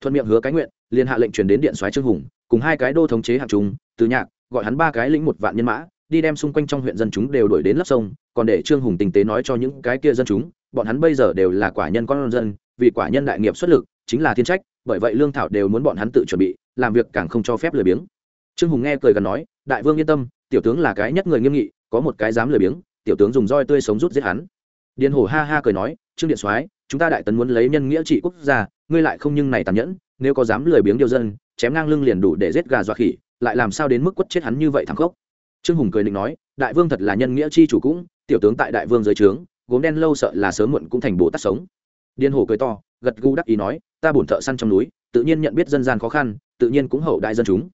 Thuận miệng hứa cái nguyện, liền hạ lệnh truyền đến điện soái trương hùng, cùng hai cái đô thống chế hạng trung, từ nhạc, gọi hắn ba cái lĩnh một vạn nhân mã, đi đem xung quanh trong huyện dân chúng đều đuổi đến lấp sông, còn để trương hùng tình tế nói cho những cái kia dân chúng, bọn hắn bây giờ đều là quả nhân con dân, vì quả nhân đại nghiệp xuất lực, chính là thiên trách, bởi vậy lương thảo đều muốn bọn hắn tự chuẩn bị, làm việc càng không cho phép lười biếng trương hùng nghe cười gần nói, đại vương yên tâm, tiểu tướng là cái nhất người nghiêm nghị, có một cái dám lười biếng, tiểu tướng dùng roi tươi sống rút giết hắn. Điền hổ ha ha cười nói, trương điện soái, chúng ta đại tấn muốn lấy nhân nghĩa trị quốc gia, ngươi lại không nhưng này tàn nhẫn, nếu có dám lười biếng điều dân, chém ngang lưng liền đủ để giết gà dọa khỉ, lại làm sao đến mức quất chết hắn như vậy thẳng khốc? Trương hùng cười định nói, đại vương thật là nhân nghĩa chi chủ cũng, tiểu tướng tại đại vương dưới trướng, gốm đen lâu sợ là sớm muộn cũng thành bồ tát sống. Điên hồ cười to, gật gù đắc ý nói, ta bổn thợ săn trong núi, tự nhiên nhận biết dân gian khó khăn, tự nhiên cũng hậu đại dân chúng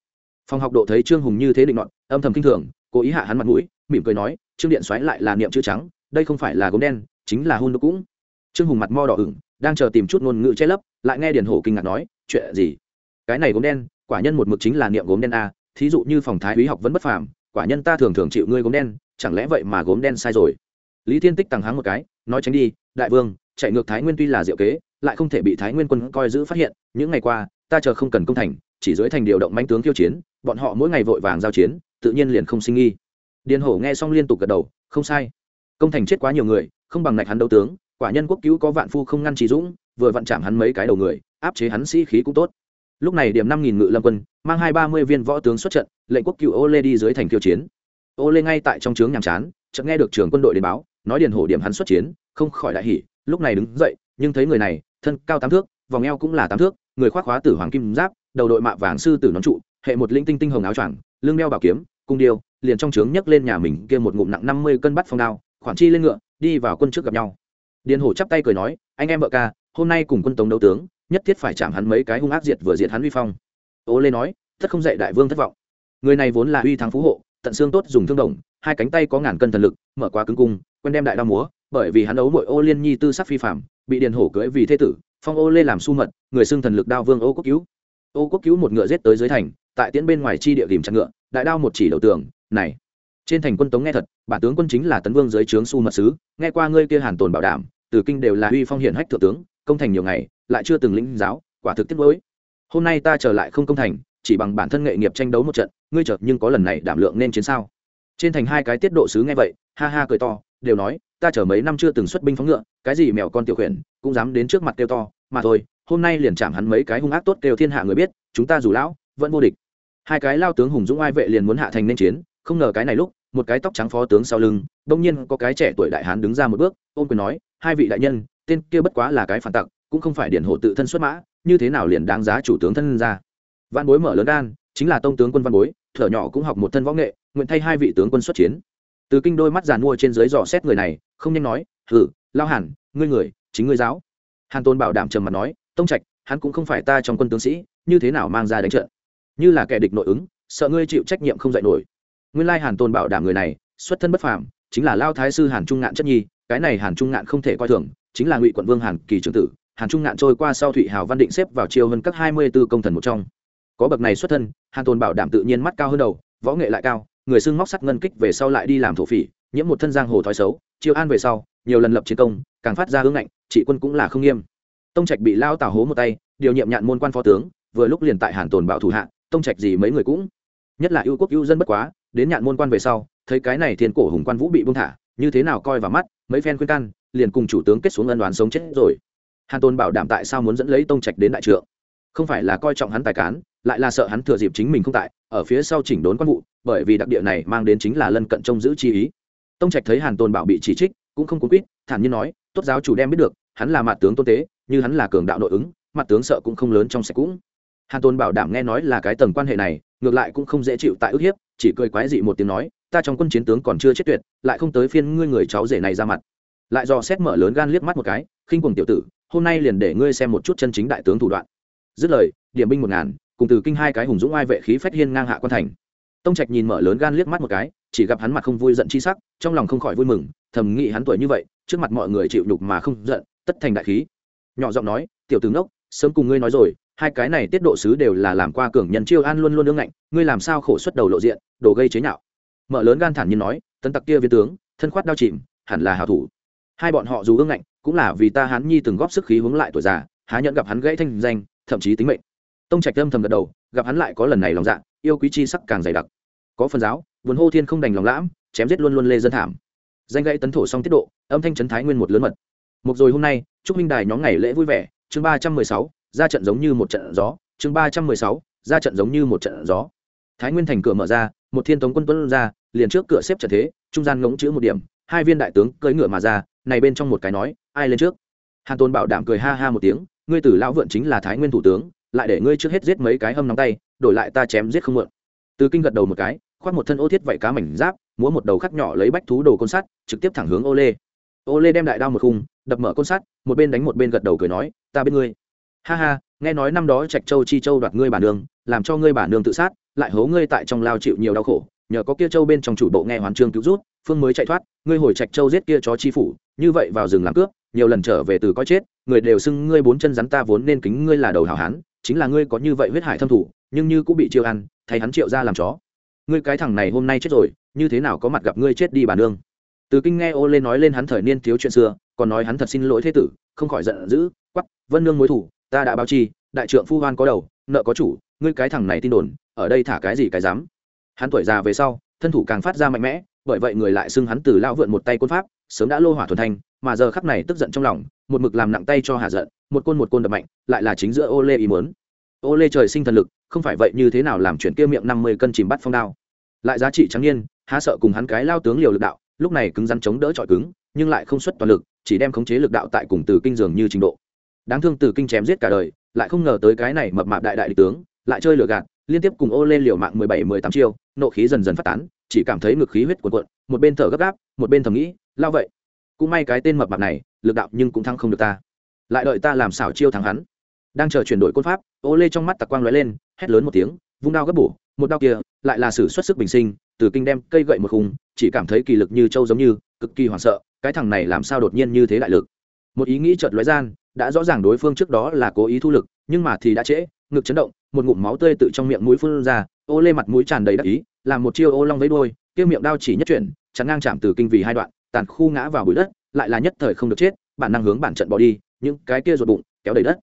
phòng học độ thấy trương hùng như thế định luận âm thầm kinh thường, cố ý hạ hắn mặt mũi, mỉm cười nói, trương điện xoáy lại là niệm chữ trắng, đây không phải là gốm đen, chính là hôn đúc cũng. Trương hùng mặt mo đỏ ửng, đang chờ tìm chút ngôn ngữ che lấp, lại nghe điền hổ kinh ngạc nói, chuyện gì? Cái này gốm đen, quả nhân một mực chính là niệm gốm đen a, thí dụ như phòng thái úy học vẫn bất phàm, quả nhân ta thường thường chịu ngươi gốm đen, chẳng lẽ vậy mà gốm đen sai rồi? Lý thiên tích tăng háng một cái, nói tránh đi, đại vương, chạy ngược thái nguyên tuy là diệu kế, lại không thể bị thái nguyên quân coi giữ phát hiện, những ngày qua, ta chờ không cần công thành, chỉ dưới thành điều động manh tướng khiêu chiến bọn họ mỗi ngày vội vàng giao chiến, tự nhiên liền không sinh nghi. Điền hổ nghe xong liên tục gật đầu, không sai. Công thành chết quá nhiều người, không bằng ngạch hắn đấu tướng, quả nhân quốc cứu có vạn phu không ngăn trí dũng, vừa vặn chạm hắn mấy cái đầu người, áp chế hắn sĩ khí cũng tốt. Lúc này điểm năm nghìn ngự lâm quân, mang hai ba mươi viên võ tướng xuất trận, lệnh quốc cựu ô lê đi dưới thành kiêu chiến. Ô lê ngay tại trong trướng nhàm chán, chợt nghe được trường quân đội đến báo, nói điền hổ điểm hắn xuất chiến, không khỏi đại hỉ, lúc này đứng dậy, nhưng thấy người này, thân cao tám thước, vòng eo cũng là tám thước, người khoác khóa tử hoàng kim giáp, đầu đội mạ vàng sư tử nón trụ hệ một linh tinh tinh hồng áo choàng, lưng đeo bảo kiếm, cung điêu, liền trong trướng nhấc lên nhà mình kia một ngụm nặng năm mươi cân bắt phong đao, khoản chi lên ngựa, đi vào quân trước gặp nhau. Điền hổ chắp tay cười nói, anh em vợ ca, hôm nay cùng quân tống đấu tướng, nhất thiết phải chạm hắn mấy cái hung ác diệt vừa diệt hắn uy phong. Ô lê nói, thất không dạy đại vương thất vọng. Người này vốn là uy thắng phú hộ, tận xương tốt dùng thương đồng, hai cánh tay có ngàn cân thần lực, mở quá cứng cung, quen đem đại đao múa, bởi vì hắn ấu mội ô liên nhi tư sắc phi phạm bị điền hổ cưỡi vì thế tử, phong ô lê làm su mật, người xưng thần lực đao vương ô quốc cứu ô quốc cứu một ngựa giết tới dưới thành, tại tiễn bên ngoài chi địa tìm chặt ngựa, đại đao một chỉ đầu tường, này. Trên thành quân tống nghe thật, bản tướng quân chính là tấn vương dưới trướng su mật sứ, nghe qua ngươi kia hàn tồn bảo đảm, từ kinh đều là uy phong hiển hách thượng tướng, công thành nhiều ngày, lại chưa từng lĩnh giáo, quả thực tiết mới hôm nay ta trở lại không công thành, chỉ bằng bản thân nghệ nghiệp tranh đấu một trận, ngươi chợt nhưng có lần này đảm lượng nên chiến sao? Trên thành hai cái tiết độ sứ nghe vậy, ha ha cười to, đều nói, ta chờ mấy năm chưa từng xuất binh phóng ngựa, cái gì mèo con tiểu khuyển, cũng dám đến trước mặt tiêu to, mà thôi hôm nay liền chạm hắn mấy cái hung ác tốt kêu thiên hạ người biết, chúng ta dù lão, vẫn vô địch. Hai cái lao tướng hùng dũng ai vệ liền muốn hạ thành nên chiến, không ngờ cái này lúc, một cái tóc trắng phó tướng sau lưng, bỗng nhiên có cái trẻ tuổi đại hán đứng ra một bước, ôm quyền nói, hai vị đại nhân, tên kia bất quá là cái phản tặc, cũng không phải điển hộ tự thân xuất mã, như thế nào liền đáng giá chủ tướng thân ra? Văn bối mở lớn đan chính là tông tướng quân văn bối, thở nhỏ cũng học một thân võ nghệ, nguyện thay hai vị tướng quân xuất chiến. Từ kinh đôi mắt giàn mua trên dưới dò xét người này, không nhanh nói, hử, lao hẳn ngươi người, chính ngươi giáo. Hàn tôn bảo đảm trầm mặt nói tông trạch, hắn cũng không phải ta trong quân tướng sĩ, như thế nào mang ra đánh trận? Như là kẻ địch nội ứng, sợ ngươi chịu trách nhiệm không dạy nổi. Nguyên lai hàn tôn bảo đảm người này, xuất thân bất phàm, chính là lao thái sư hàn trung ngạn chất nhi, cái này hàn trung ngạn không thể coi thường, chính là ngụy quận vương hàn kỳ trưởng tử, hàn trung ngạn trôi qua sau thụy hào văn định xếp vào chiêu hơn các hai mươi b ố công thần một trong. Có bậc này xuất thân, hàn tôn bảo đảm tự nhiên mắt cao hơn đầu, võ nghệ lại cao, người xưng móc sắt ngân kích về sau lại đi làm thổ phỉ, nhiễm một thân giang hồ thói xấu chiêu an về sau, nhiều lần lập chiến công, càng phát ra hướng ngạnh, trị quân cũng là không nghiêm tông trạch bị lao tào hố một tay, điều nhiệm nhạn môn quan phó tướng, vừa lúc liền tại hàn tồn bảo thủ hạ, tông trạch gì mấy người cũng. Nhất là ưu quốc ưu dân bất quá, đến nhạn môn quan về sau, thấy cái này thiên cổ hùng quan vũ bị buông thả, như thế nào coi vào mắt, mấy phen khuyên can, liền cùng chủ tướng kết xuống ân đoán sống chết rồi. Hàn tôn bảo đảm tại sao muốn dẫn lấy tông trạch đến đại trượng? Không phải là coi trọng hắn tài cán, lại là sợ hắn thừa dịp chính mình không tại, ở phía sau chỉnh đốn quan vụ, bởi vì đặc địa này mang đến chính là lân cận trông giữ chi ý. Tông trạch thấy hàn tôn bảo bị chỉ trích, cũng không cuốn quýt, thản nhiên nói, tốt giáo chủ đem biết được, hắn là mạt tướng tôn tế như hắn là cường đạo nội ứng, mặt tướng sợ cũng không lớn trong sạch cũng. Hàn tôn bảo đảm nghe nói là cái tầng quan hệ này, ngược lại cũng không dễ chịu tại ức hiếp, chỉ cười quái dị một tiếng nói, ta trong quân chiến tướng còn chưa chết tuyệt, lại không tới phiên ngươi người cháu rể này ra mặt. Lại dò xét mở lớn gan liếc mắt một cái, khinh quần tiểu tử, hôm nay liền để ngươi xem một chút chân chính đại tướng thủ đoạn. Dứt lời, điểm binh một ngàn, cùng từ kinh hai cái hùng dũng ai vệ khí phách hiên ngang hạ quan thành. Tông trạch nhìn mở lớn gan liếc mắt một cái, chỉ gặp hắn mặt không vui giận chi sắc, trong lòng không khỏi vui mừng, thầm nghĩ hắn tuổi như vậy, trước mặt mọi người chịu nhục mà không giận, tất thành đại khí nhỏ giọng nói, tiểu tướng đốc sớm cùng ngươi nói rồi, hai cái này tiết độ sứ đều là làm qua cường nhân chiêu an luôn luôn nương ngạnh, ngươi làm sao khổ xuất đầu lộ diện, đồ gây chế nhạo. Mở lớn gan thản nhiên nói, tấn tặc kia viên tướng, thân khoát đao chìm, hẳn là hào thủ. Hai bọn họ dù ương ngạnh, cũng là vì ta hắn nhi từng góp sức khí hướng lại tuổi già, há nhận gặp hắn gãy thanh danh, thậm chí tính mệnh. Tông trạch âm thầm gật đầu, gặp hắn lại có lần này lòng dạ yêu quý chi sắc càng dày đặc. Có phần giáo, vườn hô thiên không đành lòng lãm, chém giết luôn luôn lê dân thảm. Danh gãy tấn thổ xong tiết độ, âm thanh trấn thái nguyên một lớn mật một rồi hôm nay, chúc minh đài nhóm ngày lễ vui vẻ. Chương ba trăm mười sáu, ra trận giống như một trận gió. Chương ba trăm mười sáu, ra trận giống như một trận gió. Thái nguyên thành cửa mở ra, một thiên tống quân tuấn ra, liền trước cửa xếp trận thế, trung gian ngỗng chữ một điểm, hai viên đại tướng cưỡi ngựa mà ra, này bên trong một cái nói, ai lên trước? Hàn tôn bảo đảm cười ha ha một tiếng, ngươi tử lão vượn chính là thái nguyên thủ tướng, lại để ngươi trước hết giết mấy cái hâm nóng tay, đổi lại ta chém giết không mượn. Từ kinh gật đầu một cái, khoác một thân ô thiết vậy cá mảnh giáp, múa một đầu khắc nhỏ lấy bách thú đồ côn sắt, trực tiếp thẳng hướng ô lê ô lê đem đại đao một khung đập mở côn sắt một bên đánh một bên gật đầu cười nói ta biết ngươi. Ha ha nghe nói năm đó trạch châu chi châu đoạt ngươi bản đường, làm cho ngươi bản đường tự sát lại hố ngươi tại trong lao chịu nhiều đau khổ nhờ có kia châu bên trong chủ bộ nghe hoàn trương cứu rút phương mới chạy thoát ngươi hồi trạch châu giết kia chó chi phủ như vậy vào rừng làm cướp nhiều lần trở về từ coi chết người đều xưng ngươi bốn chân rắn ta vốn nên kính ngươi là đầu hảo hán chính là ngươi có như vậy huyết hải thâm thủ nhưng như cũng bị chiêu ăn thay hắn triệu ra làm chó. Ngươi cái thằng này hôm nay chết rồi như thế nào có mặt gặp ngươi chết đi bà nương từ kinh nghe ô lên nói lên hắn thời niên thiếu chuyện xưa, còn nói hắn thật xin lỗi thế tử, không khỏi giận dữ quắp vân nương mối thủ, ta đã báo chi, đại trượng phu hoan có đầu, nợ có chủ, ngươi cái thằng này tin đồn, ở đây thả cái gì cái dám? Hắn tuổi già về sau, thân thủ càng phát ra mạnh mẽ, bởi vậy người lại xưng hắn từ lao vượn một tay quân pháp, sớm đã lô hỏa thuần thanh, mà giờ khắc này tức giận trong lòng, một mực làm nặng tay cho hạ giận, một côn một côn đập mạnh, lại là chính giữa ô lê ý muốn. Ô lê trời sinh thần lực, không phải vậy như thế nào làm chuyển kia miệng năm mươi cân chìm bắt phong đao. Lại giá trị trắng nhiên há sợ cùng hắn cái lao tướng liều lực đạo lúc này cứng rắn chống đỡ trọi cứng, nhưng lại không xuất toàn lực, chỉ đem khống chế lực đạo tại cùng từ kinh dường như trình độ. Đáng thương từ kinh chém giết cả đời, lại không ngờ tới cái này mập mạp đại đại địch tướng, lại chơi lừa gạt, liên tiếp cùng ô lên liều mạng mười bảy, mười tám chiêu, nộ khí dần dần phát tán, chỉ cảm thấy ngực khí huyết cuộn cuộn, một bên thở gấp gáp, một bên thầm nghĩ, lao vậy, cũng may cái tên mập mạp này, lực đạo nhưng cũng thắng không được ta. Lại đợi ta làm xảo chiêu thắng hắn. Đang chờ chuyển đổi côn pháp, ô lê trong mắt tặc quang lóe lên, hét lớn một tiếng, vung đao gấp bổ, một đao kia lại là sử xuất sức bình sinh từ kinh đem cây gậy một khung, chỉ cảm thấy kỳ lực như châu giống như, cực kỳ hoảng sợ, cái thằng này làm sao đột nhiên như thế đại lực. Một ý nghĩ chợt lóe gian, đã rõ ràng đối phương trước đó là cố ý thu lực, nhưng mà thì đã trễ, ngực chấn động, một ngụm máu tươi tự trong miệng mũi phun ra, ô lê mặt mũi tràn đầy đắc ý, làm một chiêu ô long với đôi kia miệng đao chỉ nhất chuyển, chắn ngang chạm từ kinh vì hai đoạn, tàn khu ngã vào bụi đất, lại là nhất thời không được chết, bản năng hướng bản trận bỏ đi, những cái kia ruột bụng, kéo đầy đất.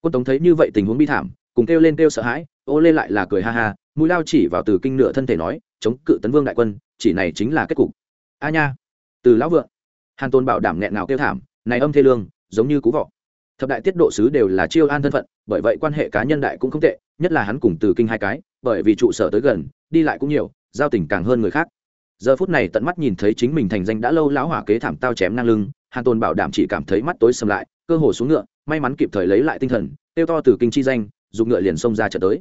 Quân tống thấy như vậy tình huống bi thảm, cùng kêu lên kêu sợ hãi ô lê lại là cười ha ha, mũi lao chỉ vào từ kinh nửa thân thể nói, chống cự tấn vương đại quân, chỉ này chính là kết cục. A nha. Từ lão vượng, hàn tôn bảo đảm nghẹn nào kêu thảm, này âm thê lương, giống như cú vọ. Thập đại tiết độ sứ đều là chiêu an thân phận, bởi vậy quan hệ cá nhân đại cũng không tệ, nhất là hắn cùng từ kinh hai cái, bởi vì trụ sở tới gần, đi lại cũng nhiều, giao tình càng hơn người khác. Giờ phút này tận mắt nhìn thấy chính mình thành danh đã lâu lão hỏa kế thảm tao chém ngang lưng, hàn tôn bảo đảm chỉ cảm thấy mắt tối sầm lại, cơ hồ xuống ngựa, may mắn kịp thời lấy lại tinh thần tiêu to từ kinh chi danh dùng ngựa liền xông ra trở tới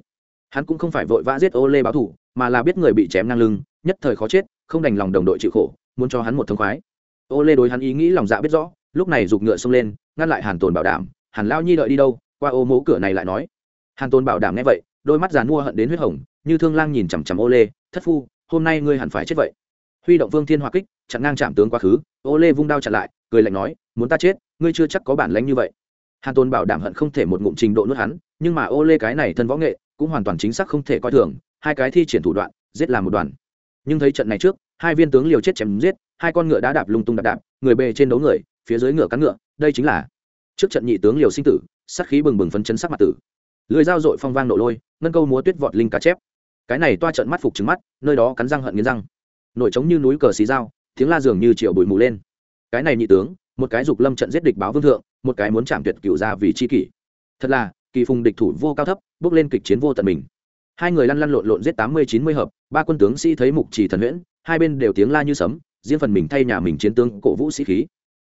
hắn cũng không phải vội vã giết ô lê báo thủ, mà là biết người bị chém ngang lưng, nhất thời khó chết, không đành lòng đồng đội chịu khổ, muốn cho hắn một thông khoái. Ô lê đối hắn ý nghĩ lòng dạ biết rõ, lúc này giục ngựa xông lên, ngăn lại hàn tồn bảo đảm. Hàn lao nhi đợi đi đâu? Qua ô mố cửa này lại nói. Hàn tồn bảo đảm nghe vậy, đôi mắt dàn mua hận đến huyết hồng, như thương lang nhìn chằm chằm ô lê thất phu, hôm nay ngươi hẳn phải chết vậy. Huy động vương thiên hòa kích, chặn ngang chạm tướng quá khứ ô lê vung đao chặn lại, cười lạnh nói, muốn ta chết, ngươi chưa chắc có bản lánh như vậy. Hàn tôn bảo đảm hận không thể một ngụm trình độ nuốt hắn, nhưng mà ô lê cái này thân võ nghệ cũng hoàn toàn chính xác không thể coi thường, hai cái thi triển thủ đoạn, giết làm một đoàn. Nhưng thấy trận này trước, hai viên tướng liều chết chém giết, hai con ngựa đã đạp lung tung đạp đạp, người bề trên đấu người, phía dưới ngựa cắn ngựa, đây chính là trước trận nhị tướng liều sinh tử, sát khí bừng bừng phấn chấn sắc mặt tử. Lưỡi dao dội phong vang nổ lôi, ngân câu múa tuyết vọt linh cá chép. Cái này toa trận mắt phục trứng mắt, nơi đó cắn răng hận nghiến răng. Nổi trống như núi cờ xí dao, tiếng la dường như triệu bụi mù lên. Cái này nhị tướng, một cái dục lâm trận giết địch báo vương thượng, một cái muốn chạm tuyệt cựu ra vì chi kỷ. Thật là kỳ phùng địch thủ vô cao thấp, bước lên kịch chiến vô tận mình. Hai người lăn lăn lộn lộn giết tám mươi chín mươi hợp, ba quân tướng sĩ thấy mục chỉ thần huyễn, hai bên đều tiếng la như sấm, riêng phần mình thay nhà mình chiến tướng cổ vũ sĩ khí.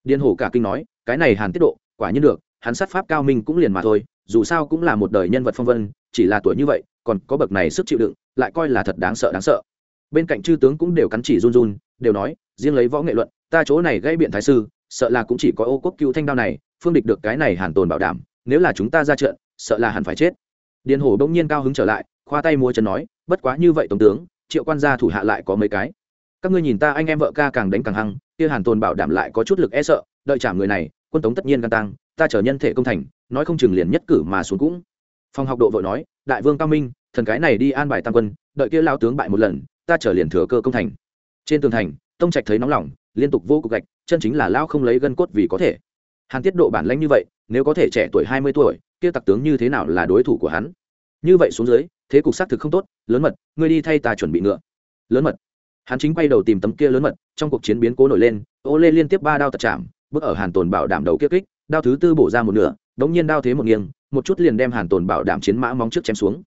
Điên hổ cả kinh nói, cái này hàn tiết độ, quả nhiên được, hắn sát pháp cao minh cũng liền mà thôi, dù sao cũng là một đời nhân vật phong vân, chỉ là tuổi như vậy, còn có bậc này sức chịu đựng, lại coi là thật đáng sợ đáng sợ. Bên cạnh chư tướng cũng đều cắn chỉ run run, đều nói, riêng lấy võ nghệ luận, ta chỗ này gây biện thái sư, sợ là cũng chỉ có ô quốc cứu thanh đao này, phương địch được cái này hàn tồn bảo đảm, nếu là chúng ta ra trận sợ là hẳn phải chết. Điền hổ bỗng nhiên cao hứng trở lại, khoa tay mua chân nói, bất quá như vậy tổng tướng, triệu quan gia thủ hạ lại có mấy cái. Các ngươi nhìn ta anh em vợ ca càng đánh càng hăng, kia hàn tồn bảo đảm lại có chút lực e sợ, đợi trả người này, quân tống tất nhiên gan tăng, ta chờ nhân thể công thành, nói không chừng liền nhất cử mà xuống cũng. Phòng học độ vội nói, đại vương cao minh, thần cái này đi an bài tam quân, đợi kia lao tướng bại một lần, ta chờ liền thừa cơ công thành. Trên tường thành, tông trạch thấy nóng lòng, liên tục vô cục gạch, chân chính là lao không lấy gân cốt vì có thể. Hàn tiết độ bản lãnh như vậy, nếu có thể trẻ tuổi hai mươi tuổi kia tặc tướng như thế nào là đối thủ của hắn? Như vậy xuống dưới, thế cục xác thực không tốt, lớn mật, ngươi đi thay ta chuẩn bị ngựa. Lớn mật. Hắn chính quay đầu tìm tấm kia lớn mật, trong cuộc chiến biến cố nổi lên, ô lê liên tiếp ba đao tật chạm, bước ở hàn tồn bảo đảm đầu kia kích, đao thứ tư bổ ra một nửa, đống nhiên đao thế một nghiêng, một chút liền đem hàn tồn bảo đảm chiến mã móng trước chém xuống.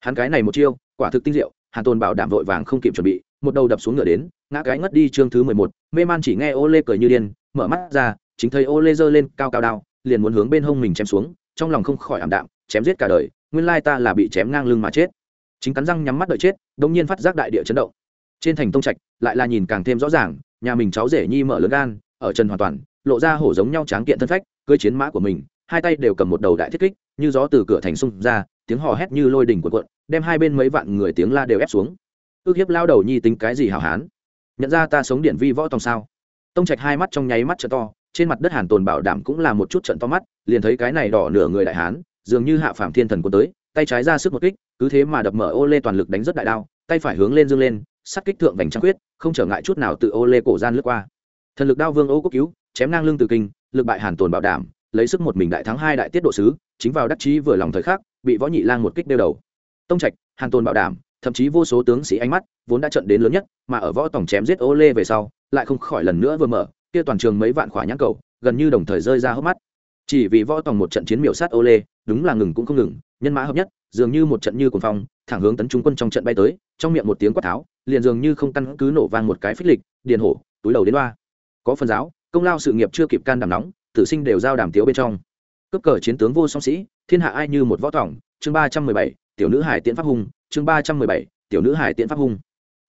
Hắn cái này một chiêu, quả thực tinh diệu, hàn tồn bảo đảm vội vàng không kịp chuẩn bị, một đầu đập xuống ngựa đến, ngã cái ngất đi chương thứ mười một, mê man chỉ nghe ô lê cười như điên, mở mắt ra, chính thấy ô lê giơ lên cao cao đao, liền muốn hướng bên hông mình chém xuống trong lòng không khỏi ảm đạm chém giết cả đời nguyên lai ta là bị chém ngang lưng mà chết. Chính cắn răng nhắm mắt đợi chết đ ỗ n g nhiên phát giác đại địa chấn động. Trên thành tông trạch lại là nhìn càng thêm rõ ràng nhà mình cháu rể nhi mở lớn gan ở trần hoàn toàn lộ ra hổ giống nhau tráng kiện thân phách cưới chiến mã của mình hai tay đều cầm một đầu đại thiết kích như gió từ cửa thành xung ra tiếng hò hét như lôi đỉnh của quận, đem hai bên mấy vạn người tiếng la đều ép xuống. Ước hiếp lao đầu nhi tính cái gì hào hán? Nhận ra ta sống điện vi võ tòng sao? Tông trạch hai mắt trong nháy mắt t to trên mặt đất hàn tồn bảo đảm cũng là một chút trận to mắt, liền thấy cái này đỏ nửa người đại hán, dường như hạ phạm thiên thần quân tới, tay trái ra sức một kích, cứ thế mà đập mở ô lê toàn lực đánh rất đại đao, tay phải hướng lên dương lên, sắt kích thượng vành trăng quyết, không trở ngại chút nào tự ô lê cổ gian lướt qua. Thần lực đao vương ô quốc cứu, chém ngang lưng từ kinh, lực bại hàn tồn bảo đảm, lấy sức một mình đại thắng hai đại tiết độ sứ, chính vào đắc chí vừa lòng thời khắc, bị võ nhị lang một kích đeo đầu. Tông trạch, hàn tồn bảo đảm, thậm chí vô số tướng sĩ ánh mắt, vốn đã trận đến lớn nhất, mà ở võ tổng chém giết ô lê về sau, lại không khỏi lần nữa vừa mở kia toàn trường mấy vạn khỏa nhãn cầu, gần như đồng thời rơi ra hốc mắt. Chỉ vì võ tổng một trận chiến miểu sát ô lê đúng là ngừng cũng không ngừng, nhân mã hợp nhất, dường như một trận như cuồng phong, thẳng hướng tấn trung quân trong trận bay tới, trong miệng một tiếng quát tháo, liền dường như không căn cứ nổ vang một cái phích lịch, điền hổ, túi đầu đến loa. Có phần giáo, công lao sự nghiệp chưa kịp can đảm nóng, tử sinh đều giao đàm tiếu bên trong. Cướp cờ chiến tướng vô song sĩ, thiên hạ ai như một võ tòng, chương ba trăm mười bảy, tiểu nữ hải tiễn pháp hùng chương ba trăm mười bảy, tiểu nữ hải tiễn pháp hung.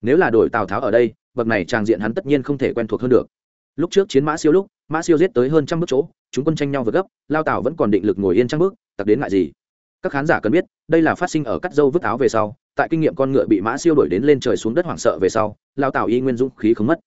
Nếu là đổi tào tháo ở đây, bậc này trang diện hắn tất nhiên không thể quen thuộc hơn được lúc trước chiến mã siêu lúc, mã siêu giết tới hơn trăm bước chỗ, chúng quân tranh nhau vượt gấp, lao tào vẫn còn định lực ngồi yên trăm bước tặc đến ngại gì? Các khán giả cần biết, đây là phát sinh ở cắt dâu vứt áo về sau, tại kinh nghiệm con ngựa bị mã siêu đổi đến lên trời xuống đất hoảng sợ về sau, lao tào y nguyên dũng khí không mất.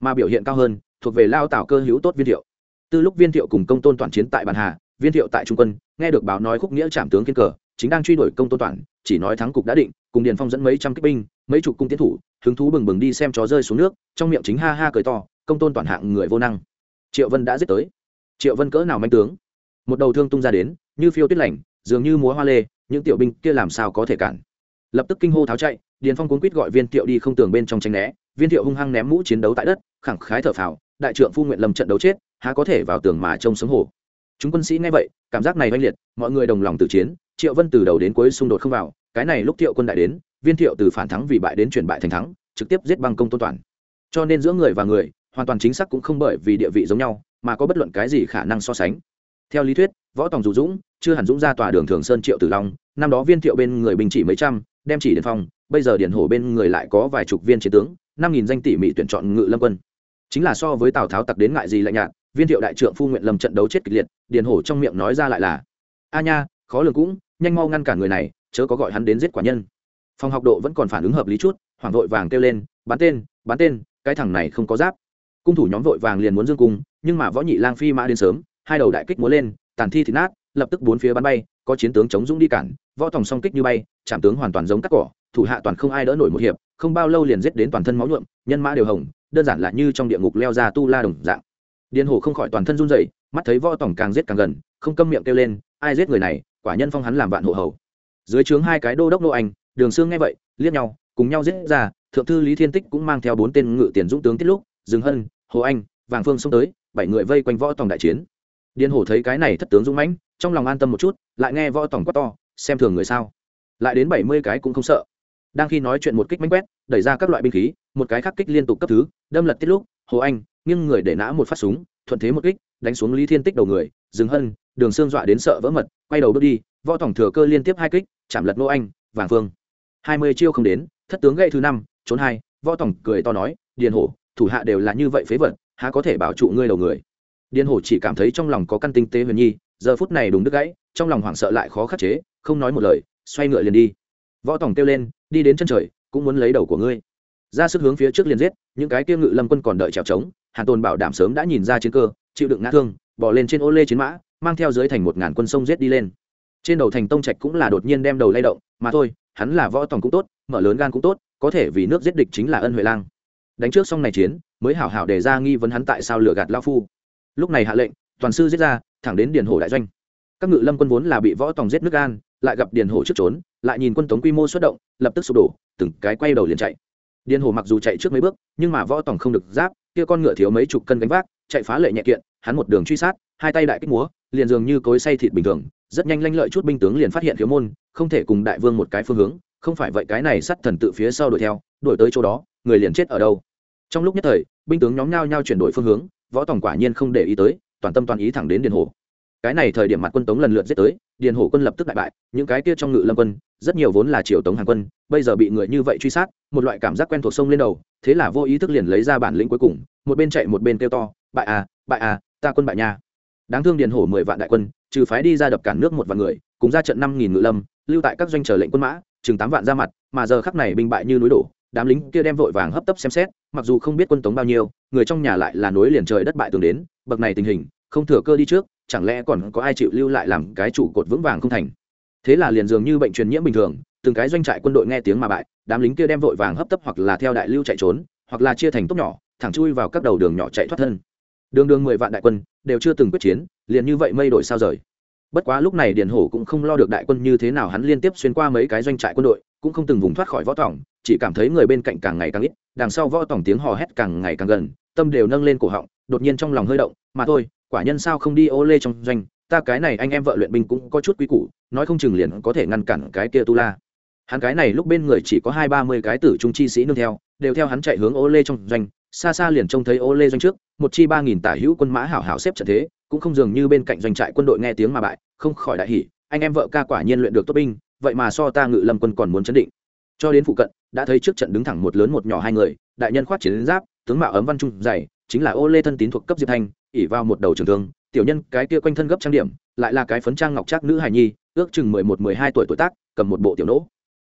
Mà biểu hiện cao hơn, thuộc về lao tào cơ hữu tốt viên thiệu. Từ lúc viên thiệu cùng công tôn toàn chiến tại bàn hà, viên thiệu tại trung quân, nghe được báo nói khúc nghĩa trảm tướng kiên cờ, chính đang truy đuổi công tôn toàn chỉ nói thắng cục đã định, cùng điền phong dẫn mấy trăm kích binh, mấy chục cung tiến thủ, hứng thú bừng bừng đi xem chó rơi xuống nước, trong miệng chính ha ha cười to công tôn toàn hạng người vô năng. Triệu vân đã giết tới. Triệu vân cỡ nào manh tướng? Một đầu thương tung ra đến, như phiêu tuyết lạnh dường như múa hoa lê, những tiểu binh kia làm sao có thể cản? Lập tức kinh hô tháo chạy, điền phong cuốn quýt gọi viên thiệu đi không tường bên trong tranh né. Viên thiệu hung hăng ném mũ chiến đấu tại đất, khẳng khái thở phào, đại trượng phu nguyện lầm trận đấu chết, há có thể vào tường mà trông sống hổ? chúng quân sĩ nghe vậy, cảm giác này oanh liệt, mọi người đồng lòng tự chiến, triệu vân từ đầu đến cuối xung đột không vào, cái này lúc thiệu quân đại đến, viên thiệu từ phản thắng vì bại đến chuyển bại thành thắng, trực tiếp giết băng công tôn toàn. Cho nên giữa người và người hoàn toàn chính xác cũng không bởi vì địa vị giống nhau, mà có bất luận cái gì khả năng so sánh. Theo lý thuyết, võ tòng dù dũng, chưa hẳn dũng ra tòa đường thường sơn triệu tử long, năm đó viên thiệu bên người bình chỉ mấy trăm, đem chỉ điền phong, bây giờ điền hổ bên người lại có vài chục viên chiến tướng, năm nghìn danh tỷ mỹ tuyển chọn ngự lâm quân. Chính là so với tào tháo tặc đến ngại gì lạnh nhạt, viên thiệu đại trượng phu nguyện lâm trận đấu chết kịch liệt, điền hổ trong miệng nói ra lại là, a nha, khó lường cũng, nhanh mau ngăn cản người này, chớ có gọi hắn đến giết quả nhân. Phòng học độ vẫn còn phản ứng hợp lý chút, hoảng vội vàng kêu lên, bắn tên bắn tên, cái thằng này không có giáp cung thủ nhóm vội vàng liền muốn dương cung, nhưng mà võ nhị lang phi mã đến sớm, hai đầu đại kích múa lên, tàn thi thì nát, lập tức bốn phía bắn bay, có chiến tướng chống dũng đi cản, võ tòng song kích như bay chạm tướng hoàn toàn giống cắt cỏ, thủ hạ toàn không ai đỡ nổi một hiệp, không bao lâu liền giết đến toàn thân máu nhuộm, nhân mã đều hồng đơn giản là như trong địa ngục leo ra tu la đồng dạng. Điên hổ không khỏi toàn thân run rẩy, mắt thấy võ tòng càng giết càng gần, không câm miệng kêu lên, ai giết người này, quả nhân phong hắn làm vạn hộ hầu. Dưới trướng hai cái đô đốc nô anh, đường xương nghe vậy, liếc nhau, cùng nhau giết ra, thượng thư lý thiên tích cũng mang theo bốn tên ngự tiền dũng tướng tiết lúc, dừng hân hồ anh, vàng phương xông tới, bảy người vây quanh võ tòng đại chiến. Điền hổ thấy cái này thất tướng dũng mãnh, trong lòng an tâm một chút, lại nghe võ tòng quát to, xem thường người sao. Lại đến bảy mươi cái cũng không sợ. Đang khi nói chuyện một kích mánh quét, đẩy ra các loại binh khí, một cái khắc kích liên tục cấp thứ, đâm lật tiết lúc, hồ anh, nghiêng người để nã một phát súng, thuận thế một kích, đánh xuống lý thiên tích đầu người, dừng hân, đường xương dọa đến sợ vỡ mật, quay đầu bước đi, võ tổng thừa cơ liên tiếp hai kích, chạm lật nô anh, vàng phương. Hai mươi chiêu không đến, thất tướng gậy thứ năm, trốn hai, võ tổng cười to nói, điền hổ thủ hạ đều là như vậy phế vật, há có thể bảo trụ ngươi đầu người? Điên hổ chỉ cảm thấy trong lòng có căn tinh tế huyền nhi, giờ phút này đúng đứt gãy, trong lòng hoảng sợ lại khó khắc chế, không nói một lời, xoay ngựa liền đi. Võ Tòng kêu lên, đi đến chân trời, cũng muốn lấy đầu của ngươi. Ra sức hướng phía trước liền giết, những cái kia ngự lâm quân còn đợi trèo trống hàn tồn bảo đảm sớm đã nhìn ra chiến cơ, chịu đựng ngã thương, bỏ lên trên ô lê chiến mã, mang theo dưới thành một ngàn quân sông giết đi lên. Trên đầu thành tông trạch cũng là đột nhiên đem đầu lay động, mà thôi, hắn là võ tòng cũng tốt, mở lớn gan cũng tốt, có thể vì nước giết địch chính là ân huệ lang đánh trước xong này chiến, mới hảo hảo để ra nghi vấn hắn tại sao lừa gạt lao phu. Lúc này hạ lệnh, toàn sư giết ra, thẳng đến điền hổ đại doanh. Các ngự lâm quân vốn là bị võ tòng giết nước an, lại gặp điền hổ trước trốn, lại nhìn quân tống quy mô xuất động, lập tức sụp đổ, từng cái quay đầu liền chạy. Điền hổ mặc dù chạy trước mấy bước, nhưng mà võ tòng không được giáp, kia con ngựa thiếu mấy chục cân gánh vác, chạy phá lệ nhẹ kiện, hắn một đường truy sát, hai tay đại kích múa, liền dường như cối say thịt bình thường, rất nhanh lanh lợi chút binh tướng liền phát hiện thiếu môn, không thể cùng đại vương một cái phương hướng, không phải vậy cái này sắt thần tự phía sau đuổi theo, đuổi tới chỗ đó người liền chết ở đâu. Trong lúc nhất thời, binh tướng nhóm nhau nhau chuyển đổi phương hướng, võ tòng quả nhiên không để ý tới, toàn tâm toàn ý thẳng đến điền hồ cái này thời điểm mặt quân tống lần lượt giết tới, điền hổ quân lập tức đại bại, những cái kia trong ngự lâm quân, rất nhiều vốn là triều tống hàng quân, bây giờ bị người như vậy truy sát, một loại cảm giác quen thuộc sông lên đầu, thế là vô ý thức liền lấy ra bản lĩnh cuối cùng, một bên chạy một bên kêu to, bại à bại à ta quân bại nha. Đáng thương điền hổ mười vạn đại quân, trừ phái đi ra đập cản nước một vạn người, cùng ra trận năm nghìn ngự lâm, lưu tại các doanh trở lệnh quân mã, chừng tám vạn ra mặt, mà giờ khắc này binh bại như núi đổ đám lính kia đem vội vàng hấp tấp xem xét, mặc dù không biết quân tống bao nhiêu, người trong nhà lại là núi liền trời đất bại tường đến, bậc này tình hình, không thừa cơ đi trước, chẳng lẽ còn có ai chịu lưu lại làm cái trụ cột vững vàng không thành? Thế là liền dường như bệnh truyền nhiễm bình thường, từng cái doanh trại quân đội nghe tiếng mà bại, đám lính kia đem vội vàng hấp tấp hoặc là theo đại lưu chạy trốn, hoặc là chia thành tốc nhỏ, thẳng chui vào các đầu đường nhỏ chạy thoát thân. Đường đường mười vạn đại quân, đều chưa từng quyết chiến, liền như vậy mây đổi sao rời. Bất quá lúc này điền hổ cũng không lo được đại quân như thế nào hắn liên tiếp xuyên qua mấy cái doanh trại quân đội, cũng không từng vùng thoát khỏi võ tỏng chỉ cảm thấy người bên cạnh càng ngày càng ít, đằng sau võ tòng tiếng hò hét càng ngày càng gần, tâm đều nâng lên cổ họng, đột nhiên trong lòng hơi động, mà thôi, quả nhân sao không đi ô lê trong doanh, ta cái này anh em vợ luyện binh cũng có chút quý củ, nói không chừng liền có thể ngăn cản cái kia tu la. Hắn cái này lúc bên người chỉ có hai ba mươi cái tử trung chi sĩ nương theo, đều theo hắn chạy hướng ô lê trong doanh, xa xa liền trông thấy ô lê doanh trước, một chi ba nghìn tả hữu quân mã hảo hảo xếp trận thế, cũng không dường như bên cạnh doanh trại quân đội nghe tiếng mà bại, không khỏi đại hỉ, anh em vợ ca quả nhiên luyện được tốt binh, vậy mà so ta ngự lâm quân còn muốn chấn định cho đến phụ cận, đã thấy trước trận đứng thẳng một lớn một nhỏ hai người, đại nhân khoát chiến giáp, tướng mạo ấm văn trung dày, chính là ô lê thân tín thuộc cấp diệp thanh ỉ vào một đầu trường thương, tiểu nhân cái kia quanh thân gấp trang điểm, lại là cái phấn trang ngọc trác nữ hài nhi, ước chừng mười một, mười hai tuổi tuổi tác, cầm một bộ tiểu nỗ.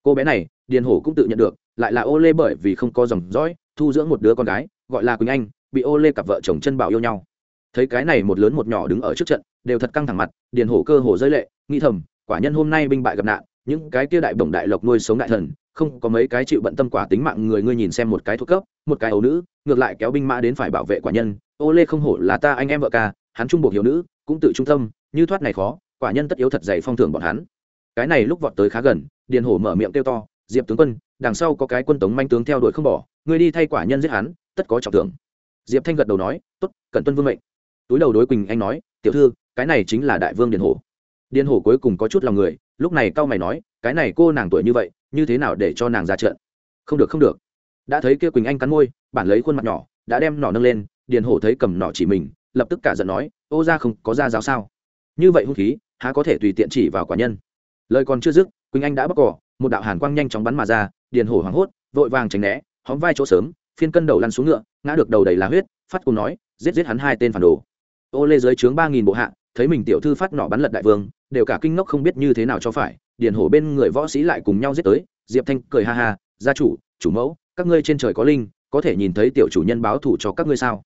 Cô bé này, điền hổ cũng tự nhận được, lại là ô lê bởi vì không có dòng dõi, thu dưỡng một đứa con gái, gọi là quỳnh anh, bị ô lê cặp vợ chồng chân bảo yêu nhau. Thấy cái này một lớn một nhỏ đứng ở trước trận, đều thật căng thẳng mặt, điền hổ cơ hồ rơi lệ, nghĩ thầm, quả nhân hôm nay binh bại gặp nạn, những cái kia đại bổng đại lộc nuôi sống đại thần không có mấy cái chịu bận tâm quả tính mạng người, ngươi nhìn xem một cái thuộc cấp, một cái ấu nữ, ngược lại kéo binh mã đến phải bảo vệ quả nhân. Ô lê không hổ là ta anh em vợ ca, hắn trung buộc hiểu nữ, cũng tự trung tâm, như thoát này khó, quả nhân tất yếu thật dày phong thưởng bọn hắn. Cái này lúc vọt tới khá gần, điền hổ mở miệng kêu to, diệp tướng quân, đằng sau có cái quân tống manh tướng theo đuổi không bỏ, ngươi đi thay quả nhân giết hắn, tất có trọng thưởng. Diệp thanh gật đầu nói, tốt cần tuân vương mệnh. Túi đầu đối quỳnh anh nói, tiểu thư, cái này chính là đại vương điền hổ. Điền hổ cuối cùng có chút lòng người, lúc này cao mày nói, cái này cô nàng tuổi như vậy như thế nào để cho nàng ra trận? Không được không được. Đã thấy kia quỳnh anh cắn môi, bản lấy khuôn mặt nhỏ, đã đem nỏ nâng lên, điền hổ thấy cầm nỏ chỉ mình, lập tức cả giận nói, ô ra không có ra giáo sao? Như vậy hung khí, há có thể tùy tiện chỉ vào quả nhân? Lời còn chưa dứt, quỳnh anh đã bóc cỏ, một đạo hàn quang nhanh chóng bắn mà ra, điền hổ hoảng hốt, vội vàng tránh né hóm vai chỗ sớm, phiên cân đầu lăn xuống ngựa, ngã được đầu đầy là huyết, phát cùng nói, giết giết hắn hai tên phản đồ. Ô lê dưới trướng ba nghìn bộ hạ, thấy mình tiểu thư phát nỏ bắn lật đại vương, đều cả kinh ngốc không biết như thế nào cho phải điền hổ bên người võ sĩ lại cùng nhau giết tới, diệp thanh cười ha ha, gia chủ chủ mẫu, các ngươi trên trời có linh, có thể nhìn thấy tiểu chủ nhân báo thủ cho các ngươi sao?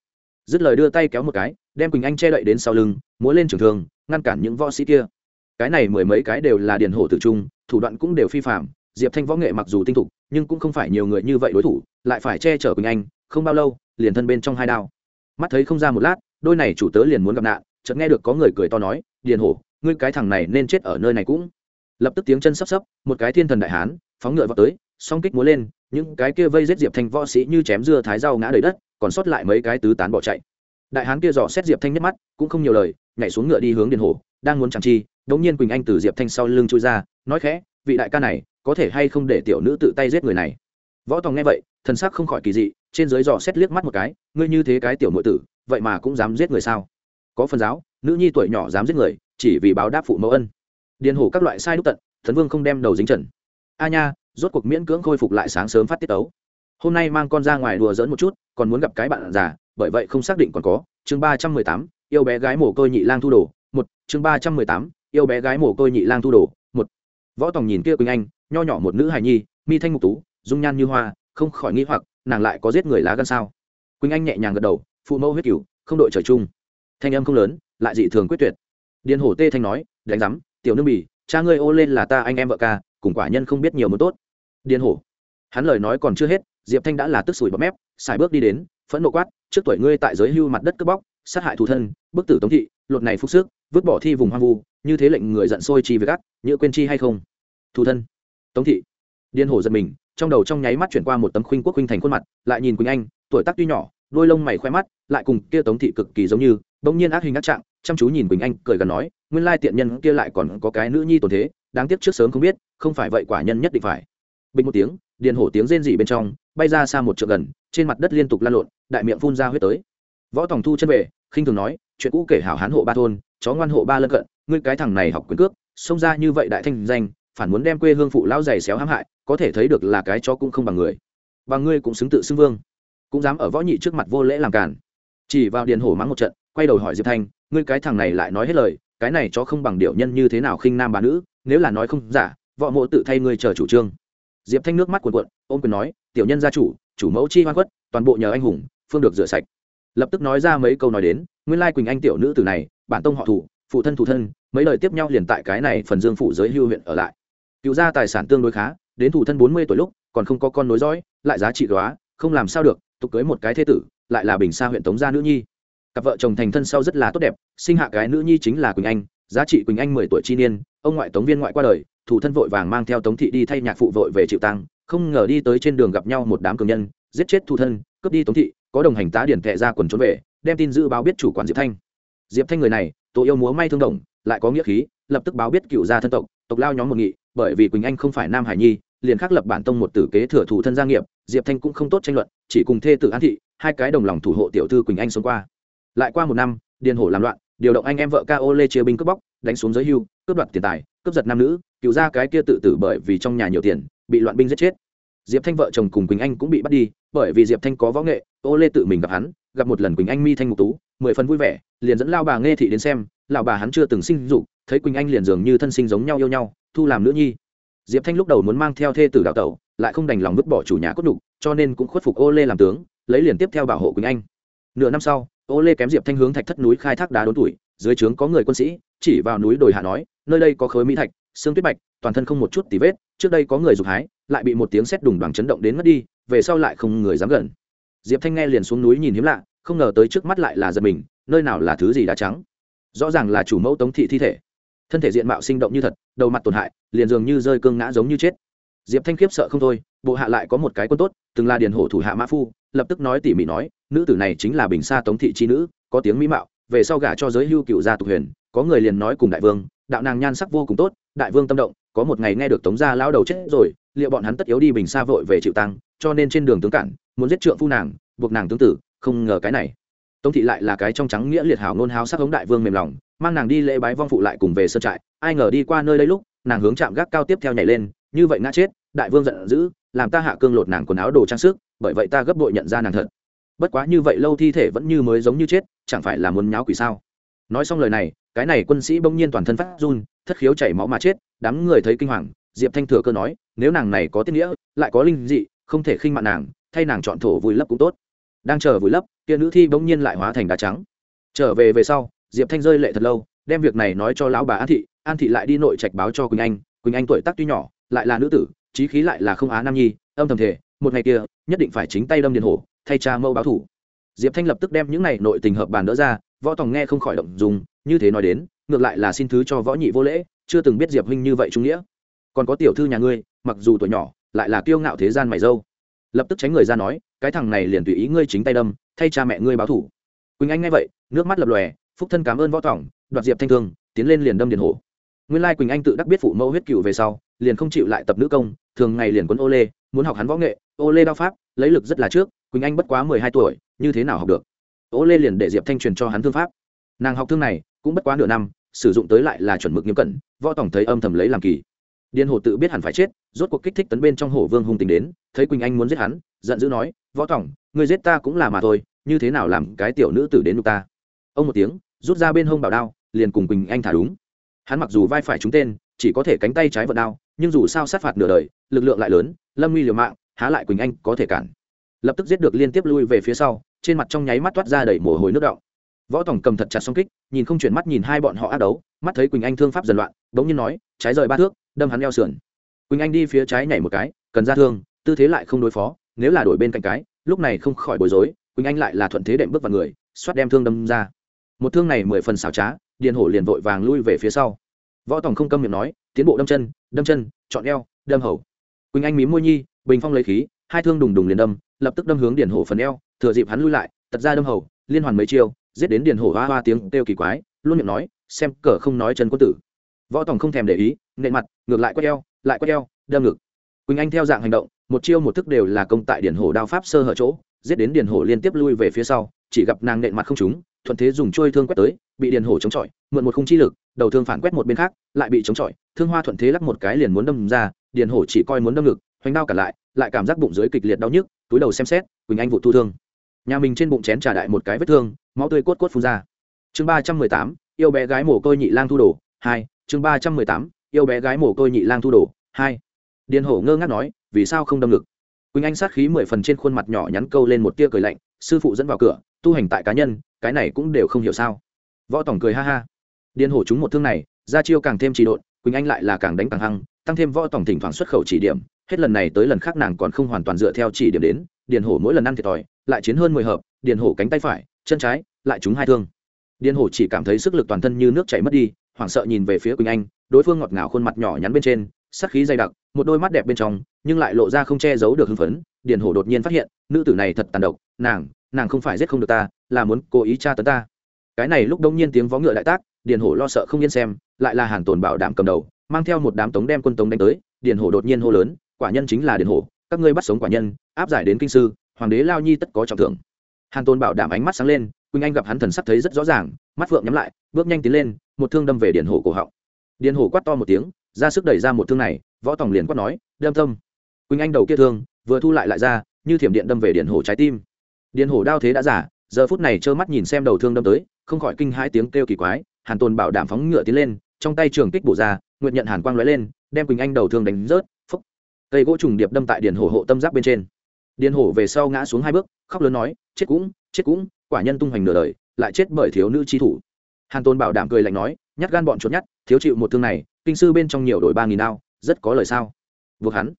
Dứt lời đưa tay kéo một cái, đem quỳnh anh che đậy đến sau lưng, múa lên trường thương, ngăn cản những võ sĩ kia. Cái này mười mấy cái đều là điền hổ tự trung, thủ đoạn cũng đều phi phạm diệp thanh võ nghệ mặc dù tinh thục, nhưng cũng không phải nhiều người như vậy đối thủ, lại phải che chở quỳnh anh, không bao lâu, liền thân bên trong hai đao. Mắt thấy không ra một lát, đôi này chủ tớ liền muốn gặp nạn, chợt nghe được có người cười to nói, điền hổ, ngươi cái thằng này nên chết ở nơi này cũng lập tức tiếng chân sắp sấp một cái thiên thần đại hán phóng ngựa vào tới song kích múa lên những cái kia vây giết diệp thanh võ sĩ như chém dưa thái rau ngã đầy đất còn sót lại mấy cái tứ tán bỏ chạy. Đại hán kia dò xét diệp thanh nhất mắt cũng không nhiều lời nhảy xuống ngựa đi hướng điền hồ, đang muốn chẳng chi đống nhiên quỳnh anh từ diệp thanh sau lưng chui ra nói khẽ vị đại ca này có thể hay không để tiểu nữ tự tay giết người này? Võ tòng nghe vậy thần sắc không khỏi kỳ dị trên dưới dò xét liếc mắt một cái ngươi như thế cái tiểu nội tử vậy mà cũng dám giết người sao? Có phần giáo nữ nhi tuổi nhỏ dám giết người chỉ vì báo đáp phụ mẫu ân điền hổ các loại sai đúc tận, thần vương không đem đầu dính trần. A nha, rốt cuộc miễn cưỡng khôi phục lại sáng sớm phát tiết tấu. Hôm nay mang con ra ngoài đùa dỡn một chút, còn muốn gặp cái bạn già, bởi vậy không xác định còn có. Chương ba trăm mười tám, yêu bé gái mồ côi nhị lang thu đồ, một. Chương ba trăm mười tám, yêu bé gái mồ côi nhị lang thu đồ, một. Võ tòng nhìn kia quỳnh anh, nho nhỏ một nữ hài nhi, mi thanh mục tú, dung nhan như hoa, không khỏi nghĩ hoặc, nàng lại có giết người lá gan sao? Quỳnh anh nhẹ nhàng gật đầu, phụ mẫu huyết cửu, không đội trời chung. Thanh âm không lớn, lại dị thường quyết tuyệt. Điền hổ tê thanh nói, đánh giám tiểu nương bỉ cha ngươi ô lên là ta anh em vợ ca, cùng quả nhân không biết nhiều muốn tốt. Điền hổ. Hắn lời nói còn chưa hết, diệp thanh đã là tức sủi bọt mép, xài bước đi đến, phẫn nộ quát, trước tuổi ngươi tại giới hưu mặt đất cướp bóc, sát hại thù thân, bức tử tống thị, lột này phúc sức, vứt bỏ thi vùng hoang vu, như thế lệnh người giận sôi chi với gắt như quên chi hay không? Thù thân. Tống thị. Điên hổ giật mình, trong đầu trong nháy mắt chuyển qua một tấm khuynh quốc khuynh thành khuôn mặt, lại nhìn quỳnh anh, tuổi tác tuy nhỏ, đôi lông mày khoe mắt, lại cùng kia tống thị cực kỳ giống như bỗng nhiên ác hình ác trạng, chăm chú nhìn quỳnh anh, cười gần nói, nguyên lai tiện nhân kia lại còn có cái nữ nhi tồn thế, đáng tiếc trước sớm không biết, không phải vậy quả nhân nhất định phải. Bình một tiếng điền hổ tiếng rên rỉ bên trong, bay ra xa một trượng gần, trên mặt đất liên tục lan lộn, đại miệng phun ra huyết tới. Võ tòng thu chân về, khinh thường nói, chuyện cũ kể hảo hán hộ ba thôn, chó ngoan hộ ba lân cận, ngươi cái thằng này học quyền cước, xông ra như vậy đại thanh danh, phản muốn đem quê hương phụ lão dày xéo hãm hại, có thể thấy được là cái chó cũng không bằng người. Bằng ngươi cũng xứng tự xưng vương, cũng dám ở võ nhị trước mặt vô lễ làm cản chỉ vào điền hổ mắng một trận quay đầu hỏi diệp thanh, ngươi cái thằng này lại nói hết lời, cái này chó không bằng điệu nhân như thế nào khinh nam bà nữ, nếu là nói không giả, võ mộ tự thay ngươi chờ chủ trương. Diệp thanh nước mắt cuồn cuộn, ôm quyền nói, tiểu nhân gia chủ chủ mẫu chi hoan quất toàn bộ nhờ anh hùng, phương được rửa sạch. Lập tức nói ra mấy câu nói đến, nguyên lai quỳnh anh tiểu nữ tử này, bản tông họ thủ, phụ thân thủ thân, mấy lời tiếp nhau liền tại cái này phần dương phủ giới hưu huyện ở lại. Cựu gia tài sản tương đối khá, đến thủ thân bốn mươi tuổi lúc, còn không có con nối dõi, lại giá trị góa không làm sao được, tục cưới một cái thế tử, lại là bình xa huyện tống gia nữ nhi cặp vợ chồng thành thân sau rất là tốt đẹp, sinh hạ cái nữ nhi chính là quỳnh anh, giá trị quỳnh anh mười tuổi chi niên, ông ngoại tống viên ngoại qua đời, thủ thân vội vàng mang theo tống thị đi thay nhạc phụ vội về chịu tăng không ngờ đi tới trên đường gặp nhau một đám cường nhân, giết chết thủ thân, cướp đi tống thị, có đồng hành tá điển thẹ ra quần trốn về, đem tin dự báo biết chủ quản diệp thanh. Diệp thanh người này, tổ yêu múa may thương đồng, lại có nghĩa khí, lập tức báo biết cựu gia thân tộc tộc lao nhóm một nghị, bởi vì quỳnh anh không phải nam hải nhi, liền khắc lập bản tông một tử kế thừa thủ thân gia nghiệp, diệp thanh cũng không tốt tranh luận, chỉ cùng thê tử an thị, hai cái đồng lòng thủ hộ tiểu thư quỳnh anh sống qua lại qua một năm, điền hổ làm loạn, điều động anh em vợ ca ô lê chia binh cướp bóc, đánh xuống giới hưu, cướp đoạt tiền tài, cướp giật nam nữ cựu ra cái kia tự tử bởi vì trong nhà nhiều tiền, bị loạn binh giết chết. Diệp thanh vợ chồng cùng quỳnh anh cũng bị bắt đi, bởi vì diệp thanh có võ nghệ ô lê tự mình gặp hắn, gặp một lần quỳnh anh mi thanh ngục tú, mười phần vui vẻ, liền dẫn lao bà nghe thị đến xem lão bà hắn chưa từng sinh dục, thấy quỳnh anh liền dường như thân sinh giống nhau yêu nhau, thu làm nữ nhi. Diệp thanh lúc đầu muốn mang theo thê tử đào tẩu, lại không đành lòng vứt bỏ chủ nhà cốt đục cho nên cũng khuất phục ô lê làm tướng, lấy liền tiếp theo bảo hộ quỳnh anh. Nửa năm sau ô lê kém diệp thanh hướng thạch thất núi khai thác đá đốn tuổi, dưới trướng có người quân sĩ, chỉ vào núi đồi hạ nói, nơi đây có khối mỹ thạch, xương tuyết bạch, toàn thân không một chút tì vết, trước đây có người dục hái, lại bị một tiếng sét đùng đoàn chấn động đến mất đi, về sau lại không người dám gần. Diệp thanh nghe liền xuống núi nhìn hiếm lạ, không ngờ tới trước mắt lại là giật mình, nơi nào là thứ gì đá trắng? Rõ ràng là chủ mẫu tống thị thi thể. Thân thể diện mạo sinh động như thật, đầu mặt tổn hại, liền dường như rơi cương ngã giống như chết. Diệp thanh khiếp sợ không thôi, bộ hạ lại có một cái quân tốt, từng là điền hổ thủ hạ mã phu, lập tức nói tỉ mỉ nói nữ tử này chính là bình sa tống thị chi nữ, có tiếng mỹ mạo, về sau gả cho giới hưu cựu gia tục huyền, có người liền nói cùng đại vương, đạo nàng nhan sắc vô cùng tốt, đại vương tâm động, có một ngày nghe được tống gia lao đầu chết rồi, liệu bọn hắn tất yếu đi bình xa vội về chịu tăng, cho nên trên đường tướng cản, muốn giết trượng phu nàng, buộc nàng tướng tử, không ngờ cái này. Tống thị lại là cái trong trắng nghĩa liệt hảo nôn háo sắc hống đại vương mềm lòng, mang nàng đi lễ bái vong phụ lại cùng về sơn trại, ai ngờ đi qua nơi đây lúc, nàng hướng chạm gác cao tiếp theo nhảy lên, như vậy ngã chết, đại vương giận dữ, làm ta hạ cương lột nàng quần áo đồ trang sức, bởi vậy ta gấp bội nhận ra nàng thật bất quá như vậy lâu thi thể vẫn như mới giống như chết, chẳng phải là muốn nháo quỷ sao? Nói xong lời này, cái này quân sĩ bỗng nhiên toàn thân phát run, thất khiếu chảy máu mà chết, đám người thấy kinh hoàng, diệp thanh thừa cơ nói, nếu nàng này có tiết nghĩa, lại có linh dị, không thể khinh mạn nàng, thay nàng chọn thổ vùi lấp cũng tốt. Đang chờ vùi lấp, kia nữ thi bỗng nhiên lại hóa thành đá trắng. Trở về về sau, diệp thanh rơi lệ thật lâu, đem việc này nói cho lão bà an thị an thị lại đi nội trạch báo cho quỳnh anh. Quỳnh anh tuổi tác tuy nhỏ, lại là nữ tử, trí khí lại là không á nam nhi, âm thầm thể một ngày kia, nhất định phải chính tay đâm điện hổ thay cha mâu báo thủ. Diệp thanh lập tức đem những này nội tình hợp bàn đỡ ra, võ tòng nghe không khỏi động dùng như thế nói đến, ngược lại là xin thứ cho võ nhị vô lễ, chưa từng biết diệp huynh như vậy trung nghĩa. Còn có tiểu thư nhà ngươi, mặc dù tuổi nhỏ, lại là kiêu ngạo thế gian mày dâu. Lập tức tránh người ra nói, cái thằng này liền tùy ý ngươi chính tay đâm, thay cha mẹ ngươi báo thủ. Quỳnh anh nghe vậy, nước mắt lập lòe, phúc thân cảm ơn võ tòng, đoạt diệp thanh thương, tiến lên liền đâm điện hổ. Nguyên lai quỳnh anh tự đắc biết phụ mẫu huyết cựu về sau, liền không chịu lại tập nữ công, thường ngày liền quấn ô lê, muốn học hắn võ nghệ, ô lê đao pháp, lấy lực rất là trước quỳnh anh bất quá mười hai tuổi, như thế nào học được? Ô lê liền để diệp thanh truyền cho hắn thương pháp. Nàng học thương này cũng bất quá nửa năm, sử dụng tới lại là chuẩn mực nghiêm cẩn, võ tổng thấy âm thầm lấy làm kỳ. Điên hổ tự biết hẳn phải chết, rốt cuộc kích thích tấn bên trong hổ vương hung tình đến, thấy quỳnh anh muốn giết hắn, giận dữ nói, võ tổng người giết ta cũng là mà thôi, như thế nào làm cái tiểu nữ tử đến lúc ta? Ông một tiếng, rút ra bên hông bảo đao, liền cùng quỳnh anh thả đúng. Hắn mặc dù vai phải trúng tên, chỉ có thể cánh tay trái vận đao, nhưng dù sao sát phạt nửa đời, lực lượng lại lớn, lâm nguy liều mạng, há lại quỳnh anh có thể cản lập tức giết được liên tiếp lui về phía sau, trên mặt trong nháy mắt toát ra đầy mồ hôi nước động võ tổng cầm thật chặt song kích, nhìn không chuyển mắt nhìn hai bọn họ ác đấu, mắt thấy quỳnh anh thương pháp dần loạn, bỗng nhiên nói, trái rời ba thước, đâm hắn eo sườn. Quỳnh anh đi phía trái nhảy một cái, cần ra thương, tư thế lại không đối phó, nếu là đổi bên cạnh cái, lúc này không khỏi bối rối, quỳnh anh lại là thuận thế đệm bước vào người, xoát đem thương đâm ra. Một thương này mười phần xảo trá, điền hổ liền vội vàng lui về phía sau. Võ tổng không câm miệng nói, tiến bộ đâm chân đâm chân, chọn eo, đâm hầu. Quỳnh anh mím môi nhi, bình phong lấy khí, hai thương đùng đùng liền đâm lập tức đâm hướng điền hổ phần eo, thừa dịp hắn lui lại, tật ra đâm hầu, liên hoàn mấy chiêu, giết đến điền hổ hoa hoa tiếng kêu kỳ quái, luôn miệng nói, xem cờ không nói chân quân tử. Võ tòng không thèm để ý, nện mặt, ngược lại quét eo, lại quét eo, đâm ngực. Quỳnh anh theo dạng hành động, một chiêu một thức đều là công tại điền hổ đao pháp sơ hở chỗ, giết đến điền hổ liên tiếp lui về phía sau, chỉ gặp nàng nện mặt không trúng, thuận thế dùng trôi thương quét tới, bị điền hổ chống chọi, mượn một khung chi lực, đầu thương phản quét một bên khác, lại bị chống chọi, thương hoa thuận thế lắc một cái liền muốn đâm ra, điền hổ chỉ coi muốn đâm ngực, hoành đao cả lại lại cảm giác bụng dưới kịch liệt đau nhức túi đầu xem xét, quỳnh anh vụ thu thương. Nhà mình trên bụng chén trà đại một cái vết thương, máu tươi cốt cốt phun ra. Chương ba trăm mười tám, yêu bé gái mồ côi nhị lang thu đồ, hai, chương ba trăm mười tám, yêu bé gái mồ côi nhị lang thu đồ, hai. Điền hổ ngơ ngác nói, vì sao không đâm ngực? Quỳnh anh sát khí mười phần trên khuôn mặt nhỏ nhắn câu lên một tia cười lạnh, sư phụ dẫn vào cửa, tu hành tại cá nhân, cái này cũng đều không hiểu sao. Võ tổng cười ha ha. Điền hổ trúng một thương này, ra chiêu càng thêm trì độn, quỳnh anh lại là càng đánh càng hăng tăng thêm võ tổng thỉnh thoảng xuất khẩu chỉ điểm, hết lần này tới lần khác nàng còn không hoàn toàn dựa theo chỉ điểm đến, điền hổ mỗi lần ăn thiệt thòi, lại chiến hơn mười hợp, điền hổ cánh tay phải, chân trái, lại trúng hai thương. Điền hổ chỉ cảm thấy sức lực toàn thân như nước chảy mất đi, hoảng sợ nhìn về phía quỳnh anh, đối phương ngọt ngào khuôn mặt nhỏ nhắn bên trên, sắc khí dày đặc, một đôi mắt đẹp bên trong, nhưng lại lộ ra không che giấu được hưng phấn, điền hổ đột nhiên phát hiện, nữ tử này thật tàn độc, nàng nàng không phải giết không được ta, là muốn cố ý tra tấn ta. Cái này lúc đông nhiên tiếng vó ngựa đại tác, điền hổ lo sợ không yên xem, lại là hàn tồn bảo đảm cầm đầu mang theo một đám tống đem quân tống đánh tới, điền hổ đột nhiên hô lớn, quả nhân chính là điền hổ, các ngươi bắt sống quả nhân, áp giải đến kinh sư, hoàng đế lao nhi tất có trọng thưởng. Hàn tôn bảo đảm ánh mắt sáng lên, quỳnh anh gặp hắn thần sắc thấy rất rõ ràng, mắt phượng nhắm lại, bước nhanh tiến lên, một thương đâm về điền hổ cổ họng. Điền hổ quát to một tiếng, ra sức đẩy ra một thương này, võ tòng liền quát nói, đâm tâm quỳnh anh đầu kia thương, vừa thu lại lại ra, như thiểm điện đâm về điền hổ trái tim. Điền hổ đao thế đã giả, giờ phút này trơ mắt nhìn xem đầu thương đâm tới, không khỏi kinh hai tiếng kêu kỳ quái, hàn tôn bảo đảm phóng ngựa tiến lên trong tay trường kích bổ ra nguyện nhận hàn quang lóe lên, đem quỳnh anh đầu thương đánh rớt, phúc. Cây gỗ trùng điệp đâm tại điền hổ hộ tâm giáp bên trên. Điền hổ về sau ngã xuống hai bước, khóc lớn nói, chết cũng chết cũng, quả nhân tung hoành nửa đời, lại chết bởi thiếu nữ chi thủ. Hàn tôn bảo đảm cười lạnh nói, nhát gan bọn chuột nhát, thiếu chịu một thương này, kinh sư bên trong nhiều đội ba nghìn đao, rất có lời sao? Vượt hắn.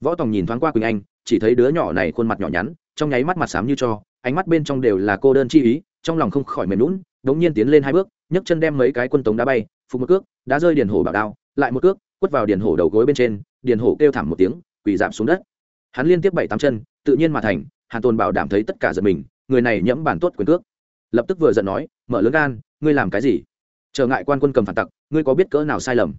Võ tòng nhìn thoáng qua quỳnh anh, chỉ thấy đứa nhỏ này khuôn mặt nhỏ nhắn, trong nháy mắt mặt xám như cho, ánh mắt bên trong đều là cô đơn chi ý, trong lòng không khỏi mềm lún đống nhiên tiến lên hai bước, nhấc chân đem mấy cái quân tống đá bay phục một cước đã rơi điền hổ bảo đao, lại một cước, quất vào điền hổ đầu gối bên trên, điền hổ kêu thảm một tiếng, quỳ giảm xuống đất. Hắn liên tiếp bảy tám chân, tự nhiên mà thành, hàn tôn bảo đảm thấy tất cả giật mình, người này nhẫm bản tốt quyền cước. Lập tức vừa giận nói, mở lớn gan, ngươi làm cái gì? Trở ngại quan quân cầm phản tặc, ngươi có biết cỡ nào sai lầm?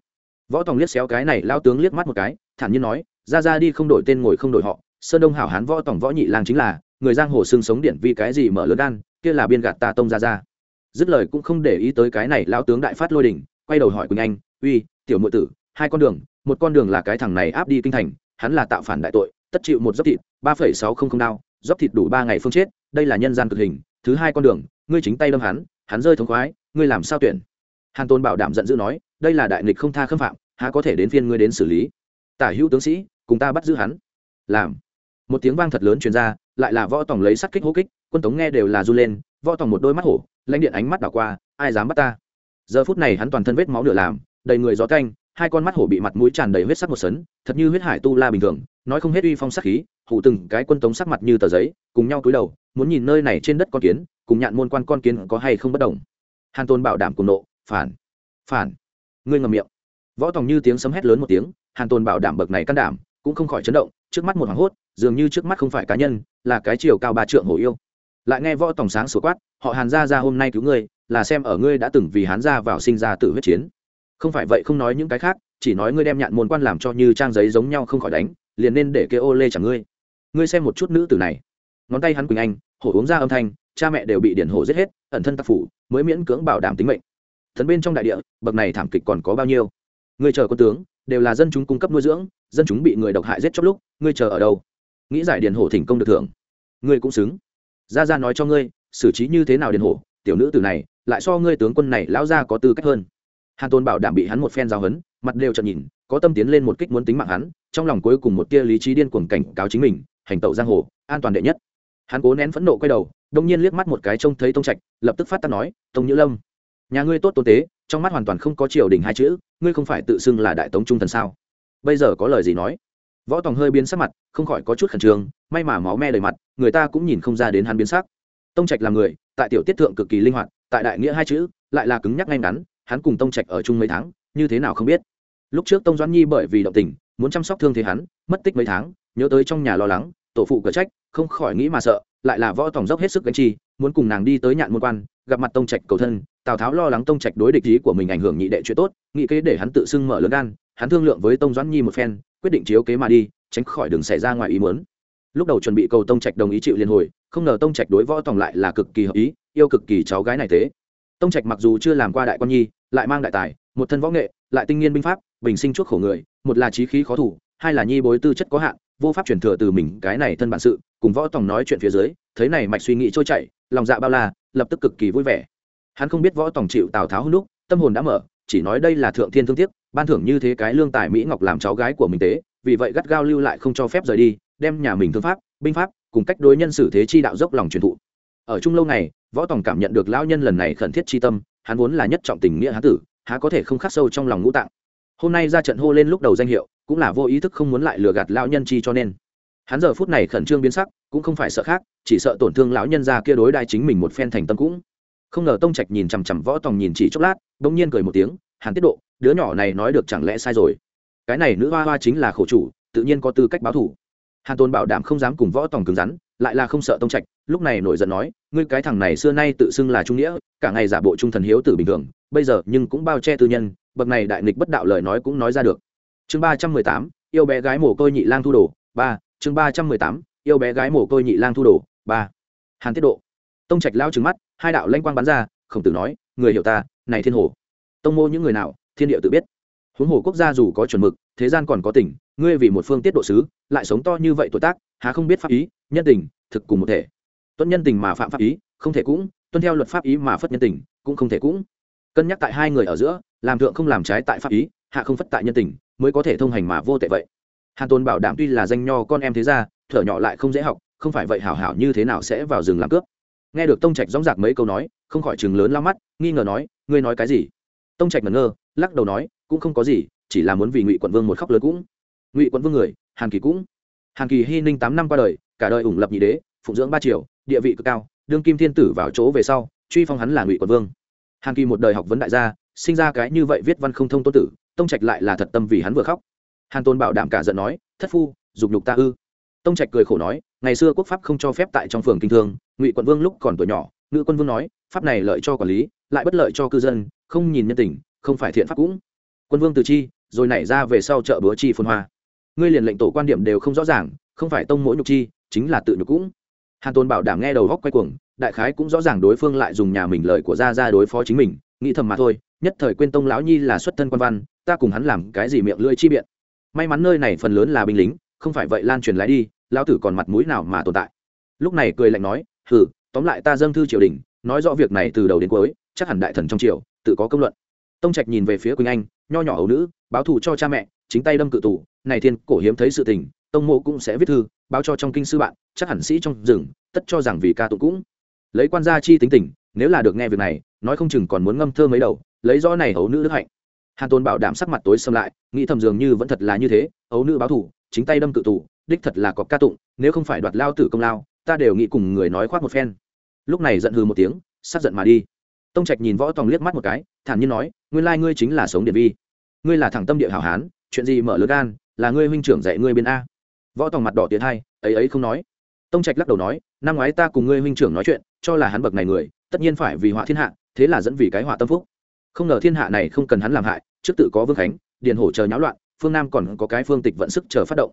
Võ tòng liếc xéo cái này, lao tướng liếc mắt một cái, thản nhiên nói, ra ra đi không đổi tên ngồi không đổi họ, sơn đông hảo hán võ tòng võ nhị lang chính là, người giang hồ xương sống điện vì cái gì mở lớn gan, kia là biên gạt ta tông ra ra. Dứt lời cũng không để ý tới cái này, lao tướng đại phát lôi đình quay đầu hỏi quỳnh anh, uy, tiểu nội tử, hai con đường, một con đường là cái thằng này áp đi kinh thành, hắn là tạo phản đại tội, tất chịu một dốc thịt, ba phẩy sáu không không đao, dốc thịt đủ ba ngày phương chết, đây là nhân gian cực hình, thứ hai con đường, ngươi chính tay đâm hắn hắn rơi thống khoái, ngươi làm sao tuyển? Hàn tôn bảo đảm giận dữ nói, đây là đại nghịch không tha khâm phạm, há có thể đến phiên ngươi đến xử lý? Tả hữu tướng sĩ, cùng ta bắt giữ hắn. Làm. Một tiếng vang thật lớn truyền ra, lại là võ tòng lấy sắt kích hô kích, quân tống nghe đều là r u lên, võ tòng một đôi mắt hổ, lãnh điện ánh mắt đảo qua, ai dám bắt ta? Giờ phút này hắn toàn thân vết máu nửa làm, đầy người gió canh hai con mắt hổ bị mặt mũi tràn đầy huyết sắc một sấn, thật như huyết hải tu la bình thường, nói không hết uy phong sắc khí hụ từng cái quân tống sắc mặt như tờ giấy, cùng nhau cúi đầu, muốn nhìn nơi này trên đất con kiến, cùng nhạn môn quan con kiến có hay không bất đồng. Hàn tôn bảo đảm cùng nộ, phản phản. Ngươi ngầm miệng. Võ tòng như tiếng sấm hét lớn một tiếng, hàn tôn bảo đảm bậc này can đảm, cũng không khỏi chấn động, trước mắt một hoảng hốt, dường như trước mắt không phải cá nhân, là cái chiều cao ba trượng hổ yêu. Lại nghe võ tòng sáng sổ quát, họ hàn ra ra hôm nay cứu ngươi là xem ở ngươi đã từng vì hán ra vào sinh ra tự huyết chiến. Không phải vậy không nói những cái khác, chỉ nói ngươi đem nhạn môn quan làm cho như trang giấy giống nhau không khỏi đánh, liền nên để kêu ô lê chẳng ngươi. Ngươi xem một chút nữ tử này. Ngón tay hắn quỳnh anh, hổ uống ra âm thanh, cha mẹ đều bị điển hổ giết hết, ẩn thân tác phủ, mới miễn cưỡng bảo đảm tính mệnh. Thần bên trong đại địa, bậc này thảm kịch còn có bao nhiêu? Ngươi chờ quân tướng, đều là dân chúng cung cấp nuôi dưỡng, dân chúng bị người độc hại giết chóc lúc, ngươi chờ ở đâu? Nghĩ giải điển hổ thỉnh công được thưởng. Ngươi cũng xứng. Ra ra nói cho ngươi, xử trí như thế nào điển hổ, tiểu nữ tử này lại so ngươi tướng quân này lão ra có tư cách hơn. Hàn tôn bảo đảm bị hắn một phen giao hấn mặt đều chợt nhìn, có tâm tiến lên một kích muốn tính mạng hắn, trong lòng cuối cùng một tia lý trí điên cuồng cảnh cáo chính mình, hành tẩu giang hồ, an toàn đệ nhất. Hắn cố nén phẫn nộ quay đầu, đông nhiên liếc mắt một cái trông thấy tông trạch, lập tức phát ta nói, tông nhữ lâm, nhà ngươi tốt tôn tế, trong mắt hoàn toàn không có triều đình hai chữ, ngươi không phải tự xưng là đại tống trung thần sao? Bây giờ có lời gì nói? Võ tòng hơi biến sắc mặt, không khỏi có chút khẩn trương, may mà máu me đầy mặt, người ta cũng nhìn không ra đến hắn biến sắc. Tông trạch là người, tại tiểu tiết thượng cực kỳ linh hoạt tại đại nghĩa hai chữ, lại là cứng nhắc ngay ngắn, hắn cùng tông trạch ở chung mấy tháng, như thế nào không biết. Lúc trước tông doãn nhi bởi vì động tình, muốn chăm sóc thương thế hắn, mất tích mấy tháng, nhớ tới trong nhà lo lắng, tổ phụ cờ trách, không khỏi nghĩ mà sợ, lại là võ tòng dốc hết sức gánh chi, muốn cùng nàng đi tới nhạn môn quan, gặp mặt tông trạch cầu thân, tào tháo lo lắng tông trạch đối địch ý của mình ảnh hưởng nhị đệ chuyện tốt, nghĩ kế để hắn tự xưng mở lớn gan, hắn thương lượng với tông doãn nhi một phen, quyết định chiếu kế mà đi, tránh khỏi đường xảy ra ngoài ý muốn. Lúc đầu chuẩn bị cầu tông trạch đồng ý chịu liên hồi, không ngờ tông trạch đối võ tòng lại là cực kỳ hợp ý yêu cực kỳ cháu gái này thế. Tông trạch mặc dù chưa làm qua đại quan nhi, lại mang đại tài, một thân võ nghệ, lại tinh nghiên binh pháp, bình sinh chuốc khổ người, một là trí khí khó thủ, hai là nhi bối tư chất có hạn, vô pháp truyền thừa từ mình cái này thân bản sự, cùng võ tòng nói chuyện phía dưới, thấy này mạch suy nghĩ trôi chảy, lòng dạ bao la, lập tức cực kỳ vui vẻ. Hắn không biết võ tòng chịu tào tháo lúc, tâm hồn đã mở, chỉ nói đây là thượng thiên thương tiếc, ban thưởng như thế cái lương tài mỹ ngọc làm cháu gái của mình tế vì vậy gắt gao lưu lại không cho phép rời đi, đem nhà mình thương pháp, binh pháp, cùng cách đối nhân xử thế chi đạo dốc lòng truyền thụ. Ở chung lâu này võ tòng cảm nhận được lão nhân lần này khẩn thiết chi tâm, hắn vốn là nhất trọng tình nghĩa hán tử, há có thể không khắc sâu trong lòng ngũ tạng. Hôm nay ra trận hô lên lúc đầu danh hiệu, cũng là vô ý thức không muốn lại lừa gạt lão nhân chi cho nên. Hắn giờ phút này khẩn trương biến sắc, cũng không phải sợ khác, chỉ sợ tổn thương lão nhân ra kia đối đại chính mình một phen thành tâm cũng. Không ngờ tông trạch nhìn chằm chằm võ tòng nhìn chỉ chốc lát, bỗng nhiên cười một tiếng hắn tiết độ, đứa nhỏ này nói được chẳng lẽ sai rồi? Cái này nữ hoa hoa chính là khổ chủ, tự nhiên có tư cách báo thủ. Hàn tôn bảo đảm không dám cùng võ tòng cứng rắn lại là không sợ tông trạch, lúc này nổi giận nói, ngươi cái thằng này xưa nay tự xưng là trung nghĩa, cả ngày giả bộ trung thần hiếu tử bình thường, bây giờ nhưng cũng bao che tư nhân, bậc này đại nghịch bất đạo lời nói cũng nói ra được. Chương ba trăm mười tám, yêu bé gái mồ côi nhị lang thu đồ, ba. Chương ba trăm mười tám, yêu bé gái mồ côi nhị lang thu đồ, ba. Hàn tiết độ. Tông trạch lao trứng mắt, hai đạo lanh quang bắn ra, khổng tử nói, người hiểu ta, này thiên hồ. Tông mô những người nào, thiên địa tự biết. Huống hồ quốc gia dù có chuẩn mực, thế gian còn có tình ngươi vì một phương tiết độ sứ, lại sống to như vậy tuổi tác, há không biết pháp ý, nhân tình, thực cùng một thể. Tuân nhân tình mà phạm pháp ý, không thể cũng, tuân theo luật pháp ý mà phất nhân tình, cũng không thể cũng. Cân nhắc tại hai người ở giữa, làm thượng không làm trái tại pháp ý, hạ không phất tại nhân tình, mới có thể thông hành mà vô tệ vậy. Hàn tôn bảo đảm tuy là danh nho con em thế ra thở nhỏ lại không dễ học, không phải vậy hảo hảo như thế nào sẽ vào rừng làm cướp. Nghe được tông trạch dóng dạc mấy câu nói, không khỏi chừng lớn lao mắt, nghi ngờ nói, ngươi nói cái gì? Tông trạch ngẩn ngơ, lắc đầu nói, cũng không có gì, chỉ là muốn vì ngụy quận vương một khóc lớn cũng ngụy quận vương người, hàn kỳ cũng. Hàn kỳ hy ninh tám năm qua đời, cả đời ủng lập nhị đế, phụng dưỡng ba triều, địa vị cực cao, đương kim thiên tử vào chỗ về sau, truy phong hắn là ngụy quận vương. Hàn kỳ một đời học vấn đại gia, sinh ra cái như vậy viết văn không thông tôn tử, tông trạch lại là thật tâm vì hắn vừa khóc. Hàn tôn bảo đảm cả giận nói, thất phu, dục nhục ta ư? Tông trạch cười khổ nói, ngày xưa quốc pháp không cho phép tại trong phường kinh thương, ngụy quận vương lúc còn tuổi nhỏ, ngự quân vương nói, pháp này lợi cho quản lý, lại bất lợi cho cư dân, không nhìn nhân tình, không phải thiện pháp cũng. Quân vương từ chi, rồi nảy ra về sau chợ búa chi phồn hoa ngươi liền lệnh tổ quan điểm đều không rõ ràng, không phải tông mỗi nhục chi, chính là tự nhục cũng. Hàn tôn bảo đảm nghe đầu góc quay cuồng, đại khái cũng rõ ràng đối phương lại dùng nhà mình lời của ra ra đối phó chính mình, nghĩ thầm mà thôi, nhất thời quên tông lão nhi là xuất thân quan văn, ta cùng hắn làm cái gì miệng lưỡi chi biện. May mắn nơi này phần lớn là binh lính, không phải vậy lan truyền lái đi, lão tử còn mặt mũi nào mà tồn tại. Lúc này cười lạnh nói, hừ, tóm lại ta dâng thư triều đình, nói rõ việc này từ đầu đến cuối, chắc hẳn đại thần trong triều, tự có công luận. Tông trạch nhìn về phía quỳnh anh, nho nhỏ ấu nữ, báo thù cho cha mẹ, chính tay đâm cự tù này thiên cổ hiếm thấy sự tình, tông mộ cũng sẽ viết thư, báo cho trong kinh sư bạn, chắc hẳn sĩ trong rừng, tất cho rằng vì ca tụng cũng. Lấy quan gia chi tính tình, nếu là được nghe việc này, nói không chừng còn muốn ngâm thơ mấy đầu, lấy rõ này ấu nữ đức hạnh. Hàn tôn bảo đảm sắc mặt tối xâm lại, nghĩ thầm dường như vẫn thật là như thế ấu nữ báo thủ, chính tay đâm cự tù đích thật là có ca tụng, nếu không phải đoạt lao tử công lao, ta đều nghĩ cùng người nói khoác một phen. Lúc này giận hừ một tiếng sát giận mà đi. Tông trạch nhìn võ tòng liếc mắt một cái, thản nhiên nói, nguyên lai ngươi chính là sống điện vi. Ngươi là thẳng tâm địa hảo hán, chuyện gì mở lớn gan là ngươi huynh trưởng dạy ngươi bên a. Võ tòng mặt đỏ tiến hai, ấy ấy không nói. Tông trạch lắc đầu nói, năm ngoái ta cùng ngươi huynh trưởng nói chuyện, cho là hắn bậc này người, tất nhiên phải vì họa thiên hạ, thế là dẫn vì cái họa tâm phúc. Không ngờ thiên hạ này không cần hắn làm hại, trước tự có vương khánh, điền hổ chờ nháo loạn, phương nam còn có cái phương tịch vận sức chờ phát động.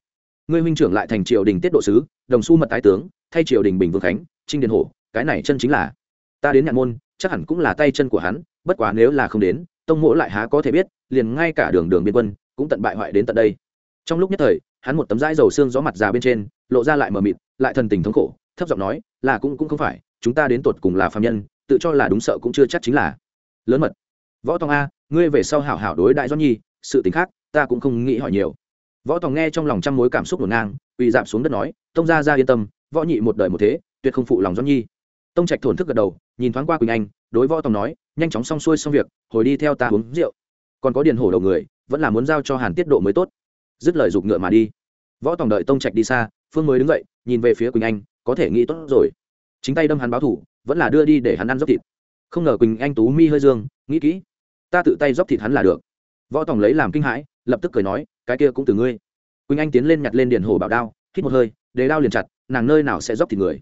Ngươi huynh trưởng lại thành triều đình tiết độ sứ, đồng xu mật tái tướng, thay triều đình bình vương khánh, trinh điền hổ, cái này chân chính là ta đến nhạn môn, chắc hẳn cũng là tay chân của hắn, bất quá nếu là không đến, tông mỗ lại há có thể biết, liền ngay cả đường đường biên quân, cũng tận bại hoại đến tận đây trong lúc nhất thời, hắn một tấm dãi dầu xương gió mặt già bên trên, lộ ra lại mờ mịt, lại thần tình thống khổ, thấp giọng nói, là cũng cũng không phải, chúng ta đến tột cùng là phạm nhân, tự cho là đúng sợ cũng chưa chắc chính là. Lớn mật. Võ tòng a, ngươi về sau hảo hảo đối đại do nhi, sự tính khác, ta cũng không nghĩ hỏi nhiều. Võ tòng nghe trong lòng trăm mối cảm xúc ngổn ngang uy giảm xuống đất nói, tông ra ra yên tâm, võ nhị một đời một thế, tuyệt không phụ lòng do nhi. Tông trạch thổn thức gật đầu, nhìn thoáng qua quỳnh anh, đối võ tòng nói, nhanh chóng xong xuôi xong việc, hồi đi theo ta uống rượu. Còn có điền hổ đầu người, vẫn là muốn giao cho hàn tiết độ mới tốt dứt lời giục ngựa mà đi. Võ tòng đợi tông trạch đi xa, phương mới đứng dậy, nhìn về phía quỳnh anh, có thể nghĩ tốt rồi. Chính tay đâm hắn báo thủ, vẫn là đưa đi để hắn ăn dốc thịt. Không ngờ quỳnh anh tú mi hơi dương, nghĩ kỹ. Ta tự tay dốc thịt hắn là được. Võ tòng lấy làm kinh hãi, lập tức cười nói, cái kia cũng từ ngươi. Quỳnh anh tiến lên nhặt lên điền hồ bảo đao, hít một hơi, để đao liền chặt, nàng nơi nào sẽ dốc thịt người.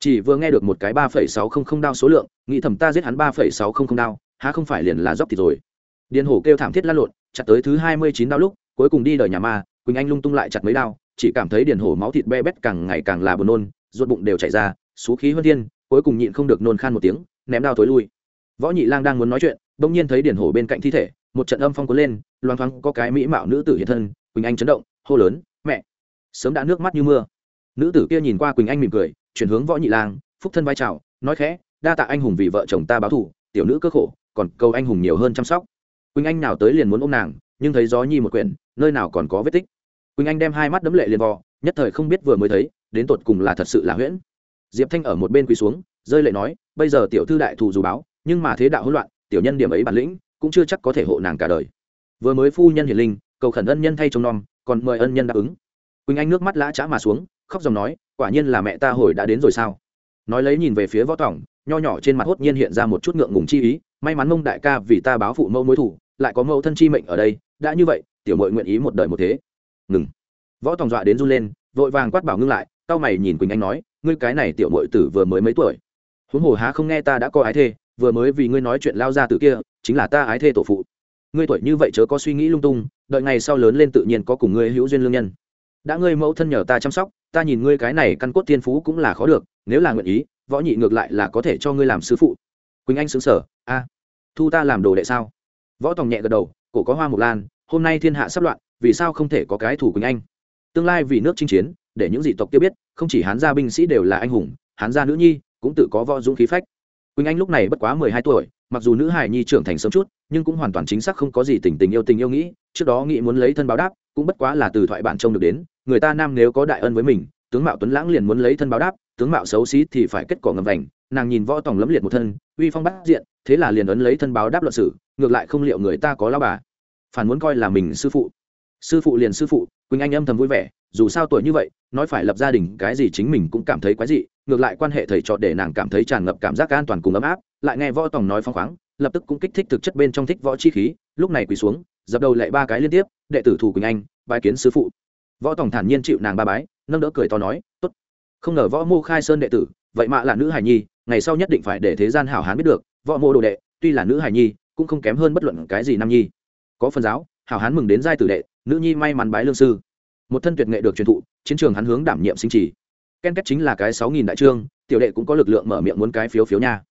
Chỉ vừa nghe được một cái ba phẩy sáu không không đao số lượng, nghĩ thầm ta giết hắn ba phẩy sáu không không đao, há không phải liền là dốc thịt rồi. Điền hồ kêu thảm thiết lăn lộn, chặt tới thứ hai mươi chín đao lúc cuối cùng đi đời nhà ma, quỳnh anh lung tung lại chặt mấy đao, chỉ cảm thấy điền hổ máu thịt be bét càng ngày càng là buồn nôn, ruột bụng đều chảy ra, xú khí hơn thiên, cuối cùng nhịn không được nôn khan một tiếng, ném đao tối lui. Võ nhị lang đang muốn nói chuyện, bỗng nhiên thấy điển hổ bên cạnh thi thể, một trận âm phong cuốn lên, loang thoáng có cái mỹ mạo nữ tử hiện thân, quỳnh anh chấn động, hô lớn, mẹ! Sớm đã nước mắt như mưa. Nữ tử kia nhìn qua quỳnh anh mỉm cười, chuyển hướng võ nhị lang, phúc thân vai trào nói khẽ, đa tạ anh hùng vì vợ chồng ta báo thù, tiểu nữ cơ khổ, còn cầu anh hùng nhiều hơn chăm sóc. Quỳnh anh nào tới liền muốn ôm nàng, nhưng thấy gió nhi một quyển nơi nào còn có vết tích. Quỳnh anh đem hai mắt đấm lệ liền vò, nhất thời không biết vừa mới thấy, đến tột cùng là thật sự là huyễn. Diệp thanh ở một bên quỳ xuống, rơi lệ nói, bây giờ tiểu thư đại thù dù báo, nhưng mà thế đạo hỗn loạn, tiểu nhân điểm ấy bản lĩnh, cũng chưa chắc có thể hộ nàng cả đời. Vừa mới phu nhân hiền linh, cầu khẩn ân nhân thay trông nom, còn mời ân nhân đáp ứng. Quỳnh anh nước mắt lã chã mà xuống, khóc dòng nói, quả nhiên là mẹ ta hồi đã đến rồi sao? Nói lấy nhìn về phía võ tỏng nho nhỏ trên mặt hốt nhiên hiện ra một chút ngượng ngùng chi ý, may mắn mông đại ca vì ta báo phụ mẫu mối thủ, lại có mẫu thân chi mệnh ở đây, đã như vậy tiểu mội nguyện ý một đời một thế. Ngừng. Võ tòng dọa đến run lên, vội vàng quát bảo ngưng lại tao mày nhìn quỳnh anh nói, ngươi cái này tiểu mội tử vừa mới mấy tuổi? Huống hồ há không nghe ta đã có ái thê, vừa mới vì ngươi nói chuyện lao ra từ kia, chính là ta ái thê tổ phụ. Ngươi tuổi như vậy chớ có suy nghĩ lung tung, đợi ngày sau lớn lên tự nhiên có cùng ngươi hữu duyên lương nhân. Đã ngươi mẫu thân nhờ ta chăm sóc, ta nhìn ngươi cái này căn cốt tiên phú cũng là khó được, nếu là nguyện ý, võ nhị ngược lại là có thể cho ngươi làm sư phụ. Quỳnh anh xứng sở a, thu ta làm đồ đệ sao? Võ tòng nhẹ gật đầu, cổ có hoa mộc lan hôm nay thiên hạ sắp loạn, vì sao không thể có cái thủ quỳnh anh? Tương lai vì nước chinh chiến, để những dị tộc kia biết, không chỉ hán gia binh sĩ đều là anh hùng, hán gia nữ nhi cũng tự có võ dũng khí phách. Quỳnh anh lúc này bất quá mười hai tuổi, mặc dù nữ hài nhi trưởng thành sớm chút, nhưng cũng hoàn toàn chính xác không có gì tình tình yêu tình yêu nghĩ, trước đó nghĩ muốn lấy thân báo đáp, cũng bất quá là từ thoại bạn trông được đến, người ta nam nếu có đại ân với mình, tướng mạo tuấn lãng liền muốn lấy thân báo đáp, tướng mạo xấu xí thì phải kết quả ngầm vành, nàng nhìn võ tòng lẫm liệt một thân, uy phong bắt diện, thế là liền ấn lấy thân báo đáp luận sử, ngược lại không liệu người ta có lao bà phản muốn coi là mình sư phụ. Sư phụ liền sư phụ, quỳnh anh âm thầm vui vẻ, dù sao tuổi như vậy, nói phải lập gia đình, cái gì chính mình cũng cảm thấy quái dị, ngược lại quan hệ thầy trò để nàng cảm thấy tràn ngập cảm giác an toàn cùng ấm áp, lại nghe võ tòng nói phăng khoáng, lập tức cũng kích thích thực chất bên trong thích võ chi khí, lúc này quỳ xuống, dập đầu lại ba cái liên tiếp, đệ tử thủ quỳnh anh bài kiến sư phụ. Võ tòng thản nhiên chịu nàng ba bái, nâng đỡ cười to nói, tốt. Không ngờ võ mô khai sơn đệ tử, vậy mà là nữ hải nhi, ngày sau nhất định phải để thế gian hảo hán biết được, võ mô đồ đệ, tuy là nữ hải nhi, cũng không kém hơn bất luận cái gì nam nhi có phần giáo, hảo hán mừng đến giai tử đệ, nữ nhi may mắn bái lương sư. Một thân tuyệt nghệ được truyền thụ, chiến trường hắn hướng đảm nhiệm sinh trì. Ken kết chính là cái sáu nghìn đại trương, tiểu đệ cũng có lực lượng mở miệng muốn cái phiếu phiếu nha.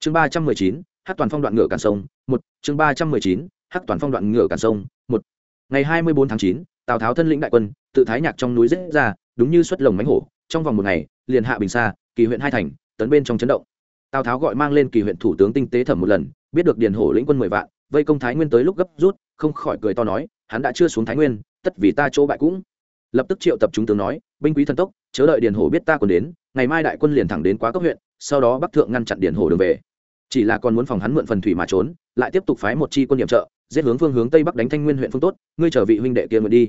Chương ba trăm mười chín hát toàn phong đoạn ngựa càn sông, một. Chương ba trăm mười chín hát toàn phong đoạn ngựa càn sông, một. Ngày hai mươi bốn tháng chín, tào tháo thân lĩnh đại quân, tự thái nhạc trong núi rết ra, đúng như xuất lồng mánh hổ, trong vòng một ngày, liền hạ bình xa kỳ huyện hai thành, tấn bên trong chấn động. Tào tháo gọi mang lên kỳ huyện thủ tướng tinh tế thẩm một lần, biết được điền hổ lĩnh quân mười vạn, vây công thái nguyên tới lúc gấp rút không khỏi cười to nói, hắn đã chưa xuống thái nguyên, tất vì ta chỗ bại cũng. Lập tức triệu tập chúng tướng nói, binh quý thần tốc, chớ đợi điền hổ biết ta còn đến, ngày mai đại quân liền thẳng đến quá cấp huyện, sau đó bắc thượng ngăn chặn điền hổ đường về. Chỉ là còn muốn phòng hắn mượn phần thủy mà trốn, lại tiếp tục phái một chi quân điểm trợ, giết hướng phương hướng tây bắc đánh thanh nguyên huyện phương tốt, ngươi trở vị huynh đệ kia mượn đi.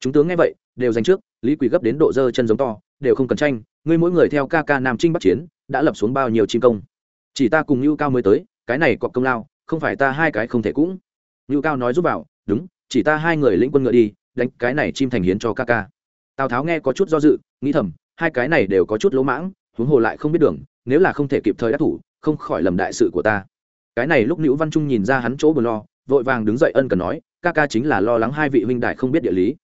Chúng tướng nghe vậy, đều giành trước, lý quỳ gấp đến độ dơ chân giống to, đều không cần tranh, ngươi mỗi người theo ca ca nam trinh bắc chiến, đã lập xuống bao nhiêu chim công. Chỉ ta cùng lưu cao mới tới, cái này cọp công lao, không phải ta hai cái không thể cũng lưu cao nói giúp vào, đúng, chỉ ta hai người lĩnh quân ngựa đi, đánh cái này chim thành hiến cho ca ca. Tào tháo nghe có chút do dự, nghĩ thầm, hai cái này đều có chút lỗ mãng, huống hồ lại không biết đường, nếu là không thể kịp thời đắc thủ, không khỏi lầm đại sự của ta. Cái này lúc nữ văn trung nhìn ra hắn chỗ bờ lo, vội vàng đứng dậy ân cần nói, ca ca chính là lo lắng hai vị huynh đại không biết địa lý.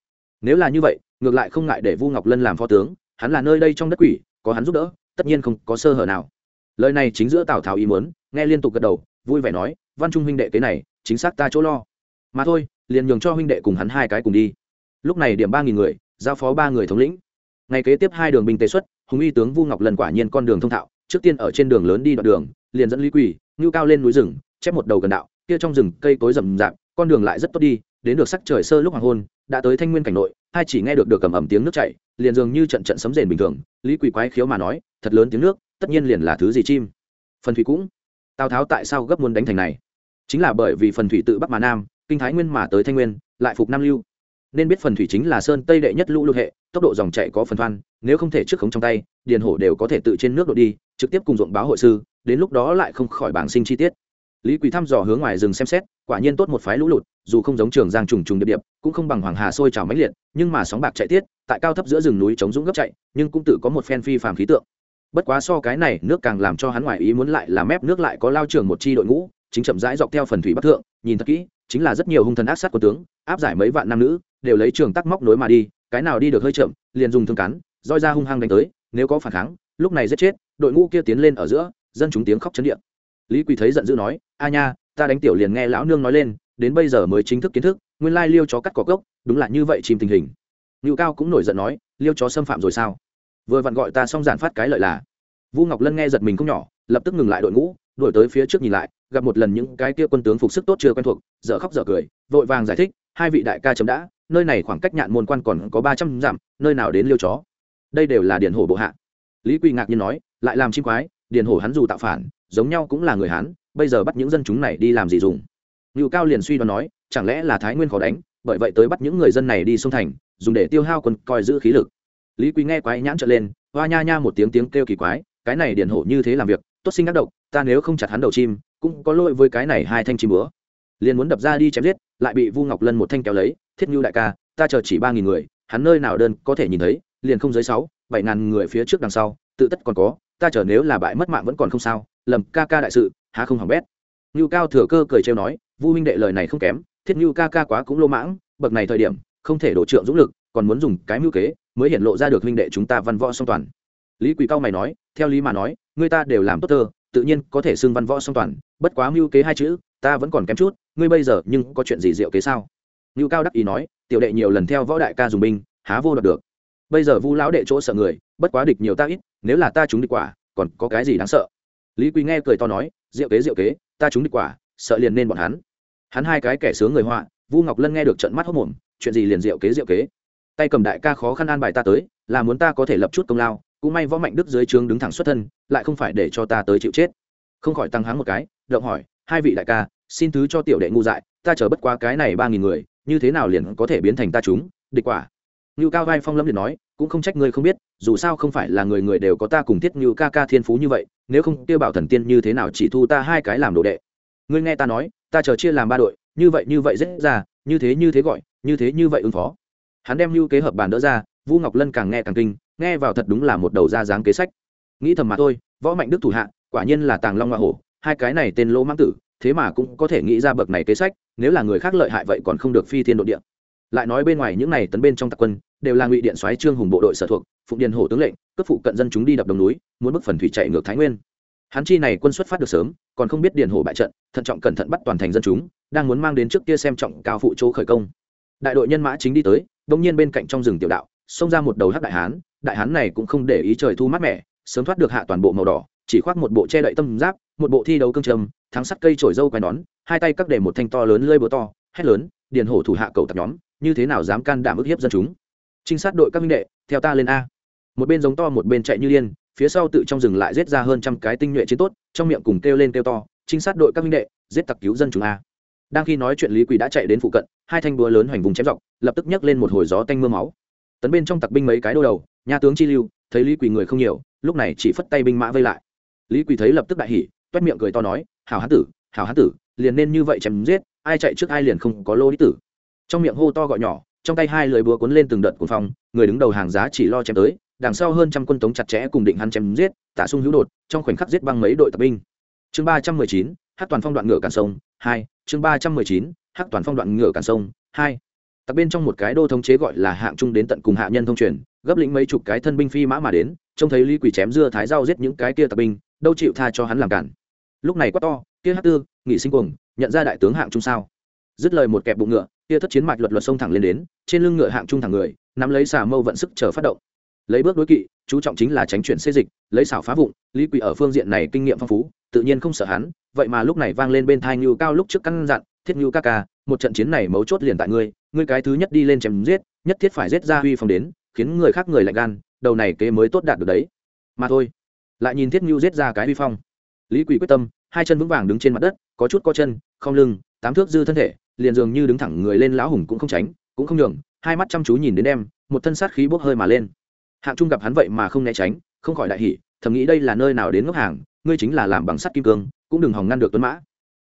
Nếu là như vậy, ngược lại không ngại để vu ngọc lân làm phó tướng, hắn là nơi đây trong đất quỷ, có hắn giúp đỡ, tất nhiên không có sơ hở nào. Lời này chính giữa tào tháo ý muốn, nghe liên tục gật đầu, vui vẻ nói, văn trung huynh đệ cái này chính xác ta chỗ lo. Mà thôi, liền nhường cho huynh đệ cùng hắn hai cái cùng đi. Lúc này điểm ba nghìn người, giao phó ba người thống lĩnh. Ngày kế tiếp hai đường binh tế xuất, hùng y tướng vu ngọc lần quả nhiên con đường thông thạo, trước tiên ở trên đường lớn đi đoạn đường, liền dẫn lý quỳ, ngưu cao lên núi rừng, chép một đầu gần đạo, kia trong rừng cây cối rậm rạp, con đường lại rất tốt đi, đến được sắc trời sơ lúc hoàng hôn, đã tới thanh nguyên cảnh nội, hai chỉ nghe được được cầm ẩm tiếng nước chảy, liền dường như trận trận sấm rền bình thường, lý quỳ quái khiếu mà nói, thật lớn tiếng nước, tất nhiên liền là thứ gì chim. Phần thủy cũng. Tào tháo tại sao gấp muốn đánh thành này? Chính là bởi vì phần thủy tự bắc mà nam, kinh thái nguyên mà tới thanh nguyên, lại phục nam lưu. Nên biết phần thủy chính là sơn tây đệ nhất lũ lụt hệ, tốc độ dòng chạy có phần thoan, nếu không thể trước khống trong tay, điền hổ đều có thể tự trên nước đội đi, trực tiếp cùng ruộng báo hội sư, đến lúc đó lại không khỏi bảng sinh chi tiết. Lý quỳ thăm dò hướng ngoài rừng xem xét, quả nhiên tốt một phái lũ lụt, dù không giống trường giang trùng trùng điệp điệp, cũng không bằng hoàng hà sôi trào mãnh liệt, nhưng mà sóng bạc chạy tiết, tại cao thấp giữa rừng núi chống dũng gấp chạy, nhưng cũng tự có một phen phi phàm khí tượng. Bất quá so cái này, nước càng làm cho hắn ngoài ý muốn lại là mép nước lại có lao trường một chi đội ngũ chính chậm rãi dọc theo phần thủy bắc thượng, nhìn thật kỹ, chính là rất nhiều hung thần ác sát của tướng, áp giải mấy vạn nam nữ, đều lấy trường tắc móc nối mà đi, cái nào đi được hơi chậm, liền dùng thương cắn, roi ra hung hăng đánh tới, nếu có phản kháng, lúc này giết chết, đội ngũ kia tiến lên ở giữa, dân chúng tiếng khóc chấn điện. Lý quỳ thấy giận dữ nói, a nha, ta đánh tiểu liền nghe lão nương nói lên, đến bây giờ mới chính thức kiến thức, nguyên lai liêu chó cắt cỏ gốc, đúng là như vậy chìm tình hình. Ngưu cao cũng nổi giận nói, liêu chó xâm phạm rồi sao? Vừa vặn gọi ta xong giản phát cái lợi là. Vu ngọc lân nghe giật mình không nhỏ, lập tức ngừng lại đội ngũ đổi tới phía trước nhìn lại gặp một lần những cái kia quân tướng phục sức tốt chưa quen thuộc, dở khóc dở cười, vội vàng giải thích, hai vị đại ca chấm đã, nơi này khoảng cách nhạn môn quan còn có ba trăm dặm, nơi nào đến liêu chó. Đây đều là điền hổ bộ hạ. Lý Quy ngạc nhiên nói, lại làm chim quái Điền hổ hắn dù tạo phản, giống nhau cũng là người hán, bây giờ bắt những dân chúng này đi làm gì dùng? Ngự cao liền suy đoán nói, chẳng lẽ là thái nguyên khó đánh, bởi vậy tới bắt những người dân này đi sông thành, dùng để tiêu hao quân coi giữ khí lực. Lý quý nghe quái nhãn trở lên, hoa nha nha một tiếng tiếng kêu kỳ quái, cái này điền hổ như thế làm việc, tốt sinh ác độc ta nếu không chặt hắn đầu chim, cũng có lỗi với cái này hai thanh chim bữa liền muốn đập ra đi chém giết, lại bị vu ngọc lân một thanh kéo lấy, thiết như đại ca, ta chờ chỉ ba nghìn người, hắn nơi nào đơn có thể nhìn thấy, liền không dưới sáu, bảy ngàn người phía trước đằng sau, tự tất còn có, ta chờ nếu là bại mất mạng vẫn còn không sao, lầm ca ca đại sự, há không hỏng bét. Như cao thừa cơ cười trêu nói, vu huynh đệ lời này không kém, thiết như ca ca quá cũng lô mãng, bậc này thời điểm, không thể đổ trượng dũng lực, còn muốn dùng cái mưu kế, mới hiện lộ ra được huynh đệ chúng ta văn võ song toàn. Lý quỳ cao mày nói, theo lý mà nói, người ta đều làm tốt thơ tự nhiên có thể xưng văn võ song toàn, bất quá mưu kế hai chữ, ta vẫn còn kém chút, ngươi bây giờ nhưng có chuyện gì diệu kế sao? Ngưu cao đắc ý nói, tiểu đệ nhiều lần theo võ đại ca dùng binh, há vô đoạt được. Bây giờ vu lão đệ chỗ sợ người, bất quá địch nhiều ta ít, nếu là ta chúng địch quả, còn có cái gì đáng sợ? Lý quý nghe cười to nói, diệu kế diệu kế, ta chúng địch quả, sợ liền nên bọn hắn. Hắn hai cái kẻ sướng người họa, vu ngọc lân nghe được trận mắt hốc mồm chuyện gì liền diệu kế diệu kế. Tay cầm đại ca khó khăn an bài ta tới, là muốn ta có thể lập chút công lao cũng may võ mạnh đức dưới trướng đứng thẳng xuất thân lại không phải để cho ta tới chịu chết không khỏi tăng háng một cái động hỏi hai vị đại ca xin thứ cho tiểu đệ ngu dại ta chờ bất qua cái này ba nghìn người như thế nào liền có thể biến thành ta chúng địch quả Ngưu Cao vai phong lâm liền nói, cũng không trách ngươi không biết, dù sao không phải là người người đều có ta cùng thiết Ngưu ca ca thiên phú như vậy, nếu không tiêu bảo thần tiên như thế nào chỉ thu ta hai cái làm đồ đệ. Ngươi nghe ta nói, ta chờ chia làm ba đội, như vậy như vậy dễ ra, như thế như thế gọi, như thế như vậy ứng phó. Hắn đem Nưu kế hợp bàn đỡ ra, Vu Ngọc Lân càng nghe càng kinh, nghe vào thật đúng là một đầu ra dáng kế sách. Nghĩ thầm mà thôi, võ mạnh đức thủ hạ, quả nhiên là tàng long hoa hổ, hai cái này tên lỗ mãng tử, thế mà cũng có thể nghĩ ra bậc này kế sách, nếu là người khác lợi hại vậy còn không được phi thiên độ địa. Lại nói bên ngoài những này tấn bên trong tạc quân đều là ngụy điện soái trương hùng bộ đội sở thuộc phụng điền hổ tướng lệnh cấp phụ cận dân chúng đi đập đồng núi muốn bức phần thủy chạy ngược thái nguyên. Hắn chi này quân xuất phát được sớm còn không biết điền hổ bại trận thận trọng cẩn thận bắt toàn thành dân chúng đang muốn mang đến trước kia xem trọng cao phụ chỗ khởi công. Đại đội nhân mã chính đi tới đông nhiên bên cạnh trong rừng tiểu đạo xông ra một đầu hắc đại hán đại hán này cũng không để ý trời thu mát mẻ, sớm thoát được hạ toàn bộ màu đỏ, chỉ khoác một bộ che đậy tâm giáp, một bộ thi đấu cương trầm, thắng sắt cây trổi dâu quai nón, hai tay cắt để một thanh to lớn lơi búa to, hét lớn, điền hổ thủ hạ cầu tập nhóm, như thế nào dám can đảm ức hiếp dân chúng? Trinh sát đội các minh đệ, theo ta lên a. Một bên giống to, một bên chạy như điên, phía sau tự trong rừng lại giết ra hơn trăm cái tinh nhuệ chiến tốt, trong miệng cùng kêu lên kêu to, trinh sát đội các minh đệ, giết tặc cứu dân chúng a. Đang khi nói chuyện lý quỳ đã chạy đến phụ cận, hai thanh búa lớn hoành vùng chém dọc, lập tức nhấc lên một hồi gió tanh mưa máu. Tấn bên trong tặc binh mấy cái đô đầu nhà tướng chi lưu, thấy lý quỳ người không nhiều, lúc này chỉ phất tay binh mã vây lại. Lý quỳ thấy lập tức đại hỉ, toét miệng cười to nói hào hán tử hào hán tử, liền nên như vậy chém giết, ai chạy trước ai liền không có lô đi tử. Trong miệng hô to gọi nhỏ, trong tay hai lưỡi búa cuốn lên từng đợt cuồng phong, người đứng đầu hàng giá chỉ lo chém tới, đằng sau hơn trăm quân tống chặt chẽ cùng định hắn chém giết, tả sung hữu đột, trong khoảnh khắc giết băng mấy đội tập binh. Chương ba trăm mười chín hát toàn phong đoạn ngựa cản sông, hai, chương ba trăm mười chín hát toàn phong đoạn ngựa cản sông, hai. Tặc bên trong một cái đô thống chế gọi là hạng trung đến tận cùng hạ nhân thông truyền gấp lĩnh mấy chục cái thân binh phi mã mà đến, trông thấy lý quỷ chém dưa thái rau giết những cái kia tặc binh, đâu chịu tha cho hắn làm cản lúc này quát to, kia hát tư, nghỉ sinh cuồng, nhận ra đại tướng hạng trung sao dứt lời một kẹp bụng ngựa, kia thất chiến mạch luật luật sông thẳng lên đến, trên lưng ngựa hạng trung thẳng người, nắm lấy xà mâu vận sức chờ phát động lấy bước đối kỵ, chú trọng chính là tránh chuyển xê dịch, lấy xảo phá vụng. lý quỷ ở phương diện này kinh nghiệm phong phú, tự nhiên không sợ hắn, vậy mà lúc này vang lên bên thai ngưu cao lúc trước căn dặn, thiết ngưu ca ca, một trận chiến này mấu chốt liền tại ngươi ngươi cái thứ nhất đi lên chém giết, nhất thiết phải giết ra huy phong đến khiến người khác người lạnh gan, đầu này kế mới tốt đạt được đấy. Mà thôi, lại nhìn thiết ngưu giết ra cái vi phong. Lý quỷ quyết tâm, hai chân vững vàng đứng trên mặt đất, có chút có chân, không lưng, tám thước dư thân thể, liền dường như đứng thẳng người lên lão hùng cũng không tránh, cũng không nhường, hai mắt chăm chú nhìn đến em, một thân sát khí bốc hơi mà lên. Hạng trung gặp hắn vậy mà không né tránh, không khỏi đại hỉ, thầm nghĩ đây là nơi nào đến ngốc hàng, ngươi chính là làm bằng sắt kim cương, cũng đừng hòng ngăn được tuấn mã.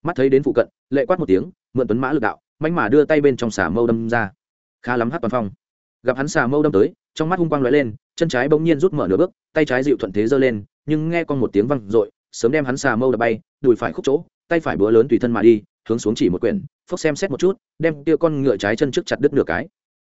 Mắt thấy đến phụ cận, lệ quát một tiếng, mượn tuấn mã lực đạo mạnh mà đưa tay bên trong xà mâu đâm ra. Khá lắm hát toàn phong gặp hắn xà mâu đâm tới, trong mắt hung quang lóe lên, chân trái bỗng nhiên rút mở nửa bước, tay trái dịu thuận thế giơ lên, nhưng nghe con một tiếng văng r sớm đem hắn xà mâu đập bay, đùi phải khúc chỗ, tay phải búa lớn tùy thân mà đi, hướng xuống chỉ một quyển, phốc xem xét một chút, đem tia con ngựa trái chân trước chặt đứt nửa cái.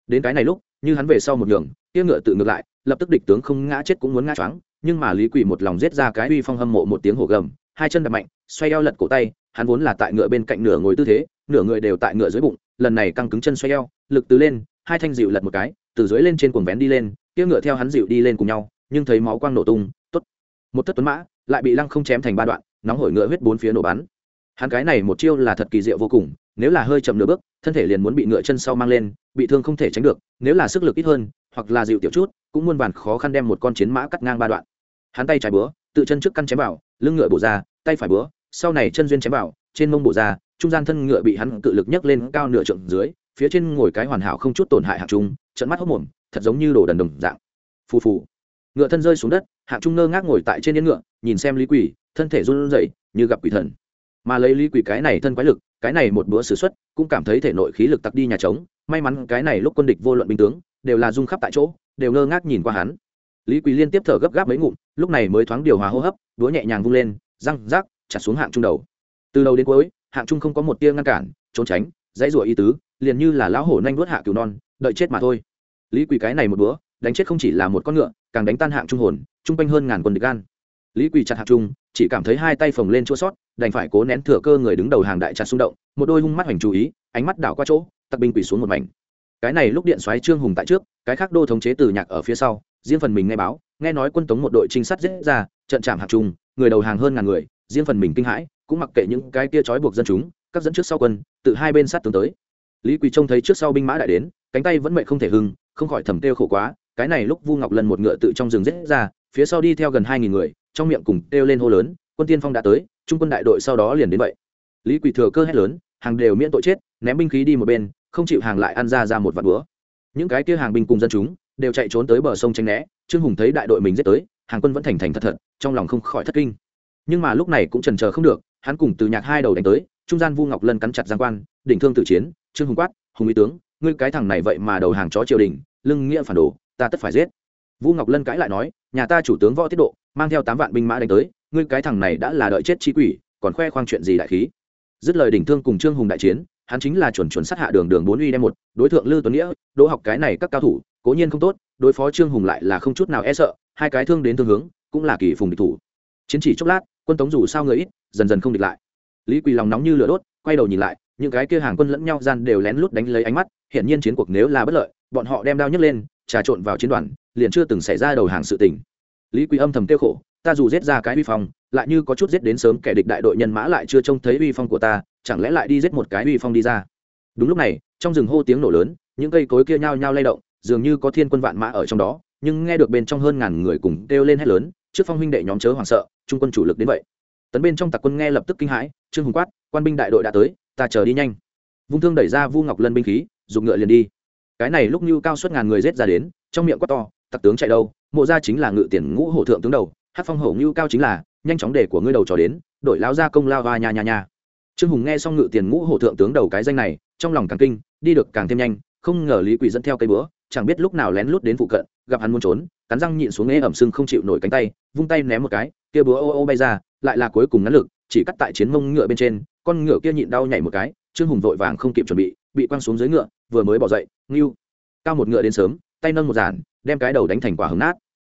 Đến cái này lúc, như hắn về sau một đường tia ngựa tự ngược lại, lập tức địch tướng không ngã chết cũng muốn ngã choáng, nhưng mà lý quỷ một lòng giết ra cái uy phong hâm mộ một tiếng hổ gầm, hai chân đập mạnh, xoay eo lật cổ tay, hắn vốn là tại ngựa bên cạnh nửa ngồi tư thế, nửa người đều tại ngựa dưới bụng, lần này căng cứng chân xoay eo, lực từ lên, hai thanh dịu lật một cái từ dưới lên trên cuồng vén đi lên, kia ngựa theo hắn dịu đi lên cùng nhau, nhưng thấy máu quang nổ tung, tốt. Một thất tuấn mã, lại bị lăng không chém thành ba đoạn, nóng hổi ngựa huyết bốn phía nổ bắn. Hắn cái này một chiêu là thật kỳ diệu vô cùng, nếu là hơi chậm nửa bước, thân thể liền muốn bị ngựa chân sau mang lên, bị thương không thể tránh được, nếu là sức lực ít hơn, hoặc là dịu tiểu chút, cũng muôn vàn khó khăn đem một con chiến mã cắt ngang ba đoạn. Hắn tay trái búa, tự chân trước căn chém vào, lưng ngựa bổ ra, tay phải búa, sau này chân duyên chém vào, trên mông bổ ra, trung gian thân ngựa bị hắn cự lực nhấc lên cao nửa trượng dưới, phía trên ngồi cái hoàn hảo không chút tổn hại hạng trung trận mắt hốc mồm, thật giống như đổ đần đồng dạng. Phù phù. Ngựa thân rơi xuống đất, hạng trung ngơ ngác ngồi tại trên yên ngựa, nhìn xem lý quỷ, thân thể run rẩy, như gặp quỷ thần. Mà lấy lý quỷ cái này thân quái lực, cái này một bữa xử xuất, cũng cảm thấy thể nội khí lực tặc đi nhà trống. May mắn cái này lúc quân địch vô luận binh tướng, đều là rung khắp tại chỗ, đều ngơ ngác nhìn qua hắn. Lý quỷ liên tiếp thở gấp gáp mấy ngụm, lúc này mới thoáng điều hòa hô hấp, đũa nhẹ nhàng vung lên, răng rác, chặt xuống hạng trung đầu. Từ đầu đến cuối, hạng trung không có một tia ngăn cản, trốn tránh, dãy rủa y tứ, liền như là lão hổ nhanh nuốt hạ cừu non đợi chết mà thôi. Lý quỳ cái này một bữa đánh chết không chỉ là một con ngựa, càng đánh tan hạng trung hồn, trung quanh hơn ngàn quân địch gan. Lý quỳ chặt hạng trung, chỉ cảm thấy hai tay phồng lên chỗ sót, đành phải cố nén thừa cơ người đứng đầu hàng đại chặt xung động, một đôi hung mắt hoành chú ý, ánh mắt đảo qua chỗ, tặc binh quỳ xuống một mảnh. Cái này lúc điện xoáy trương hùng tại trước, cái khác đô thống chế từ nhạc ở phía sau, riêng phần mình nghe báo, nghe nói quân tống một đội trinh sát giết ra, trận chạm hạt trung, người đầu hàng hơn ngàn người, riêng phần mình kinh hãi, cũng mặc kệ những cái kia trói buộc dân chúng, các dẫn trước sau quân, tự hai bên sát tướng tới. Lý quỳ trông thấy trước sau binh mã đại đến cánh tay vẫn mệt không thể hưng, không khỏi thầm kêu khổ quá, cái này lúc vu ngọc lần một ngựa tự trong rừng giết ra, phía sau đi theo gần hai nghìn người, trong miệng cùng kêu lên hô lớn, quân tiên phong đã tới, trung quân đại đội sau đó liền đến vậy. Lý quỳ thừa cơ hét lớn, hàng đều miễn tội chết, ném binh khí đi một bên, không chịu hàng lại ăn ra ra một vạt búa những cái kia hàng binh cùng dân chúng đều chạy trốn tới bờ sông tranh né, trương hùng thấy đại đội mình giết tới, hàng quân vẫn thành thành thật thật, trong lòng không khỏi thất kinh. Nhưng mà lúc này cũng trần chờ không được, hắn cùng từ nhạc hai đầu đánh tới, trung gian vu ngọc lân cắn chặt giang quan, đỉnh thương tử chiến, trương hùng quát, hùng ý tướng ngươi cái thằng này vậy mà đầu hàng chó triều đình, lưng nghĩa phản đồ, ta tất phải giết. Vu ngọc lân cãi lại nói, nhà ta chủ tướng võ tiết độ, mang theo tám vạn binh mã đánh tới, ngươi cái thằng này đã là đợi chết chi quỷ, còn khoe khoang chuyện gì đại khí? Dứt lời đỉnh thương cùng trương hùng đại chiến, hắn chính là chuẩn chuẩn sát hạ đường đường bốn uy đem một, đối tượng lư tuấn nghĩa, đỗ học cái này các cao thủ, cố nhiên không tốt, đối phó trương hùng lại là không chút nào e sợ, hai cái thương đến thương hướng, cũng là kỳ phùng địch thủ. Chiến chỉ chốc lát, quân tống dù sao người ít, dần dần không địch lại. Lý quỳ lòng nóng như lửa đốt, quay đầu nhìn lại những cái kia hàng quân lẫn nhau gian đều lén lút đánh lấy ánh mắt hiện nhiên chiến cuộc nếu là bất lợi, bọn họ đem đao nhấc lên, trà trộn vào chiến đoàn, liền chưa từng xảy ra đầu hàng sự tình. Lý Quý âm thầm tiêu khổ, ta dù giết ra cái uy phong, lại như có chút giết đến sớm, kẻ địch đại đội nhân mã lại chưa trông thấy uy phong của ta, chẳng lẽ lại đi giết một cái uy phong đi ra? Đúng lúc này, trong rừng hô tiếng nổ lớn, những cây cối kia nhao nhao lay động, dường như có thiên quân vạn mã ở trong đó, nhưng nghe được bên trong hơn ngàn người cùng kêu lên hét lớn, trước phong huynh đệ nhóm chớ hoảng sợ, trung quân chủ lực đến vậy. Tấn bên trong tặc quân nghe lập tức kinh hãi, trương hùng quát, quan binh đại đội đã tới ta chờ đi nhanh. Vung thương đẩy ra vu ngọc lân binh khí, dùng ngựa liền đi. Cái này lúc như cao suất ngàn người rết ra đến, trong miệng quát to, tặc tướng chạy đâu? Mộ ra chính là ngự tiền ngũ hổ thượng tướng đầu hát phong hổ ngưu cao chính là, nhanh chóng để của ngươi đầu trò đến đội lao ra công lao và nhà nhà nhà trương hùng nghe xong ngự tiền ngũ hổ thượng tướng đầu cái danh này, trong lòng càng kinh, đi được càng thêm nhanh, không ngờ lý quỷ dẫn theo cây búa, chẳng biết lúc nào lén lút đến phụ cận, gặp hắn muốn trốn, cắn răng nhịn xuống nghe ẩm sưng không chịu nổi cánh tay, vung tay ném một cái, kia búa ô ô bay ra, lại là cuối cùng ngắn lực, chỉ cắt tại chiến mông ngựa bên trên con ngựa kia nhịn đau nhảy một cái, trương hùng vội vàng không kịp chuẩn bị bị quăng xuống dưới ngựa, vừa mới bỏ dậy, ngưu. Cao một ngựa đến sớm, tay nâng một giản, đem cái đầu đánh thành quả hứng nát.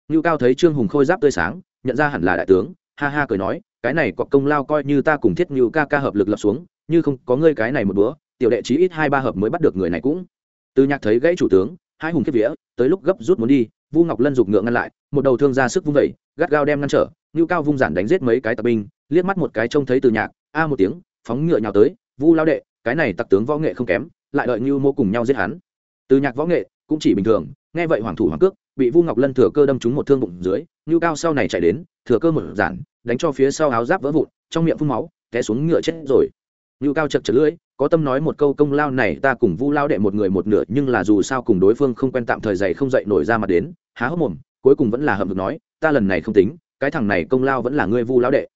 Ngưu cao thấy trương hùng khôi giáp tươi sáng, nhận ra hẳn là đại tướng, ha ha cười nói, cái này có công lao coi như ta cùng thiết ngưu ca ca hợp lực lập xuống, như không có ngươi cái này một búa tiểu đệ chí ít hai ba hợp mới bắt được người này cũng. Từ nhạc thấy gãy chủ tướng, hai hùng kiếp vía, tới lúc gấp rút muốn đi, vu ngọc lân giục ngựa ngăn lại, một đầu thương ra sức vung vẩy, gắt gao đem ngăn trở, ngưu cao vung giản đánh giết mấy cái tập binh, liếc mắt một cái trông thấy từ nhạc, a một tiếng phóng ngựa nhào tới, vu lao đệ, cái này tặc tướng võ nghệ không kém, lại đợi như mô cùng nhau giết hắn. Từ nhạc võ nghệ cũng chỉ bình thường, nghe vậy hoàng thủ hoàng cước, bị vu ngọc lân thừa cơ đâm trúng một thương bụng dưới như cao sau này chạy đến, thừa cơ một giản, đánh cho phía sau áo giáp vỡ vụn, trong miệng phun máu, té xuống ngựa chết rồi. Như cao chật chật lưỡi, có tâm nói một câu công lao này ta cùng vu lao đệ một người một nửa, nhưng là dù sao cùng đối phương không quen tạm thời dậy không dậy nổi ra mặt đến, há hốc mồm, cuối cùng vẫn là hậm hực nói, ta lần này không tính, cái thằng này công lao vẫn là ngươi vu lao đệ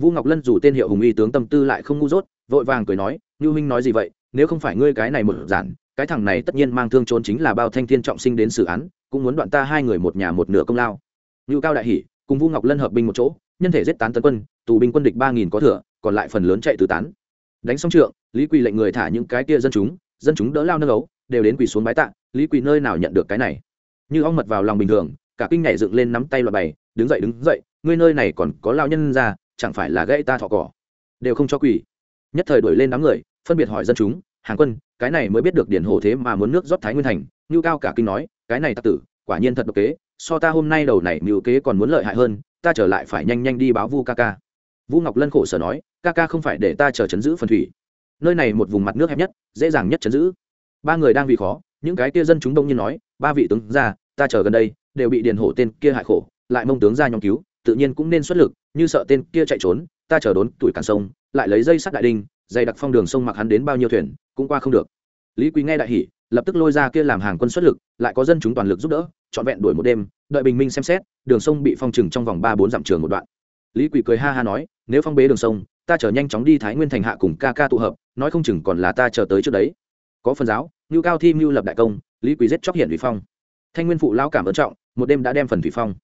vu ngọc lân dù tên hiệu hùng y tướng tâm tư lại không ngu dốt, vội vàng cười nói như huynh nói gì vậy? Nếu không phải ngươi cái này một giản, cái thằng này tất nhiên mang thương trốn chính là bao thanh thiên trọng sinh đến xử án, cũng muốn đoạn ta hai người một nhà một nửa công lao. Ngưu cao đại hỷ cùng vu ngọc lân hợp binh một chỗ, nhân thể giết tán tấn quân, tù binh quân địch ba nghìn có thừa, còn lại phần lớn chạy tứ tán. Đánh xong trượng, lý quỳ lệnh người thả những cái kia dân chúng dân chúng đỡ lao nâng ấu, đều đến quỳ xuống bái tạ, lý quỳ nơi nào nhận được cái này? Như ong mật vào lòng bình thường, cả kinh nhảy dựng lên nắm tay loại bày, đứng dậy đứng dậy, ngươi nơi này còn có lao nhân ra chẳng phải là gãy ta thọ cỏ. Đều không cho quỳ. Nhất thời đuổi lên đám người, phân biệt hỏi dân chúng, hàng quân, cái này mới biết được điển hồ thế mà muốn nước rót thái nguyên thành. Ngưu cao cả kinh nói, cái này ta tử, quả nhiên thật độc kế, so ta hôm nay đầu này mưu kế còn muốn lợi hại hơn, ta trở lại phải nhanh nhanh đi báo vu ca ca. Vũ ngọc lân khổ sở nói, ca ca không phải để ta chờ chấn giữ phần thủy. Nơi này một vùng mặt nước hẹp nhất, dễ dàng nhất chấn giữ. Ba người đang vì khó, những cái kia dân chúng đông nhiên nói, ba vị tướng ra ta chờ gần đây, đều bị điền hổ tên kia hại khổ, lại mông tướng ra nhóm cứu, tự nhiên cũng nên xuất lực như sợ tên kia chạy trốn, ta chờ đốn tuổi cản sông, lại lấy dây sắt đại đinh dày đặc phong đường sông mặc hắn đến bao nhiêu thuyền, cũng qua không được. Lý quý nghe đại hỉ, lập tức lôi ra kia làm hàng quân xuất lực, lại có dân chúng toàn lực giúp đỡ, trọn vẹn đuổi một đêm, đợi bình minh xem xét, đường sông bị phong trừng trong vòng ba bốn dặm trường một đoạn. Lý Quý cười ha ha nói, nếu phong bế đường sông, ta chờ nhanh chóng đi thái nguyên thành hạ cùng ca ca tụ hợp, nói không chừng còn là ta chờ tới trước đấy. Có phần giáo, ngưu cao thi mưu lập đại công, lý quý giết chóc hiện thủy phong. Thanh nguyên phụ lao cảm ơn trọng, một đêm đã đem phần thủy phong.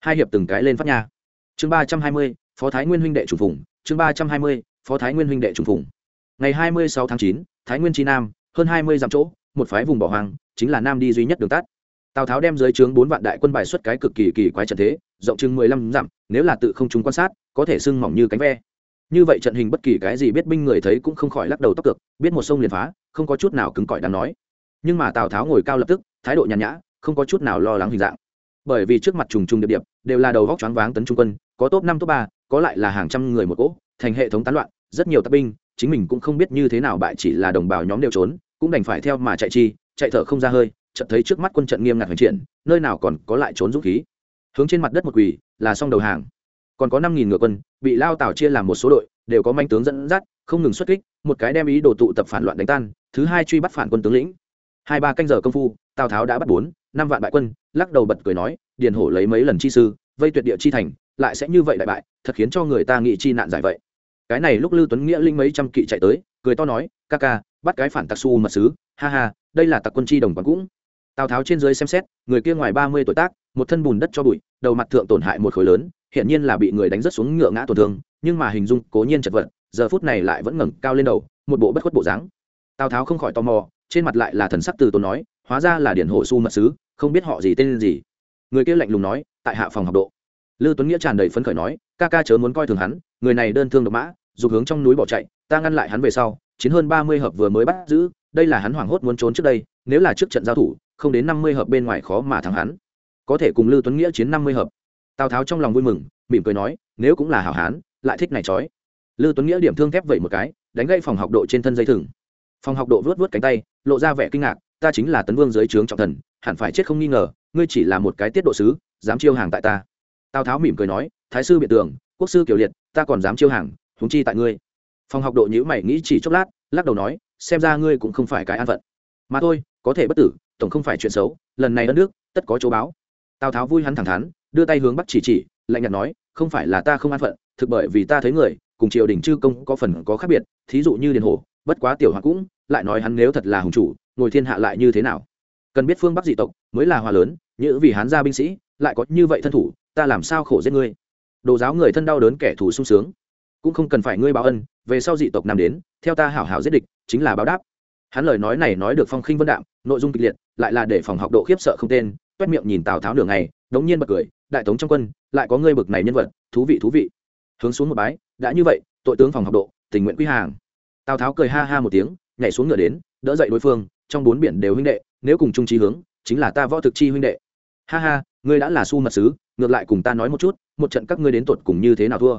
Hai hiệp từng cái lên phát nha chương ba trăm hai mươi, phó thái nguyên huynh đệ trùng phùng. Chương ba trăm hai mươi, phó thái nguyên huynh đệ trùng phùng. Ngày hai mươi sáu tháng chín, thái nguyên chi nam, hơn hai mươi dặm chỗ, một phái vùng bỏ hoang, chính là nam đi duy nhất đường tắt. Tào tháo đem dưới trướng bốn vạn đại quân bài xuất cái cực kỳ kỳ quái trận thế, rộng chừng mười lăm dặm, nếu là tự không chúng quan sát, có thể sưng mỏng như cánh ve. Như vậy trận hình bất kỳ cái gì biết binh người thấy cũng không khỏi lắc đầu tóc cực biết một sông liền phá, không có chút nào cứng cỏi đáng nói. Nhưng mà tào tháo ngồi cao lập tức, thái độ nhàn nhã, không có chút nào lo lắng hình dạng. Bởi vì trước mặt trùng trùng điệp điệp, đều là đầu góc choáng váng tấn trung quân có top năm, top ba, có lại là hàng trăm người một cỗ, thành hệ thống tán loạn, rất nhiều tập binh, chính mình cũng không biết như thế nào bại chỉ là đồng bào nhóm đều trốn, cũng đành phải theo mà chạy chi, chạy thở không ra hơi, chợt thấy trước mắt quân trận nghiêm ngặt hành triển, nơi nào còn có lại trốn dũng khí. Hướng trên mặt đất một quỳ, là xong đầu hàng. Còn có năm nghìn ngựa quân, bị lao tảo chia làm một số đội, đều có manh tướng dẫn dắt, không ngừng xuất kích, một cái đem ý đồ tụ tập phản loạn đánh tan, thứ hai truy bắt phản quân tướng lĩnh. Hai ba canh giờ công phu, tào tháo đã bắt bốn, năm vạn bại quân, lắc đầu bật cười nói, điền hổ lấy mấy lần chi sư, vây tuyệt địa chi thành lại sẽ như vậy đại bại, thật khiến cho người ta nghĩ chi nạn giải vậy. Cái này lúc lưu tuấn nghĩa linh mấy trăm kỵ chạy tới, cười to nói, ca ca, bắt cái phản tặc su mật sứ, ha ha, đây là tặc quân chi đồng quán cũng. Tào tháo trên dưới xem xét, người kia ngoài ba mươi tuổi tác, một thân bùn đất cho bụi, đầu mặt thượng tổn hại một khối lớn hiện nhiên là bị người đánh rất xuống ngựa ngã tổn thương, nhưng mà hình dung cố nhiên chật vật, giờ phút này lại vẫn ngẩng cao lên đầu, một bộ bất khuất bộ dáng. Tào tháo không khỏi tò mò, trên mặt lại là thần sắc từ tốn nói, hóa ra là điển hổ su mật sứ, không biết họ gì tên gì. Người kia lạnh lùng nói, tại hạ phòng học độ. Lưu Tuấn Nghĩa tràn đầy phấn khởi nói, ca ca chớ muốn coi thường hắn, người này đơn thương độc mã, dục hướng trong núi bỏ chạy, ta ngăn lại hắn về sau, chiến hơn ba mươi hợp vừa mới bắt giữ, đây là hắn hoảng hốt muốn trốn trước đây, nếu là trước trận giao thủ, không đến năm mươi hợp bên ngoài khó mà thắng hắn. Có thể cùng Lưu Tuấn Nghĩa chiến năm mươi hợp. Tào Tháo trong lòng vui mừng, mỉm cười nói, nếu cũng là hảo hán, lại thích này chói. Lưu Tuấn Nghĩa điểm thương thép vậy một cái, đánh gãy phòng học độ trên thân dây thừng. Phòng học độ vướt vướt cánh tay, lộ ra vẻ kinh ngạc, ta chính là tấn vương dưới trướng trọng thần, hẳn phải chết không nghi ngờ, ngươi chỉ là một cái tiết độ sứ, dám chiêu hàng tại ta tào tháo mỉm cười nói, thái sư biện tường, quốc sư kiểu liệt, ta còn dám chiêu hàng thúng chi tại ngươi. Phòng học độ nhữ mày nghĩ chỉ chốc lát, lắc đầu nói, xem ra ngươi cũng không phải cái an phận. Mà thôi, có thể bất tử, tổng không phải chuyện xấu, lần này đất nước, tất có chỗ báo. Tào tháo vui hắn thẳng thắn, đưa tay hướng bắc chỉ chỉ, lạnh nhạt nói, không phải là ta không an phận, thực bởi vì ta thấy người, cùng triều đình chư công có phần có khác biệt, thí dụ như điền hồ bất quá tiểu hoàng cũng, lại nói hắn nếu thật là hùng chủ, ngồi thiên hạ lại như thế nào? Cần biết phương bắc dị tộc mới là hòa lớn như vì hán gia binh sĩ, lại có như vậy thân thủ ta làm sao khổ giết ngươi? Đồ giáo người thân đau đớn kẻ thù sung sướng. Cũng không cần phải ngươi báo ân, về sau dị tộc nam đến, theo ta hảo hảo giết địch, chính là báo đáp. Hắn lời nói này nói được phong khinh vân đạm, nội dung kịch liệt, lại là để phòng học độ khiếp sợ không tên, toét miệng nhìn tào tháo nửa ngày, đống nhiên bật cười, đại tống trong quân, lại có ngươi bực này nhân vật, thú vị thú vị. Hướng xuống một bái, đã như vậy, tội tướng phòng học độ, tình nguyện quy hàng. Tào tháo cười ha ha một tiếng, nhảy xuống ngựa đến, đỡ dậy đối phương, trong bốn biển đều huynh đệ, nếu cùng chung trí hướng, chính là ta võ thực chi huynh đệ. Ha ha, ngươi đã là su mật sứ ngược lại cùng ta nói một chút, một trận các ngươi đến tột cùng như thế nào thua.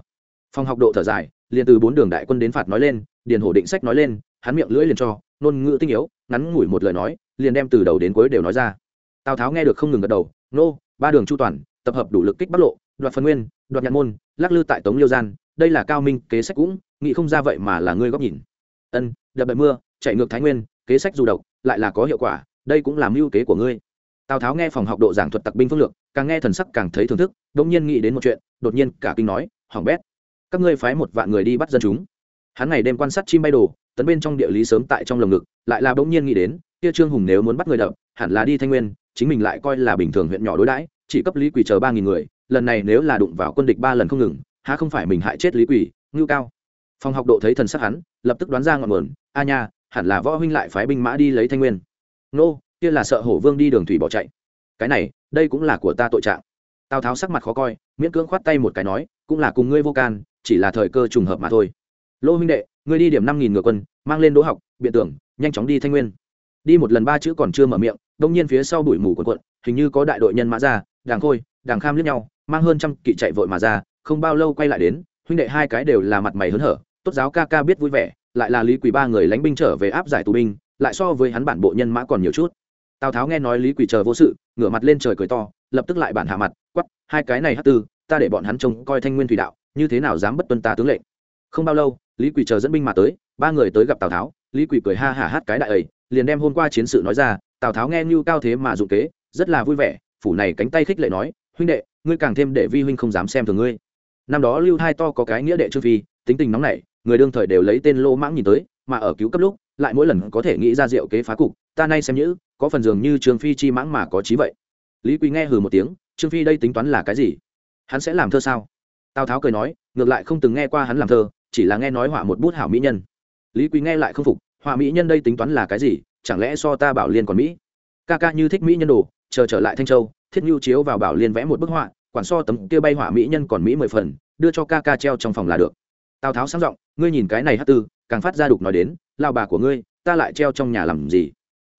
Phòng học độ thở dài, liền từ bốn đường đại quân đến phạt nói lên, điền hổ định sách nói lên, hắn miệng lưỡi liền cho nôn ngữ tinh yếu, ngắn ngủi một lời nói, liền đem từ đầu đến cuối đều nói ra. Tào tháo nghe được không ngừng gật đầu, nô, ba đường chu toàn, tập hợp đủ lực kích bắc lộ, đoạt phân nguyên, đoạt nhạn môn, lắc lư tại tống liêu gian, đây là cao minh, kế sách cũng, nghĩ không ra vậy mà là ngươi góc nhìn. Ân, đập bậy mưa, chạy ngược thái nguyên, kế sách dù độc, lại là có hiệu quả, đây cũng là mưu kế của ngươi tào tháo nghe phòng học độ giảng thuật tặc binh phương lược, càng nghe thần sắc càng thấy thưởng thức đ ỗ n g nhiên nghĩ đến một chuyện, đột nhiên cả kinh nói hỏng bét, các ngươi phái một vạn người đi bắt dân chúng. Hắn ngày đêm quan sát chim bay đồ, tấn bên trong địa lý sớm tại trong lồng ngực, lại là bỗng nhiên nghĩ đến, kia trương hùng nếu muốn bắt người đập, hẳn là đi thanh nguyên, chính mình lại coi là bình thường huyện nhỏ đối đãi, chỉ cấp lý quỳ chờ ba nghìn người, lần này nếu là đụng vào quân địch ba lần không ngừng, há không phải mình hại chết lý quỳ, ngưu cao. Phòng học độ thấy thần sắc hắn, lập tức đoán ra ngọn nguồn, a nha, hẳn là võ huynh lại phái binh mã đi lấy thanh nguyên. Nô kia là sợ hổ vương đi đường thủy bỏ chạy. Cái này, đây cũng là của ta tội trạng. Tào tháo sắc mặt khó coi, miễn cưỡng khoát tay một cái nói, cũng là cùng ngươi vô can, chỉ là thời cơ trùng hợp mà thôi. Lô huynh đệ, ngươi đi điểm năm nghìn ngựa quân, mang lên đỗ học, biện tưởng, nhanh chóng đi thanh nguyên. Đi một lần ba chữ còn chưa mở miệng, đông nhiên phía sau bụi mù quần quận hình như có đại đội nhân mã ra, đàng khôi, đàng kham lướt nhau, mang hơn trăm kỵ chạy vội mà ra, không bao lâu quay lại đến, huynh đệ hai cái đều là mặt mày hớn hở, tốt giáo ca ca biết vui vẻ, lại là lý quỳ ba người lánh binh trở về áp giải tù binh, lại so với hắn bản bộ nhân mã còn nhiều chút tào tháo nghe nói lý quỳ chờ vô sự, ngửa mặt lên trời cười to, lập tức lại bản hạ mặt quắp hai cái này hát tư, ta để bọn hắn trông coi thanh nguyên thủy đạo, như thế nào dám bất tuân ta tướng lệnh. Không bao lâu, lý quỳ chờ dẫn binh mà tới, ba người tới gặp tào tháo, lý quỳ cười ha hả hát cái đại ấy, liền đem hôm qua chiến sự nói ra, tào tháo nghe như cao thế mà dụng kế, rất là vui vẻ, phủ này cánh tay khích lệ nói, huynh đệ, ngươi càng thêm để vi huynh không dám xem thường ngươi. Năm đó lưu hai to có cái nghĩa đệ trương phi, tính tình nóng nảy, người đương thời đều lấy tên lô mãng nhìn tới, mà ở cứu cấp lúc, lại mỗi lần có thể nghĩ ra diệu kế phá cục ta nay xem nhữ, có phần dường như trương phi chi mãng mà có trí vậy. Lý quý nghe hừ một tiếng, trương phi đây tính toán là cái gì? Hắn sẽ làm thơ sao? Tào tháo cười nói, ngược lại không từng nghe qua hắn làm thơ, chỉ là nghe nói họa một bút hảo mỹ nhân. Lý quý nghe lại không phục, họa mỹ nhân đây tính toán là cái gì? Chẳng lẽ so ta bảo liên còn mỹ? Ca ca như thích mỹ nhân đồ, chờ trở lại thanh châu, thiết nhu chiếu vào bảo liên vẽ một bức họa, quản so tấm kia bay họa mỹ nhân còn mỹ mười phần, đưa cho ca ca treo trong phòng là được. Tào tháo sáng giọng, ngươi nhìn cái này hát tư, càng phát ra đục nói đến lao bà của ngươi, ta lại treo trong nhà làm gì?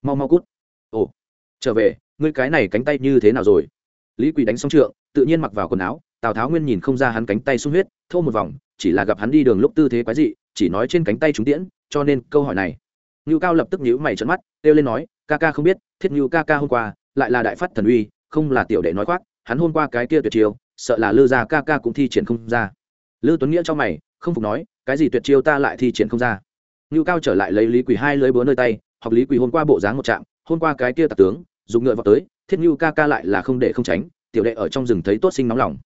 Mau mau cút. Ồ, trở về, ngươi cái này cánh tay như thế nào rồi? Lý quỳ đánh xong trượng, tự nhiên mặc vào quần áo, tào tháo nguyên nhìn không ra hắn cánh tay sung huyết, thô một vòng, chỉ là gặp hắn đi đường lúc tư thế quái dị, chỉ nói trên cánh tay trúng tiễn, cho nên câu hỏi này. Ngưu cao lập tức nhíu mày trợn mắt, kêu lên nói, ca ca không biết, thiết ngưu ca ca hôm qua, lại là đại phát thần uy, không là tiểu đệ nói khoác, hắn hôm qua cái kia tuyệt chiêu, sợ là lư gia ca ca cũng thi triển không ra. Lư tuấn nghĩa cho mày, không phục nói, cái gì tuyệt chiêu ta lại thi triển không ra? Ngưu cao trở lại lấy lý quỳ hai lưới búa nơi tay học lý quỳ hôm qua bộ dáng một trạm, hôm qua cái kia tạc tướng dùng ngựa vào tới, thiết như ca ca lại là không để không tránh, tiểu đệ ở trong rừng thấy tốt sinh nóng lòng.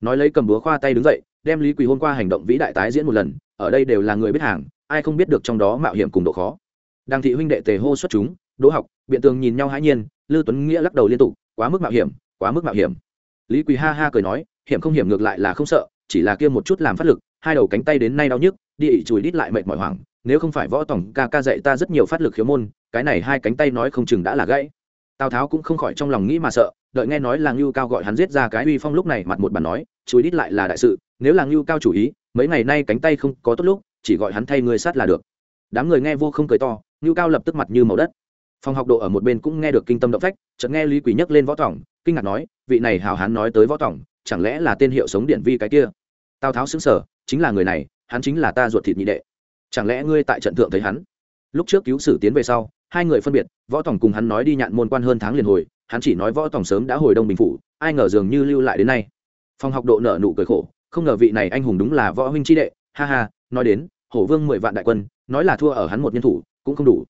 Nói lấy cầm búa khoa tay đứng dậy, đem lý quỳ hôm qua hành động vĩ đại tái diễn một lần, ở đây đều là người biết hàng, ai không biết được trong đó mạo hiểm cùng độ khó. Đàng thị huynh đệ tề hô xuất chúng, đỗ học, biện tường nhìn nhau hãi nhiên, lư tuấn nghĩa lắc đầu liên tục, quá mức mạo hiểm, quá mức mạo hiểm. Lý quỳ ha ha cười nói, hiểm không hiểm ngược lại là không sợ, chỉ là kia một chút làm phát lực, hai đầu cánh tay đến nay đau nhức đi ị chùi đít lại mệt mỏi hoảng nếu không phải võ tổng ca ca dạy ta rất nhiều phát lực khiếu môn, cái này hai cánh tay nói không chừng đã là gãy. Tào tháo cũng không khỏi trong lòng nghĩ mà sợ, đợi nghe nói là ngưu cao gọi hắn giết ra cái uy phong lúc này, mặt một bàn nói chùi đít lại là đại sự, nếu là ngưu cao chủ ý, mấy ngày nay cánh tay không có tốt lúc, chỉ gọi hắn thay người sát là được. Đám người nghe vô không cười to, ngưu cao lập tức mặt như màu đất. Phòng học độ ở một bên cũng nghe được kinh tâm động phách, chợt nghe lý quỷ nhấc lên võ tổng, kinh ngạc nói, vị này hào hán nói tới võ tổng, chẳng lẽ là tên hiệu sống điện vi cái kia? Tào tháo xứng sở chính là người này, hắn chính là ta ruột thịt nhị đệ chẳng lẽ ngươi tại trận thượng thấy hắn? Lúc trước cứu sử tiến về sau, hai người phân biệt, võ tổng cùng hắn nói đi nhạn môn quan hơn tháng liền hồi, hắn chỉ nói võ tổng sớm đã hồi đông bình phủ, ai ngờ dường như lưu lại đến nay. Phòng học độ nở nụ cười khổ, không ngờ vị này anh hùng đúng là võ huynh chi đệ, ha ha, nói đến, hổ vương mười vạn đại quân, nói là thua ở hắn một nhân thủ, cũng không đủ.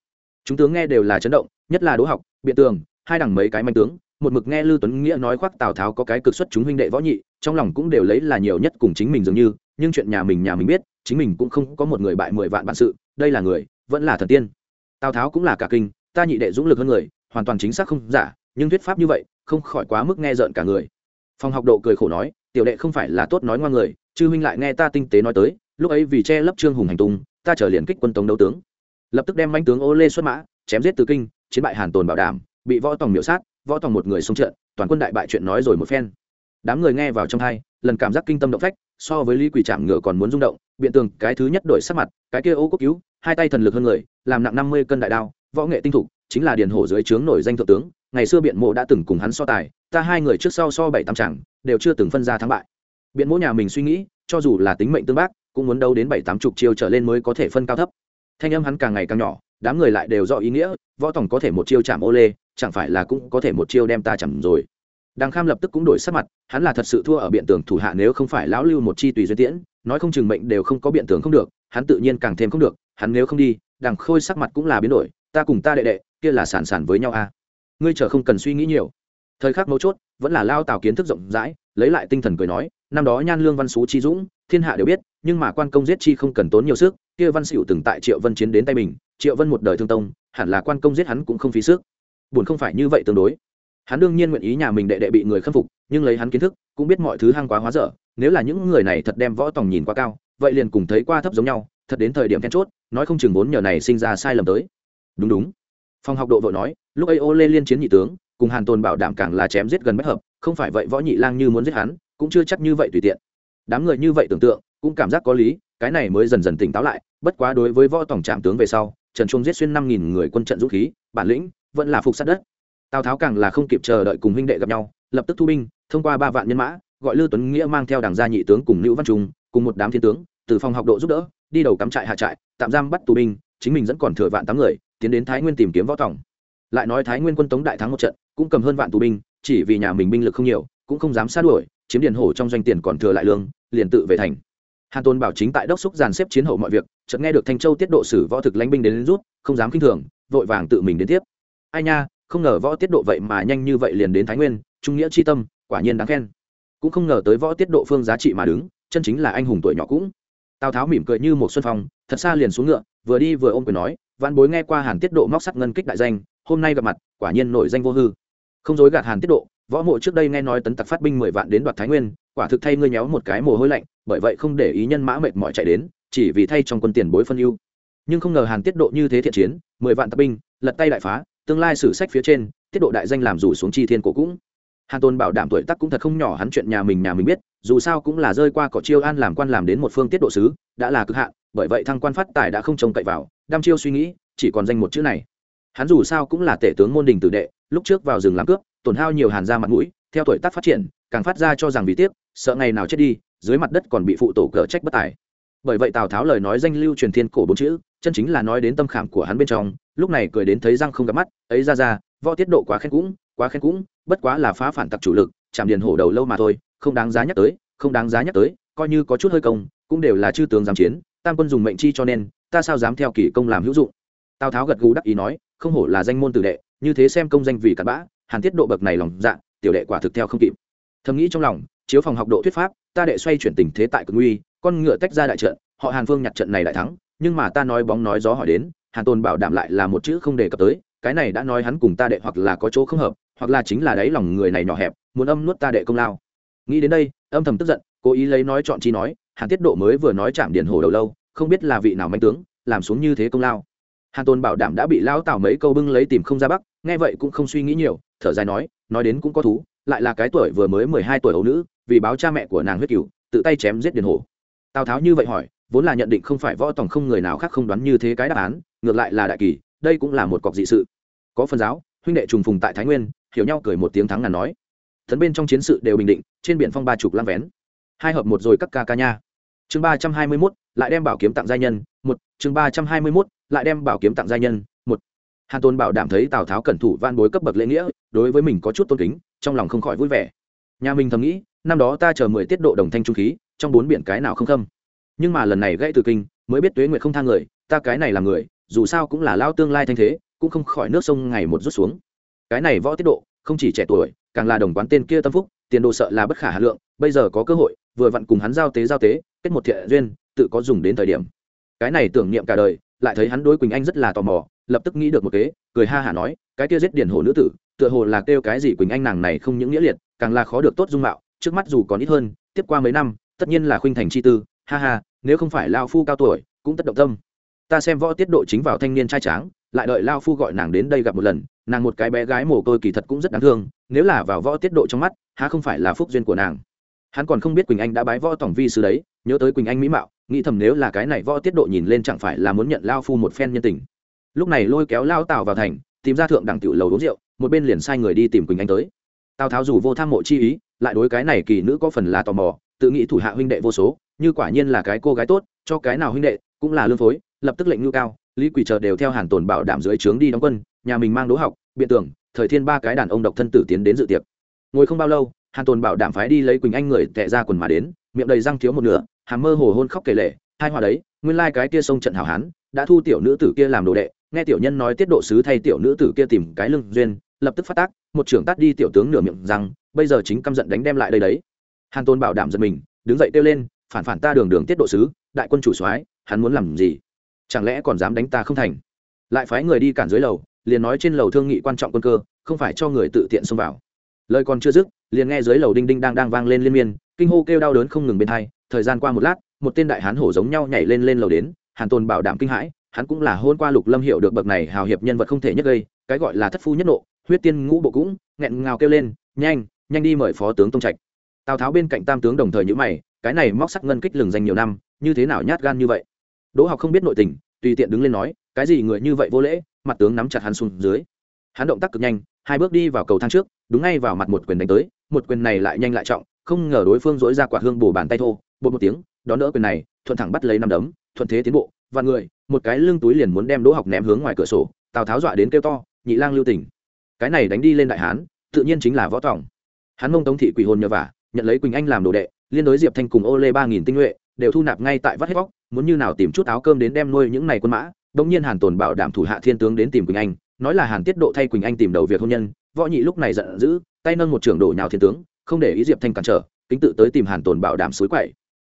Chúng tướng nghe đều là chấn động, nhất là đỗ học, biện tường, hai đẳng mấy cái manh tướng, một mực nghe lưu tuấn nghĩa nói khoác tào tháo có cái cực xuất chúng huynh đệ võ nhị, trong lòng cũng đều lấy là nhiều nhất cùng chính mình dường như, nhưng chuyện nhà mình nhà mình biết chính mình cũng không có một người bại mười vạn bản sự, đây là người, vẫn là thần tiên. Tào tháo cũng là cả kinh, ta nhị đệ dũng lực hơn người, hoàn toàn chính xác không giả, nhưng thuyết pháp như vậy, không khỏi quá mức nghe rợn cả người. Phòng học độ cười khổ nói, tiểu đệ không phải là tốt nói ngoan người, chư huynh lại nghe ta tinh tế nói tới, lúc ấy vì che lấp trương hùng hành tung, ta trở liền kích quân tống đấu tướng. Lập tức đem manh tướng ô lê xuất mã, chém giết từ kinh, chiến bại hàn tồn bảo đảm, bị võ tòng miểu sát, võ tòng một người xông trận, toàn quân đại bại chuyện nói rồi một phen. Đám người nghe vào trong hai lần cảm giác kinh tâm động phách, so với lý quỷ chạm ngựa còn muốn rung động, biện tường, cái thứ nhất đổi sắc mặt, cái kia ô quốc cứu, hai tay thần lực hơn người, làm nặng năm mươi cân đại đao, võ nghệ tinh thục, chính là điền hổ dưới trướng nổi danh thượng tướng, ngày xưa biện mộ đã từng cùng hắn so tài, ta hai người trước sau so bảy tam chẳng, đều chưa từng phân ra thắng bại. Biện mỗ nhà mình suy nghĩ, cho dù là tính mệnh tương bác, cũng muốn đâu đến bảy tám chục chiêu trở lên mới có thể phân cao thấp. Thanh âm hắn càng ngày càng nhỏ, đám người lại đều rõ ý nghĩa, võ tổng có thể một chiêu chạm ô lê, chẳng phải là cũng có thể một chiêu đem ta chầm rồi đàng kham lập tức cũng đổi sắc mặt, hắn là thật sự thua ở biện tường thủ hạ nếu không phải lão lưu một chi tùy duyên tiễn, nói không chừng mệnh đều không có biện tường không được, hắn tự nhiên càng thêm không được, hắn nếu không đi, đằng khôi sắc mặt cũng là biến đổi, ta cùng ta đệ đệ, kia là sản sản với nhau a à. ngươi chờ không cần suy nghĩ nhiều. Thời khắc mấu chốt, vẫn là lao tào kiến thức rộng rãi, lấy lại tinh thần cười nói, năm đó nhan lương văn xú chi dũng, thiên hạ đều biết, nhưng mà quan công giết chi không cần tốn nhiều sức, kia văn xỉu từng tại triệu vân chiến đến tay mình, triệu vân một đời thương tông, hẳn là quan công giết hắn cũng không phí sức. Buồn không phải như vậy tương đối hắn đương nhiên nguyện ý nhà mình đệ đệ bị người khâm phục, nhưng lấy hắn kiến thức, cũng biết mọi thứ hăng quá hóa dở, nếu là những người này thật đem võ tòng nhìn quá cao, vậy liền cùng thấy qua thấp giống nhau, thật đến thời điểm then chốt, nói không chừng vốn nhờ này sinh ra sai lầm tới. Đúng đúng. Phòng học độ vội nói, lúc ấy ô lê liên chiến nhị tướng, cùng hàn tồn bảo đảm càng là chém giết gần bất hợp, không phải vậy võ nhị lang như muốn giết hắn, cũng chưa chắc như vậy tùy tiện. Đám người như vậy tưởng tượng, cũng cảm giác có lý, cái này mới dần dần tỉnh táo lại, bất quá đối với võ tổng trạm tướng về sau, trần trung giết xuyên năm nghìn người quân trận dũng khí, bản lĩnh, vẫn là phục sát đất tào tháo càng là không kịp chờ đợi cùng huynh đệ gặp nhau lập tức thu binh thông qua ba vạn nhân mã gọi lư tuấn nghĩa mang theo đảng gia nhị tướng cùng nữ văn trung cùng một đám thiên tướng từ phòng học độ giúp đỡ đi đầu cắm trại hạ trại tạm giam bắt tù binh chính mình dẫn còn thừa vạn tám người tiến đến thái nguyên tìm kiếm võ tòng. Lại nói thái nguyên quân tống đại thắng một trận cũng cầm hơn vạn tù binh chỉ vì nhà mình binh lực không nhiều cũng không dám sát đuổi chiếm điền hổ trong doanh tiền còn thừa lại lương liền tự về thành. Hàn tôn bảo chính tại đốc xúc dàn xếp chiến hậu mọi việc chợt nghe được thanh châu tiết độ sử võ thực lãnh binh đến, đến rút không dám kinh thường vội vàng tự mình đến tiếp. Ai nha không ngờ võ tiết độ vậy mà nhanh như vậy liền đến thái nguyên, trung nghĩa chi tâm, quả nhiên đáng khen. Cũng không ngờ tới võ tiết độ phương giá trị mà đứng, chân chính là anh hùng tuổi nhỏ cũng. Tào tháo mỉm cười như một xuân phong, thật xa liền xuống ngựa, vừa đi vừa ôm quyền nói văn bối nghe qua hàn tiết độ móc sắt ngân kích đại danh, hôm nay gặp mặt, quả nhiên nổi danh vô hư. Không dối gạt hàn tiết độ, võ mộ trước đây nghe nói tấn tặc phát binh mười vạn đến đoạt thái nguyên, quả thực thay ngươi nhéo một cái mồ hôi lạnh, bởi vậy không để ý nhân mã mệt mỏi chạy đến, chỉ vì thay trong quân tiền bối phân ưu. Nhưng không ngờ hàn tiết độ như thế thiện chiến, mười vạn tập binh, lật tay đại phá tương lai sử sách phía trên, tiết độ đại danh làm rủ xuống chi thiên cổ cũng. Hàn tôn bảo đảm tuổi tác cũng thật không nhỏ, hắn chuyện nhà mình nhà mình biết, dù sao cũng là rơi qua cỏ chiêu an làm quan làm đến một phương tiết độ sứ, đã là cực hạn, bởi vậy thăng quan phát tài đã không trông cậy vào đam chiêu suy nghĩ, chỉ còn danh một chữ này. Hắn dù sao cũng là tể tướng môn đình tử đệ, lúc trước vào rừng làm cướp, tổn hao nhiều hàn ra mặt mũi, theo tuổi tác phát triển, càng phát ra cho rằng vì tiếc, sợ ngày nào chết đi, dưới mặt đất còn bị phụ tổ cờ trách bất tài. Bởi vậy tào tháo lời nói danh lưu truyền thiên cổ bốn chữ chân chính là nói đến tâm khảm của hắn bên trong, lúc này cười đến thấy răng không gặp mắt, ấy ra ra, võ tiết độ quá khen cũng, quá khen cũng, bất quá là phá phản tặc chủ lực, chạm điền hổ đầu lâu mà thôi, không đáng giá nhắc tới, không đáng giá nhắc tới, coi như có chút hơi công, cũng đều là chư tướng giám chiến, tam quân dùng mệnh chi cho nên, ta sao dám theo kỷ công làm hữu dụng? Tào tháo gật gù đắc ý nói, không hổ là danh môn tử đệ, như thế xem công danh vì cặn bã, hàn tiết độ bậc này lòng dạ tiểu đệ quả thực theo không kịp. Thầm nghĩ trong lòng, chiếu phòng học độ thuyết pháp, ta đệ xoay chuyển tình thế tại cực nguy, con ngựa tách ra đại trận, họ hàn phương nhặt trận này đại thắng nhưng mà ta nói bóng nói gió hỏi đến, hàn tôn bảo đảm lại là một chữ không đề cập tới, cái này đã nói hắn cùng ta đệ hoặc là có chỗ không hợp, hoặc là chính là đáy lòng người này nhỏ hẹp, muốn âm nuốt ta đệ công lao. Nghĩ đến đây, âm thầm tức giận, cố ý lấy nói chọn chi nói, hàn tiết độ mới vừa nói chạm điện hồ đầu lâu, không biết là vị nào manh tướng, làm xuống như thế công lao. Hàn tôn bảo đảm đã bị lão tào mấy câu bưng lấy tìm không ra bắc, nghe vậy cũng không suy nghĩ nhiều, thở dài nói nói đến cũng có thú, lại là cái tuổi vừa mới mười hai tuổi ấu nữ, vì báo cha mẹ của nàng huyết cửu, tự tay chém giết điện hồ. Tào tháo như vậy hỏi vốn là nhận định không phải võ tòng không người nào khác không đoán như thế cái đáp án, ngược lại là đại kỳ, đây cũng là một cọc dị sự. Có phần giáo, huynh đệ trùng phùng tại thái nguyên, hiểu nhau cười một tiếng thắng ngàn nói. Thấn bên trong chiến sự đều bình định, trên biển phong ba chục lăng vén. Hai hợp một rồi các ca ca nha. Chương ba trăm hai mươi mốt, lại đem bảo kiếm tặng gia nhân, một. Chương ba trăm hai mươi mốt, lại đem bảo kiếm tặng gia nhân, một. Hàn tôn bảo đảm thấy tào tháo cẩn thủ van bối cấp bậc lễ nghĩa, đối với mình có chút tôn kính, trong lòng không khỏi vui vẻ. Nhà mình thầm nghĩ, năm đó ta chờ mười tiết độ đồng thanh trung khí, trong bốn biển cái nào không khâm nhưng mà lần này gãy từ kinh, mới biết tuế nguyệt không thang người, ta cái này là người, dù sao cũng là lao tương lai thanh thế, cũng không khỏi nước sông ngày một rút xuống. Cái này võ tiết độ, không chỉ trẻ tuổi, càng là đồng quán tên kia tâm phúc, tiền đồ sợ là bất khả hà lượng, bây giờ có cơ hội, vừa vặn cùng hắn giao tế giao tế, kết một thiện duyên, tự có dùng đến thời điểm. Cái này tưởng niệm cả đời, lại thấy hắn đối quỳnh anh rất là tò mò, lập tức nghĩ được một kế, cười ha hả nói, cái kia giết điển hồ nữ tử, tựa hồ là kêu cái gì quỳnh anh nàng này không những nghĩa liệt, càng là khó được tốt dung mạo, trước mắt dù còn ít hơn, tiếp qua mấy năm, tất nhiên là khuynh thành chi tư ha ha, nếu không phải lao phu cao tuổi, cũng tất động tâm. Ta xem võ tiết độ chính vào thanh niên trai tráng, lại đợi lao phu gọi nàng đến đây gặp một lần, nàng một cái bé gái mồ côi kỳ thật cũng rất đáng thương, nếu là vào võ tiết độ trong mắt, há không phải là phúc duyên của nàng. Hắn còn không biết quỳnh anh đã bái võ tổng vi sư đấy, nhớ tới quỳnh anh mỹ mạo, nghĩ thầm nếu là cái này võ tiết độ nhìn lên chẳng phải là muốn nhận lao phu một phen nhân tình. Lúc này lôi kéo lao tào vào thành, tìm ra thượng đẳng tiểu lầu uống rượu, một bên liền sai người đi tìm quỳnh anh tới. Tào tháo dù vô tham mộ chi ý, lại đối cái này kỳ nữ có phần là tò mò, tự nghĩ thủ hạ huynh đệ vô số như quả nhiên là cái cô gái tốt, cho cái nào huynh đệ, cũng là lương phối, lập tức lệnh ngưu cao, lý quỳ chờ đều theo hàn tồn bảo đảm dưới trướng đi đóng quân, nhà mình mang đỗ học, biện tưởng, thời thiên ba cái đàn ông độc thân tử tiến đến dự tiệc. Ngồi không bao lâu, hàn tồn bảo đảm phái đi lấy quỳnh anh người tệ ra quần mà đến, miệng đầy răng thiếu một nửa hàm mơ hồ hôn khóc kể lệ hai hòa đấy, nguyên lai cái kia sông trận hảo hán, đã thu tiểu nữ tử kia làm đồ đệ. Nghe tiểu nhân nói tiết độ sứ thay tiểu nữ tử kia tìm cái lưng duyên, lập tức phát tác, một trưởng tát đi tiểu tướng nửa miệng rằng, bây giờ chính căm giận đánh đem lại đây đấy. Hàn tôn bảo đảm giật mình, đứng dậy kêu lên phản phản ta đường đường tiết độ sứ, đại quân chủ soái, hắn muốn làm gì? Chẳng lẽ còn dám đánh ta không thành? Lại phái người đi cản dưới lầu, liền nói trên lầu thương nghị quan trọng quân cơ, không phải cho người tự tiện xông vào. Lời còn chưa dứt, liền nghe dưới lầu đinh đinh đang đang vang lên liên miên, kinh hô kêu đau đớn không ngừng bên thay thời gian qua một lát, một tên đại hán hổ giống nhau nhảy lên lên lầu đến, hàn tôn bảo đảm kinh hãi, hắn cũng là hôn qua lục lâm hiệu được bậc này hào hiệp nhân vật không thể nhất gây, cái gọi là thất phu nhất nộ, huyết tiên ngũ bộ cũng, nghẹn ngào kêu lên, nhanh nhanh đi mời phó tướng tông trạch. Tào tháo bên cạnh tam tướng đồng thời nhữ mày cái này móc sắc ngân kích lừng danh nhiều năm, như thế nào nhát gan như vậy? Đỗ học không biết nội tình, tùy tiện đứng lên nói, cái gì người như vậy vô lễ, mặt tướng nắm chặt hắn xuống dưới. Hắn động tác cực nhanh, hai bước đi vào cầu thang trước, đúng ngay vào mặt một quyền đánh tới, một quyền này lại nhanh lại trọng, không ngờ đối phương dỗi ra quả hương bổ bàn tay thô, bột một tiếng, đón đỡ quyền này, thuận thẳng bắt lấy năm đấm, thuận thế tiến bộ và người, một cái lưng túi liền muốn đem đỗ học ném hướng ngoài cửa sổ, tào tháo dọa đến kêu to, nhị lang lưu tỉnh. Cái này đánh đi lên đại hán, tự nhiên chính là võ tòng. Hắn mông tống thị quỷ hồn nhờ vả, nhận lấy quỳnh anh làm đồ đệ liên đối diệp thanh cùng ô lê ba nghìn tinh nhuệ đều thu nạp ngay tại vắt hết vóc muốn như nào tìm chút áo cơm đến đem nuôi những này quân mã đông nhiên hàn tồn bảo đảm thủ hạ thiên tướng đến tìm quỳnh anh, nói là hàn tiết độ thay quỳnh anh tìm đầu việc hôn nhân, võ nhị lúc này giận dữ, tay nâng một trưởng đổ nhào thiên tướng, không để ý diệp thanh cản trở, kính tự tới tìm hàn tồn bảo đảm suối quậy.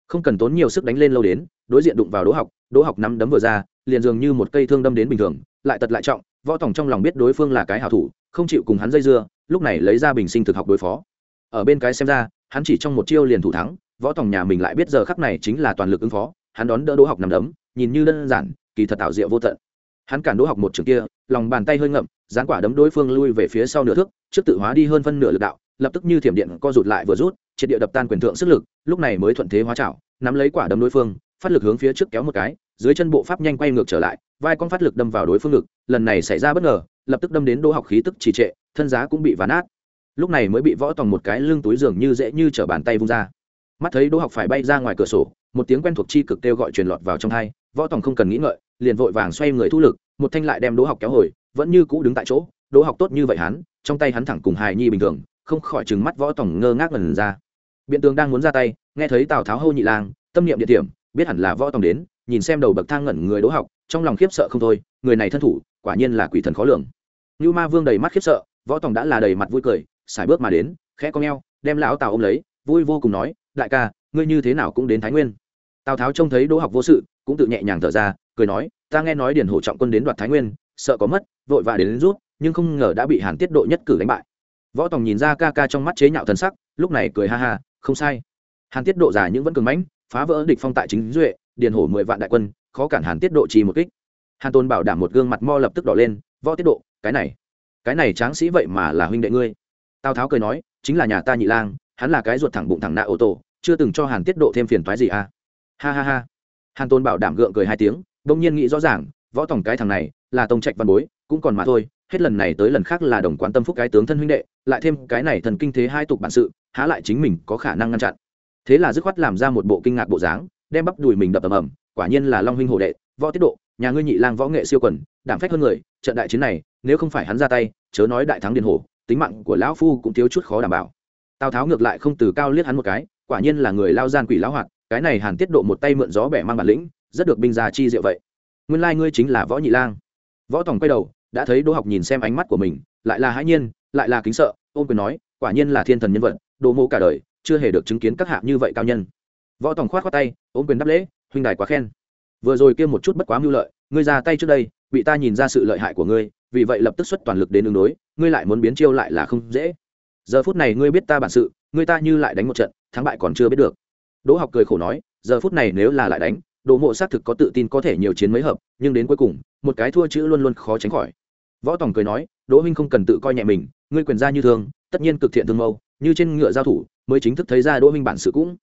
Không cần tốn nhiều sức đánh lên lâu đến, đối diện đụng vào đỗ học đỗ học nắm đấm vừa ra, liền dường như một cây thương đâm đến bình thường, lại tật lại trọng, võ tòng trong lòng biết đối phương là cái hảo thủ, không chịu cùng hắn dây dưa, lúc này lấy ra bình sinh thực học đối phó. Ở bên cái xem ra hắn chỉ trong một chiêu liền thủ thắng, võ tòng nhà mình lại biết giờ khắc này chính là toàn lực ứng phó, hắn đón đỡ đỗ học nằm đấm, nhìn như đơn giản, kỳ thật tạo diệu vô tận hắn cản đỗ học một trường kia, lòng bàn tay hơi ngậm dán quả đấm đối phương lui về phía sau nửa thước, trước tự hóa đi hơn phân nửa lực đạo, lập tức như thiểm điện co rụt lại vừa rút, triệt địa đập tan quyền thượng sức lực, lúc này mới thuận thế hóa chảo nắm lấy quả đấm đối phương, phát lực hướng phía trước kéo một cái, dưới chân bộ pháp nhanh quay ngược trở lại, vai con phát lực đâm vào đối phương ngực, lần này xảy ra bất ngờ, lập tức đâm đến đỗ học khí tức trì trệ, thân giá cũng bị ván át lúc này mới bị võ tòng một cái lưng túi giường như dễ như t bàn tay vung ra. Mắt thấy đỗ học phải bay ra ngoài cửa sổ, một tiếng quen thuộc chi cực kêu gọi truyền lọt vào trong hai, võ tòng không cần nghĩ ngợi, liền vội vàng xoay người thu lực, một thanh lại đem đỗ học kéo hồi, vẫn như cũ đứng tại chỗ, đỗ học tốt như vậy hắn, trong tay hắn thẳng cùng hài nhi bình thường, không khỏi trừng mắt võ tòng ngơ ngác lần ra. Biện tường đang muốn ra tay, nghe thấy tào tháo hô nhị lang, tâm niệm địa điểm, biết hẳn là võ tòng đến, nhìn xem đầu bậc thang ngẩn người đỗ học, trong lòng khiếp sợ không thôi, người này thân thủ, quả nhiên là quỷ thần khó lường. Như ma vương đầy mắt khiếp sợ, võ tòng đã là đầy mặt vui cười xài bước mà đến khẽ con eo đem lão tào ôm lấy vui vô cùng nói đại ca ngươi như thế nào cũng đến thái nguyên. Tào tháo trông thấy đỗ học vô sự cũng tự nhẹ nhàng thở ra cười nói ta nghe nói điền hổ trọng quân đến đoạt thái nguyên sợ có mất vội vã đến, đến rút nhưng không ngờ đã bị hàn tiết độ nhất cử đánh bại. Võ tòng nhìn ra ca ca trong mắt chế nhạo thần sắc lúc này cười ha ha không sai. Hàn tiết độ giả những vẫn cường mãnh phá vỡ địch phong tại chính duệ điền hổ mười vạn đại quân khó cản hàn tiết độ chỉ một kích. Hàn tôn bảo đảm một gương mặt mo lập tức đỏ lên võ tiết độ cái này cái này tráng sĩ vậy mà là huynh đệ ngươi tào tháo cười nói, chính là nhà ta nhị lang, hắn là cái ruột thẳng bụng thẳng nạ ô tô, chưa từng cho hàn tiết độ thêm phiền toái gì à ha ha ha hàn tôn bảo đảm gượng cười hai tiếng, bỗng nhiên nghĩ rõ ràng, võ tòng cái thằng này, là tông trạch văn bối, cũng còn mà thôi, hết lần này tới lần khác là đồng quán tâm phúc cái tướng thân huynh đệ, lại thêm cái này thần kinh thế hai tục bản sự, há lại chính mình có khả năng ngăn chặn thế là dứt khoát làm ra một bộ kinh ngạc bộ dáng, đem bắp đùi mình đập ầm ầm, quả nhiên là long huynh hồ đệ, võ tiết độ, nhà ngươi nhị lang võ nghệ siêu quần, đảm phách hơn người, trận đại chiến này, nếu không phải hắn ra tay, chớ nói đại thắng điền hồ tính mạng của lão phu cũng thiếu chút khó đảm bảo. Tào tháo ngược lại không từ cao liếc hắn một cái, quả nhiên là người lao gian quỷ lão hoạt, cái này hàn tiết độ một tay mượn gió bẻ mang bản lĩnh, rất được binh già chi diệu vậy. Nguyên lai ngươi chính là võ nhị lang. Võ tòng quay đầu, đã thấy đỗ học nhìn xem ánh mắt của mình, lại là hãi nhiên, lại là kính sợ, ôm quyền nói, quả nhiên là thiên thần nhân vật đồ mô cả đời, chưa hề được chứng kiến các hạ như vậy cao nhân. Võ tòng khoát khoát tay, ôm quyền đáp lễ, huynh đài quá khen. Vừa rồi kia một chút bất quá mưu lợi, ngươi ra tay trước đây, bị ta nhìn ra sự lợi hại của ngươi vì vậy lập tức xuất toàn lực đến đường đối, ngươi lại muốn biến chiêu lại là không dễ. Giờ phút này ngươi biết ta bản sự, ngươi ta như lại đánh một trận, thắng bại còn chưa biết được. Đỗ học cười khổ nói, giờ phút này nếu là lại đánh, đỗ mộ xác thực có tự tin có thể nhiều chiến mấy hợp, nhưng đến cuối cùng, một cái thua chữ luôn luôn khó tránh khỏi. Võ tòng cười nói, đỗ huynh không cần tự coi nhẹ mình, ngươi quyền ra như thường, tất nhiên cực thiện thương mâu, như trên ngựa giao thủ, mới chính thức thấy ra đỗ huynh bản sự cũng.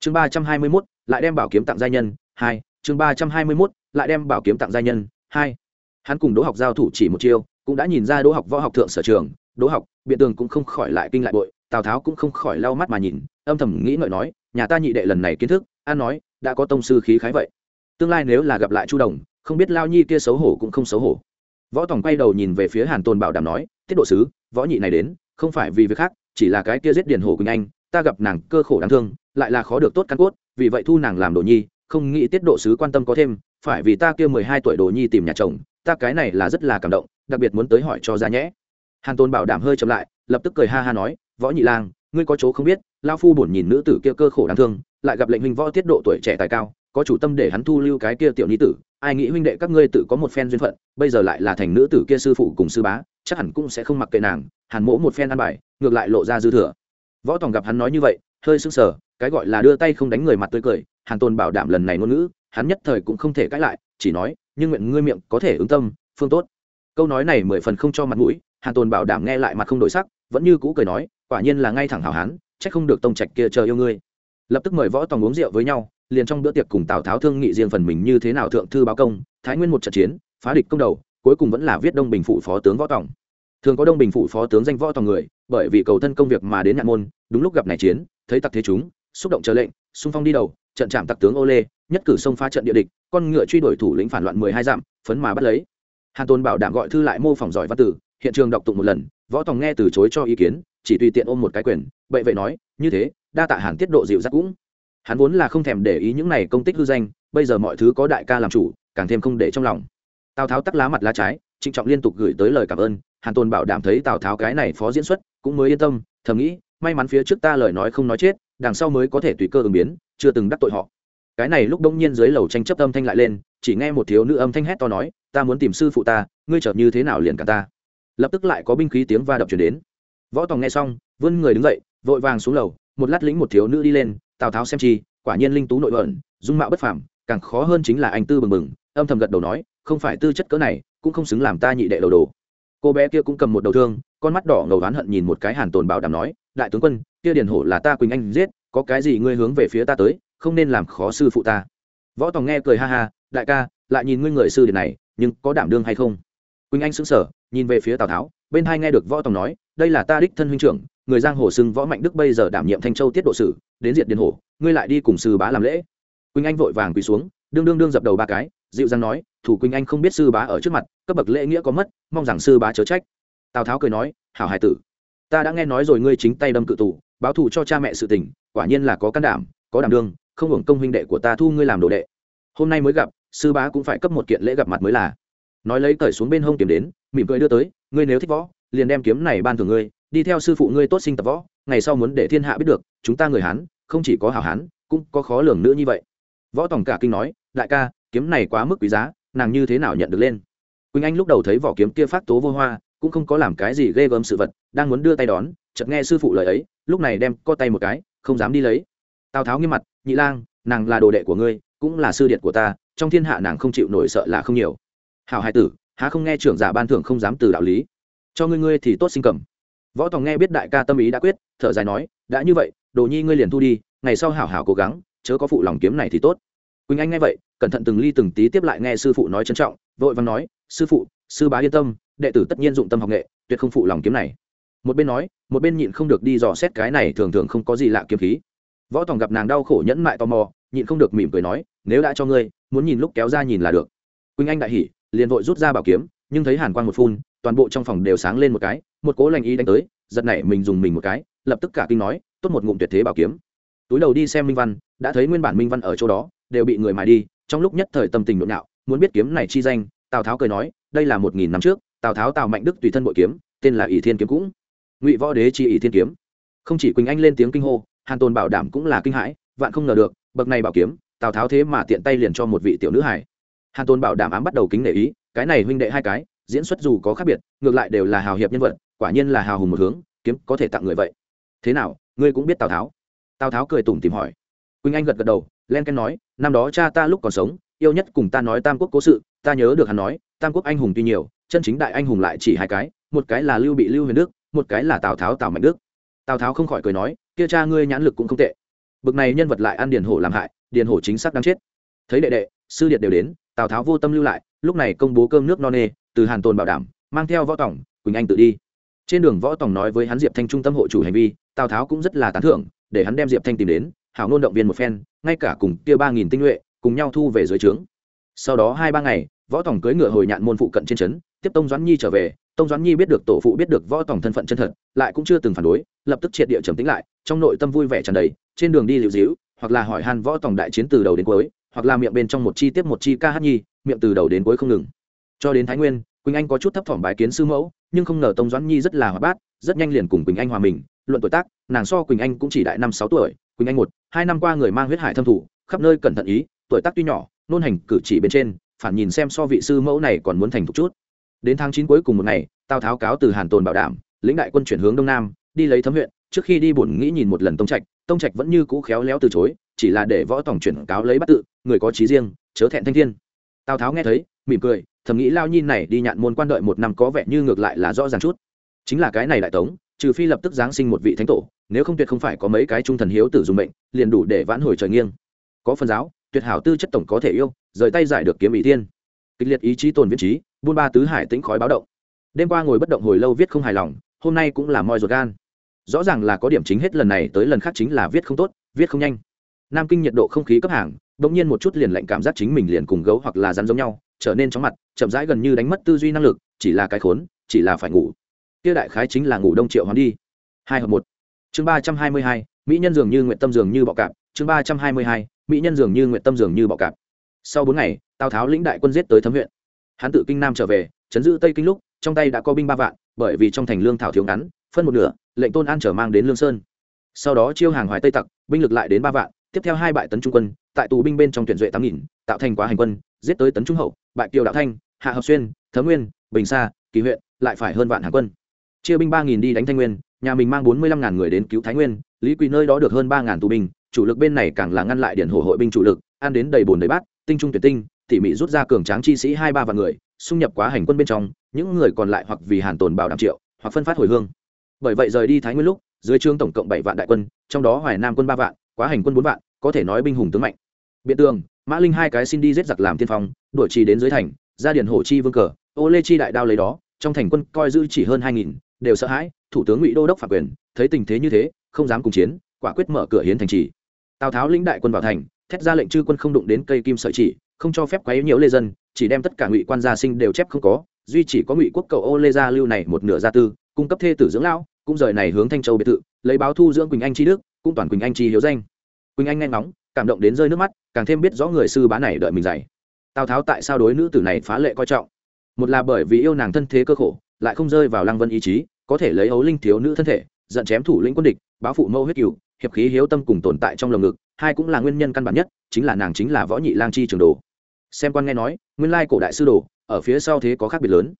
Chương ba trăm hai mươi mốt, lại đem bảo kiếm tặng gia nhân, hai, chương ba trăm hai mươi mốt, lại đem bảo kiếm tặng gia nhân, hai hắn cùng đỗ học giao thủ chỉ một chiêu, cũng đã nhìn ra đỗ học võ học thượng sở trường. Đỗ học, biện tường cũng không khỏi lại kinh lại bội, tào tháo cũng không khỏi lau mắt mà nhìn, âm thầm nghĩ ngợi nói, nhà ta nhị đệ lần này kiến thức an nói, đã có tông sư khí khái vậy. Tương lai nếu là gặp lại chu đồng, không biết lao nhi kia xấu hổ cũng không xấu hổ. Võ tòng quay đầu nhìn về phía hàn tôn bảo đảm nói, tiết độ sứ, võ nhị này đến, không phải vì việc khác, chỉ là cái kia giết điền hồ quỳnh anh, ta gặp nàng cơ khổ đáng thương, lại là khó được tốt căn cốt, vì vậy thu nàng làm đồ nhi, không nghĩ tiết độ sứ quan tâm có thêm, phải vì ta kia mười hai tuổi đồ nhi tìm nhà chồng ta cái này là rất là cảm động, đặc biệt muốn tới hỏi cho ra nhẽ hàn tôn bảo đảm hơi chậm lại, lập tức cười ha ha nói, võ nhị lang, ngươi có chỗ không biết lao phu bổn nhìn nữ tử kia cơ khổ đáng thương, lại gặp lệnh huynh võ tiết độ tuổi trẻ tài cao, có chủ tâm để hắn thu lưu cái kia tiểu ni tử, ai nghĩ huynh đệ các ngươi tự có một phen duyên phận, bây giờ lại là thành nữ tử kia sư phụ cùng sư bá, chắc hẳn cũng sẽ không mặc kệ nàng, hàn mỗ một phen ăn bài, ngược lại lộ ra dư thừa. Võ tòng gặp hắn nói như vậy, hơi sững sờ, cái gọi là đưa tay không đánh người mặt tươi cười, hàn tôn bảo đảm lần này ngôn ngữ, hắn nhất thời cũng không thể cãi lại, chỉ nói nhưng nguyện ngươi miệng có thể ứng tâm, phương tốt. Câu nói này mười phần không cho mặt mũi, hàn tồn bảo đảm nghe lại mặt không đổi sắc, vẫn như cũ cười nói, quả nhiên là ngay thẳng hảo hán trách không được tông trạch kia chờ yêu ngươi. Lập tức mời võ tòng uống rượu với nhau, liền trong bữa tiệc cùng tào tháo thương nghị riêng phần mình như thế nào thượng thư báo công, thái nguyên một trận chiến, phá địch công đầu, cuối cùng vẫn là viết đông bình phụ phó tướng võ tòng. Thường có đông bình phụ phó tướng danh võ tòng người, bởi vì cầu thân công việc mà đến nhạn môn, đúng lúc gặp này chiến, thấy tặc thế chúng, xúc động chờ lệnh, xung phong đi đầu, trận chạm tặc tướng ô lê, nhất cử xông phá trận địa địch con ngựa truy đuổi thủ lĩnh phản loạn mười hai dặm, phấn mà bắt lấy. Hàn tôn bảo đảm gọi thư lại mô phỏng giỏi văn tử, hiện trường đọc tụng một lần, võ tòng nghe từ chối cho ý kiến, chỉ tùy tiện ôm một cái quyền, bệ vệ nói, như thế, đa tạ hàn tiết độ dịu dắt cũng. Hắn vốn là không thèm để ý những này công tích hư danh, bây giờ mọi thứ có đại ca làm chủ, càng thêm không để trong lòng. Tào tháo tắc lá mặt lá trái, trịnh trọng liên tục gửi tới lời cảm ơn, hàn tôn bảo đảm thấy tào tháo cái này phó diễn xuất, cũng mới yên tâm, thầm nghĩ, may mắn phía trước ta lời nói không nói chết, đằng sau mới có thể tùy cơ ứng biến, chưa từng đắc tội họ cái này lúc đông nhiên dưới lầu tranh chấp âm thanh lại lên, chỉ nghe một thiếu nữ âm thanh hét to nói, ta muốn tìm sư phụ ta, ngươi chợt như thế nào liền cả ta? Lập tức lại có binh khí tiếng va đập chuyển đến. Võ tòng nghe xong, vươn người đứng dậy, vội vàng xuống lầu, một lát lĩnh một thiếu nữ đi lên, tào tháo xem chi, quả nhiên linh tú nội ẩn dung mạo bất phàm, càng khó hơn chính là anh tư bừng bừng, âm thầm gật đầu nói, không phải tư chất cỡ này, cũng không xứng làm ta nhị đệ đầu đồ. Cô bé kia cũng cầm một đầu thương, con mắt đỏ ngầu oán hận nhìn một cái hàn tồn bảo đảm nói, đại tướng quân, kia điền hổ là ta quỳnh anh giết, có cái gì ngươi hướng về phía ta tới không nên làm khó sư phụ ta. Võ tòng nghe cười ha ha, đại ca, lại nhìn ngươi người sư điện này, nhưng có đảm đương hay không? Quỳnh anh sững sờ, nhìn về phía tào tháo, bên hai nghe được võ tòng nói, đây là ta đích thân huynh trưởng, người giang hồ xưng võ mạnh đức bây giờ đảm nhiệm thanh châu tiết độ sử, đến diệt điền hồ, ngươi lại đi cùng sư bá làm lễ. Quỳnh anh vội vàng quỳ xuống, đương đương đương dập đầu ba cái, dịu dàng nói, thủ quỳnh anh không biết sư bá ở trước mặt, cấp bậc lễ nghĩa có mất, mong rằng sư bá chớ trách. Tào tháo cười nói, hảo hải tử, ta đã nghe nói rồi ngươi chính tay đâm cự tù, báo thù cho cha mẹ sự tình, quả nhiên là có can đảm, có đảm đương không hưởng công huynh đệ của ta thu ngươi làm đồ đệ. Hôm nay mới gặp, sư bá cũng phải cấp một kiện lễ gặp mặt mới là. Nói lấy cởi xuống bên hông kiếm đến, mỉm cười đưa tới, ngươi nếu thích võ, liền đem kiếm này ban thưởng ngươi, đi theo sư phụ ngươi tốt sinh tập võ, ngày sau muốn để thiên hạ biết được, chúng ta người hán, không chỉ có hảo hán, cũng có khó lường nữa như vậy. Võ tòng cả kinh nói, đại ca, kiếm này quá mức quý giá, nàng như thế nào nhận được lên? Quỳnh anh lúc đầu thấy vỏ kiếm kia phát tố vô hoa, cũng không có làm cái gì ghê gớm sự vật, đang muốn đưa tay đón, chợt nghe sư phụ lời ấy, lúc này đem co tay một cái, không dám đi lấy. Tào tháo nghiêm mặt nhị lang, nàng là đồ đệ của ngươi, cũng là sư điện của ta, trong thiên hạ nàng không chịu nổi sợ là không nhiều. Hảo hai tử, há không nghe trưởng giả ban thưởng không dám từ đạo lý. Cho ngươi ngươi thì tốt sinh cầm. Võ tòng nghe biết đại ca tâm ý đã quyết, thở dài nói, đã như vậy, đồ nhi ngươi liền thu đi, ngày sau hảo hảo cố gắng, chớ có phụ lòng kiếm này thì tốt. Quỳnh anh nghe vậy, cẩn thận từng ly từng tí tiếp lại nghe sư phụ nói trân trọng, vội vàng nói, sư phụ, sư bá yên tâm, đệ tử tất nhiên dụng tâm học nghệ, tuyệt không phụ lòng kiếm này. Một bên nói, một bên nhịn không được đi dò xét cái này thường thường không có gì lạ kiếm khí võ tòng gặp nàng đau khổ nhẫn mại tò mò, nhịn không được mỉm cười nói, nếu đã cho ngươi, muốn nhìn lúc kéo ra nhìn là được. Quỳnh anh đại hỉ, liền vội rút ra bảo kiếm, nhưng thấy hàn quang một phun, toàn bộ trong phòng đều sáng lên một cái, một cố lành ý đánh tới, giật nảy mình dùng mình một cái, lập tức cả kinh nói, tốt một ngụm tuyệt thế bảo kiếm. Túi đầu đi xem minh văn, đã thấy nguyên bản minh văn ở chỗ đó, đều bị người mài đi, trong lúc nhất thời tâm tình nhộn nhạo, muốn biết kiếm này chi danh, tào tháo cười nói, đây là một nghìn năm trước, tào tháo tào mạnh đức tùy thân bội kiếm, tên là ỷ thiên kiếm cũng. Ngụy võ đế chi ỷ thiên kiếm. Không chỉ quỳnh anh lên tiếng kinh hô hàn tôn bảo đảm cũng là kinh hãi, vạn không ngờ được, bậc này bảo kiếm, tào tháo thế mà tiện tay liền cho một vị tiểu nữ hải hàn tôn bảo đảm ám bắt đầu kính nể ý, cái này huynh đệ hai cái, diễn xuất dù có khác biệt, ngược lại đều là hào hiệp nhân vật, quả nhiên là hào hùng một hướng, kiếm có thể tặng người vậy. Thế nào, ngươi cũng biết tào tháo? Tào tháo cười tủm tìm hỏi. Quỳnh anh gật gật đầu, len ken nói, năm đó cha ta lúc còn sống, yêu nhất cùng ta nói tam quốc cố sự, ta nhớ được hắn nói, tam quốc anh hùng tuy nhiều, chân chính đại anh hùng lại chỉ hai cái, một cái là lưu bị lưu huyền đức, một cái là tào tháo tào mạnh đức. Tào tháo không khỏi cười nói kia cha ngươi nhãn lực cũng không tệ. Bực này nhân vật lại ăn điền hổ làm hại, điền hổ chính xác đáng chết. Thấy đệ đệ, sư điện đều đến, tào tháo vô tâm lưu lại, lúc này công bố cơm nước no nê, từ hàn tồn bảo đảm, mang theo võ tổng, quỳnh anh tự đi. Trên đường võ tổng nói với hắn diệp thanh trung tâm hộ chủ hành vi, tào tháo cũng rất là tán thưởng, để hắn đem diệp thanh tìm đến, hảo nôn động viên một phen, ngay cả cùng kia ba nghìn tinh nhuệ, cùng nhau thu về dưới trướng. Sau đó hai ba ngày, võ tổng cưỡi ngựa hồi nhạn môn phụ cận trên trấn tiếp tông doãn nhi trở về, tông doãn nhi biết được tổ phụ biết được võ tổng thân phận chân thật, lại cũng chưa từng phản đối, lập tức triệt địa trầm tĩnh lại, trong nội tâm vui vẻ tràn đầy, trên đường đi liễu dĩu hoặc là hỏi han võ tổng đại chiến từ đầu đến cuối, hoặc là miệng bên trong một chi tiếp một chi ca hát nhi, miệng từ đầu đến cuối không ngừng. Cho đến thái nguyên, quỳnh anh có chút thấp thỏm bái kiến sư mẫu, nhưng không ngờ tông doãn nhi rất là hoạt bát, rất nhanh liền cùng quỳnh anh hòa mình, luận tuổi tác, nàng so quỳnh anh cũng chỉ đại năm sáu tuổi, quỳnh anh một, hai năm qua người mang huyết hải thâm thủ, khắp nơi cẩn thận ý, tuổi tác tuy nhỏ, nôn hành cử chỉ bên trên, phản nhìn xem so vị sư mẫu này còn muốn thành thục chút đến tháng chín cuối cùng một ngày, tào tháo cáo từ hàn tồn bảo đảm, lĩnh đại quân chuyển hướng đông nam, đi lấy thấm huyện. Trước khi đi bổn nghĩ nhìn một lần tông trạch tông trạch vẫn như cũ khéo léo từ chối, chỉ là để võ tổng chuyển cáo lấy bắt tự, người có trí riêng, chớ thẹn thanh thiên. Tào tháo nghe thấy, mỉm cười, thầm nghĩ lao nhi này đi nhạn môn quan đợi một năm có vẻ như ngược lại là rõ ràng chút. Chính là cái này đại tống, trừ phi lập tức giáng sinh một vị thánh tổ, nếu không tuyệt không phải có mấy cái trung thần hiếu tử dùng mệnh, liền đủ để vãn hồi trời nghiêng. Có phần giáo, tuyệt hảo tư chất tổng có thể yêu, rời tay giải được kiếm ý tiên kịch liệt ý chí tồn viết trí buôn ba tứ hải tĩnh khói báo động. Đêm qua ngồi bất động hồi lâu viết không hài lòng, hôm nay cũng là moi ruột gan. Rõ ràng là có điểm chính hết lần này tới lần khác chính là viết không tốt, viết không nhanh. Nam kinh nhiệt độ không khí cấp hàng đ ỗ n g nhiên một chút liền lạnh cảm giác chính mình liền cùng gấu hoặc là rắn giống nhau, trở nên chóng mặt, chậm rãi gần như đánh mất tư duy năng lực, chỉ là cái khốn, chỉ là phải ngủ. Kia đại khái chính là ngủ đông triệu hoán đi. Hai hợp một. Chương ba trăm hai mươi hai, mỹ nhân dường như nguyện tâm dường như bọ cạp. Chương ba trăm hai mươi hai, mỹ nhân dường như nguyện tâm dường như bọ cạp. Sau bốn ngày, tào tháo lĩnh đại quân giết tới thấm huyện hắn tự kinh nam trở về, chấn giữ tây kinh lúc, trong tay đã có binh ba vạn, bởi vì trong thành lương thảo thiếu ngắn, phân một nửa, lệnh tôn an trở mang đến lương sơn. Sau đó chiêu hàng hoài tây tặc, binh lực lại đến ba vạn, tiếp theo hai bại tấn trung quân, tại tù binh bên trong tuyển duệ tám nghìn, tạo thành quá hành quân, giết tới tấn trung hậu, bại kiều đạo thanh, hạ hợp xuyên, thấm nguyên, bình sa, kỳ huyện, lại phải hơn vạn hàng quân. Chia binh ba nghìn đi đánh thanh nguyên, nhà mình mang bốn mươi lăm ngàn người đến cứu thái nguyên, lý quỳ nơi đó được hơn ba ngàn tù binh, chủ lực bên này càng là ngăn lại điển hồ hội binh chủ lực, ăn đến đầy bồn đầy bát, tinh trung tuyệt tinh tỉ mỉ rút ra cường tráng chi sĩ hai ba vạn người, xung nhập quá hành quân bên trong, những người còn lại hoặc vì hàn tồn bảo đảm triệu, hoặc phân phát hồi hương. Bởi vậy rời đi thái nguyên lúc, dưới trương tổng cộng bảy vạn đại quân, trong đó hoài nam quân ba vạn, quá hành quân bốn vạn, có thể nói binh hùng tướng mạnh. Biện tường, mã linh hai cái xin đi giết giặc làm tiên phong, đuổi trì đến dưới thành, ra điển hổ chi vương cờ, ô lê chi đại đao lấy đó, trong thành quân coi dư chỉ hơn hai nghìn, đều sợ hãi, thủ tướng ngụy đô đốc phạm quyền, thấy tình thế như thế, không dám cùng chiến, quả quyết mở cửa hiến thành trì. Tào tháo lĩnh đại quân vào thành thét ra lệnh chư quân không đụng đến cây kim sợi chỉ, không cho phép quấy nhiễu lê dân, chỉ đem tất cả ngụy quan gia sinh đều chép không có, duy chỉ có ngụy quốc cầu ô lê gia lưu này một nửa gia tư, cung cấp thê tử dưỡng lão, cũng rời này hướng thanh châu biệt thự, lấy báo thu dưỡng quỳnh anh chi đức, cũng toàn quỳnh anh chi hiếu danh. Quỳnh anh nghe ngóng, cảm động đến rơi nước mắt, càng thêm biết rõ người sư bá này đợi mình dạy. Tào tháo tại sao đối nữ tử này phá lệ coi trọng? Một là bởi vì yêu nàng thân thế cơ khổ, lại không rơi vào lăng vân ý chí, có thể lấy ấu linh thiếu nữ thân thể, giận chém thủ lĩnh quân địch, báo phụ mâu huyết cửu hiệp khí hiếu tâm cùng tồn tại trong lồng ngực, hai cũng là nguyên nhân căn bản nhất, chính là nàng chính là võ nhị lang chi trường đồ. Xem quan nghe nói, nguyên lai cổ đại sư đồ, ở phía sau thế có khác biệt lớn.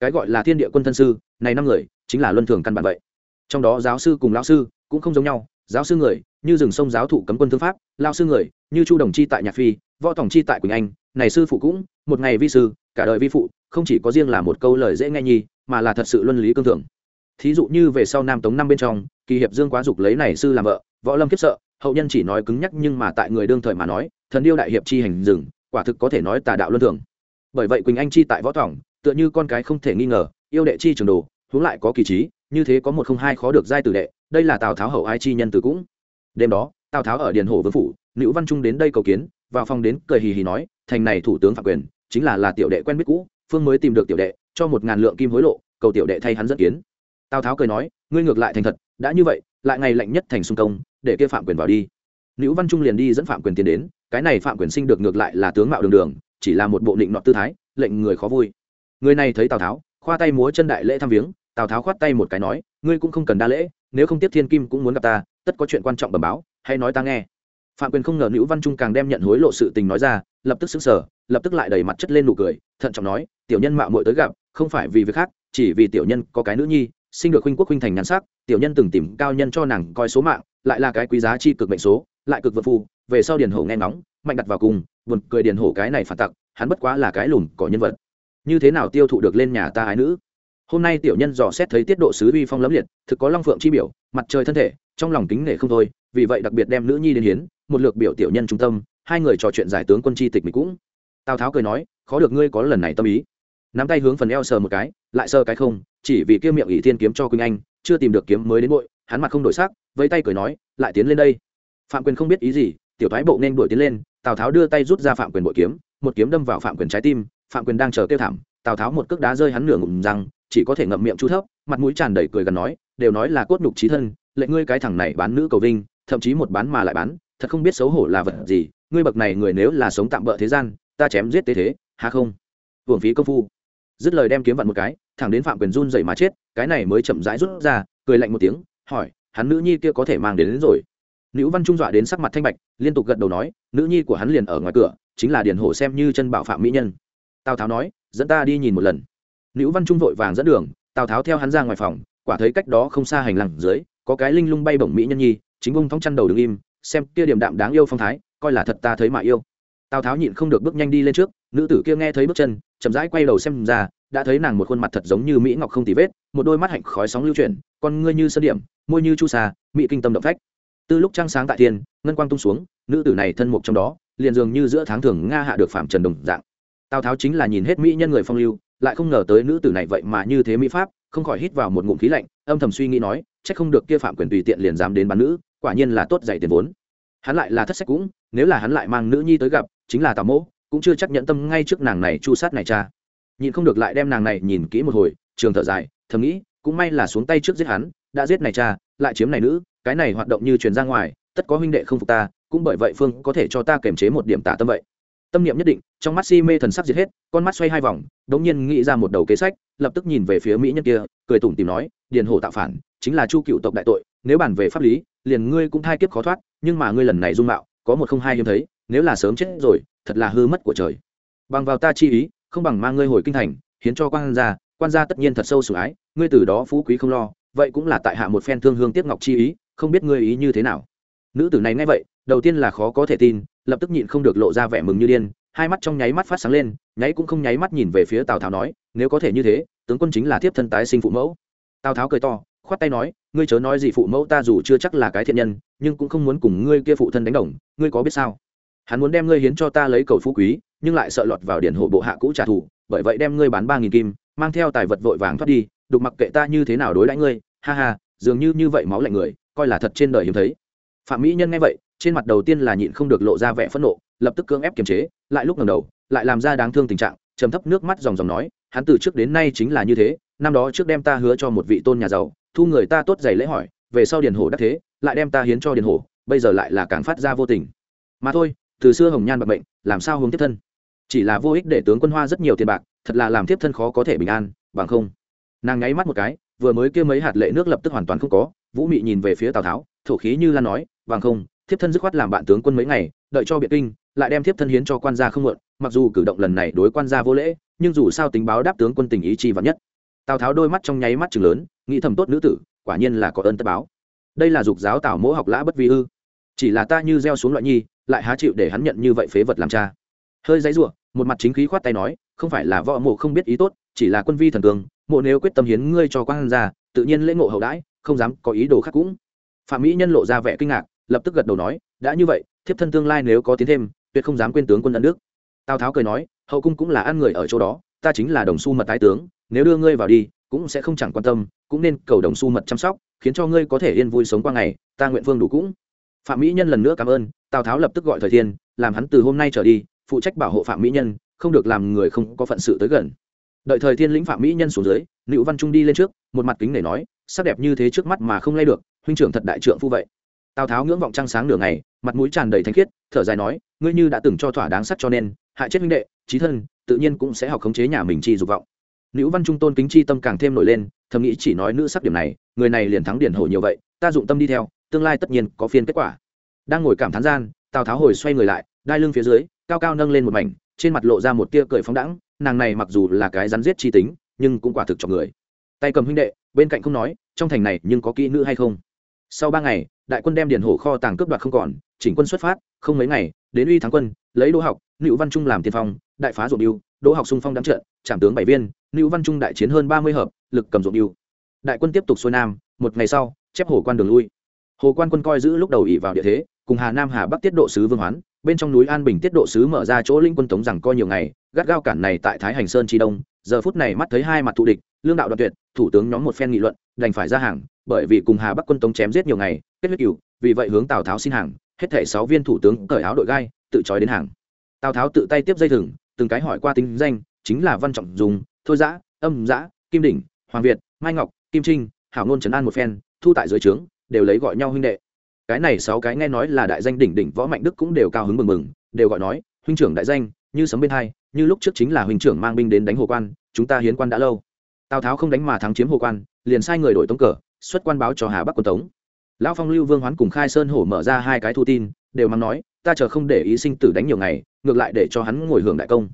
Cái gọi là thiên địa quân thân sư, này năm người, chính là luân thường căn bản vậy. Trong đó giáo sư cùng lão sư cũng không giống nhau, giáo sư người, như rừng sông giáo thụ cấm quân thương pháp lao sư người, như chu đồng chi tại nhạc phi, võ tổng chi tại quỳnh anh, này sư phụ cũng, một ngày vi sư, cả đời vi phụ, không chỉ có riêng là một câu lời dễ nghe nhi, mà là thật sự luân lý cương thường thí dụ như về sau nam tống năm bên trong, kỳ hiệp dương quá dục lấy này sư làm vợ, võ lâm kiếp sợ, hậu nhân chỉ nói cứng nhắc nhưng mà tại người đương thời mà nói, thần điêu đại hiệp chi hành rừng quả thực có thể nói tà đạo luân thường. Bởi vậy quỳnh anh chi tại võ thỏng, tựa như con cái không thể nghi ngờ, yêu đệ chi trường đồ, huống lại có kỳ trí, như thế có một không hai khó được giai tử đệ, đây là tào tháo hậu ai chi nhân từ cũng. Đêm đó, tào tháo ở điền hồ vương phủ, nữ văn trung đến đây cầu kiến, vào phòng đến cười hì hì nói, thành này thủ tướng phạm quyền, chính là là tiểu đệ quen biết cũ, phương mới tìm được tiểu đệ, cho một ngàn lượng kim hối lộ, cầu tiểu đệ thay hắn dẫn kiến tào tháo cười nói, ngươi ngược lại thành thật, đã như vậy, lại ngày lạnh nhất thành xung công, để kia phạm quyền vào đi. Nữ văn trung liền đi dẫn phạm quyền tiến đến, cái này phạm quyền sinh được ngược lại là tướng mạo đường đường, chỉ là một bộ định nọ tư thái, lệnh người khó vui. Người này thấy tào tháo, khoa tay múa chân đại lễ thăm viếng, tào tháo khoát tay một cái nói, ngươi cũng không cần đa lễ, nếu không tiếp thiên kim cũng muốn gặp ta, tất có chuyện quan trọng bẩm báo hay nói ta nghe. Phạm quyền không ngờ nữ văn trung càng đem nhận hối lộ sự tình nói ra, lập tức xứng sở lập tức lại đẩy mặt chất lên nụ cười, thận trọng nói, tiểu nhân mạo muội tới gặp, không phải vì việc khác, chỉ vì tiểu nhân có cái nữ nhi sinh được huynh quốc huynh thành nhắn sắc, tiểu nhân từng tìm cao nhân cho nàng coi số mạng, lại là cái quý giá chi cực mệnh số, lại cực vượt phu, về sau điền hổ nghe ngóng, mạnh đặt vào cùng, buồn cười điền hổ cái này phản tặc, hắn bất quá là cái lùn cỏ nhân vật. Như thế nào tiêu thụ được lên nhà ta ái nữ? Hôm nay tiểu nhân dò xét thấy tiết độ sứ uy phong lẫm liệt, thực có long phượng chi biểu, mặt trời thân thể, trong lòng kính nể không thôi, vì vậy đặc biệt đem nữ nhi đến hiến, một lượt biểu tiểu nhân trung tâm, hai người trò chuyện giải tướng quân chi tịch mình cũng. Tào tháo cười nói, khó được ngươi có lần này tâm ý. Nắm tay hướng phần eo sờ một cái lại sơ cái không chỉ vì kia miệng ỷ thiên kiếm cho quỳnh anh chưa tìm được kiếm mới đến bội hắn mặt không đổi sắc vẫy tay cười nói lại tiến lên đây. Phạm quyền không biết ý gì tiểu thái bộ nên đuổi tiến lên tào tháo đưa tay rút ra phạm quyền bội kiếm một kiếm đâm vào phạm quyền trái tim phạm quyền đang chờ kêu thảm tào tháo một cước đá rơi hắn nửa ngụm rằng, chỉ có thể ngậm miệng chú thấp mặt mũi tràn đầy cười gần nói đều nói là cốt nhục trí thân lệ ngươi cái thằng này bán nữ cầu vinh thậm chí một bán mà lại bán thật không biết xấu hổ là vật gì ngươi bậc này người nếu là sống tạm bỡ thế gian ta chém giết tế thế há không? Hưởng phí công phu dứt lời đem kiếm vặn một cái thẳng đến phạm quyền run dậy mà chết cái này mới chậm rãi rút ra cười lạnh một tiếng hỏi hắn nữ nhi kia có thể mang đến, đến rồi. Nữ văn trung dọa đến sắc mặt thanh bạch liên tục gật đầu nói nữ nhi của hắn liền ở ngoài cửa chính là điền hổ xem như chân bảo phạm mỹ nhân. Tào tháo nói dẫn ta đi nhìn một lần. Nữ văn trung vội vàng dẫn đường tào tháo theo hắn ra ngoài phòng quả thấy cách đó không xa hành lang dưới có cái linh lung bay bổng mỹ nhân nhi chính bông thong chăn đầu đứng im xem kia điểm đạm đáng yêu phong thái coi là thật ta thấy mà yêu. Tào tháo nhịn không được bước nhanh đi lên trước nữ tử kia nghe thấy bước chân, chậm rãi quay đầu xem ra, đã thấy nàng một khuôn mặt thật giống như mỹ ngọc không tì vết, một đôi mắt hạnh khói sóng lưu chuyển, con ngươi như sân điểm, môi như chu xà mỹ kinh tâm động phách. Từ lúc trăng sáng tại thiên, ngân quang tung xuống, nữ tử này thân mục trong đó, liền dường như giữa tháng thường nga hạ được phạm trần đồng dạng. Tào tháo chính là nhìn hết mỹ nhân người phong lưu, lại không ngờ tới nữ tử này vậy mà như thế mỹ pháp, không khỏi hít vào một ngụm khí lạnh, âm thầm suy nghĩ nói c h ắ c không được kia phạm quyền tùy tiện liền dám đến bán nữ, quả nhiên là tốt dạy tiền vốn. Hắn lại là thất sách cũng, nếu là hắn lại mang nữ nhi tới gặp, chính là tào mỗ cũng chưa chắc nhận tâm ngay trước nàng này chu sát này cha. Nhìn không được lại đem nàng này nhìn kỹ một hồi, trường thở dài, thầm nghĩ, cũng may là xuống tay trước giết hắn, đã giết này cha, lại chiếm này nữ, cái này hoạt động như truyền ra ngoài, tất có huynh đệ không phục ta, cũng bởi vậy phương có thể cho ta kiềm chế một điểm tả tâm vậy. Tâm niệm nhất định, trong mắt si mê thần sắc diệt hết, con mắt xoay hai vòng, đống nhiên nghĩ ra một đầu kế sách, lập tức nhìn về phía mỹ nhân kia, cười tủm tìm nói, điền hổ tạo phản, chính là chu cựu tộc đại tội, nếu bàn về pháp lý, liền ngươi cũng thai kiếp khó thoát, nhưng mà ngươi lần này dung mạo, có một không hai hiếm thấy nếu là sớm chết rồi, thật là hư mất của trời. Bằng vào ta chi ý, không bằng mang ngươi hồi kinh thành, hiến cho quan gia quan gia tất nhiên thật sâu sủng ái, ngươi từ đó phú quý không lo, vậy cũng là tại hạ một phen thương hương tiếc ngọc chi ý, không biết ngươi ý như thế nào. Nữ tử này nghe vậy, đầu tiên là khó có thể tin, lập tức nhịn không được lộ ra vẻ mừng như điên, hai mắt trong nháy mắt phát sáng lên, nháy cũng không nháy mắt nhìn về phía tào tháo nói, nếu có thể như thế, tướng quân chính là thiếp thân tái sinh phụ mẫu. Tào tháo cười to, khoát tay nói, ngươi chớ nói gì phụ mẫu ta dù chưa chắc là cái thiện nhân, nhưng cũng không muốn cùng ngươi kia phụ thân đánh đồng, ngươi có biết sao? Hắn muốn đem ngươi hiến cho ta lấy cầu phú quý, nhưng lại sợ lọt vào điển hộ bộ hạ cũ trả thù, bởi vậy đem ngươi bán ba nghìn kim, mang theo tài vật vội vàng thoát đi, đục mặc kệ ta như thế nào đối đãi ngươi, ha ha, dường như như vậy máu lạnh người, coi là thật trên đời hiếm thấy. Phạm mỹ nhân nghe vậy, trên mặt đầu tiên là nhịn không được lộ ra vẻ phẫn nộ, lập tức cưỡng ép kiềm chế, lại lúc ngầm đầu, lại làm ra đáng thương tình trạng, trầm thấp nước mắt dòng dòng nói, hắn từ trước đến nay chính là như thế, năm đó trước đem ta hứa cho một vị tôn nhà giàu, thu người ta tốt giày lễ hỏi, về sau điền hổ đắc thế, lại đem ta hiến cho điền hổ bây giờ lại là càng phát ra vô tình. Mà thôi từ xưa hồng nhan bạc bệnh làm sao hướng tiếp thân? Chỉ là vô ích để tướng quân hoa rất nhiều tiền bạc, thật là làm tiếp thân khó có thể bình an, bằng không. Nàng nháy mắt một cái, vừa mới kia mấy hạt lệ nước lập tức hoàn toàn không có, vũ mị nhìn về phía tào tháo, thổ khí như lan nói, bằng không thiếp thân dứt khoát làm bạn tướng quân mấy ngày, đợi cho biệt kinh, lại đem thiếp thân hiến cho quan gia không mượn mặc dù cử động lần này đối quan gia vô lễ, nhưng dù sao tính báo đáp tướng quân tình ý chi vắn nhất. Tào tháo đôi mắt trong nháy mắt chừng lớn, nghĩ thầm tốt nữ tử, quả nhiên là có ơn tất báo. Đây là dục giáo tào mỗ học lã bất vi ư. Chỉ là ta như gieo xuống loại nhi lại há chịu để hắn nhận như vậy phế vật làm cha. Hơi dãy ruộng một mặt chính khí khoát tay nói, không phải là võ mộ không biết ý tốt, chỉ là quân vi thần cường, mộ nếu quyết tâm hiến ngươi cho quan gia, tự nhiên lễ ngộ hậu đãi, không dám có ý đồ khác cũng. Phạm mỹ nhân lộ ra vẻ kinh ngạc, lập tức gật đầu nói, đã như vậy, thiếp thân tương lai nếu có tiến thêm, tuyệt không dám quên tướng quân đất đức. Tào tháo cười nói, hậu cung cũng là ăn người ở chỗ đó, ta chính là đồng xu mật tái tướng, nếu đưa ngươi vào đi, cũng sẽ không chẳng quan tâm, cũng nên cầu đồng xu mật chăm sóc, khiến cho ngươi có thể yên vui sống qua ngày, ta nguyện vương đủ cũng phạm mỹ nhân lần nữa cảm ơn, tào tháo lập tức gọi thời thiên, làm hắn từ hôm nay trở đi, phụ trách bảo hộ phạm mỹ nhân, không được làm người không có phận sự tới gần. Đợi thời thiên lĩnh phạm mỹ nhân xuống dưới nữ văn trung đi lên trước, một mặt kính để nói, sắc đẹp như thế trước mắt mà không lay được, huynh trưởng thật đại trượng phu vậy. Tào tháo ngưỡng vọng trăng sáng nửa ngày, mặt mũi tràn đầy thanh khiết, thở dài nói, ngươi như đã từng cho thỏa đáng sắc cho nên, hại chết huynh đệ trí thân, tự nhiên cũng sẽ học khống chế nhà mình chi dục vọng. Nữ văn trung tôn kính chi tâm càng thêm nổi lên, thầm nghĩ chỉ nói nữ sắc điểm này, người này liền thắng điển hổ nhiều vậy, ta dụng tâm đi theo tương lai tất nhiên có phiên kết quả. Đang ngồi cảm thán gian, tào tháo hồi xoay người lại, đai lưng phía dưới, cao cao nâng lên một mảnh, trên mặt lộ ra một tia cười phóng đãng, nàng này mặc dù là cái rắn giết chi tính, nhưng cũng quả thực cho người. Tay cầm huynh đệ, bên cạnh không nói, trong thành này nhưng có kỹ nữ hay không? Sau ba ngày, đại quân đem điền hổ kho tàng cướp đoạt không còn, chỉnh quân xuất phát, không mấy ngày, đến uy thắng quân, lấy đỗ học nữ văn trung làm tiên phong, đại phá ruộng yêu đỗ học xung phong đám trận, trảm tướng bảy viên nữ văn trung đại chiến hơn ba mươi hợp, lực cầm ruộng yêu đại quân tiếp tục xuôi nam, một ngày sau, chép hồ quan đường lui hồ quan quân coi giữ lúc đầu ỉ vào địa thế, cùng hà nam hà bắc tiết độ sứ vương hoán, bên trong núi an bình tiết độ sứ mở ra chỗ linh quân tống rằng coi nhiều ngày, gắt gao cản này tại thái hành sơn tri đông, giờ phút này mắt thấy hai mặt thù địch, lương đạo đoạn tuyệt, thủ tướng nhóm một phen nghị luận, đành phải ra hàng, bởi vì cùng hà bắc quân tống chém giết nhiều ngày, kết huyết cựu vì vậy hướng tào tháo xin hàng, hết thể sáu viên thủ tướng cởi áo đội gai, tự trói đến hàng. Tào tháo tự tay tiếp dây thừng, từng cái hỏi qua tính danh, chính là văn trọng dùng, thôi giã, âm giã, kim đỉnh, hoàng việt, mai ngọc, kim trinh, hảo ngôn trấn an một phen, thu tại dưới trướng đều lấy gọi nhau huynh đệ. Cái này sáu cái nghe nói là đại danh đỉnh đỉnh võ mạnh đức cũng đều cao hứng mừng mừng, đều gọi nói, huynh trưởng đại danh, như sấm bên hai, như lúc trước chính là huynh trưởng mang binh đến đánh hồ quan, chúng ta hiến quan đã lâu. Tào tháo không đánh mà thắng chiếm hồ quan, liền sai người đổi tống cờ, xuất quan báo cho hà bắc quân tống. Lão phong lưu vương hoán cùng khai sơn hổ mở ra hai cái thu tin, đều mắng nói, ta chờ không để ý sinh tử đánh nhiều ngày, ngược lại để cho hắn ngồi hưởng đại công.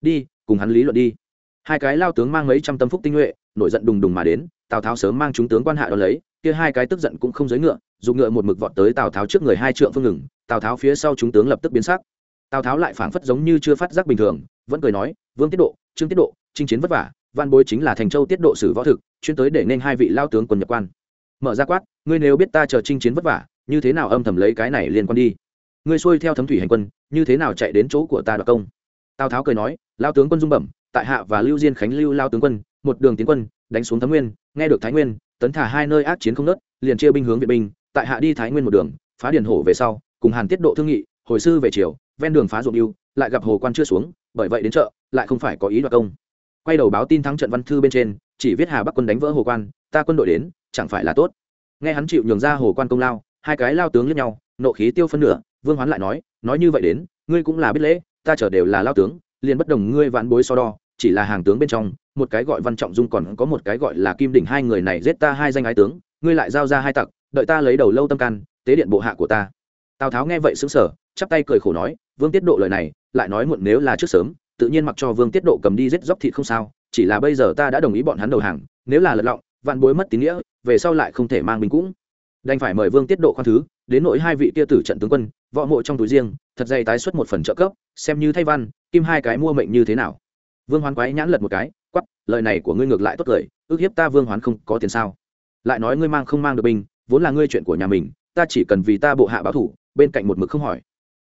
Đi, cùng hắn lý luận đi. Hai cái lao tướng mang mấy trăm tâm phúc tinh nhuệ nổi giận đùng đùng mà đến, tào tháo sớm mang chúng tướng quan hạ đ ó lấy, kia hai cái tức giận cũng không giới ngựa, dùng ngựa một mực vọt tới tào tháo trước người hai trượng phương ngừng, tào tháo phía sau chúng tướng lập tức biến sắc. Tào tháo lại phảng phất giống như chưa phát giác bình thường, vẫn cười nói, vương tiết độ, trương tiết độ, chinh chiến vất vả, văn bối chính là thành châu tiết độ sử võ thực, chuyên tới để nên hai vị lao tướng quân nhập quan. Mở ra quát, ngươi nếu biết ta chờ chinh chiến vất vả, như thế nào âm thầm lấy cái này liên quan đi? Ngươi xuôi theo thấm thủy hành quân, như thế nào chạy đến chỗ của ta đoạt công? Tào tháo cười nói, lao tướng quân dung bẩm, tại hạ và lưu diên khánh lưu lao tướng quân một đường tiến quân, đánh xuống thái nguyên, nghe được thái nguyên, tấn thả hai nơi ác chiến không nớt, liền chia binh hướng viện binh, tại hạ đi thái nguyên một đường, phá điền hổ về sau, cùng hàn tiết độ thương nghị, hồi sư về chiều ven đường phá ruộng yêu lại gặp hồ quan chưa xuống, bởi vậy đến chợ, lại không phải có ý đoạt công. Quay đầu báo tin thắng trận văn thư bên trên, chỉ viết hà bắc quân đánh vỡ hồ quan, ta quân đội đến, chẳng phải là tốt. Nghe hắn chịu nhường ra hồ quan công lao, hai cái lao tướng lẫn nhau, nộ khí tiêu phân nửa, vương hoán lại nói nói như vậy đến, ngươi cũng là biết lễ, ta chờ đều là lao tướng, liền bất đồng ngươi vạn bối so đo, chỉ là hàng tướng bên trong một cái gọi văn trọng dung còn có một cái gọi là kim đỉnh hai người này giết ta hai danh ái tướng, ngươi lại giao ra hai tặc, đợi ta lấy đầu lâu tâm can, tế điện bộ hạ của ta. Tào tháo nghe vậy xứng sở chắp tay cười khổ nói, vương tiết độ lời này, lại nói muộn nếu là trước sớm, tự nhiên mặc cho vương tiết độ cầm đi giết dốc thịt không sao, chỉ là bây giờ ta đã đồng ý bọn hắn đầu hàng, nếu là lật lọng, vạn bối mất tín nghĩa, về sau lại không thể mang mình cũng. Đành phải mời vương tiết độ khoan thứ, đến nỗi hai vị tia tử trận tướng quân, võ mộ trong túi riêng, thật dày tái xuất một phần trợ cấp, xem như thay văn, kim hai cái mua mệnh như thế nào. Vương hoán quái nhãn lật một cái quắp lời này của ngươi ngược lại tốt cười, ước hiếp ta vương hoán không có tiền sao? Lại nói ngươi mang không mang được binh, vốn là ngươi chuyện của nhà mình, ta chỉ cần vì ta bộ hạ báo thủ, bên cạnh một mực không hỏi.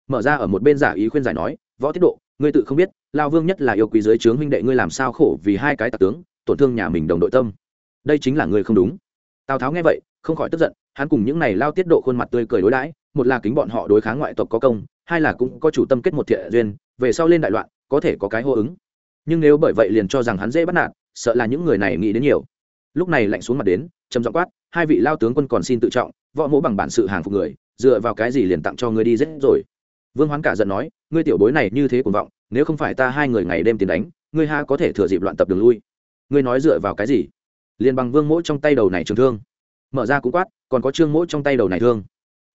Mở ra ở một bên giả ý khuyên giải nói, võ tiết độ, ngươi tự không biết, lao vương nhất là yêu quý dưới trướng huynh đệ ngươi làm sao khổ vì hai cái tạc tướng, tổn thương nhà mình đồng đội tâm. Đây chính là ngươi không đúng. Tào tháo nghe vậy, không khỏi tức giận, hắn cùng những này lao tiết độ khuôn mặt tươi cười đối đãi, một là kính bọn họ đối kháng ngoại tộc có công, hai là cũng có chủ tâm kết một thiện duyên, về sau lên đại loạn, có thể có cái hô ứng nhưng nếu bởi vậy liền cho rằng hắn dễ bắt nạt, sợ là những người này nghĩ đến nhiều. Lúc này lạnh xuống mặt đến, trầm giọng quát, hai vị lao tướng quân còn xin tự trọng, võ mỗ bằng bản sự hàng phục người, dựa vào cái gì liền tặng cho ngươi đi dễ rồi? Vương hoán cả giận nói, ngươi tiểu bối này như thế cuồng vọng, nếu không phải ta hai người ngày đêm tiền đánh, ngươi ha có thể thừa dịp loạn tập đường lui. Ngươi nói dựa vào cái gì? Liền bằng vương mỗ trong tay đầu này trường thương. Mở ra cũng quát, còn có trương mỗ trong tay đầu này thương.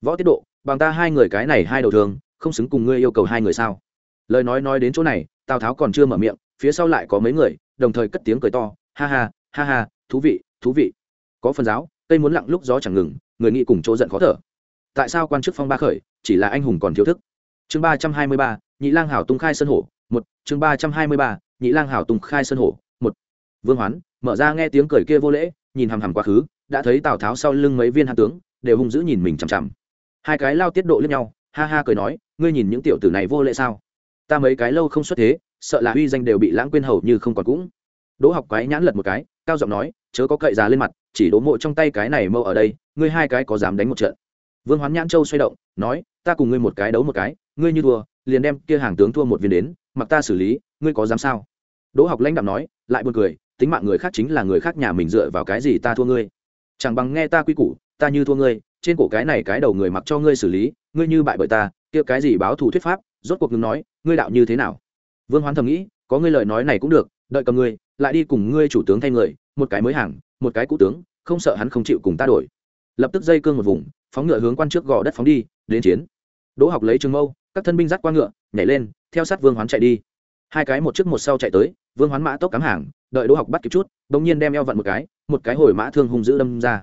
Võ tiết độ, bằng ta hai người cái này hai đầu thương, không xứng cùng ngươi yêu cầu hai người sao? Lời nói nói đến chỗ này, tào tháo còn chưa mở miệng phía sau lại có mấy người, đồng thời cất tiếng cười to, ha ha ha ha, thú vị thú vị. Có phần giáo, cây muốn lặng lúc gió chẳng ngừng, người nghĩ cùng chỗ giận khó thở. Tại sao quan chức phong ba khởi, chỉ là anh hùng còn thiếu thức? Chương ba trăm hai mươi ba, nhị lang hảo tung khai sân hổ, một. Chương ba trăm hai mươi ba, nhị lang hảo tung khai sân hổ, một. Vương hoán, mở ra nghe tiếng cười kia vô lễ, nhìn hằm hằm quá khứ, đã thấy tào tháo sau lưng mấy viên hạ tướng, đều hung dữ nhìn mình chằm chằm. Hai cái lao tiết độ lẫn nhau, ha ha cười nói, ngươi nhìn những tiểu tử này vô lễ sao? Ta mấy cái lâu không xuất thế sợ là uy danh đều bị lãng quên hầu như không còn cũng. Đỗ học quái nhãn lật một cái, cao giọng nói, chớ có cậy già lên mặt, chỉ đố mộ trong tay cái này mâu ở đây, ngươi hai cái có dám đánh một trận. Vương hoán nhãn châu xoay động, nói, ta cùng ngươi một cái đấu một cái, ngươi như thua, liền đem kia hàng tướng thua một viên đến, mặc ta xử lý, ngươi có dám sao? Đỗ học lãnh đạm nói, lại buồn cười, tính mạng người khác chính là người khác nhà mình dựa vào cái gì ta thua ngươi? Chẳng bằng nghe ta quy củ, ta như thua ngươi, trên cổ cái này cái đầu người mặc cho ngươi xử lý, ngươi như bại bởi ta, kia cái gì báo thù thuyết pháp? Rốt cuộc ngừng nói, ngươi đạo như thế nào? Vương hoán thầm nghĩ, có ngươi lời nói này cũng được, đợi cầm ngươi, lại đi cùng ngươi chủ tướng thay người, một cái mới hàng, một cái cũ tướng, không sợ hắn không chịu cùng ta đổi. Lập tức dây cương một vùng, phóng ngựa hướng quan trước gò đất phóng đi, đến chiến. Đỗ học lấy trường mâu, các thân binh dắt qua ngựa, nhảy lên, theo sát vương hoán chạy đi. Hai cái một trước một sau chạy tới, vương hoán mã tốc cắm hàng, đợi đỗ học bắt kịp chút đ ỗ n g nhiên đem eo vặn một cái một cái hồi mã thương hung dữ đâm ra.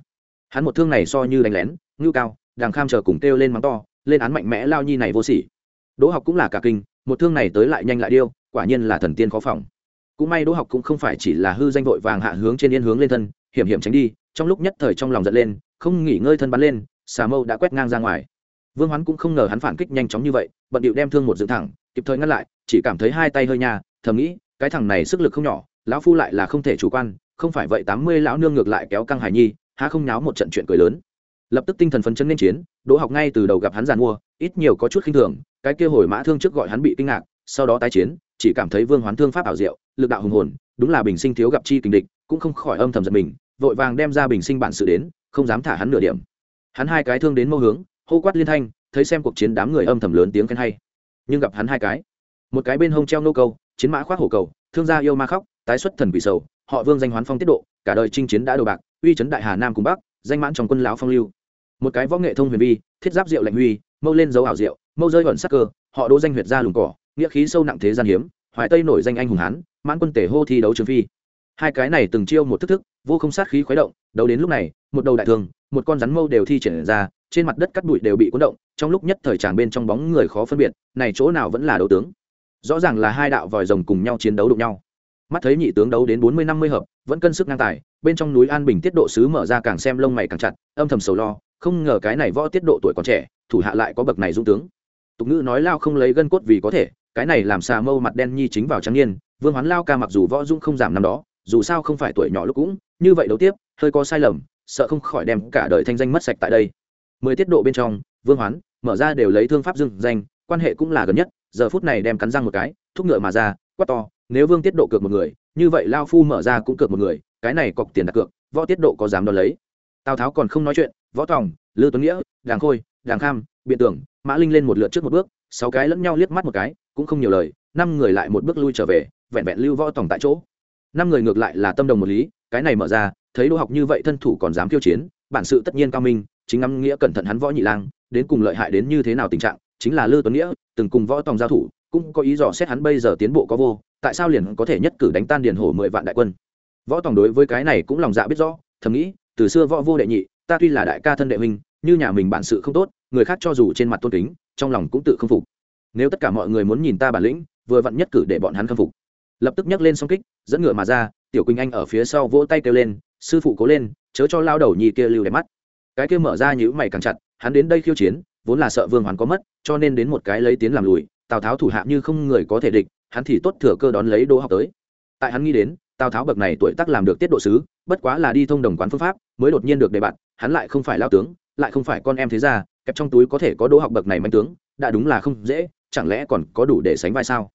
Hắn một thương này so như đánh lén, ngưu cao đàng kham chờ cùng kêu lên mắng to, lên án mạnh mẽ lao nhi này vô sỉ. Đỗ học cũng là cả kinh, một thương này tới lại nhanh lại điêu quả nhiên là thần tiên khó phòng. Cũng may đỗ học cũng không phải chỉ là hư danh vội vàng hạ hướng trên yên hướng lên thân, hiểm hiểm tránh đi, trong lúc nhất thời trong lòng giận lên, không nghỉ ngơi thân bắn lên, xà mâu đã quét ngang ra ngoài. Vương hoán cũng không ngờ hắn phản kích nhanh chóng như vậy, bận điệu đem thương một dựng thẳng, kịp thời ngăn lại, chỉ cảm thấy hai tay hơi nhà thầm nghĩ, cái thằng này sức lực không nhỏ, lão phu lại là không thể chủ quan, không phải vậy tám mươi lão nương ngược lại kéo căng hải nhi, há không nháo một trận chuyện cười lớn. Lập tức tinh thần phấn chấn lên chiến, đỗ học ngay từ đầu gặp hắn giàn mua, ít nhiều có chút khinh thường, cái kia hồi mã thương trước gọi hắn bị kinh ngạc, sau đó tái chiến chỉ cảm thấy vương hoán thương pháp ảo diệu, lực đạo hùng hồn, đúng là bình sinh thiếu gặp chi kình địch, cũng không khỏi âm thầm giật mình, vội vàng đem ra bình sinh bản sự đến, không dám thả hắn nửa điểm. Hắn hai cái thương đến mâu hướng, hô quát liên thanh, thấy xem cuộc chiến đám người âm thầm lớn tiếng khen hay. Nhưng gặp hắn hai cái, một cái bên hông treo nô câu chiến mã khoác hổ cầu, thương gia yêu ma khóc, tái xuất thần quỷ sầu, họ vương danh hoán phong tiết độ, cả đời chinh chiến đã đồ bạc, uy chấn đại hà nam cùng bắc, danh mãn trong quân lão phong lưu. Một cái võ nghệ thông huyền vi, thiết giáp diệu lạnh huy, mâu lên dấu ảo diệu, mâu rơi ẩn sắc cơ, họ đỗ danh huyệt ra lùng cỏ nghĩa khí sâu nặng thế gian hiếm, hoài tây nổi danh anh hùng hán, mãn quân tể hô thi đấu trường phi. Hai cái này từng chiêu một thức thức, vô không sát khí khuấy động, đấu đến lúc này, một đầu đại thương một con rắn mâu đều thi triển ra, trên mặt đất cắt bụi đều bị cuốn động, trong lúc nhất thời tràng bên trong bóng người khó phân biệt, này chỗ nào vẫn là đấu tướng. Rõ ràng là hai đạo vòi rồng cùng nhau chiến đấu đụng nhau. Mắt thấy nhị tướng đấu đến bốn mươi năm mươi hợp, vẫn cân sức ngang tài, bên trong núi an bình tiết độ sứ mở ra càng xem lông mày càng chặt, âm thầm sầu lo, không ngờ cái này võ tiết độ tuổi còn trẻ, thủ hạ lại có bậc này dung tướng. Tục ngữ nói lao không lấy gân cốt vì có thể cái này làm xà mâu mặt đen nhi chính vào trắng niên, vương hoán lao ca mặc dù võ dung không giảm năm đó, dù sao không phải tuổi nhỏ lúc cũng, như vậy đấu tiếp, hơi có sai lầm, sợ không khỏi đem cả đời thanh danh mất sạch tại đây. Mười tiết độ bên trong, vương hoán mở ra đều lấy thương pháp dưng danh, quan hệ cũng là gần nhất, giờ phút này đem cắn răng một cái, thúc ngựa mà ra, quát to, nếu vương tiết độ cược một người, như vậy lao phu mở ra cũng cược một người, cái này cọc tiền đặt cược, võ tiết độ có dám đo lấy? Tào tháo còn không nói chuyện, võ tòng, lư tuấn nghĩa, đàng khôi, đàng kham, biện tưởng, mã linh lên một lượt trước một bước, sáu cái lẫn nhau liếc mắt một cái cũng không nhiều lời, năm người lại một bước lui trở về, vẹn vẹn lưu võ tòng tại chỗ. Năm người ngược lại là tâm đồng một lý, cái này mở ra, thấy đỗ học như vậy thân thủ còn dám kiêu chiến, bản sự tất nhiên cao minh, chính ngắm nghĩa cẩn thận hắn võ nhị lang, đến cùng lợi hại đến như thế nào tình trạng, chính là lư tuấn nghĩa, từng cùng võ tòng giao thủ, cũng có ý dò xét hắn bây giờ tiến bộ có vô, tại sao liền có thể nhất cử đánh tan điền hổ mười vạn đại quân. Võ tòng đối với cái này cũng lòng dạ biết rõ, thầm nghĩ, từ xưa võ vô đệ nhị, ta tuy là đại ca thân đệ huynh, như nhà mình bản sự không tốt, người khác cho dù trên mặt tôn kính, trong lòng cũng tự không phục nếu tất cả mọi người muốn nhìn ta bản lĩnh vừa vặn nhất cử để bọn hắn khâm phục. Lập tức nhấc lên song kích dẫn ngựa mà ra tiểu quỳnh anh ở phía sau vỗ tay kêu lên sư phụ cố lên chớ cho lao đầu nhì kia lưu đẹp mắt. Cái kia mở ra nhữ mày càng chặt hắn đến đây khiêu chiến vốn là sợ vương hoàn có mất cho nên đến một cái lấy tiến làm lùi tào tháo thủ hạ như không người có thể địch hắn thì tốt thừa cơ đón lấy đỗ học tới. Tại hắn nghĩ đến tào tháo bậc này tuổi tác làm được tiết độ sứ bất quá là đi thông đồng quán phương pháp mới đột nhiên được đề bạt, hắn lại không phải lao tướng lại không phải con em thế gia kẹp trong túi có thể có đỗ học bậc này manh tướng đã đúng là không dễ chẳng lẽ còn có đủ để sánh vai sao?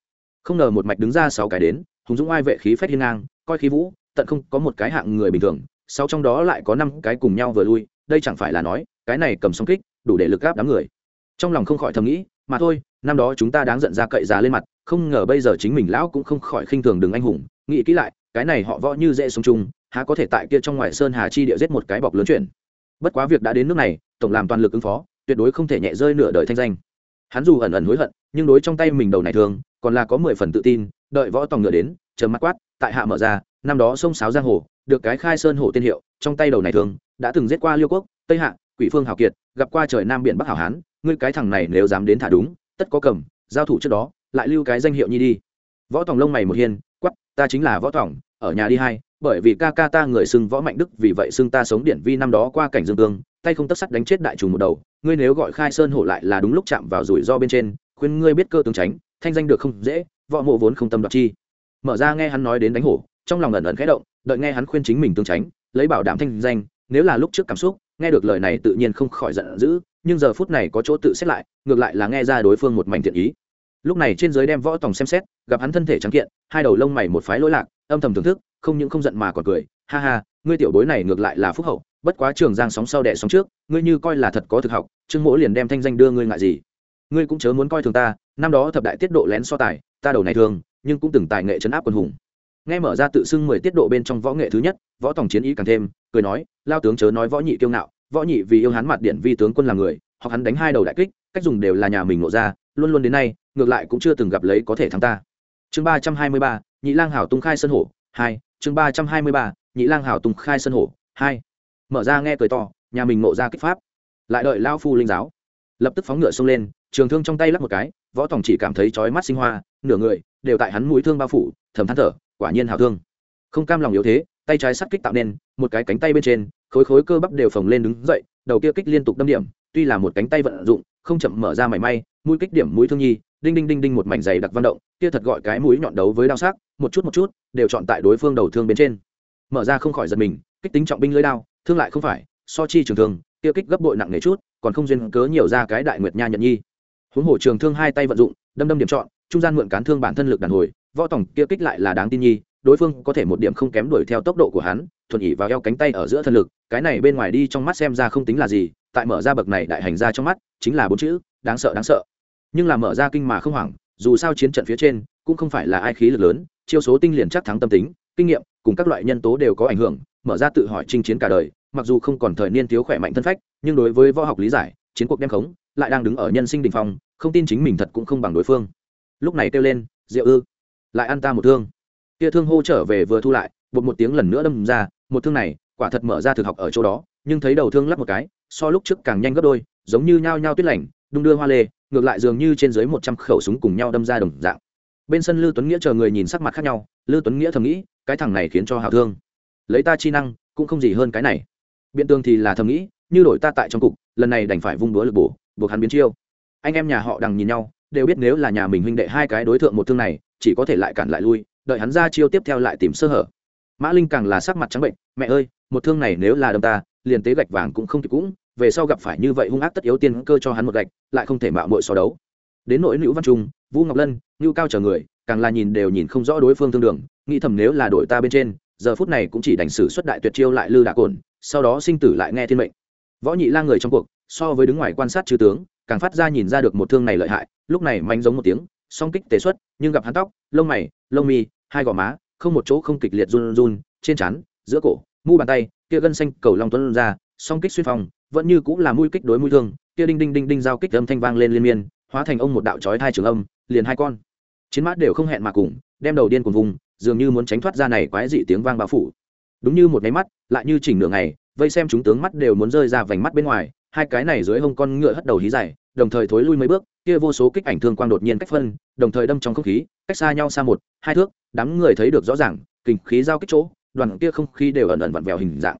Không ngờ một mạch đứng ra sáu cái đến, hùng dũng ai vệ khí phách hiên ngang, coi khí vũ, tận không có một cái hạng người bình thường sau trong đó lại có năm cái cùng nhau vừa lui, đây chẳng phải là nói, cái này cầm song kích, đủ để lực gáp đám người. Trong lòng không khỏi thầm nghĩ, mà thôi, năm đó chúng ta đáng giận ra cậy giá lên mặt, không ngờ bây giờ chính mình lão cũng không khỏi khinh thường đừng anh hùng, nghĩ kỹ lại, cái này họ võ như dễ sống chung, há có thể tại kia trong ngoài sơn hà chi địa giết một cái bọc lớn chuyện. Bất quá việc đã đến nước này, tổng làm toàn lực ứng phó, tuyệt đối không thể nhẹ rơi nửa đời thanh danh hắn dù ẩn ẩn hối hận, nhưng đối trong tay mình đầu này thường, còn là có mười phần tự tin, đợi võ tòng ngựa đến chờ mắt quát, tại hạ mở ra, năm đó sông sáo giang hồ, được cái khai sơn hồ tiên hiệu, trong tay đầu này thường, đã từng giết qua liêu quốc, tây hạ, quỷ phương hào kiệt, gặp qua trời nam biển bắc hảo hán, ngươi cái thằng này nếu dám đến thả đúng, tất có cầm, giao thủ trước đó, lại lưu cái danh hiệu nhi đi. Võ tòng lông mày một hiên quắp ta chính là võ tòng, ở nhà đi hai, bởi vì ca ca ta người xưng võ mạnh đức, vì vậy xưng ta sống điển vi năm đó qua cảnh dương tương tay không tất sắt đánh chết đại trùng một đầu, ngươi nếu gọi khai sơn hổ lại là đúng lúc chạm vào rủi ro bên trên, khuyên ngươi biết cơ tướng tránh, thanh danh được không dễ, võ mộ vốn không tâm đoạt chi. Mở ra nghe hắn nói đến đánh hổ, trong lòng ẩn ẩn khẽ động, đợi nghe hắn khuyên chính mình tương tránh, lấy bảo đảm thanh danh, nếu là lúc trước cảm xúc, nghe được lời này tự nhiên không khỏi giận dữ, nhưng giờ phút này có chỗ tự xét lại, ngược lại là nghe ra đối phương một mảnh thiện ý. Lúc này trên giới đem võ tòng xem xét, gặp hắn thân thể trắng kiện, hai đầu lông mày một phái lỗi lạc, âm thầm thưởng thức, không những không giận mà còn cười, ha ha, ngươi tiểu bối này ngược lại là phúc hậu bất quá trường giang sóng sau đẻ sóng trước, ngươi như coi là thật có thực học, trương mỗ liền đem thanh danh đưa ngươi ngại gì. Ngươi cũng chớ muốn coi thường ta, năm đó thập đại tiết độ lén so tài, ta đầu này thường, nhưng cũng từng tài nghệ chấn áp quân hùng. Nghe mở ra tự xưng mười tiết độ bên trong võ nghệ thứ nhất, võ tổng chiến ý càng thêm, cười nói, lao tướng chớ nói võ nhị kiêu ngạo, võ nhị vì yêu hắn mặt điện vi tướng quân là người, hoặc hắn đánh hai đầu đại kích, cách dùng đều là nhà mình ngộ ra, luôn luôn đến nay, ngược lại cũng chưa từng gặp lấy có thể thắng ta. Chương ba trăm hai mươi ba, nhị lang hảo tung khai sân hổ, hai, chương ba trăm hai mươi ba, nhị lang hảo tung khai sân hổ, hai mở ra nghe cười to, nhà mình ngộ ra kích pháp. Lại đợi lao phu linh giáo. Lập tức phóng ngựa xông lên, trường thương trong tay lắc một cái, võ tòng chỉ cảm thấy chói mắt sinh hoa, nửa người, đều tại hắn mũi thương bao phủ, thầm than thở, quả nhiên hào thương. Không cam lòng yếu thế, tay trái sắt kích tạo nên, một cái cánh tay bên trên, khối khối cơ bắp đều phồng lên đứng dậy, đầu kia kích liên tục đâm điểm, tuy là một cánh tay vận dụng, không chậm mở ra mảy may, mũi kích điểm mũi thương nhi, đinh đinh đinh đinh một mảnh dày đặc văn động, kia thật gọi cái mũi nhọn đấu với đao sắc, một chút một chút, đều chọn tại đối phương đầu thương bên trên. Mở ra không khỏi giật mình, kích tính trọng binh lưới đao thương lại không phải, so chi trường thương, kia kích gấp bội nặng nề chút, còn không duyên cớ nhiều ra cái đại nguyệt nha nhận nhi. Huống hồ trường thương hai tay vận dụng, đâm đâm điểm chọn trung gian mượn cán thương bản thân lực đàn hồi, võ tổng kia kích lại là đáng tin nhi, đối phương có thể một điểm không kém đuổi theo tốc độ của hắn, thuần ỉ vào eo cánh tay ở giữa thân lực, cái này bên ngoài đi trong mắt xem ra không tính là gì, tại mở ra bậc này đại hành ra trong mắt, chính là bốn chữ, đáng sợ đáng sợ. Nhưng là mở ra kinh mà không hoảng, dù sao chiến trận phía trên, cũng không phải là ai khí lực lớn, chiêu số tinh liền chắc thắng tâm tính, kinh nghiệm, cùng các loại nhân tố đều có ảnh hưởng mở ra tự hỏi chinh chiến cả đời, mặc dù không còn thời niên thiếu khỏe mạnh thân phách, nhưng đối với võ học lý giải, chiến cuộc đem khống, lại đang đứng ở nhân sinh đình phong, không tin chính mình thật cũng không bằng đối phương. Lúc này kêu lên, diệu ư, lại ăn ta một thương. Kia thương hô trở về vừa thu lại, bột một tiếng lần nữa đâm ra, một thương này, quả thật mở ra thực học ở chỗ đó, nhưng thấy đầu thương lắp một cái, so lúc trước càng nhanh gấp đôi, giống như nhao nhao tuyết lạnh đung đưa hoa lê, ngược lại dường như trên dưới một trăm khẩu súng cùng nhau đâm ra đồng dạng. Bên sân lư tuấn nghĩa chờ người nhìn sắc mặt khác nhau, lư tuấn nghĩa thầm nghĩ, cái thằng này khiến cho hào thương lấy ta chi năng, cũng không gì hơn cái này. Biện tương thì là thầm nghĩ, như đổi ta tại trong cục, lần này đành phải vung đũa lực bổ, buộc hắn biến chiêu. Anh em nhà họ đằng nhìn nhau, đều biết nếu là nhà mình huynh đệ hai cái đối tượng một thương này, chỉ có thể lại cản lại lui, đợi hắn ra chiêu tiếp theo lại tìm sơ hở. Mã linh càng là sắc mặt trắng bệnh, mẹ ơi, một thương này nếu là đâm ta, liền tế gạch vàng cũng không kịp cũng, về sau gặp phải như vậy hung ác tất yếu tiên cơ cho hắn một gạch, lại không thể mạo muội so đấu. Đến nỗi nữ văn trung, vũ ngọc lân ngưu cao chờ người, càng là nhìn đều nhìn không rõ đối phương thương đường, nghĩ thầm nếu là đội ta bên trên giờ phút này cũng chỉ đành xử xuất đại tuyệt chiêu lại lư đạ cồn sau đó sinh tử lại nghe thiên mệnh. Võ nhị la người trong cuộc, so với đứng ngoài quan sát chư tướng, càng phát ra nhìn ra được một thương này lợi hại, lúc này manh giống một tiếng, song kích tế xuất, nhưng gặp hắn tóc, lông mày, lông mi, hai gò má, không một chỗ không kịch liệt run run, trên trán, giữa cổ, mu bàn tay, kia gân xanh cầu long tuấn ra, song kích xuyên phòng, vẫn như cũng là mũi kích đối mũi thương, kia đinh đinh đinh đinh giao kích âm thanh vang lên liên miên, hóa thành ông một đạo chói hai trường âm, liền hai con chiến mã đều không hẹn mà cùng, đem đầu điên cùng vùng, dường như muốn tránh thoát ra này quái dị tiếng vang bao phủ. Đúng như một máy mắt, lại như chỉnh nửa ngày, vây xem chúng tướng mắt đều muốn rơi ra vành mắt bên ngoài, hai cái này dưới hông con ngựa hất đầu hí dài, đồng thời thối lui mấy bước, kia vô số kích ảnh thương quang đột nhiên cách phân, đồng thời đâm trong không khí, cách xa nhau xa một, hai thước, đám người thấy được rõ ràng kình khí giao kích chỗ, đoàn kia không khí đều ẩn ẩn vặn vẹo hình dạng.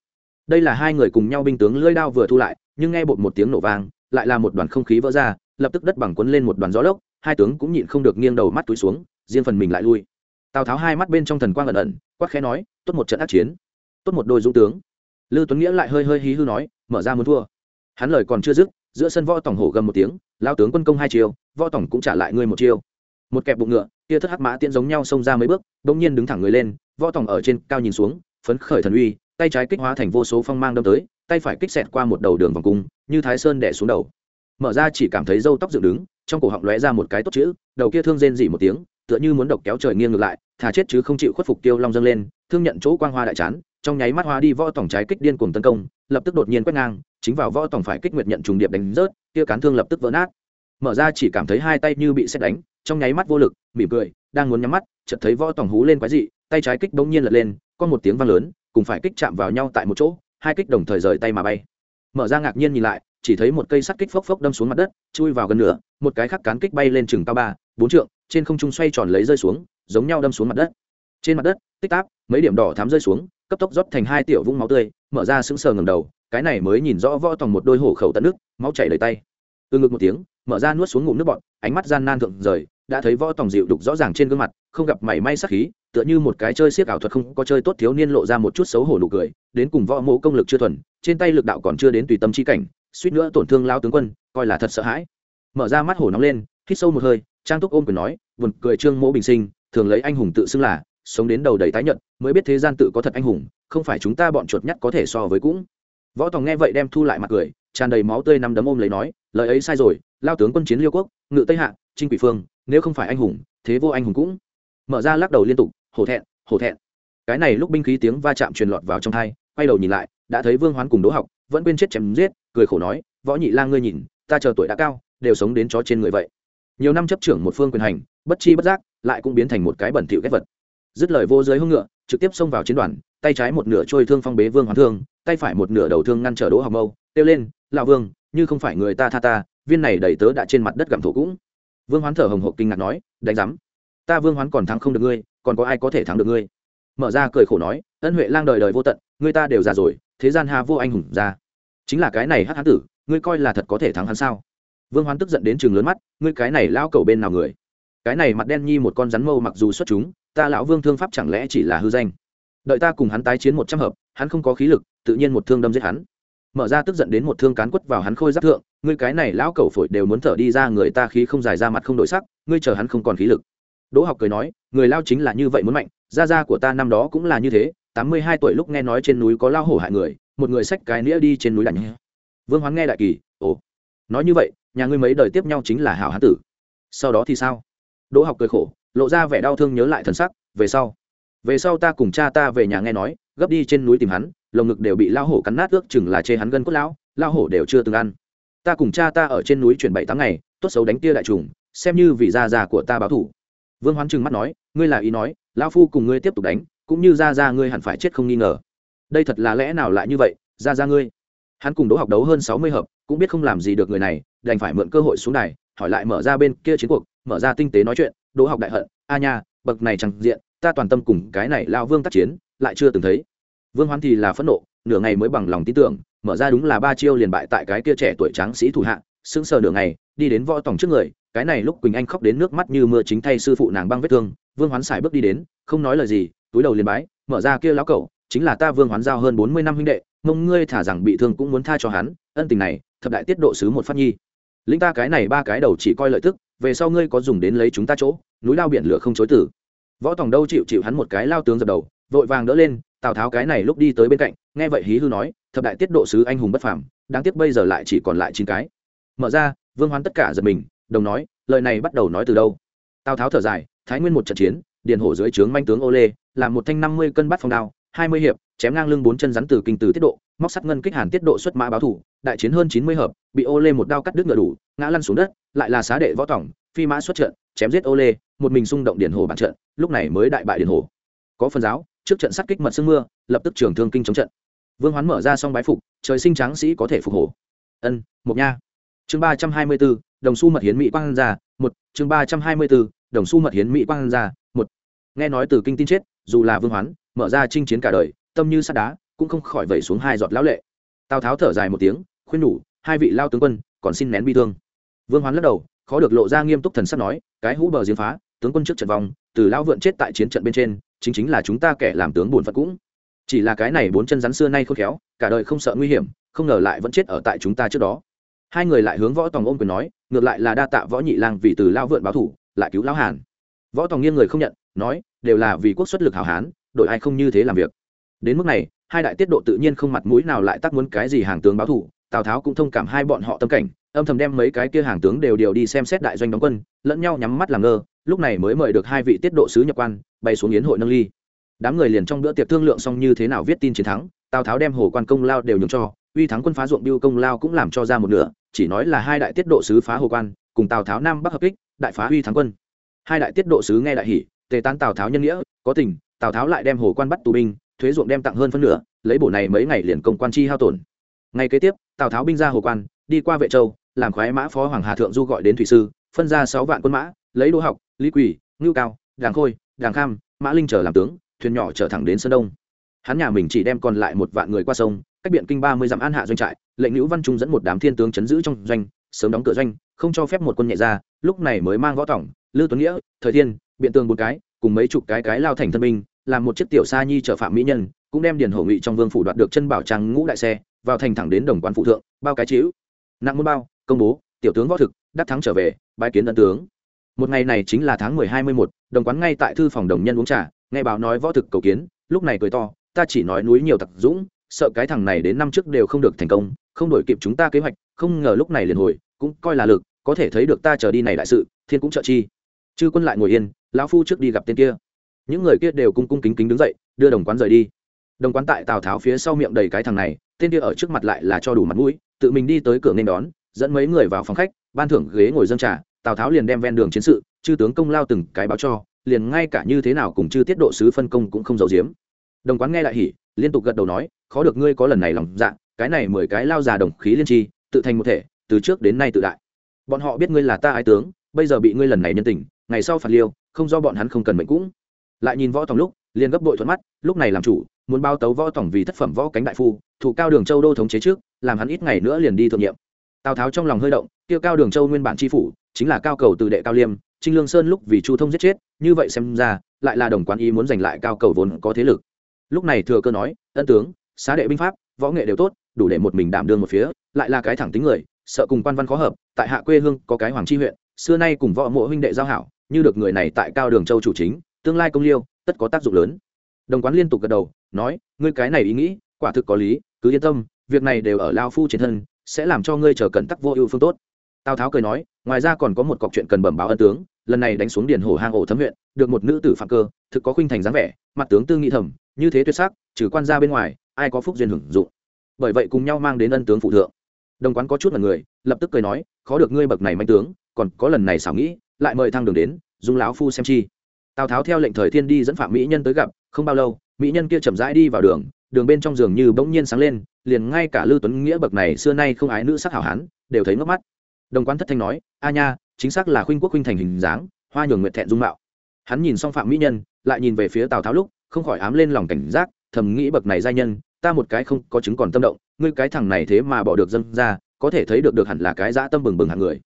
Đây là hai người cùng nhau binh tướng lưỡi đao vừa thu lại, nhưng nghe bột một tiếng nổ vang, lại là một đoàn không khí vỡ ra, lập tức đất bằng quấn lên một đoàn gió lốc hai tướng cũng nhịn không được nghiêng đầu mắt túi xuống, riêng phần mình lại lui. Tào tháo hai mắt bên trong thần quang ẩn ẩn, quát khẽ nói, tốt một trận ác chiến, tốt một đôi dũng tướng. Lư tuấn nghĩa lại hơi hơi hí hư nói, mở ra muốn thua. Hắn lời còn chưa dứt, giữa sân võ tổng hổ gầm một tiếng lao tướng quân công hai chiều võ tổng cũng trả lại ngươi một chiều. một kẹp bụng ngựa kia thất hắc mã tiễn giống nhau xông ra mấy bước, bỗng nhiên đứng thẳng người lên, võ tổng ở trên cao nhìn xuống, phấn khởi thần uy, tay trái kích hóa thành vô số phong mang đâm tới, tay phải kích xẹt qua một đầu đường vòng cung, như thái sơn đẻ xuống đầu mở ra chỉ cảm thấy râu tóc dựng đứng, trong cổ họng lóe ra một cái tốt chữ, đầu kia thương rên dỉ một tiếng, tựa như muốn độc kéo trời nghiêng ngược lại, thà chết chứ không chịu khuất phục tiêu long dâng lên, thương nhận chỗ quang hoa đại chán, trong nháy mắt hoa đi võ tổng trái kích điên cuồng tấn công, lập tức đột nhiên quét ngang, chính vào võ tổng phải kích nguyệt nhận trùng điệp đánh rớt, kia cán thương lập tức vỡ nát. Mở ra chỉ cảm thấy hai tay như bị xét đánh, trong nháy mắt vô lực, mỉm cười, đang muốn nhắm mắt, chợt thấy võ tổng hú lên quái dị, tay trái kích bỗng nhiên lật lên, có một tiếng vang lớn, cùng phải kích chạm vào nhau tại một chỗ, hai kích đồng thời rời tay mà bay. Mở ra ngạc nhiên nhìn lại chỉ thấy một cây sắt kích phốc phốc đâm xuống mặt đất, chui vào gần nửa, một cái khác cán kích bay lên chừng cao ba, bốn trượng, trên không trung xoay tròn lấy rơi xuống, giống nhau đâm xuống mặt đất. Trên mặt đất, tích táp mấy điểm đỏ thám rơi xuống, cấp tốc rót thành hai tiểu vũng máu tươi, mở ra sững sờ ngầm đầu, cái này mới nhìn rõ võ tòng một đôi hổ khẩu tận nước, máu chảy đầy tay. Từ ngực một tiếng, mở ra nuốt xuống ngụm nước bọt, ánh mắt gian nan thượng rời, đã thấy võ tòng dịu đục rõ ràng trên gương mặt, không gặp mảy may sắc khí, tựa như một cái chơi siếc ảo thuật không có chơi tốt thiếu niên lộ ra một chút xấu hổ nụ cười, đến cùng võ mẫu công lực chưa thuần, trên tay lực đạo còn chưa đến tùy tâm chi cảnh suýt nữa tổn thương lao tướng quân, coi là thật sợ hãi. Mở ra mắt hổ nóng lên, hít sâu một hơi, trang túc ôm quyền nói, buồn cười trương mỗ bình sinh, thường lấy anh hùng tự xưng là, sống đến đầu đầy tái nhận mới biết thế gian tự có thật anh hùng, không phải chúng ta bọn chuột nhắt có thể so với cũng. Võ tòng nghe vậy đem thu lại mặt cười, tràn đầy máu tươi nằm đấm ôm lấy nói, lời ấy sai rồi, lao tướng quân chiến liêu quốc, ngự tây hạ, trinh quỷ phương, nếu không phải anh hùng, thế vô anh hùng cũng. Mở ra lắc đầu liên tục, hổ thẹn hổ thẹn. Cái này lúc binh khí tiếng va chạm truyền lọt vào trong thai, quay đầu nhìn lại, đã thấy vương hoán cùng đỗ học vẫn quên chết chém giết, cười khổ nói, võ nhị lang ngươi nhìn, ta chờ tuổi đã cao, đều sống đến chó trên người vậy. Nhiều năm chấp trưởng một phương quyền hành, bất chi bất giác, lại cũng biến thành một cái bẩn thỉu ghét vật. Dứt lời vô giới hung ngựa, trực tiếp xông vào chiến đoàn, tay trái một nửa trôi thương phong bế vương hoán thương, tay phải một nửa đầu thương ngăn trở đỗ học mâu, kêu lên, lão vương, như không phải người ta tha ta, viên này đầy tớ đã trên mặt đất gặm thổ cũng. Vương hoán thở hồng hộc kinh ngạc nói, đánh giám, ta vương hoán còn thắng không được ngươi, còn có ai có thể thắng được ngươi? Mở ra cười khổ nói, ân huệ lang đời đời vô tận, người ta đều già rồi, thế gian hà vô anh hùng ra chính là cái này hắc hán tử, ngươi coi là thật có thể thắng hắn sao? Vương hoán tức giận đến chừng lớn mắt, ngươi cái này lao cầu bên nào người? Cái này mặt đen nhi một con rắn mâu mặc dù xuất chúng, ta lão vương thương pháp chẳng lẽ chỉ là hư danh? Đợi ta cùng hắn tái chiến một trăm hợp, hắn không có khí lực, tự nhiên một thương đâm giết hắn. Mở ra tức giận đến một thương cán quất vào hắn khôi giáp thượng, ngươi cái này lão cầu phổi đều muốn thở đi ra, người ta khí không dài ra mặt không đổi sắc, ngươi chờ hắn không còn khí lực. Đỗ học cười nói, người lao chính là như vậy muốn mạnh, gia gia của ta năm đó cũng là như thế, tám mươi hai tuổi lúc nghe nói trên núi có lao hổ hại người một người xách cái nĩa đi trên núi đảnh vương hoán nghe đại kỳ, ồ, nói như vậy, nhà ngươi mấy đời tiếp nhau chính là hảo hán tử. Sau đó thì sao? Đỗ học cười khổ, lộ ra vẻ đau thương nhớ lại thần sắc, về sau về sau ta cùng cha ta về nhà nghe nói, gấp đi trên núi tìm hắn, lồng ngực đều bị lao hổ cắn nát, ước chừng là chê hắn gân cốt lão lao hổ đều chưa từng ăn. Ta cùng cha ta ở trên núi chuyển bảy tháng ngày, tốt xấu đánh tia đại trùng, xem như vì gia già của ta báo thủ vương hoán trừng mắt nói, ngươi là ý nói lao phu cùng ngươi tiếp tục đánh, cũng như gia gia ngươi hẳn phải chết không nghi ngờ đây thật là lẽ nào lại như vậy, ra ra ngươi. Hắn cùng đỗ học đấu hơn sáu mươi hợp, cũng biết không làm gì được người này, đành phải mượn cơ hội xuống này hỏi lại mở ra bên kia chiến cuộc, mở ra tinh tế nói chuyện, đỗ học đại hận, a nha, bậc này chẳng diện, ta toàn tâm cùng cái này lao vương tác chiến, lại chưa từng thấy. Vương hoán thì là phẫn nộ, nửa ngày mới bằng lòng tin tưởng, mở ra đúng là ba chiêu liền bại tại cái kia trẻ tuổi tráng sĩ thủ hạ, sững sờ nửa ngày, đi đến võ tòng trước người, cái này lúc quỳnh anh khóc đến nước mắt như mưa chính thay sư phụ nàng băng vết thương, vương hoán sải bước đi đến, không nói lời gì, túi đầu liền bái, mở ra kia lão cẩu chính là ta vương hoán giao hơn bốn mươi năm huynh đệ mông ngươi thả rằng bị thương cũng muốn tha cho hắn, ân tình này, thập đại tiết độ sứ một phát nhi. Lĩnh ta cái này ba cái đầu chỉ coi lợi tức, về sau ngươi có dùng đến lấy chúng ta chỗ, núi lao biển lửa không chối tử. Võ tòng đâu chịu chịu hắn một cái lao tướng dập đầu, vội vàng đỡ lên, tào tháo cái này lúc đi tới bên cạnh, nghe vậy hí hư nói, thập đại tiết độ sứ anh hùng bất phàm, đáng tiếc bây giờ lại chỉ còn lại chín cái. Mở ra, vương hoán tất cả giật mình, đồng nói, lời này bắt đầu nói từ đâu? Tào tháo thở dài, thái nguyên một trận chiến điền hổ dưới trướng manh tướng ô lê, làm một thanh năm mươi cân bắt phong đao hai mươi hiệp, chém ngang lưng bốn chân rắn từ kinh từ tiết độ, móc sắt ngân kích hàn tiết độ xuất mã báo thủ, đại chiến hơn chín mươi hợp, bị ô lê một đao cắt đứt ngựa đủ, ngã lăn xuống đất, lại là xá đệ võ tổng phi mã xuất trận, chém giết ô lê, một mình xung động điện hồ bản trận, lúc này mới đại bại điện hồ. Có phần giáo, trước trận sắt kích mật sương mưa, lập tức trường thương kinh chống trận. Vương hoán mở ra xong bái phục, trời sinh tráng sĩ có thể phục hổ ân mục nha. Chương ba trăm hai mươi bốn đồng xu mật hiến mỹ quang ra, một, chương ba trăm hai mươi bốn đồng xu mật hiến mỹ quang ra, một. Nghe nói từ kinh tin chết, dù là vương hoán mở ra chinh chiến cả đời, tâm như sắt đá, cũng không khỏi vẩy xuống hai giọt lão lệ. Tào tháo thở dài một tiếng, khuyên nhủ, hai vị lao tướng quân, còn xin nén bi thương. Vương hoán lắc đầu, khó được lộ ra nghiêm túc thần sắc nói, cái hũ bờ diêm phá, tướng quân trước trận vòng từ lao vượn chết tại chiến trận bên trên, chính chính là chúng ta kẻ làm tướng buồn phận cũng. Chỉ là cái này bốn chân rắn xưa nay khôn khéo, cả đời không sợ nguy hiểm, không ngờ lại vẫn chết ở tại chúng ta trước đó. Hai người lại hướng võ tòng ôm quyền nói, ngược lại là đa tạ võ nhị lang vì từ lao vượn báo thủ, lại cứu lão hàn. Võ tòng nghiêng người không nhận, nói, đều là vì quốc xuất lực hảo hán đội ai không như thế làm việc. Đến mức này, hai đại tiết độ tự nhiên không mặt mũi nào lại tác muốn cái gì hàng tướng báo thủ, tào tháo cũng thông cảm hai bọn họ tâm cảnh, âm thầm đem mấy cái kia hàng tướng đều điều đi xem xét đại doanh đóng quân, lẫn nhau nhắm mắt làm ngơ, lúc này mới mời được hai vị tiết độ sứ nhập quan, bay xuống yến hội nâng ly. Đám người liền trong bữa tiệc thương lượng xong như thế nào viết tin chiến thắng, tào tháo đem hồ quan công lao đều nhường cho, uy thắng quân phá ruộng biêu công lao cũng làm cho ra một nửa, chỉ nói là hai đại tiết độ sứ phá hồ quan, cùng tào tháo nam bắc hợp kích, đại phá uy thắng quân. Hai đại tiết độ sứ nghe đại hỉ, tề tán tào tháo nhân nghĩa, có tình tào tháo lại đem hồ quan bắt tù binh, thuế ruộng đem tặng hơn phân nửa, lấy bổ này mấy ngày liền công quan chi hao tổn. Ngày kế tiếp, tào tháo binh ra hồ quan, đi qua vệ châu, làm khoái mã phó hoàng hà thượng du gọi đến thủy sư, phân ra sáu vạn quân mã, lấy đỗ học, lý quỳ, ngưu cao, đàng khôi, đàng kham, mã linh trở làm tướng, thuyền nhỏ trở thẳng đến sơn đông. Hắn nhà mình chỉ đem còn lại một vạn người qua sông, cách biện kinh ba mươi dặm an hạ doanh trại, lệnh nữ văn trung dẫn một đám thiên tướng chấn giữ trong doanh, sớm đóng cửa doanh, không cho phép một quân nhẹ ra, lúc này mới mang võ tổng, lư tuấn nghĩa, thời thiên, biện tường một cái, cùng mấy chục cái cái lao thành thân binh làm một chiếc tiểu sa nhi trở phạm mỹ nhân, cũng đem điền hổ nghị trong vương phủ đoạt được chân bảo trang ngũ đại xe, vào thành thẳng đến đồng quan phụ thượng, bao cái chiếu nặng môn bao, công bố, tiểu tướng võ thực, đắc thắng trở về, bái kiến ân tướng. Một ngày này chính là tháng mười hai mươi một đồng quán ngay tại thư phòng đồng nhân uống trà, nghe báo nói võ thực cầu kiến, lúc này cười to, ta chỉ nói núi nhiều tặc dũng, sợ cái thằng này đến năm trước đều không được thành công, không đổi kịp chúng ta kế hoạch, không ngờ lúc này liền hồi, cũng coi là lực, có thể thấy được ta chờ đi này đại sự, thiên cũng trợ chi. Chư quân lại ngồi yên, lão phu trước đi gặp tên kia những người kia đều cung cung kính kính đứng dậy, đưa đồng quán rời đi. Đồng quán tại tào tháo phía sau miệng đầy cái thằng này, tên kia ở trước mặt lại là cho đủ mặt mũi, tự mình đi tới cửa nên đón, dẫn mấy người vào phòng khách, ban thưởng ghế ngồi dân trà, tào tháo liền đem ven đường chiến sự, chư tướng công lao từng cái báo cho, liền ngay cả như thế nào cùng chư tiết độ sứ phân công cũng không giấu giếm. Đồng quán nghe lại hỉ, liên tục gật đầu nói, khó được ngươi có lần này lòng dạ cái này mười cái lao già đồng khí liên tri, tự thành một thể, từ trước đến nay tự đại. Bọn họ biết ngươi là ta ái tướng, bây giờ bị ngươi lần này nhân tình, ngày sau phạt liêu, không do bọn hắn không cần mệnh cũng lại nhìn võ tòng lúc, liền gấp bội thuận mắt, lúc này làm chủ, muốn bao tấu võ tòng vì thất phẩm võ cánh đại phu, thủ cao đường châu đô thống chế trước, làm hắn ít ngày nữa liền đi thượng nhiệm. Tào tháo trong lòng hơi động tiêu cao đường châu nguyên bản tri phủ, chính là cao cầu từ đệ cao liêm, trinh lương sơn lúc vì chu thông giết chết, như vậy xem ra, lại là đồng quán ý muốn giành lại cao cầu vốn có thế lực. Lúc này thừa cơ nói, ân tướng, xá đệ binh pháp, võ nghệ đều tốt, đủ để một mình đảm đương một phía, lại là cái thẳng tính người, sợ cùng quan văn khó hợp, tại hạ quê hương có cái hoàng chi huyện, xưa nay cùng võ mộ huynh đệ giao hảo, như được người này tại cao đường châu chủ chính tương lai công liêu, tất có tác dụng lớn. Đồng quán liên tục gật đầu, nói, ngươi cái này ý nghĩ, quả thực có lý, cứ yên tâm, việc này đều ở lao phu trên thân, sẽ làm cho ngươi chờ cẩn tắc vô ưu phương tốt. Tào tháo cười nói, ngoài ra còn có một cọc chuyện cần bẩm báo ân tướng, lần này đánh xuống điền hồ hang ổ thấm huyện, được một nữ tử phạm cơ, thực có khuynh thành dáng vẻ, mặt tướng tư nghị thầm, như thế tuyệt sắc, trừ quan ra bên ngoài, ai có phúc duyên hưởng dụng. Bởi vậy cùng nhau mang đến ân tướng phụ thượng. Đồng quán có chút là người, lập tức cười nói, khó được ngươi bậc này manh tướng, còn có lần này xảo nghĩ, lại mời thăng đường đến dung lão phu xem chi tào tháo theo lệnh thời thiên đi dẫn phạm mỹ nhân tới gặp không bao lâu mỹ nhân kia chậm rãi đi vào đường đường bên trong giường như bỗng nhiên sáng lên liền ngay cả lưu tuấn nghĩa bậc này xưa nay không ái nữ sắc hảo hán đều thấy ngốc mắt đồng Quan thất thanh nói a nha chính xác là khuynh quốc khuynh thành hình dáng hoa nhường nguyện thẹn dung mạo hắn nhìn xong phạm mỹ nhân lại nhìn về phía tào tháo lúc không khỏi ám lên lòng cảnh giác thầm nghĩ bậc này giai nhân ta một cái không có chứng còn tâm động ngươi cái thằng này thế mà bỏ được dân ra có thể thấy được được hẳn là cái dã tâm bừng bừng hạng người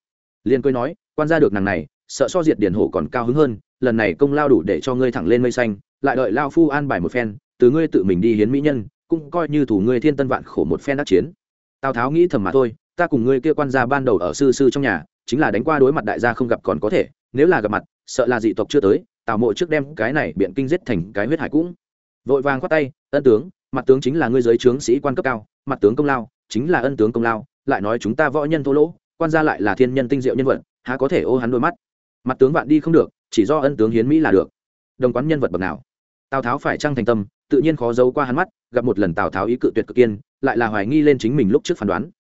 liên cười nói quan gia được nàng này sợ so diệt điển hổ còn cao hứng hơn lần này công lao đủ để cho ngươi thẳng lên mây xanh, lại đợi lao phu an bài một phen, từ ngươi tự mình đi hiến mỹ nhân, cũng coi như thủ ngươi thiên tân vạn khổ một phen đắc chiến. Tào tháo nghĩ thầm mà thôi, ta cùng ngươi kia quan gia ban đầu ở sư sư trong nhà, chính là đánh qua đối mặt đại gia không gặp còn có thể, nếu là gặp mặt, sợ là dị tộc chưa tới, tào mộ trước đem cái này biện kinh giết thành cái huyết hải cũng. Vội vàng khoát tay, ân tướng, mặt tướng chính là ngươi giới trướng sĩ quan cấp cao, mặt tướng công lao, chính là ân tướng công lao, lại nói chúng ta võ nhân thô lỗ, quan gia lại là thiên nhân tinh diệu nhân vật, há có thể ô hắn đôi mắt? Mặt tướng vạn đi không được chỉ do ân tướng hiến mỹ là được. Đồng quán nhân vật bậc nào? Tào tháo phải trăng thành tâm, tự nhiên khó giấu qua hắn mắt, gặp một lần tào tháo ý cự tuyệt cực kiên, lại là hoài nghi lên chính mình lúc trước phán đoán.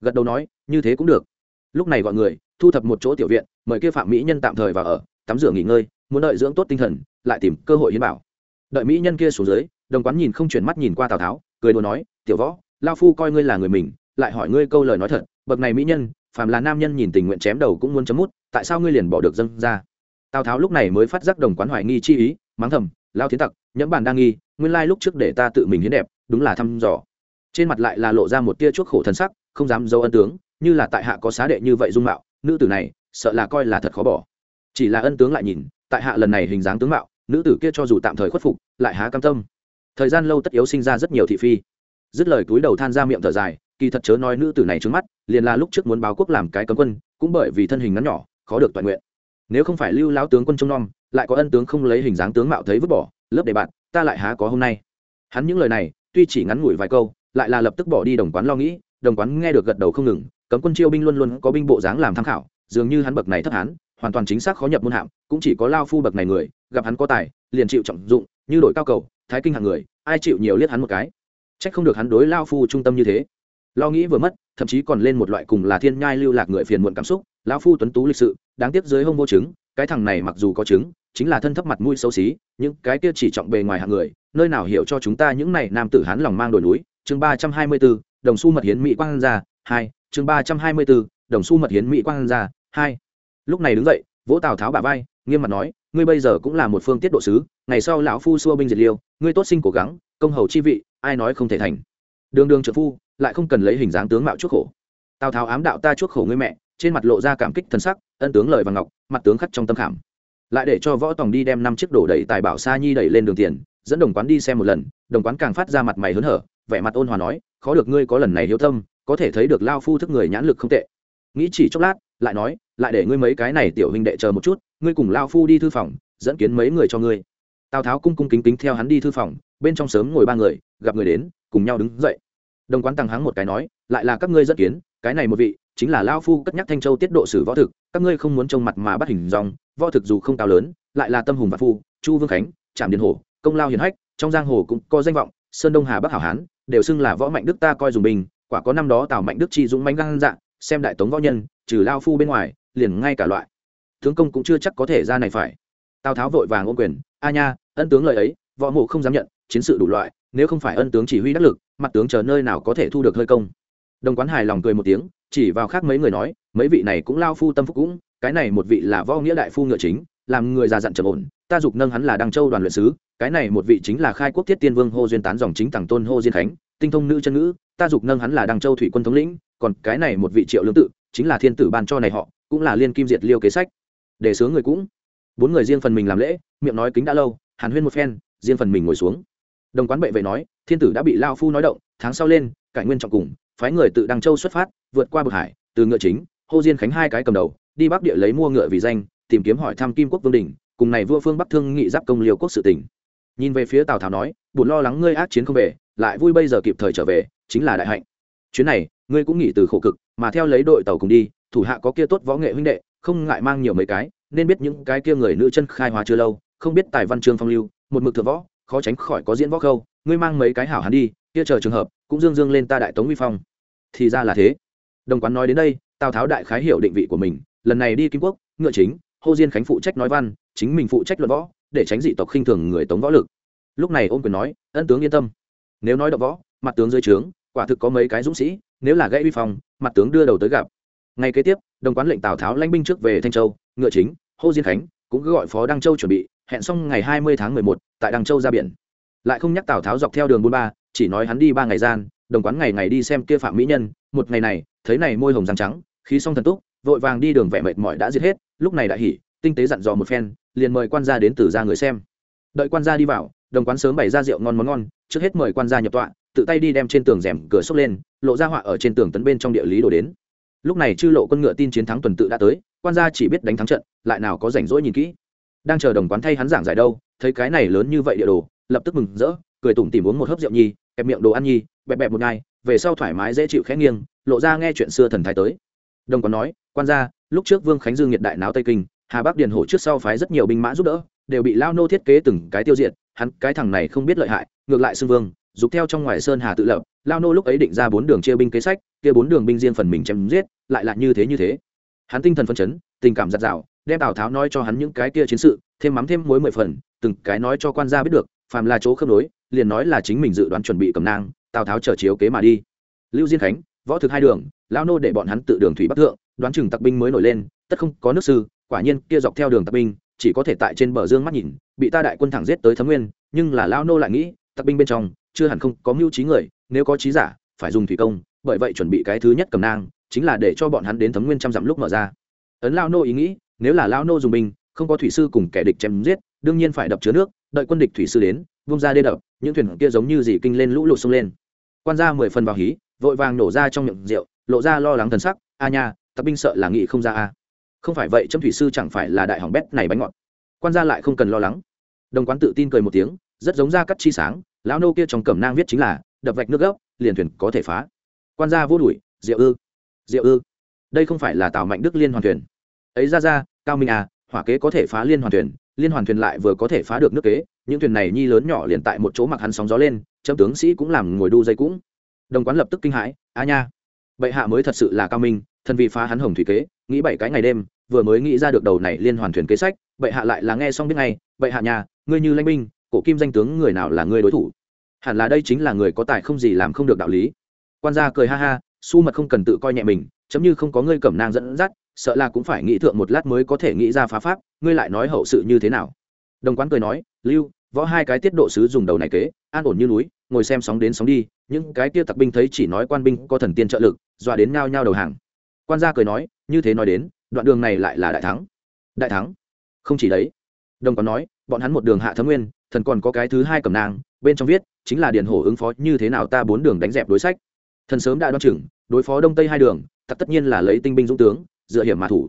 Gật đầu nói, như thế cũng được. Lúc này gọi người, thu thập một chỗ tiểu viện, mời kia phạm mỹ nhân tạm thời vào ở, tắm rửa nghỉ ngơi, muốn đợi dưỡng tốt tinh thần, lại tìm cơ hội hiến bảo. Đợi mỹ nhân kia xuống dưới, đồng quán nhìn không chuyển mắt nhìn qua tào tháo, cười đùa nói, tiểu võ, lao phu coi ngươi là người mình, lại hỏi ngươi câu lời nói thật, bậc này mỹ nhân, phàm là nam nhân nhìn tình nguyện chém đầu cũng muốn chấm mút, tại sao ngươi liền bỏ được dâng ra? Tào tháo lúc này mới phát giác đồng quán hoài nghi chi ý, mắng thầm lao thiến tặc nhẫm bàn đang nghi, nguyên lai lúc trước để ta tự mình hiến đẹp, đúng là thăm dò. Trên mặt lại là lộ ra một tia chuốc khổ thân sắc, không dám dâu ân tướng, như là tại hạ có xá đệ như vậy dung mạo, nữ tử này, sợ là coi là thật khó bỏ. Chỉ là ân tướng lại nhìn, tại hạ lần này hình dáng tướng mạo, nữ tử kia cho dù tạm thời khuất phục, lại há cam tâm. Thời gian lâu tất yếu sinh ra rất nhiều thị phi. Dứt lời túi đầu than ra miệng thở dài, kỳ thật chớ nói nữ tử này trước mắt, liền là lúc trước muốn báo quốc làm cái cấm quân, cũng bởi vì thân hình ngắn nhỏ, khó được toàn nguyện nếu không phải lưu lão tướng quân trông nom, lại có ân tướng không lấy hình dáng tướng mạo thấy vứt bỏ, lớp để bạn, ta lại há có hôm nay. Hắn những lời này, tuy chỉ ngắn ngủi vài câu, lại là lập tức bỏ đi đồng quán lo nghĩ, đồng quán nghe được gật đầu không ngừng, cấm quân chiêu binh luôn luôn có binh bộ dáng làm tham khảo, dường như hắn bậc này thấp hắn hoàn toàn chính xác khó nhập môn hạng cũng chỉ có lao phu bậc này người, gặp hắn có tài, liền chịu trọng dụng, như đội cao cầu, thái kinh hạng người, ai chịu nhiều liếc hắn một cái. Trách không được hắn đối lao phu trung tâm như thế. Lo nghĩ vừa mất, thậm chí còn lên một loại cùng là thiên nhai lưu lạc người phiền muộn cảm xúc lão phu tuấn tú lịch sự, đáng tiếc dưới hông vô chứng, cái thằng này mặc dù có chứng, chính là thân thấp mặt mũi xấu xí, những cái kia chỉ trọng bề ngoài hạng người, nơi nào hiểu cho chúng ta những này nam tử hán lòng mang đồi núi. Chương ba trăm hai mươi bốn đồng xu mật hiến mỹ quang gia hai, chương ba trăm hai mươi bốn đồng xu mật hiến mỹ quang gia hai. Lúc này đứng dậy, vỗ tào tháo bà vai, nghiêm mặt nói, ngươi bây giờ cũng là một phương tiết độ sứ, ngày sau lão phu xua binh diệt liêu, ngươi tốt sinh cố gắng, công hầu chi vị, ai nói không thể thành. Đường đường trợ phu, lại không cần lấy hình dáng tướng mạo chuốc khổ. Tào tháo ám đạo ta chuốc khổ ngươi mẹ trên mặt lộ ra cảm kích thân sắc, ân tướng lời và ngọc, mặt tướng khắc trong tâm khảm. Lại để cho võ tòng đi đem năm chiếc đổ đẩy tài bảo sa nhi đẩy lên đường tiền, dẫn đồng quán đi xem một lần, đồng quán càng phát ra mặt mày hớn hở, vẻ mặt ôn hòa nói, khó được ngươi có lần này hiếu tâm, có thể thấy được lao phu thức người nhãn lực không tệ. Nghĩ chỉ chốc lát, lại nói, lại để ngươi mấy cái này tiểu huynh đệ chờ một chút, ngươi cùng lao phu đi thư phòng, dẫn kiến mấy người cho ngươi. Tào tháo cung cung kính kính theo hắn đi thư phòng, bên trong sớm ngồi ba người, gặp người đến, cùng nhau đứng dậy. Đồng quán tăng hắng một cái nói, lại là các ngươi dẫn kiến, cái này một vị chính là lao phu cất nhắc thanh châu tiết độ sử võ thực các ngươi không muốn trông mặt mà bắt hình dòng võ thực dù không cao lớn lại là tâm hùng và phu chu vương khánh trạm điền Hổ, công lao hiền hách trong giang hồ cũng có danh vọng sơn đông hà bắc hảo hán đều xưng là võ mạnh đức ta coi dùng bình quả có năm đó tào mạnh đức chi dũng mánh gan dạ xem đại tống võ nhân trừ lao phu bên ngoài liền ngay cả loại. Tướng công cũng chưa chắc có thể ra này phải. Tào tháo vội vàng ôm quyền a nha ân tướng lời ấy võ mộ không dám nhận chiến sự đủ loại nếu không phải ân tướng chỉ huy đắc lực mặt tướng chờ nơi nào có thể thu được hơi công. Đồng quán hài lòng cười một tiếng chỉ vào khác mấy người nói, mấy vị này cũng lao phu tâm phúc cũng, cái này một vị là võ nghĩa đại phu ngựa chính, làm người già dặn trầm ổn, ta dục nâng hắn là đăng châu đoàn luyện sứ, cái này một vị chính là khai quốc thiết tiên vương hô duyên tán dòng chính tàng tôn hô diên khánh, tinh thông nữ chân ngữ, ta dục nâng hắn là đăng châu thủy quân thống lĩnh, còn cái này một vị triệu lương tự, chính là thiên tử ban cho này họ, cũng là liên kim diệt liêu kế sách. Để sướng người cũng. Bốn người riêng phần mình làm lễ, miệng nói kính đã lâu, hàn huyên một phen, riêng phần mình ngồi xuống. Đồng quán bệ vệ nói, thiên tử đã bị lao phu nói động, tháng sau lên, cải nguyên trọng cùng phái người tự đăng châu xuất phát, vượt qua bực hải, từ ngựa chính, hô diên khánh hai cái cầm đầu, đi bắc địa lấy mua ngựa vì danh, tìm kiếm hỏi thăm kim quốc vương đình, cùng này vua phương bắc thương nghị giáp công liều quốc sự tỉnh nhìn về phía tào tháo nói, buồn lo lắng ngươi ác chiến không về, lại vui bây giờ kịp thời trở về, chính là đại hạnh. Chuyến này, ngươi cũng nghỉ từ khổ cực, mà theo lấy đội tàu cùng đi, thủ hạ có kia tốt võ nghệ huynh đệ, không ngại mang nhiều mấy cái, nên biết những cái kia người nữ chân khai hóa chưa lâu, không biết tài văn chương phong lưu, một mực thượng võ, khó tránh khỏi có diễn võ khâu, ngươi mang mấy cái hảo hắn đi, kia chờ trường hợp cũng dương dương lên ta đại tống vi phong. Thì ra là thế. Đồng quán nói đến đây, tào tháo đại khái hiểu định vị của mình, lần này đi kim quốc, ngựa chính, hô diên khánh phụ trách nói văn, chính mình phụ trách luận võ, để tránh dị tộc khinh thường người tống võ lực. Lúc này ôm quyền nói, ân tướng yên tâm. Nếu nói động võ, mặt tướng dưới trướng, quả thực có mấy cái dũng sĩ, nếu là gãy vi phong, mặt tướng đưa đầu tới gặp. Ngày kế tiếp, đồng quán lệnh tào tháo lãnh binh trước về thanh châu, ngựa chính, hô diên khánh cũng cứ gọi phó đăng châu chuẩn bị, hẹn xong ngày hai mươi tháng mười một tại đăng châu ra biển. Lại không nhắc tào tháo dọc theo đường bốn ba chỉ nói hắn đi ba ngày gian, đồng quán ngày ngày đi xem kia phạm mỹ nhân, một ngày này, thấy này môi hồng răng trắng, khí song thần túc, vội vàng đi đường vẻ mệt mỏi đã giết hết, lúc này đại hỉ, tinh tế dặn dò một phen, liền mời quan gia đến từ ra người xem. Đợi quan gia đi vào, đồng quán sớm bày ra rượu ngon món ngon, trước hết mời quan gia nhập tọa, tự tay đi đem trên tường rèm cửa xốc lên, lộ ra họa ở trên tường tấn bên trong địa lý đổ đến. Lúc này chư lộ quân ngựa tin chiến thắng tuần tự đã tới, quan gia chỉ biết đánh thắng trận, lại nào có rảnh rỗi nhìn kỹ. Đang chờ đồng quán thay hắn giảng giải đâu, thấy cái này lớn như vậy địa đồ, lập tức mừng rỡ, cười tủm tìm uống một hớp rượu nhi kẹp miệng đồ ăn nhi, bẹp bẹp một ngày về sau thoải mái dễ chịu khẽ nghiêng, lộ ra nghe chuyện xưa thần thái tới. Đồng còn nói, quan gia, lúc trước vương khánh dương nhiệt đại náo tây kinh, hà bắc điền hổ trước sau phái rất nhiều binh mã giúp đỡ, đều bị lao nô thiết kế từng cái tiêu diệt, hắn cái thằng này không biết lợi hại, ngược lại xưng vương, dục theo trong ngoài sơn hà tự lập, lao nô lúc ấy định ra bốn đường chia binh kế sách, kia bốn đường binh riêng phần mình chém giết, lại là như thế như thế. Hắn tinh thần phân chấn, tình cảm giặt rào, đem tào tháo nói cho hắn những cái kia chiến sự, thêm mắm thêm muối mười phần, từng cái nói cho quan gia biết được, phàm là chỗ khớp nối liền nói là chính mình dự đoán chuẩn bị cầm nang, tào tháo chờ chiếu kế mà đi. Lưu diên khánh, võ thực hai đường lao nô để bọn hắn tự đường thủy bắc thượng, đoán chừng tặc binh mới nổi lên, tất không có nước sư, quả nhiên kia dọc theo đường tặc binh, chỉ có thể tại trên bờ dương mắt nhìn, bị ta đại quân thẳng giết tới thấm nguyên, nhưng là lao nô lại nghĩ, tặc binh bên trong, chưa hẳn không có mưu trí người, nếu có trí giả, phải dùng thủy công, bởi vậy chuẩn bị cái thứ nhất cầm nang, chính là để cho bọn hắn đến thấm nguyên trăm dặm lúc mở ra. Ấn lao nô ý nghĩ, nếu là lao nô dùng binh, không có thủy sư cùng kẻ địch chém giết, đương nhiên phải đập chứa nước, đợi quân địch thủy sư đến, vung ra đê đập những thuyền kia giống như dì kinh lên lũ lụt sông lên. Quan gia mười phần vào hí, vội vàng nổ ra trong miệng rượu, lộ ra lo lắng thần sắc, a nha tặc binh sợ là nghị không ra a. Không phải vậy, chấm thủy sư chẳng phải là đại hỏng bét này bánh ngọt. Quan gia lại không cần lo lắng. Đồng quán tự tin cười một tiếng, rất giống ra cắt chi sáng, lão nô kia trong cẩm nang viết chính là, đập vạch nước gốc, liền thuyền có thể phá. Quan gia vô đuổi, diệu ư diệu ư, đây không phải là tào mạnh đức liên hoàn thuyền. Ấy ra ra, cao minh à hỏa kế có thể phá liên hoàn thuyền, liên hoàn thuyền lại vừa có thể phá được nước kế những thuyền này nhi lớn nhỏ liền tại một chỗ mặc hắn sóng gió lên, chấm tướng sĩ cũng làm ngồi đu dây cũng. Đồng quán lập tức kinh hãi, a nha, bệ hạ mới thật sự là cao minh, thân vì phá hắn hồng thủy kế, nghĩ bảy cái ngày đêm, vừa mới nghĩ ra được đầu này liên hoàn thuyền kế sách, bệ hạ lại là nghe xong biết ngay, bệ hạ nhà ngươi như lãnh binh, cổ kim danh tướng người nào là ngươi đối thủ? Hẳn là đây chính là người có tài không gì làm không được đạo lý. Quan gia cười ha ha, su mật không cần tự coi nhẹ mình, chấm như không có ngươi cẩm nang dẫn dắt, sợ là cũng phải nghĩ thượng một lát mới có thể nghĩ ra phá pháp, ngươi lại nói hậu sự như thế nào? Đồng quán cười nói lưu, võ hai cái tiết độ sứ dùng đầu này kế, an ổn như núi, ngồi xem sóng đến sóng đi, những cái kia tặc binh thấy chỉ nói quan binh có thần tiên trợ lực, dọa đến nhao nhao đầu hàng. Quan gia cười nói, như thế nói đến, đoạn đường này lại là đại thắng. Đại thắng? Không chỉ đấy. Đồng còn nói, bọn hắn một đường hạ thấm nguyên, thần còn có cái thứ hai cầm nang, bên trong viết, chính là điền hổ ứng phó, như thế nào ta bốn đường đánh dẹp đối sách. Thần sớm đã đoan chừng, đối phó đông tây hai đường, tặc tất nhiên là lấy tinh binh dũng tướng, dựa hiểm mà thủ.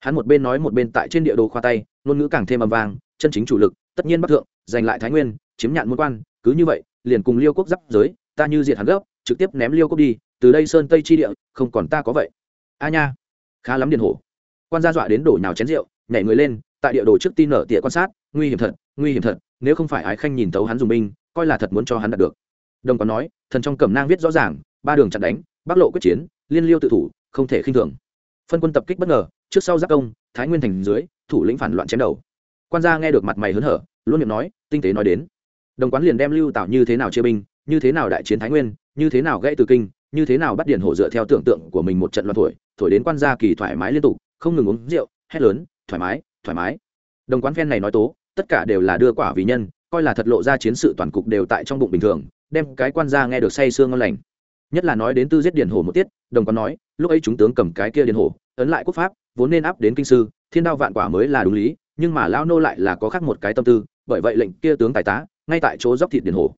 Hắn một bên nói một bên tại trên địa đồ khoa tay, ngôn ngữ càng thêm âm vang, chân chính chủ lực tất nhiên bắc thượng, giành lại thái nguyên, chiếm nhạn môn quan, cứ như vậy, liền cùng liêu quốc giáp giới, ta như diệt hắn gốc, trực tiếp ném liêu quốc đi, từ đây sơn tây chi địa, không còn ta có vậy. A nha, khá lắm điền hổ. Quan gia dọa đến đổ nhào chén rượu, nhảy người lên, tại địa đồ trước tin nở tỉa quan sát, nguy hiểm thật, nguy hiểm thật, nếu không phải ái khanh nhìn tấu hắn dùng binh, coi là thật muốn cho hắn đạt được. Đồng còn nói, thần trong cẩm nang viết rõ ràng, ba đường chặn đánh, bắc lộ quyết chiến, liên liêu tự thủ, không thể khinh thường. Phân quân tập kích bất ngờ, trước sau giác công, thái nguyên thành dưới, thủ lĩnh phản loạn chém đầu quan gia nghe được mặt mày hớn hở, luôn miệng nói, tinh tế nói đến. Đồng quán liền đem lưu tạo như thế nào chia binh, như thế nào đại chiến thái nguyên, như thế nào gãy từ kinh, như thế nào bắt điển hổ dựa theo tưởng tượng của mình một trận loạn thổi thổi đến quan gia kỳ thoải mái liên tục, không ngừng uống rượu, hét lớn, thoải mái thoải mái. Đồng quán phen này nói tố, tất cả đều là đưa quả vì nhân, coi là thật lộ ra chiến sự toàn cục đều tại trong bụng bình thường, đem cái quan gia nghe được say sương ngon lành. Nhất là nói đến tư giết điển hổ một tiết, đồng quán nói, lúc ấy chúng tướng cầm cái kia điển hổ, ấn lại quốc pháp, vốn nên áp đến kinh sư, thiên đao vạn quả mới là đúng lý nhưng mà lão nô lại là có khác một cái tâm tư, bởi vậy lệnh kia tướng tài tá, ngay tại chỗ dốc thịt điển hổ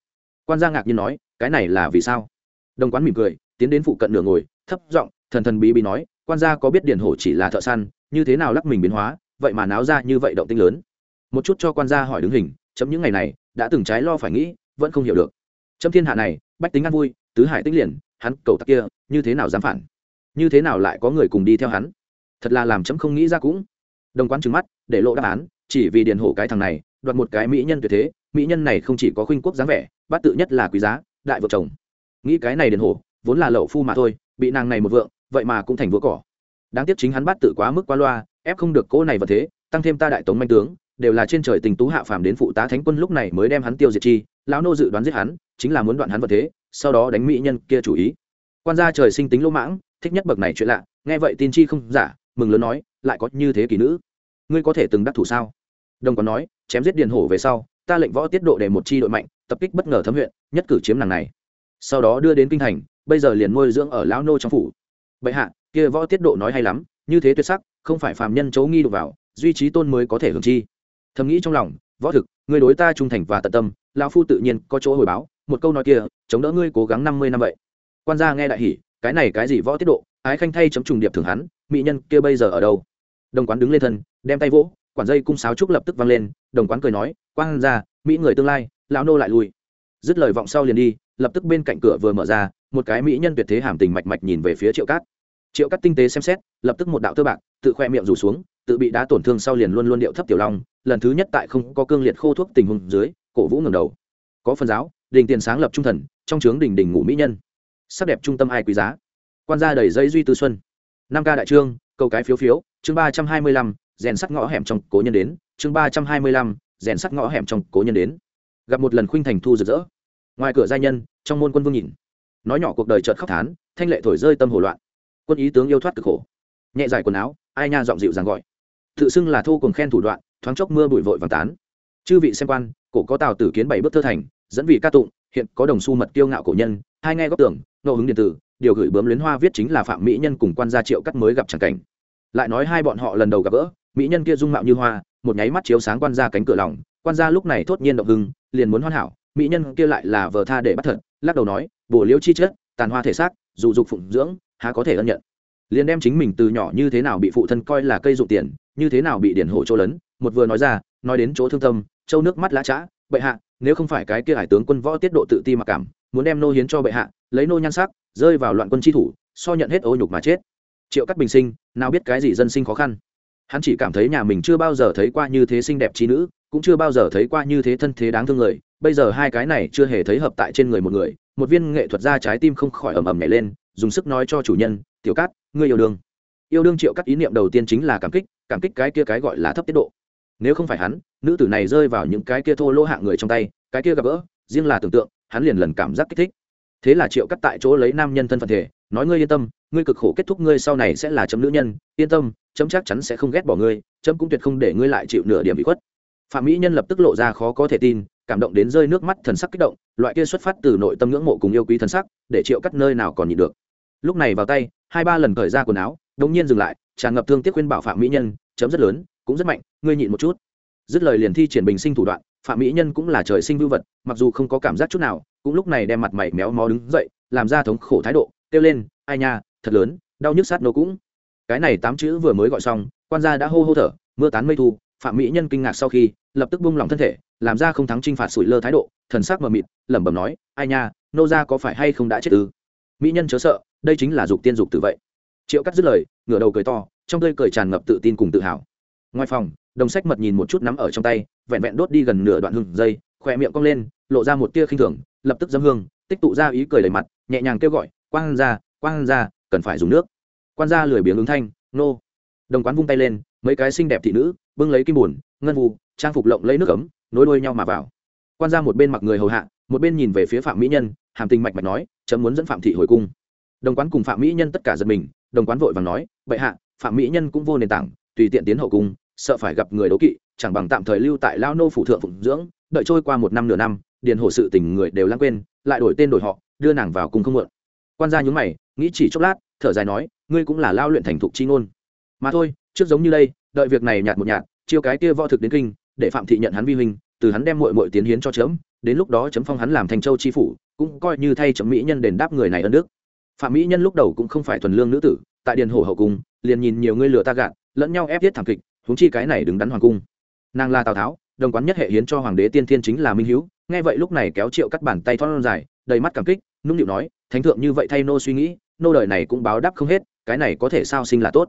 quan gia ngạc nhiên nói, cái này là vì sao? Đồng quán mỉm cười, tiến đến phụ cận nửa ngồi, thấp giọng, thần thần bí bí nói, quan gia có biết điển hổ chỉ là thợ săn, như thế nào lắc mình biến hóa, vậy mà náo ra như vậy động tinh lớn. Một chút cho quan gia hỏi đứng hình, chấm những ngày này, đã từng trái lo phải nghĩ, vẫn không hiểu được. Chấm thiên hạ này, bách tính ăn vui, tứ hải tích liền, hắn cầu tặc kia, như thế nào dám phản? Như thế nào lại có người cùng đi theo hắn? Thật là làm chấm không nghĩ ra cũng đồng quan trừng mắt, để lộ đáp án, chỉ vì điền hổ cái thằng này, đoạt một cái mỹ nhân tuyệt thế, mỹ nhân này không chỉ có khuynh quốc dáng vẻ bát tự nhất là quý giá, đại vợ chồng. Nghĩ cái này điền hổ, vốn là lậu phu mà thôi, bị nàng này một vượng, vậy mà cũng thành vua cỏ. Đáng tiếc chính hắn bát tự quá mức quá loa, ép không được cỗ này vật thế, tăng thêm ta đại tống manh tướng, đều là trên trời tình tú hạ phàm đến phụ tá thánh quân lúc này mới đem hắn tiêu diệt chi, lão nô dự đoán giết hắn, chính là muốn đoạn hắn vật thế, sau đó đánh mỹ nhân kia chủ ý. Quan gia trời sinh tính lỗ mãng, thích nhất bậc này chuyện lạ, nghe vậy tin chi không giả, mừng lớn nói lại có như thế kỳ nữ. Ngươi có thể từng đắc thủ sao? Đồng còn nói, chém giết điền hổ về sau, ta lệnh võ tiết độ để một chi đội mạnh, tập kích bất ngờ thấm huyện, nhất cử chiếm nàng này. Sau đó đưa đến kinh thành, bây giờ liền nuôi dưỡng ở lão nô trong phủ. Bệ hạ, kia võ tiết độ nói hay lắm, như thế tuyệt sắc, không phải phàm nhân chấu nghi đụng vào, duy trí tôn mới có thể hưởng chi. Thầm nghĩ trong lòng, võ thực người đối ta trung thành và tận tâm, lão phu tự nhiên có chỗ hồi báo, một câu nói kia, chống đỡ ngươi cố gắng năm mươi năm vậy. Quan gia nghe đại hỉ, cái này cái gì võ tiết độ, ái khanh thay chấm trùng điệp thưởng hắn, mỹ nhân kia bây giờ ở đâu? Đồng quán đứng lên thân, đem tay vỗ, quản dây cung sáo trúc lập tức văng lên, đồng quán cười nói quan ra, mỹ người tương lai, lão nô lại lui dứt lời vọng sau liền đi, lập tức bên cạnh cửa vừa mở ra, một cái mỹ nhân tuyệt thế hàm tình mạch mạch nhìn về phía triệu cát. Triệu cát tinh tế xem xét, lập tức một đạo tơ bạc, tự khoe miệng rủ xuống, tự bị đá tổn thương sau liền luôn luôn điệu thấp tiểu long, lần thứ nhất tại không có cương liệt khô thuốc tình huống dưới, cổ vũ ngẩng đầu. Có phần giáo, đình tiền sáng lập trung thần, trong trướng đình đình ngủ mỹ nhân. Sắc đẹp trung tâm ai quý giá. Quan gia đầy dây duy tư xuân. Năm ca đại trương câu cái phiếu phiếu chương ba trăm hai mươi lăm, rèn sắt ngõ hẻm trong cố nhân đến, chương ba trăm hai mươi lăm, rèn sắt ngõ hẻm trong cố nhân đến. Gặp một lần khuynh thành thu rực rỡ. Ngoài cửa giai nhân, trong môn quân vương nhìn. Nói nhỏ cuộc đời chợt khóc thán, thanh lệ thổi rơi tâm hồ loạn. Quân ý tướng yêu thoát cực khổ. Nhẹ dài quần áo, ai nha giọng dịu dàng gọi. Tự xưng là thu cùng khen thủ đoạn, thoáng chốc mưa bụi vội vàng tán. Chư vị xem quan, cổ có tào tử kiến bảy bước thơ thành, dẫn vị ca tụng, hiện có đồng xu mật kiêu ngạo cổ nhân, hai nghe góc tưởng nộ hứng điện tử, điều gửi bướm luyến hoa viết chính là phạm mỹ nhân cùng quan gia triệu cắt mới gặp chẳng cảnh lại nói hai bọn họ lần đầu gặp gỡ, mỹ nhân kia dung mạo như hoa, một nháy mắt chiếu sáng quan gia cánh cửa lòng, quan gia lúc này thốt nhiên động hưng, liền muốn hoàn hảo, mỹ nhân kia lại là vờ tha để bắt thật, lắc đầu nói, bổ liễu chi chết tàn hoa thể xác, dù dục phụng dưỡng, há có thể ân nhận. Liền đem chính mình từ nhỏ như thế nào bị phụ thân coi là cây dụng tiền, như thế nào bị điển hổ chỗ lớn một vừa nói ra, nói đến chỗ thương tâm, châu nước mắt lã trã bệ hạ, nếu không phải cái kia hải tướng quân võ tiết độ tự ti mặc cảm, muốn đem nô hiến cho bệ hạ, lấy nô nhan sắc, rơi vào loạn quân tri thủ, so nhận hết ô nhục mà chết triệu cắt bình sinh, nào biết cái gì dân sinh khó khăn. Hắn chỉ cảm thấy nhà mình chưa bao giờ thấy qua như thế xinh đẹp trí nữ, cũng chưa bao giờ thấy qua như thế thân thế đáng thương người. Bây giờ hai cái này chưa hề thấy hợp tại trên người một người, một viên nghệ thuật ra trái tim không khỏi ầm ầm nhảy lên, dùng sức nói cho chủ nhân, tiểu cát, ngươi yêu đương. Yêu đương triệu cắt ý niệm đầu tiên chính là cảm kích cảm kích cái kia cái gọi là thấp tiết độ. Nếu không phải hắn, nữ tử này rơi vào những cái kia thô lỗ hạng người trong tay, cái kia gặp gỡ, riêng là tưởng tượng, hắn liền lần cảm giác kích thích thế là triệu cắt tại chỗ lấy nam nhân thân phận thể, nói ngươi yên tâm, ngươi cực khổ kết thúc ngươi sau này sẽ là chấm nữ nhân, yên tâm, chấm chắc chắn sẽ không ghét bỏ ngươi, chấm cũng tuyệt không để ngươi lại chịu nửa điểm bị khuất. Phạm mỹ nhân lập tức lộ ra khó có thể tin, cảm động đến rơi nước mắt thần sắc kích động, loại kia xuất phát từ nội tâm ngưỡng mộ cùng yêu quý thần sắc, để triệu cắt nơi nào còn nhịn được. Lúc này vào tay, hai ba lần cởi ra quần áo, đống nhiên dừng lại, tràn ngập thương tiếc khuyên bảo phạm mỹ nhân, chấm rất lớn, cũng rất mạnh, ngươi nhịn một chút. Dứt lời liền thi triển bình sinh thủ đoạn, phạm mỹ nhân cũng là trời sinh vưu vật, mặc dù không có cảm giác chút nào cũng lúc này đem mặt mày méo mó đứng dậy, làm ra thống khổ thái độ, kêu lên, ai nha, thật lớn, đau nhức sát nô cũng. Cái này tám chữ vừa mới gọi xong, quan gia đã hô hô thở, mưa tán mây thu, phạm mỹ nhân kinh ngạc sau khi, lập tức buông lỏng thân thể, làm ra không thắng t r i n h phạt sủi lơ thái độ, thần sắc mờ mịt, lẩm bẩm nói, ai nha, nô gia có phải hay không đã chết ư? Mỹ nhân chớ sợ, đây chính là dục tiên dục tự vậy. Triệu cắt dứt lời, ngửa đầu cười to, trong tươi cười tràn ngập tự tin cùng tự hào. Ngoài phòng, đồng sách mật nhìn một chút nắm ở trong tay, vẹn vẹn đốt đi gần nửa đoạn hừng dây khỏe miệng cong lên, lộ ra một tia khinh thường lập tức dâm hương, tích tụ ra ý cười đầy mặt, nhẹ nhàng kêu gọi Quan ra Quan ra cần phải dùng nước. Quan gia lười biếng ứng thanh, nô. Đồng quán vung tay lên, mấy cái xinh đẹp thị nữ, bưng lấy kim bùn ngân vụ, trang phục lộng lấy nước ấm, nối đuôi nhau mà vào. Quan gia một bên mặc người hầu hạ, một bên nhìn về phía phạm mỹ nhân, hàm tình mạch mạch nói, chấm muốn dẫn phạm thị hồi cung. Đồng quán cùng phạm mỹ nhân tất cả giật mình, đồng quán vội vàng nói, bệ hạ, phạm mỹ nhân cũng vô nền tảng, tùy tiện tiến hậu cung, sợ phải gặp người đấu kỵ, chẳng bằng tạm thời lưu tại lao nô phủ thượng phụng dưỡng, đợi trôi qua một năm nửa năm điền Hổ sự tình người đều lãng quên, lại đổi tên đổi họ, đưa nàng vào cung không mượn quan gia nhúng mày, nghĩ chỉ chốc lát, thở dài nói, ngươi cũng là lao luyện thành thục chi ngôn. Mà thôi, trước giống như đây, đợi việc này nhạt một nhạt, chiêu cái kia võ thực đến kinh, để phạm thị nhận hắn vi huynh, từ hắn đem muội muội tiến hiến cho chấm, đến lúc đó chấm phong hắn làm thành châu chi phủ, cũng coi như thay chấm mỹ nhân đền đáp người này ân đức. Phạm mỹ nhân lúc đầu cũng không phải thuần lương nữ tử, tại điền hổ hậu cung, liền nhìn nhiều người lừa ta gạt, lẫn nhau ép giết thảm kịch, huống chi cái này đứng đắn hoàng cung. Nàng là tào tháo đồng quán nhất hệ hiến cho hoàng đế tiên thiên chính là minh hữu nghe vậy lúc này kéo triệu cắt bàn tay thon dài, đầy mắt cảm kích, nũng nịu nói, thánh thượng như vậy thay nô suy nghĩ, nô đời này cũng báo đáp không hết, cái này có thể sao sinh là tốt.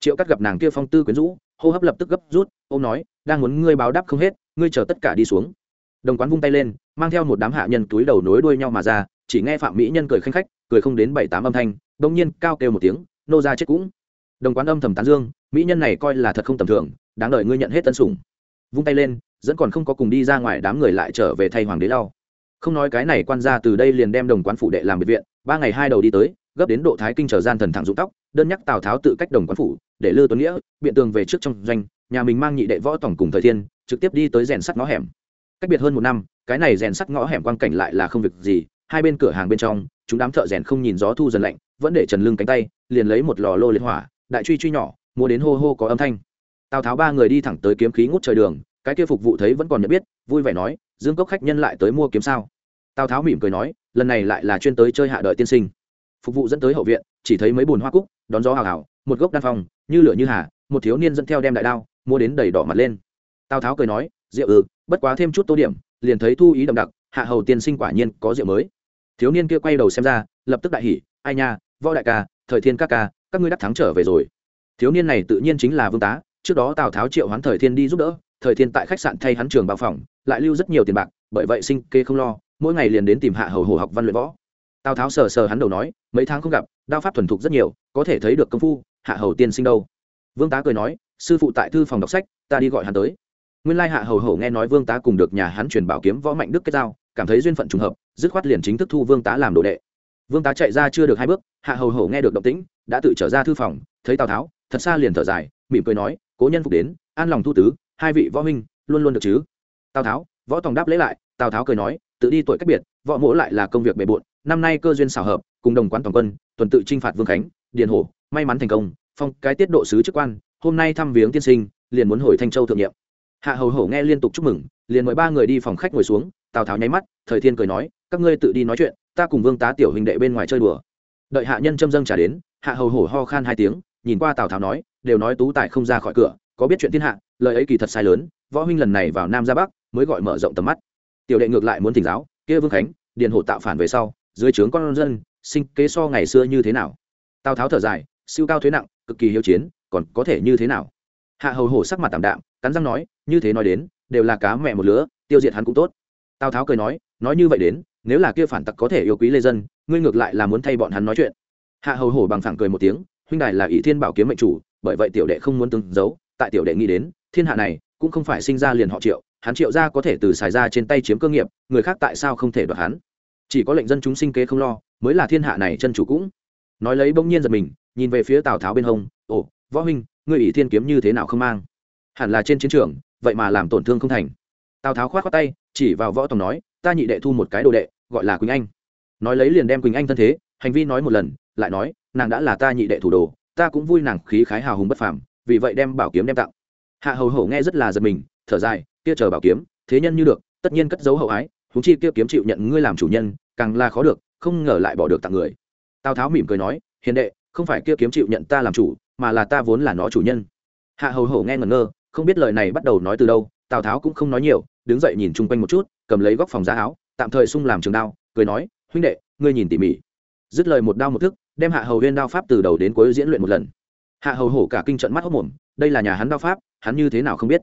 Triệu cắt gặp nàng kia phong tư quyến rũ, hô hấp lập tức gấp rút ô m nói, đang muốn ngươi báo đáp không hết, ngươi chờ tất cả đi xuống. Đồng quán vung tay lên, mang theo một đám hạ nhân túi đầu nối đuôi nhau mà ra, chỉ nghe phạm mỹ nhân cười khanh khách, cười không đến bảy tám âm thanh đ ỗ n g nhiên cao kêu một tiếng, nô ra chết cũng. Đồng quán âm thầm tán dương, mỹ nhân này coi là thật không tầm thường, đáng đợi ngươi nhận hết tân sủng. Vung tay lên dẫn còn không có cùng đi ra ngoài đám người lại trở về thay hoàng đế lau không nói cái này, quan ra từ đây liền đem đồng quán phủ đệ làm biệt viện, ba ngày hai đầu đi tới, gấp đến độ thái kinh trở gian thần thẳng dụng tóc, đơn nhắc tào tháo tự cách đồng quán phủ, để lư tuấn nghĩa, biện tường về trước trong doanh, nhà mình mang nhị đệ võ tổng cùng thời thiên, trực tiếp đi tới rèn sắt ngõ hẻm. Cách biệt hơn một năm, cái này rèn sắt ngõ hẻm quang cảnh lại là không việc gì, hai bên cửa hàng bên trong, chúng đám thợ rèn không nhìn gió thu dần lạnh, vẫn để trần lưng cánh tay, liền lấy một lò lô liên hỏa, đại truy truy nhỏ mua đến hô hô có âm thanh. Tào tháo ba người đi thẳng tới kiếm khí ngút trời đường cái kia phục vụ thấy vẫn còn nhận biết vui vẻ nói dương cốc khách nhân lại tới mua kiếm sao? Tào tháo mỉm cười nói lần này lại là chuyên tới chơi hạ đợi tiên sinh. Phục vụ dẫn tới hậu viện chỉ thấy mấy bùn hoa cúc đón gió hào hào một gốc đan phòng, như lửa như hà một thiếu niên dẫn theo đem đại đao mua đến đầy đỏ mặt lên. Tào tháo cười nói rượu ừ bất quá thêm chút tô điểm liền thấy thu ý đậm đặc hạ hầu tiên sinh quả nhiên có rượu mới. Thiếu niên kia quay đầu xem ra lập tức đại hỉ ai nha võ đại ca thời thiên các ca các ngươi đắc thắng trở về rồi. Thiếu niên này tự nhiên chính là vương tá trước đó tào tháo triệu hoán thời thiên đi giúp đỡ thời thiên tại khách sạn thay hắn trường bao phòng, lại lưu rất nhiều tiền bạc, bởi vậy sinh kê không lo, mỗi ngày liền đến tìm hạ hầu hồ học văn luyện võ. Tào tháo sờ sờ hắn đầu nói, mấy tháng không gặp, đao pháp thuần thục rất nhiều, có thể thấy được công phu, hạ hầu tiên sinh đâu? Vương tá cười nói, sư phụ tại thư phòng đọc sách, ta đi gọi hắn tới. Nguyên lai hạ hầu hầu nghe nói vương tá cùng được nhà hắn truyền bảo kiếm võ mạnh đức kết giao, cảm thấy duyên phận trùng hợp, dứt khoát liền chính thức thu vương tá làm đồ đệ. Vương tá chạy ra chưa được hai bước, hạ hầu hầu nghe được động tĩnh, đã tự trở ra thư phòng, thấy tào tháo, thật xa liền thở dài, mỉm cười nói, cố nhân phục đến, an lòng thu tứ hai vị võ huynh luôn luôn được chứ? Tào tháo, võ tòng đáp lễ lại, tào tháo cười nói, tự đi tuổi cách biệt, võ mỗ lại là công việc bề bộn, năm nay cơ duyên xảo hợp, cùng đồng quán toàn quân, tuần tự chinh phạt vương khánh, điền hổ, may mắn thành công, phong cái tiết độ sứ chức quan, hôm nay thăm viếng tiên sinh, liền muốn hồi thanh châu thượng nhiệm. Hạ hầu hổ nghe liên tục chúc mừng, liền mời ba người đi phòng khách ngồi xuống, tào tháo nháy mắt, thời thiên cười nói, các ngươi tự đi nói chuyện, ta cùng vương tá tiểu huynh đệ bên ngoài chơi đùa. Đợi hạ nhân châm dâng trả đến, hạ hầu hổ ho khan hai tiếng, nhìn qua tào tháo nói, đều nói tú tài không ra khỏi cửa, có biết chuyện thiên hạ lời ấy kỳ thật sai lớn, võ huynh lần này vào nam ra bắc mới gọi mở rộng tầm mắt. Tiểu đệ ngược lại muốn thỉnh giáo, kia vương khánh, điền hộ tạo phản về sau, dưới trướng con dân, sinh kế so ngày xưa như thế nào? Tào tháo thở dài, siêu cao thuế nặng, cực kỳ hiếu chiến, còn có thể như thế nào? Hạ hầu hổ sắc mặt tạm đạm, cắn răng nói, như thế nói đến, đều là cá mẹ một lứa, tiêu diệt hắn cũng tốt. Tào tháo cười nói nói như vậy đến, nếu là kia phản tặc có thể yêu quý lê dân, ngươi ngược lại là muốn thay bọn hắn nói chuyện. Hạ hầu hổ bằng phẳng cười một tiếng, huynh đài là ỷ thiên bảo kiếm mệnh chủ, bởi vậy tiểu đệ không muốn từng giấu tại tiểu đệ nghĩ đến, thiên hạ này cũng không phải sinh ra liền họ triệu, hắn triệu ra có thể từ xài ra trên tay chiếm cơ nghiệp, người khác tại sao không thể đoạt hắn? Chỉ có lệnh dân chúng sinh kế không lo, mới là thiên hạ này chân chủ cũng. Nói lấy bỗng nhiên giật mình, nhìn về phía tào tháo bên hông, ồ, võ huynh, ngươi ỷ thiên kiếm như thế nào không mang? Hẳn là trên chiến trường, vậy mà làm tổn thương không thành. Tào tháo khoát khoát tay, chỉ vào võ tòng nói, ta nhị đệ thu một cái đồ đệ, gọi là quỳnh anh. Nói lấy liền đem quỳnh anh thân thế, hành vi nói một lần, lại nói, nàng đã là ta nhị đệ thủ đồ, ta cũng vui nàng khí khái hào hùng bất phàm vì vậy đem bảo kiếm đem tặng. Hạ hầu hổ nghe rất là giật mình, thở dài, kia chờ bảo kiếm, thế nhân như được, tất nhiên cất giấu hậu ái húng chi kia kiếm chịu nhận ngươi làm chủ nhân, càng là khó được, không ngờ lại bỏ được tặng người. Tào tháo mỉm cười nói, hiền đệ, không phải kia kiếm chịu nhận ta làm chủ, mà là ta vốn là nó chủ nhân. Hạ hầu hổ nghe ngẩn ngơ, không biết lời này bắt đầu nói từ đâu, tào tháo cũng không nói nhiều, đứng dậy nhìn chung quanh một chút, cầm lấy góc phòng giá áo, tạm thời sung làm trường đao, cười nói, huynh đệ, ngươi nhìn tỉ mỉ. Dứt lời một đao một thức, đem hạ hầu huyên đao pháp từ đầu đến cuối diễn luyện một lần hạ hầu hổ cả kinh trận mắt hốc mồm, đây là nhà hắn đao pháp, hắn như thế nào không biết?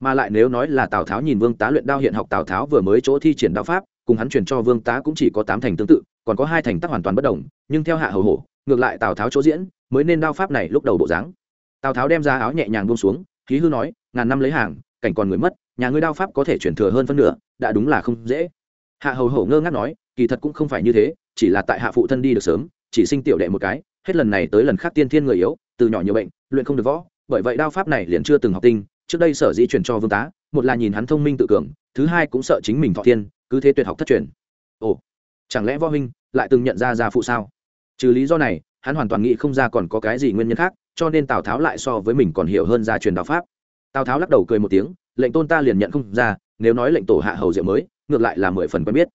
Mà lại nếu nói là tào tháo nhìn vương tá luyện đao hiện học tào tháo vừa mới chỗ thi triển đao pháp, cùng hắn truyền cho vương tá cũng chỉ có tám thành tương tự, còn có hai thành tác hoàn toàn bất đồng, nhưng theo hạ hầu hổ, ngược lại tào tháo chỗ diễn, mới nên đao pháp này lúc đầu bộ dáng. Tào tháo đem ra áo nhẹ nhàng buông xuống, khí hư nói, ngàn năm lấy hàng, cảnh còn người mất, nhà ngươi đao pháp có thể chuyển thừa hơn phân nửa, đã đúng là không dễ. Hạ hầu hổ ngơ ngác nói, kỳ thật cũng không phải như thế, chỉ là tại hạ phụ thân đi được sớm, chỉ sinh tiểu đệ một cái, hết lần này tới lần khác tiên thiên người yếu từ nhỏ nhiều bệnh, luyện không được võ, bởi vậy đao pháp này liền chưa từng học tinh, trước đây sở dĩ truyền cho vương tá, một là nhìn hắn thông minh tự cường, thứ hai cũng sợ chính mình thọ thiên, cứ thế tuyệt học thất truyền. Ồ, chẳng lẽ võ huynh lại từng nhận ra gia phụ sao? Trừ lý do này, hắn hoàn toàn nghĩ không ra còn có cái gì nguyên nhân khác, cho nên tào tháo lại so với mình còn hiểu hơn gia truyền đạo pháp. Tào tháo lắc đầu cười một tiếng, lệnh tôn ta liền nhận không ra, nếu nói lệnh tổ hạ hầu diệu mới, ngược lại là mười phần quen biết.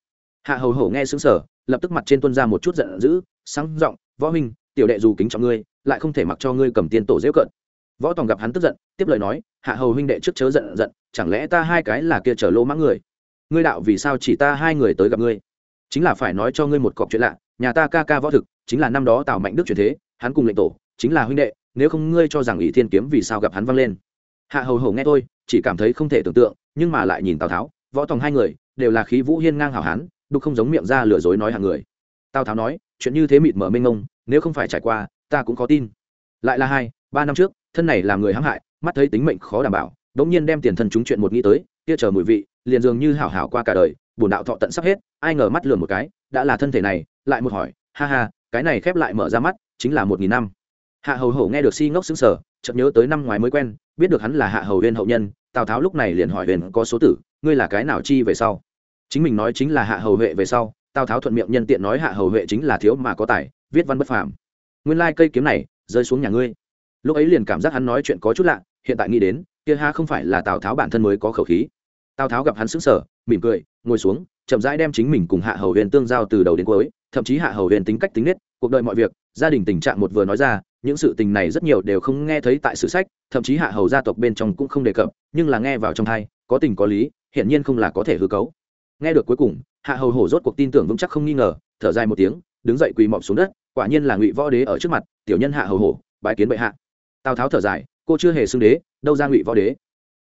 Hạ hầu hổ nghe xứng sở lập tức mặt trên tuân ra một chút giận dữ, sáng giọng, võ huynh, tiểu đệ dù kính trọng ngươi lại không thể mặc cho ngươi cầm tiền tổ dễ cận võ tòng gặp hắn tức giận, tiếp lời nói, hạ hầu huynh đệ trước chớ giận giận, chẳng lẽ ta hai cái là kia chở lô mãng người? Ngươi đạo vì sao chỉ ta hai người tới gặp ngươi? Chính là phải nói cho ngươi một cọc chuyện lạ, nhà ta ca ca võ thực, chính là năm đó tào mạnh đức truyền thế, hắn cùng lệnh tổ, chính là huynh đệ, nếu không ngươi cho rằng ỷ thiên kiếm vì sao gặp hắn văng lên. Hạ hầu hầu nghe tôi chỉ cảm thấy không thể tưởng tượng, nhưng mà lại nhìn tào tháo, võ tòng hai người, đều là khí vũ hiên ngang hảo hán, đục không giống miệng ra lừa dối nói hàng người. Tào tháo nói, chuyện như thế mịt mở mênh ngông nếu không phải trải qua ta cũng có tin. Lại là hai, ba năm trước, thân này làm người hãm hại, mắt thấy tính mệnh khó đảm bảo, đống nhiên đem tiền thân chúng chuyện một nghĩ tới, kia chờ mùi vị, liền dường như hảo hảo qua cả đời, bổn đạo thọ tận sắp hết, ai ngờ mắt lườm một cái, đã là thân thể này, lại một hỏi, ha ha, cái này khép lại mở ra mắt, chính là một nghìn năm. Hạ hầu hổ nghe được si ngốc xứng sở chợt nhớ tới năm ngoài mới quen, biết được hắn là hạ hầu huyên hậu nhân, tào tháo lúc này liền hỏi huyền có số tử, ngươi là cái nào chi về sau? Chính mình nói chính là hạ hầu huệ về sau, tào tháo thuận miệng nhân tiện nói hạ hầu huệ chính là thiếu mà có tài, viết văn bất phàm nguyên lai cây kiếm này rơi xuống nhà ngươi. Lúc ấy liền cảm giác hắn nói chuyện có chút lạ, hiện tại nghĩ đến, kia ha không phải là tào tháo bản thân mới có khẩu khí. Tào tháo gặp hắn sững sờ, mỉm cười, ngồi xuống, chậm rãi đem chính mình cùng hạ hầu huyền tương giao từ đầu đến cuối, thậm chí hạ hầu huyền tính cách tính nết, cuộc đời mọi việc, gia đình tình trạng một vừa nói ra, những sự tình này rất nhiều đều không nghe thấy tại sử sách, thậm chí hạ hầu gia tộc bên trong cũng không đề cập, nhưng là nghe vào trong thai có tình có lý, hiển nhiên không là có thể hư cấu. Nghe được cuối cùng, hạ hầu hổ rốt cuộc tin tưởng vững chắc không nghi ngờ, thở dài một tiếng, đứng dậy quỳ mọp xuống đất quả nhiên là ngụy võ đế ở trước mặt, tiểu nhân hạ hầu hổ, bái kiến bệ hạ. Tào tháo thở dài, cô chưa hề xưng đế, đâu ra ngụy võ đế.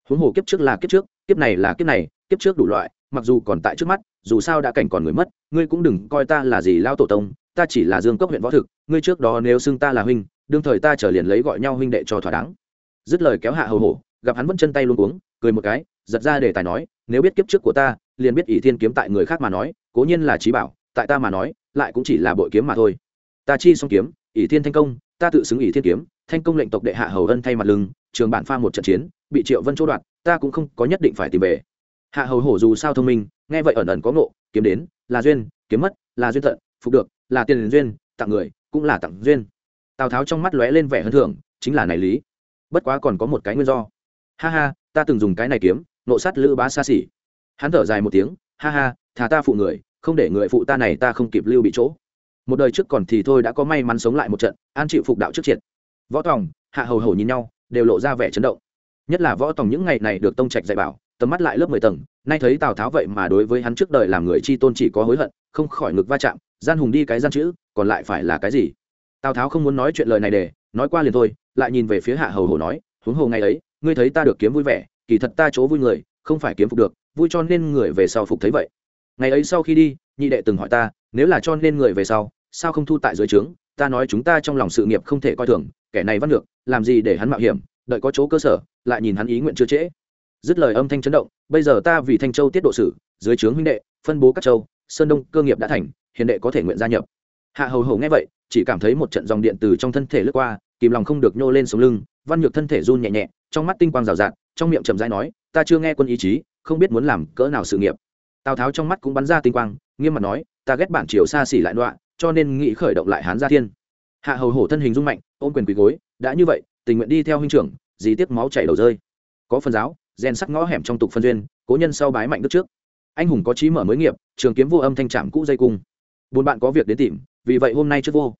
Huống hồ kiếp trước là kiếp trước, kiếp này là kiếp này, kiếp trước đủ loại, mặc dù còn tại trước mắt, dù sao đã cảnh còn người mất, ngươi cũng đừng coi ta là gì lao tổ tông, ta chỉ là dương cốc huyện võ thực, ngươi trước đó nếu xưng ta là huynh, đương thời ta trở liền lấy gọi nhau huynh đệ cho thỏa đáng. Dứt lời kéo hạ hầu hổ, gặp hắn vẫn chân tay luôn cuống, cười một cái, giật ra để tài nói, nếu biết kiếp trước của ta, liền biết ỷ thiên kiếm tại người khác mà nói, cố nhiên là trí bảo, tại ta mà nói, lại cũng chỉ là bội kiếm mà thôi ta chi song kiếm, ỷ thiên thanh công, ta tự xứng ỷ thiên kiếm, thanh công lệnh tộc đệ hạ hầu ân thay mặt lưng, trường bản pha một trận chiến, bị triệu vân chỗ đoạt, ta cũng không có nhất định phải tìm về. Hạ hầu hổ dù sao thông minh, nghe vậy ẩn ẩn có ngộ, kiếm đến, là duyên, kiếm mất, là duyên tận phục được, là tiền duyên, tặng người, cũng là tặng duyên. Tào tháo trong mắt lóe lên vẻ hơn thường chính là này lý. Bất quá còn có một cái nguyên do. Ha ha, ta từng dùng cái này kiếm, nộ sát lữ bá xa xỉ hắn thở dài một tiếng, ha ha, thà ta phụ người, không để người phụ ta này ta không kịp lưu bị chỗ một đời trước còn thì thôi đã có may mắn sống lại một trận, an chịu phục đạo trước triệt. Võ tòng, hạ hầu hầu nhìn nhau, đều lộ ra vẻ chấn động. Nhất là võ tòng những ngày này được tông trạch dạy bảo, tầm mắt lại lớp mười tầng, nay thấy tào tháo vậy mà đối với hắn trước đời làm người chi tôn chỉ có hối hận, không khỏi ngực va chạm, gian hùng đi cái gian chữ, còn lại phải là cái gì? Tào tháo không muốn nói chuyện lời này để, nói qua liền thôi, lại nhìn về phía hạ hầu hầu nói, huống hồ ngày ấy, ngươi thấy ta được kiếm vui vẻ, kỳ thật ta chỗ vui người, không phải kiếm phục được, vui cho nên người về sau phục thấy vậy. Ngày ấy sau khi đi, nhị đệ từng hỏi ta nếu là cho nên người về sau, sao không thu tại dưới trướng? Ta nói chúng ta trong lòng sự nghiệp không thể coi thường, kẻ này văn được làm gì để hắn mạo hiểm, đợi có chỗ cơ sở, lại nhìn hắn ý nguyện chưa trễ. Dứt lời âm thanh chấn động, bây giờ ta vì thanh châu tiết độ sử, dưới trướng huynh đệ, phân bố các châu, sơn đông cơ nghiệp đã thành, hiền đệ có thể nguyện gia nhập. Hạ hầu hầu nghe vậy, chỉ cảm thấy một trận dòng điện từ trong thân thể lướt qua, kìm lòng không được nhô lên sống lưng, văn nhược thân thể run nhẹ nhẹ, trong mắt tinh quang rào rạt, trong miệng chậm rãi nói, ta chưa nghe quân ý chí, không biết muốn làm cỡ nào sự nghiệp. Tào tháo trong mắt cũng bắn ra tinh quang, nghiêm mặt nói ta ghét bản triều xa xỉ lại đoạn cho nên nghĩ khởi động lại hán gia thiên. Hạ hầu hổ thân hình dung mạnh, ôm quyền quỳ gối, đã như vậy, tình nguyện đi theo huynh trưởng gì tiếc máu chảy đầu rơi. Có phần giáo, rèn sắc ngõ hẻm trong tục phân duyên, cố nhân sau bái mạnh đức trước. Anh hùng có trí mở mới nghiệp, trường kiếm vô âm thanh trạm cũ dây cung. Buồn bạn có việc đến tìm, vì vậy hôm nay trước vô.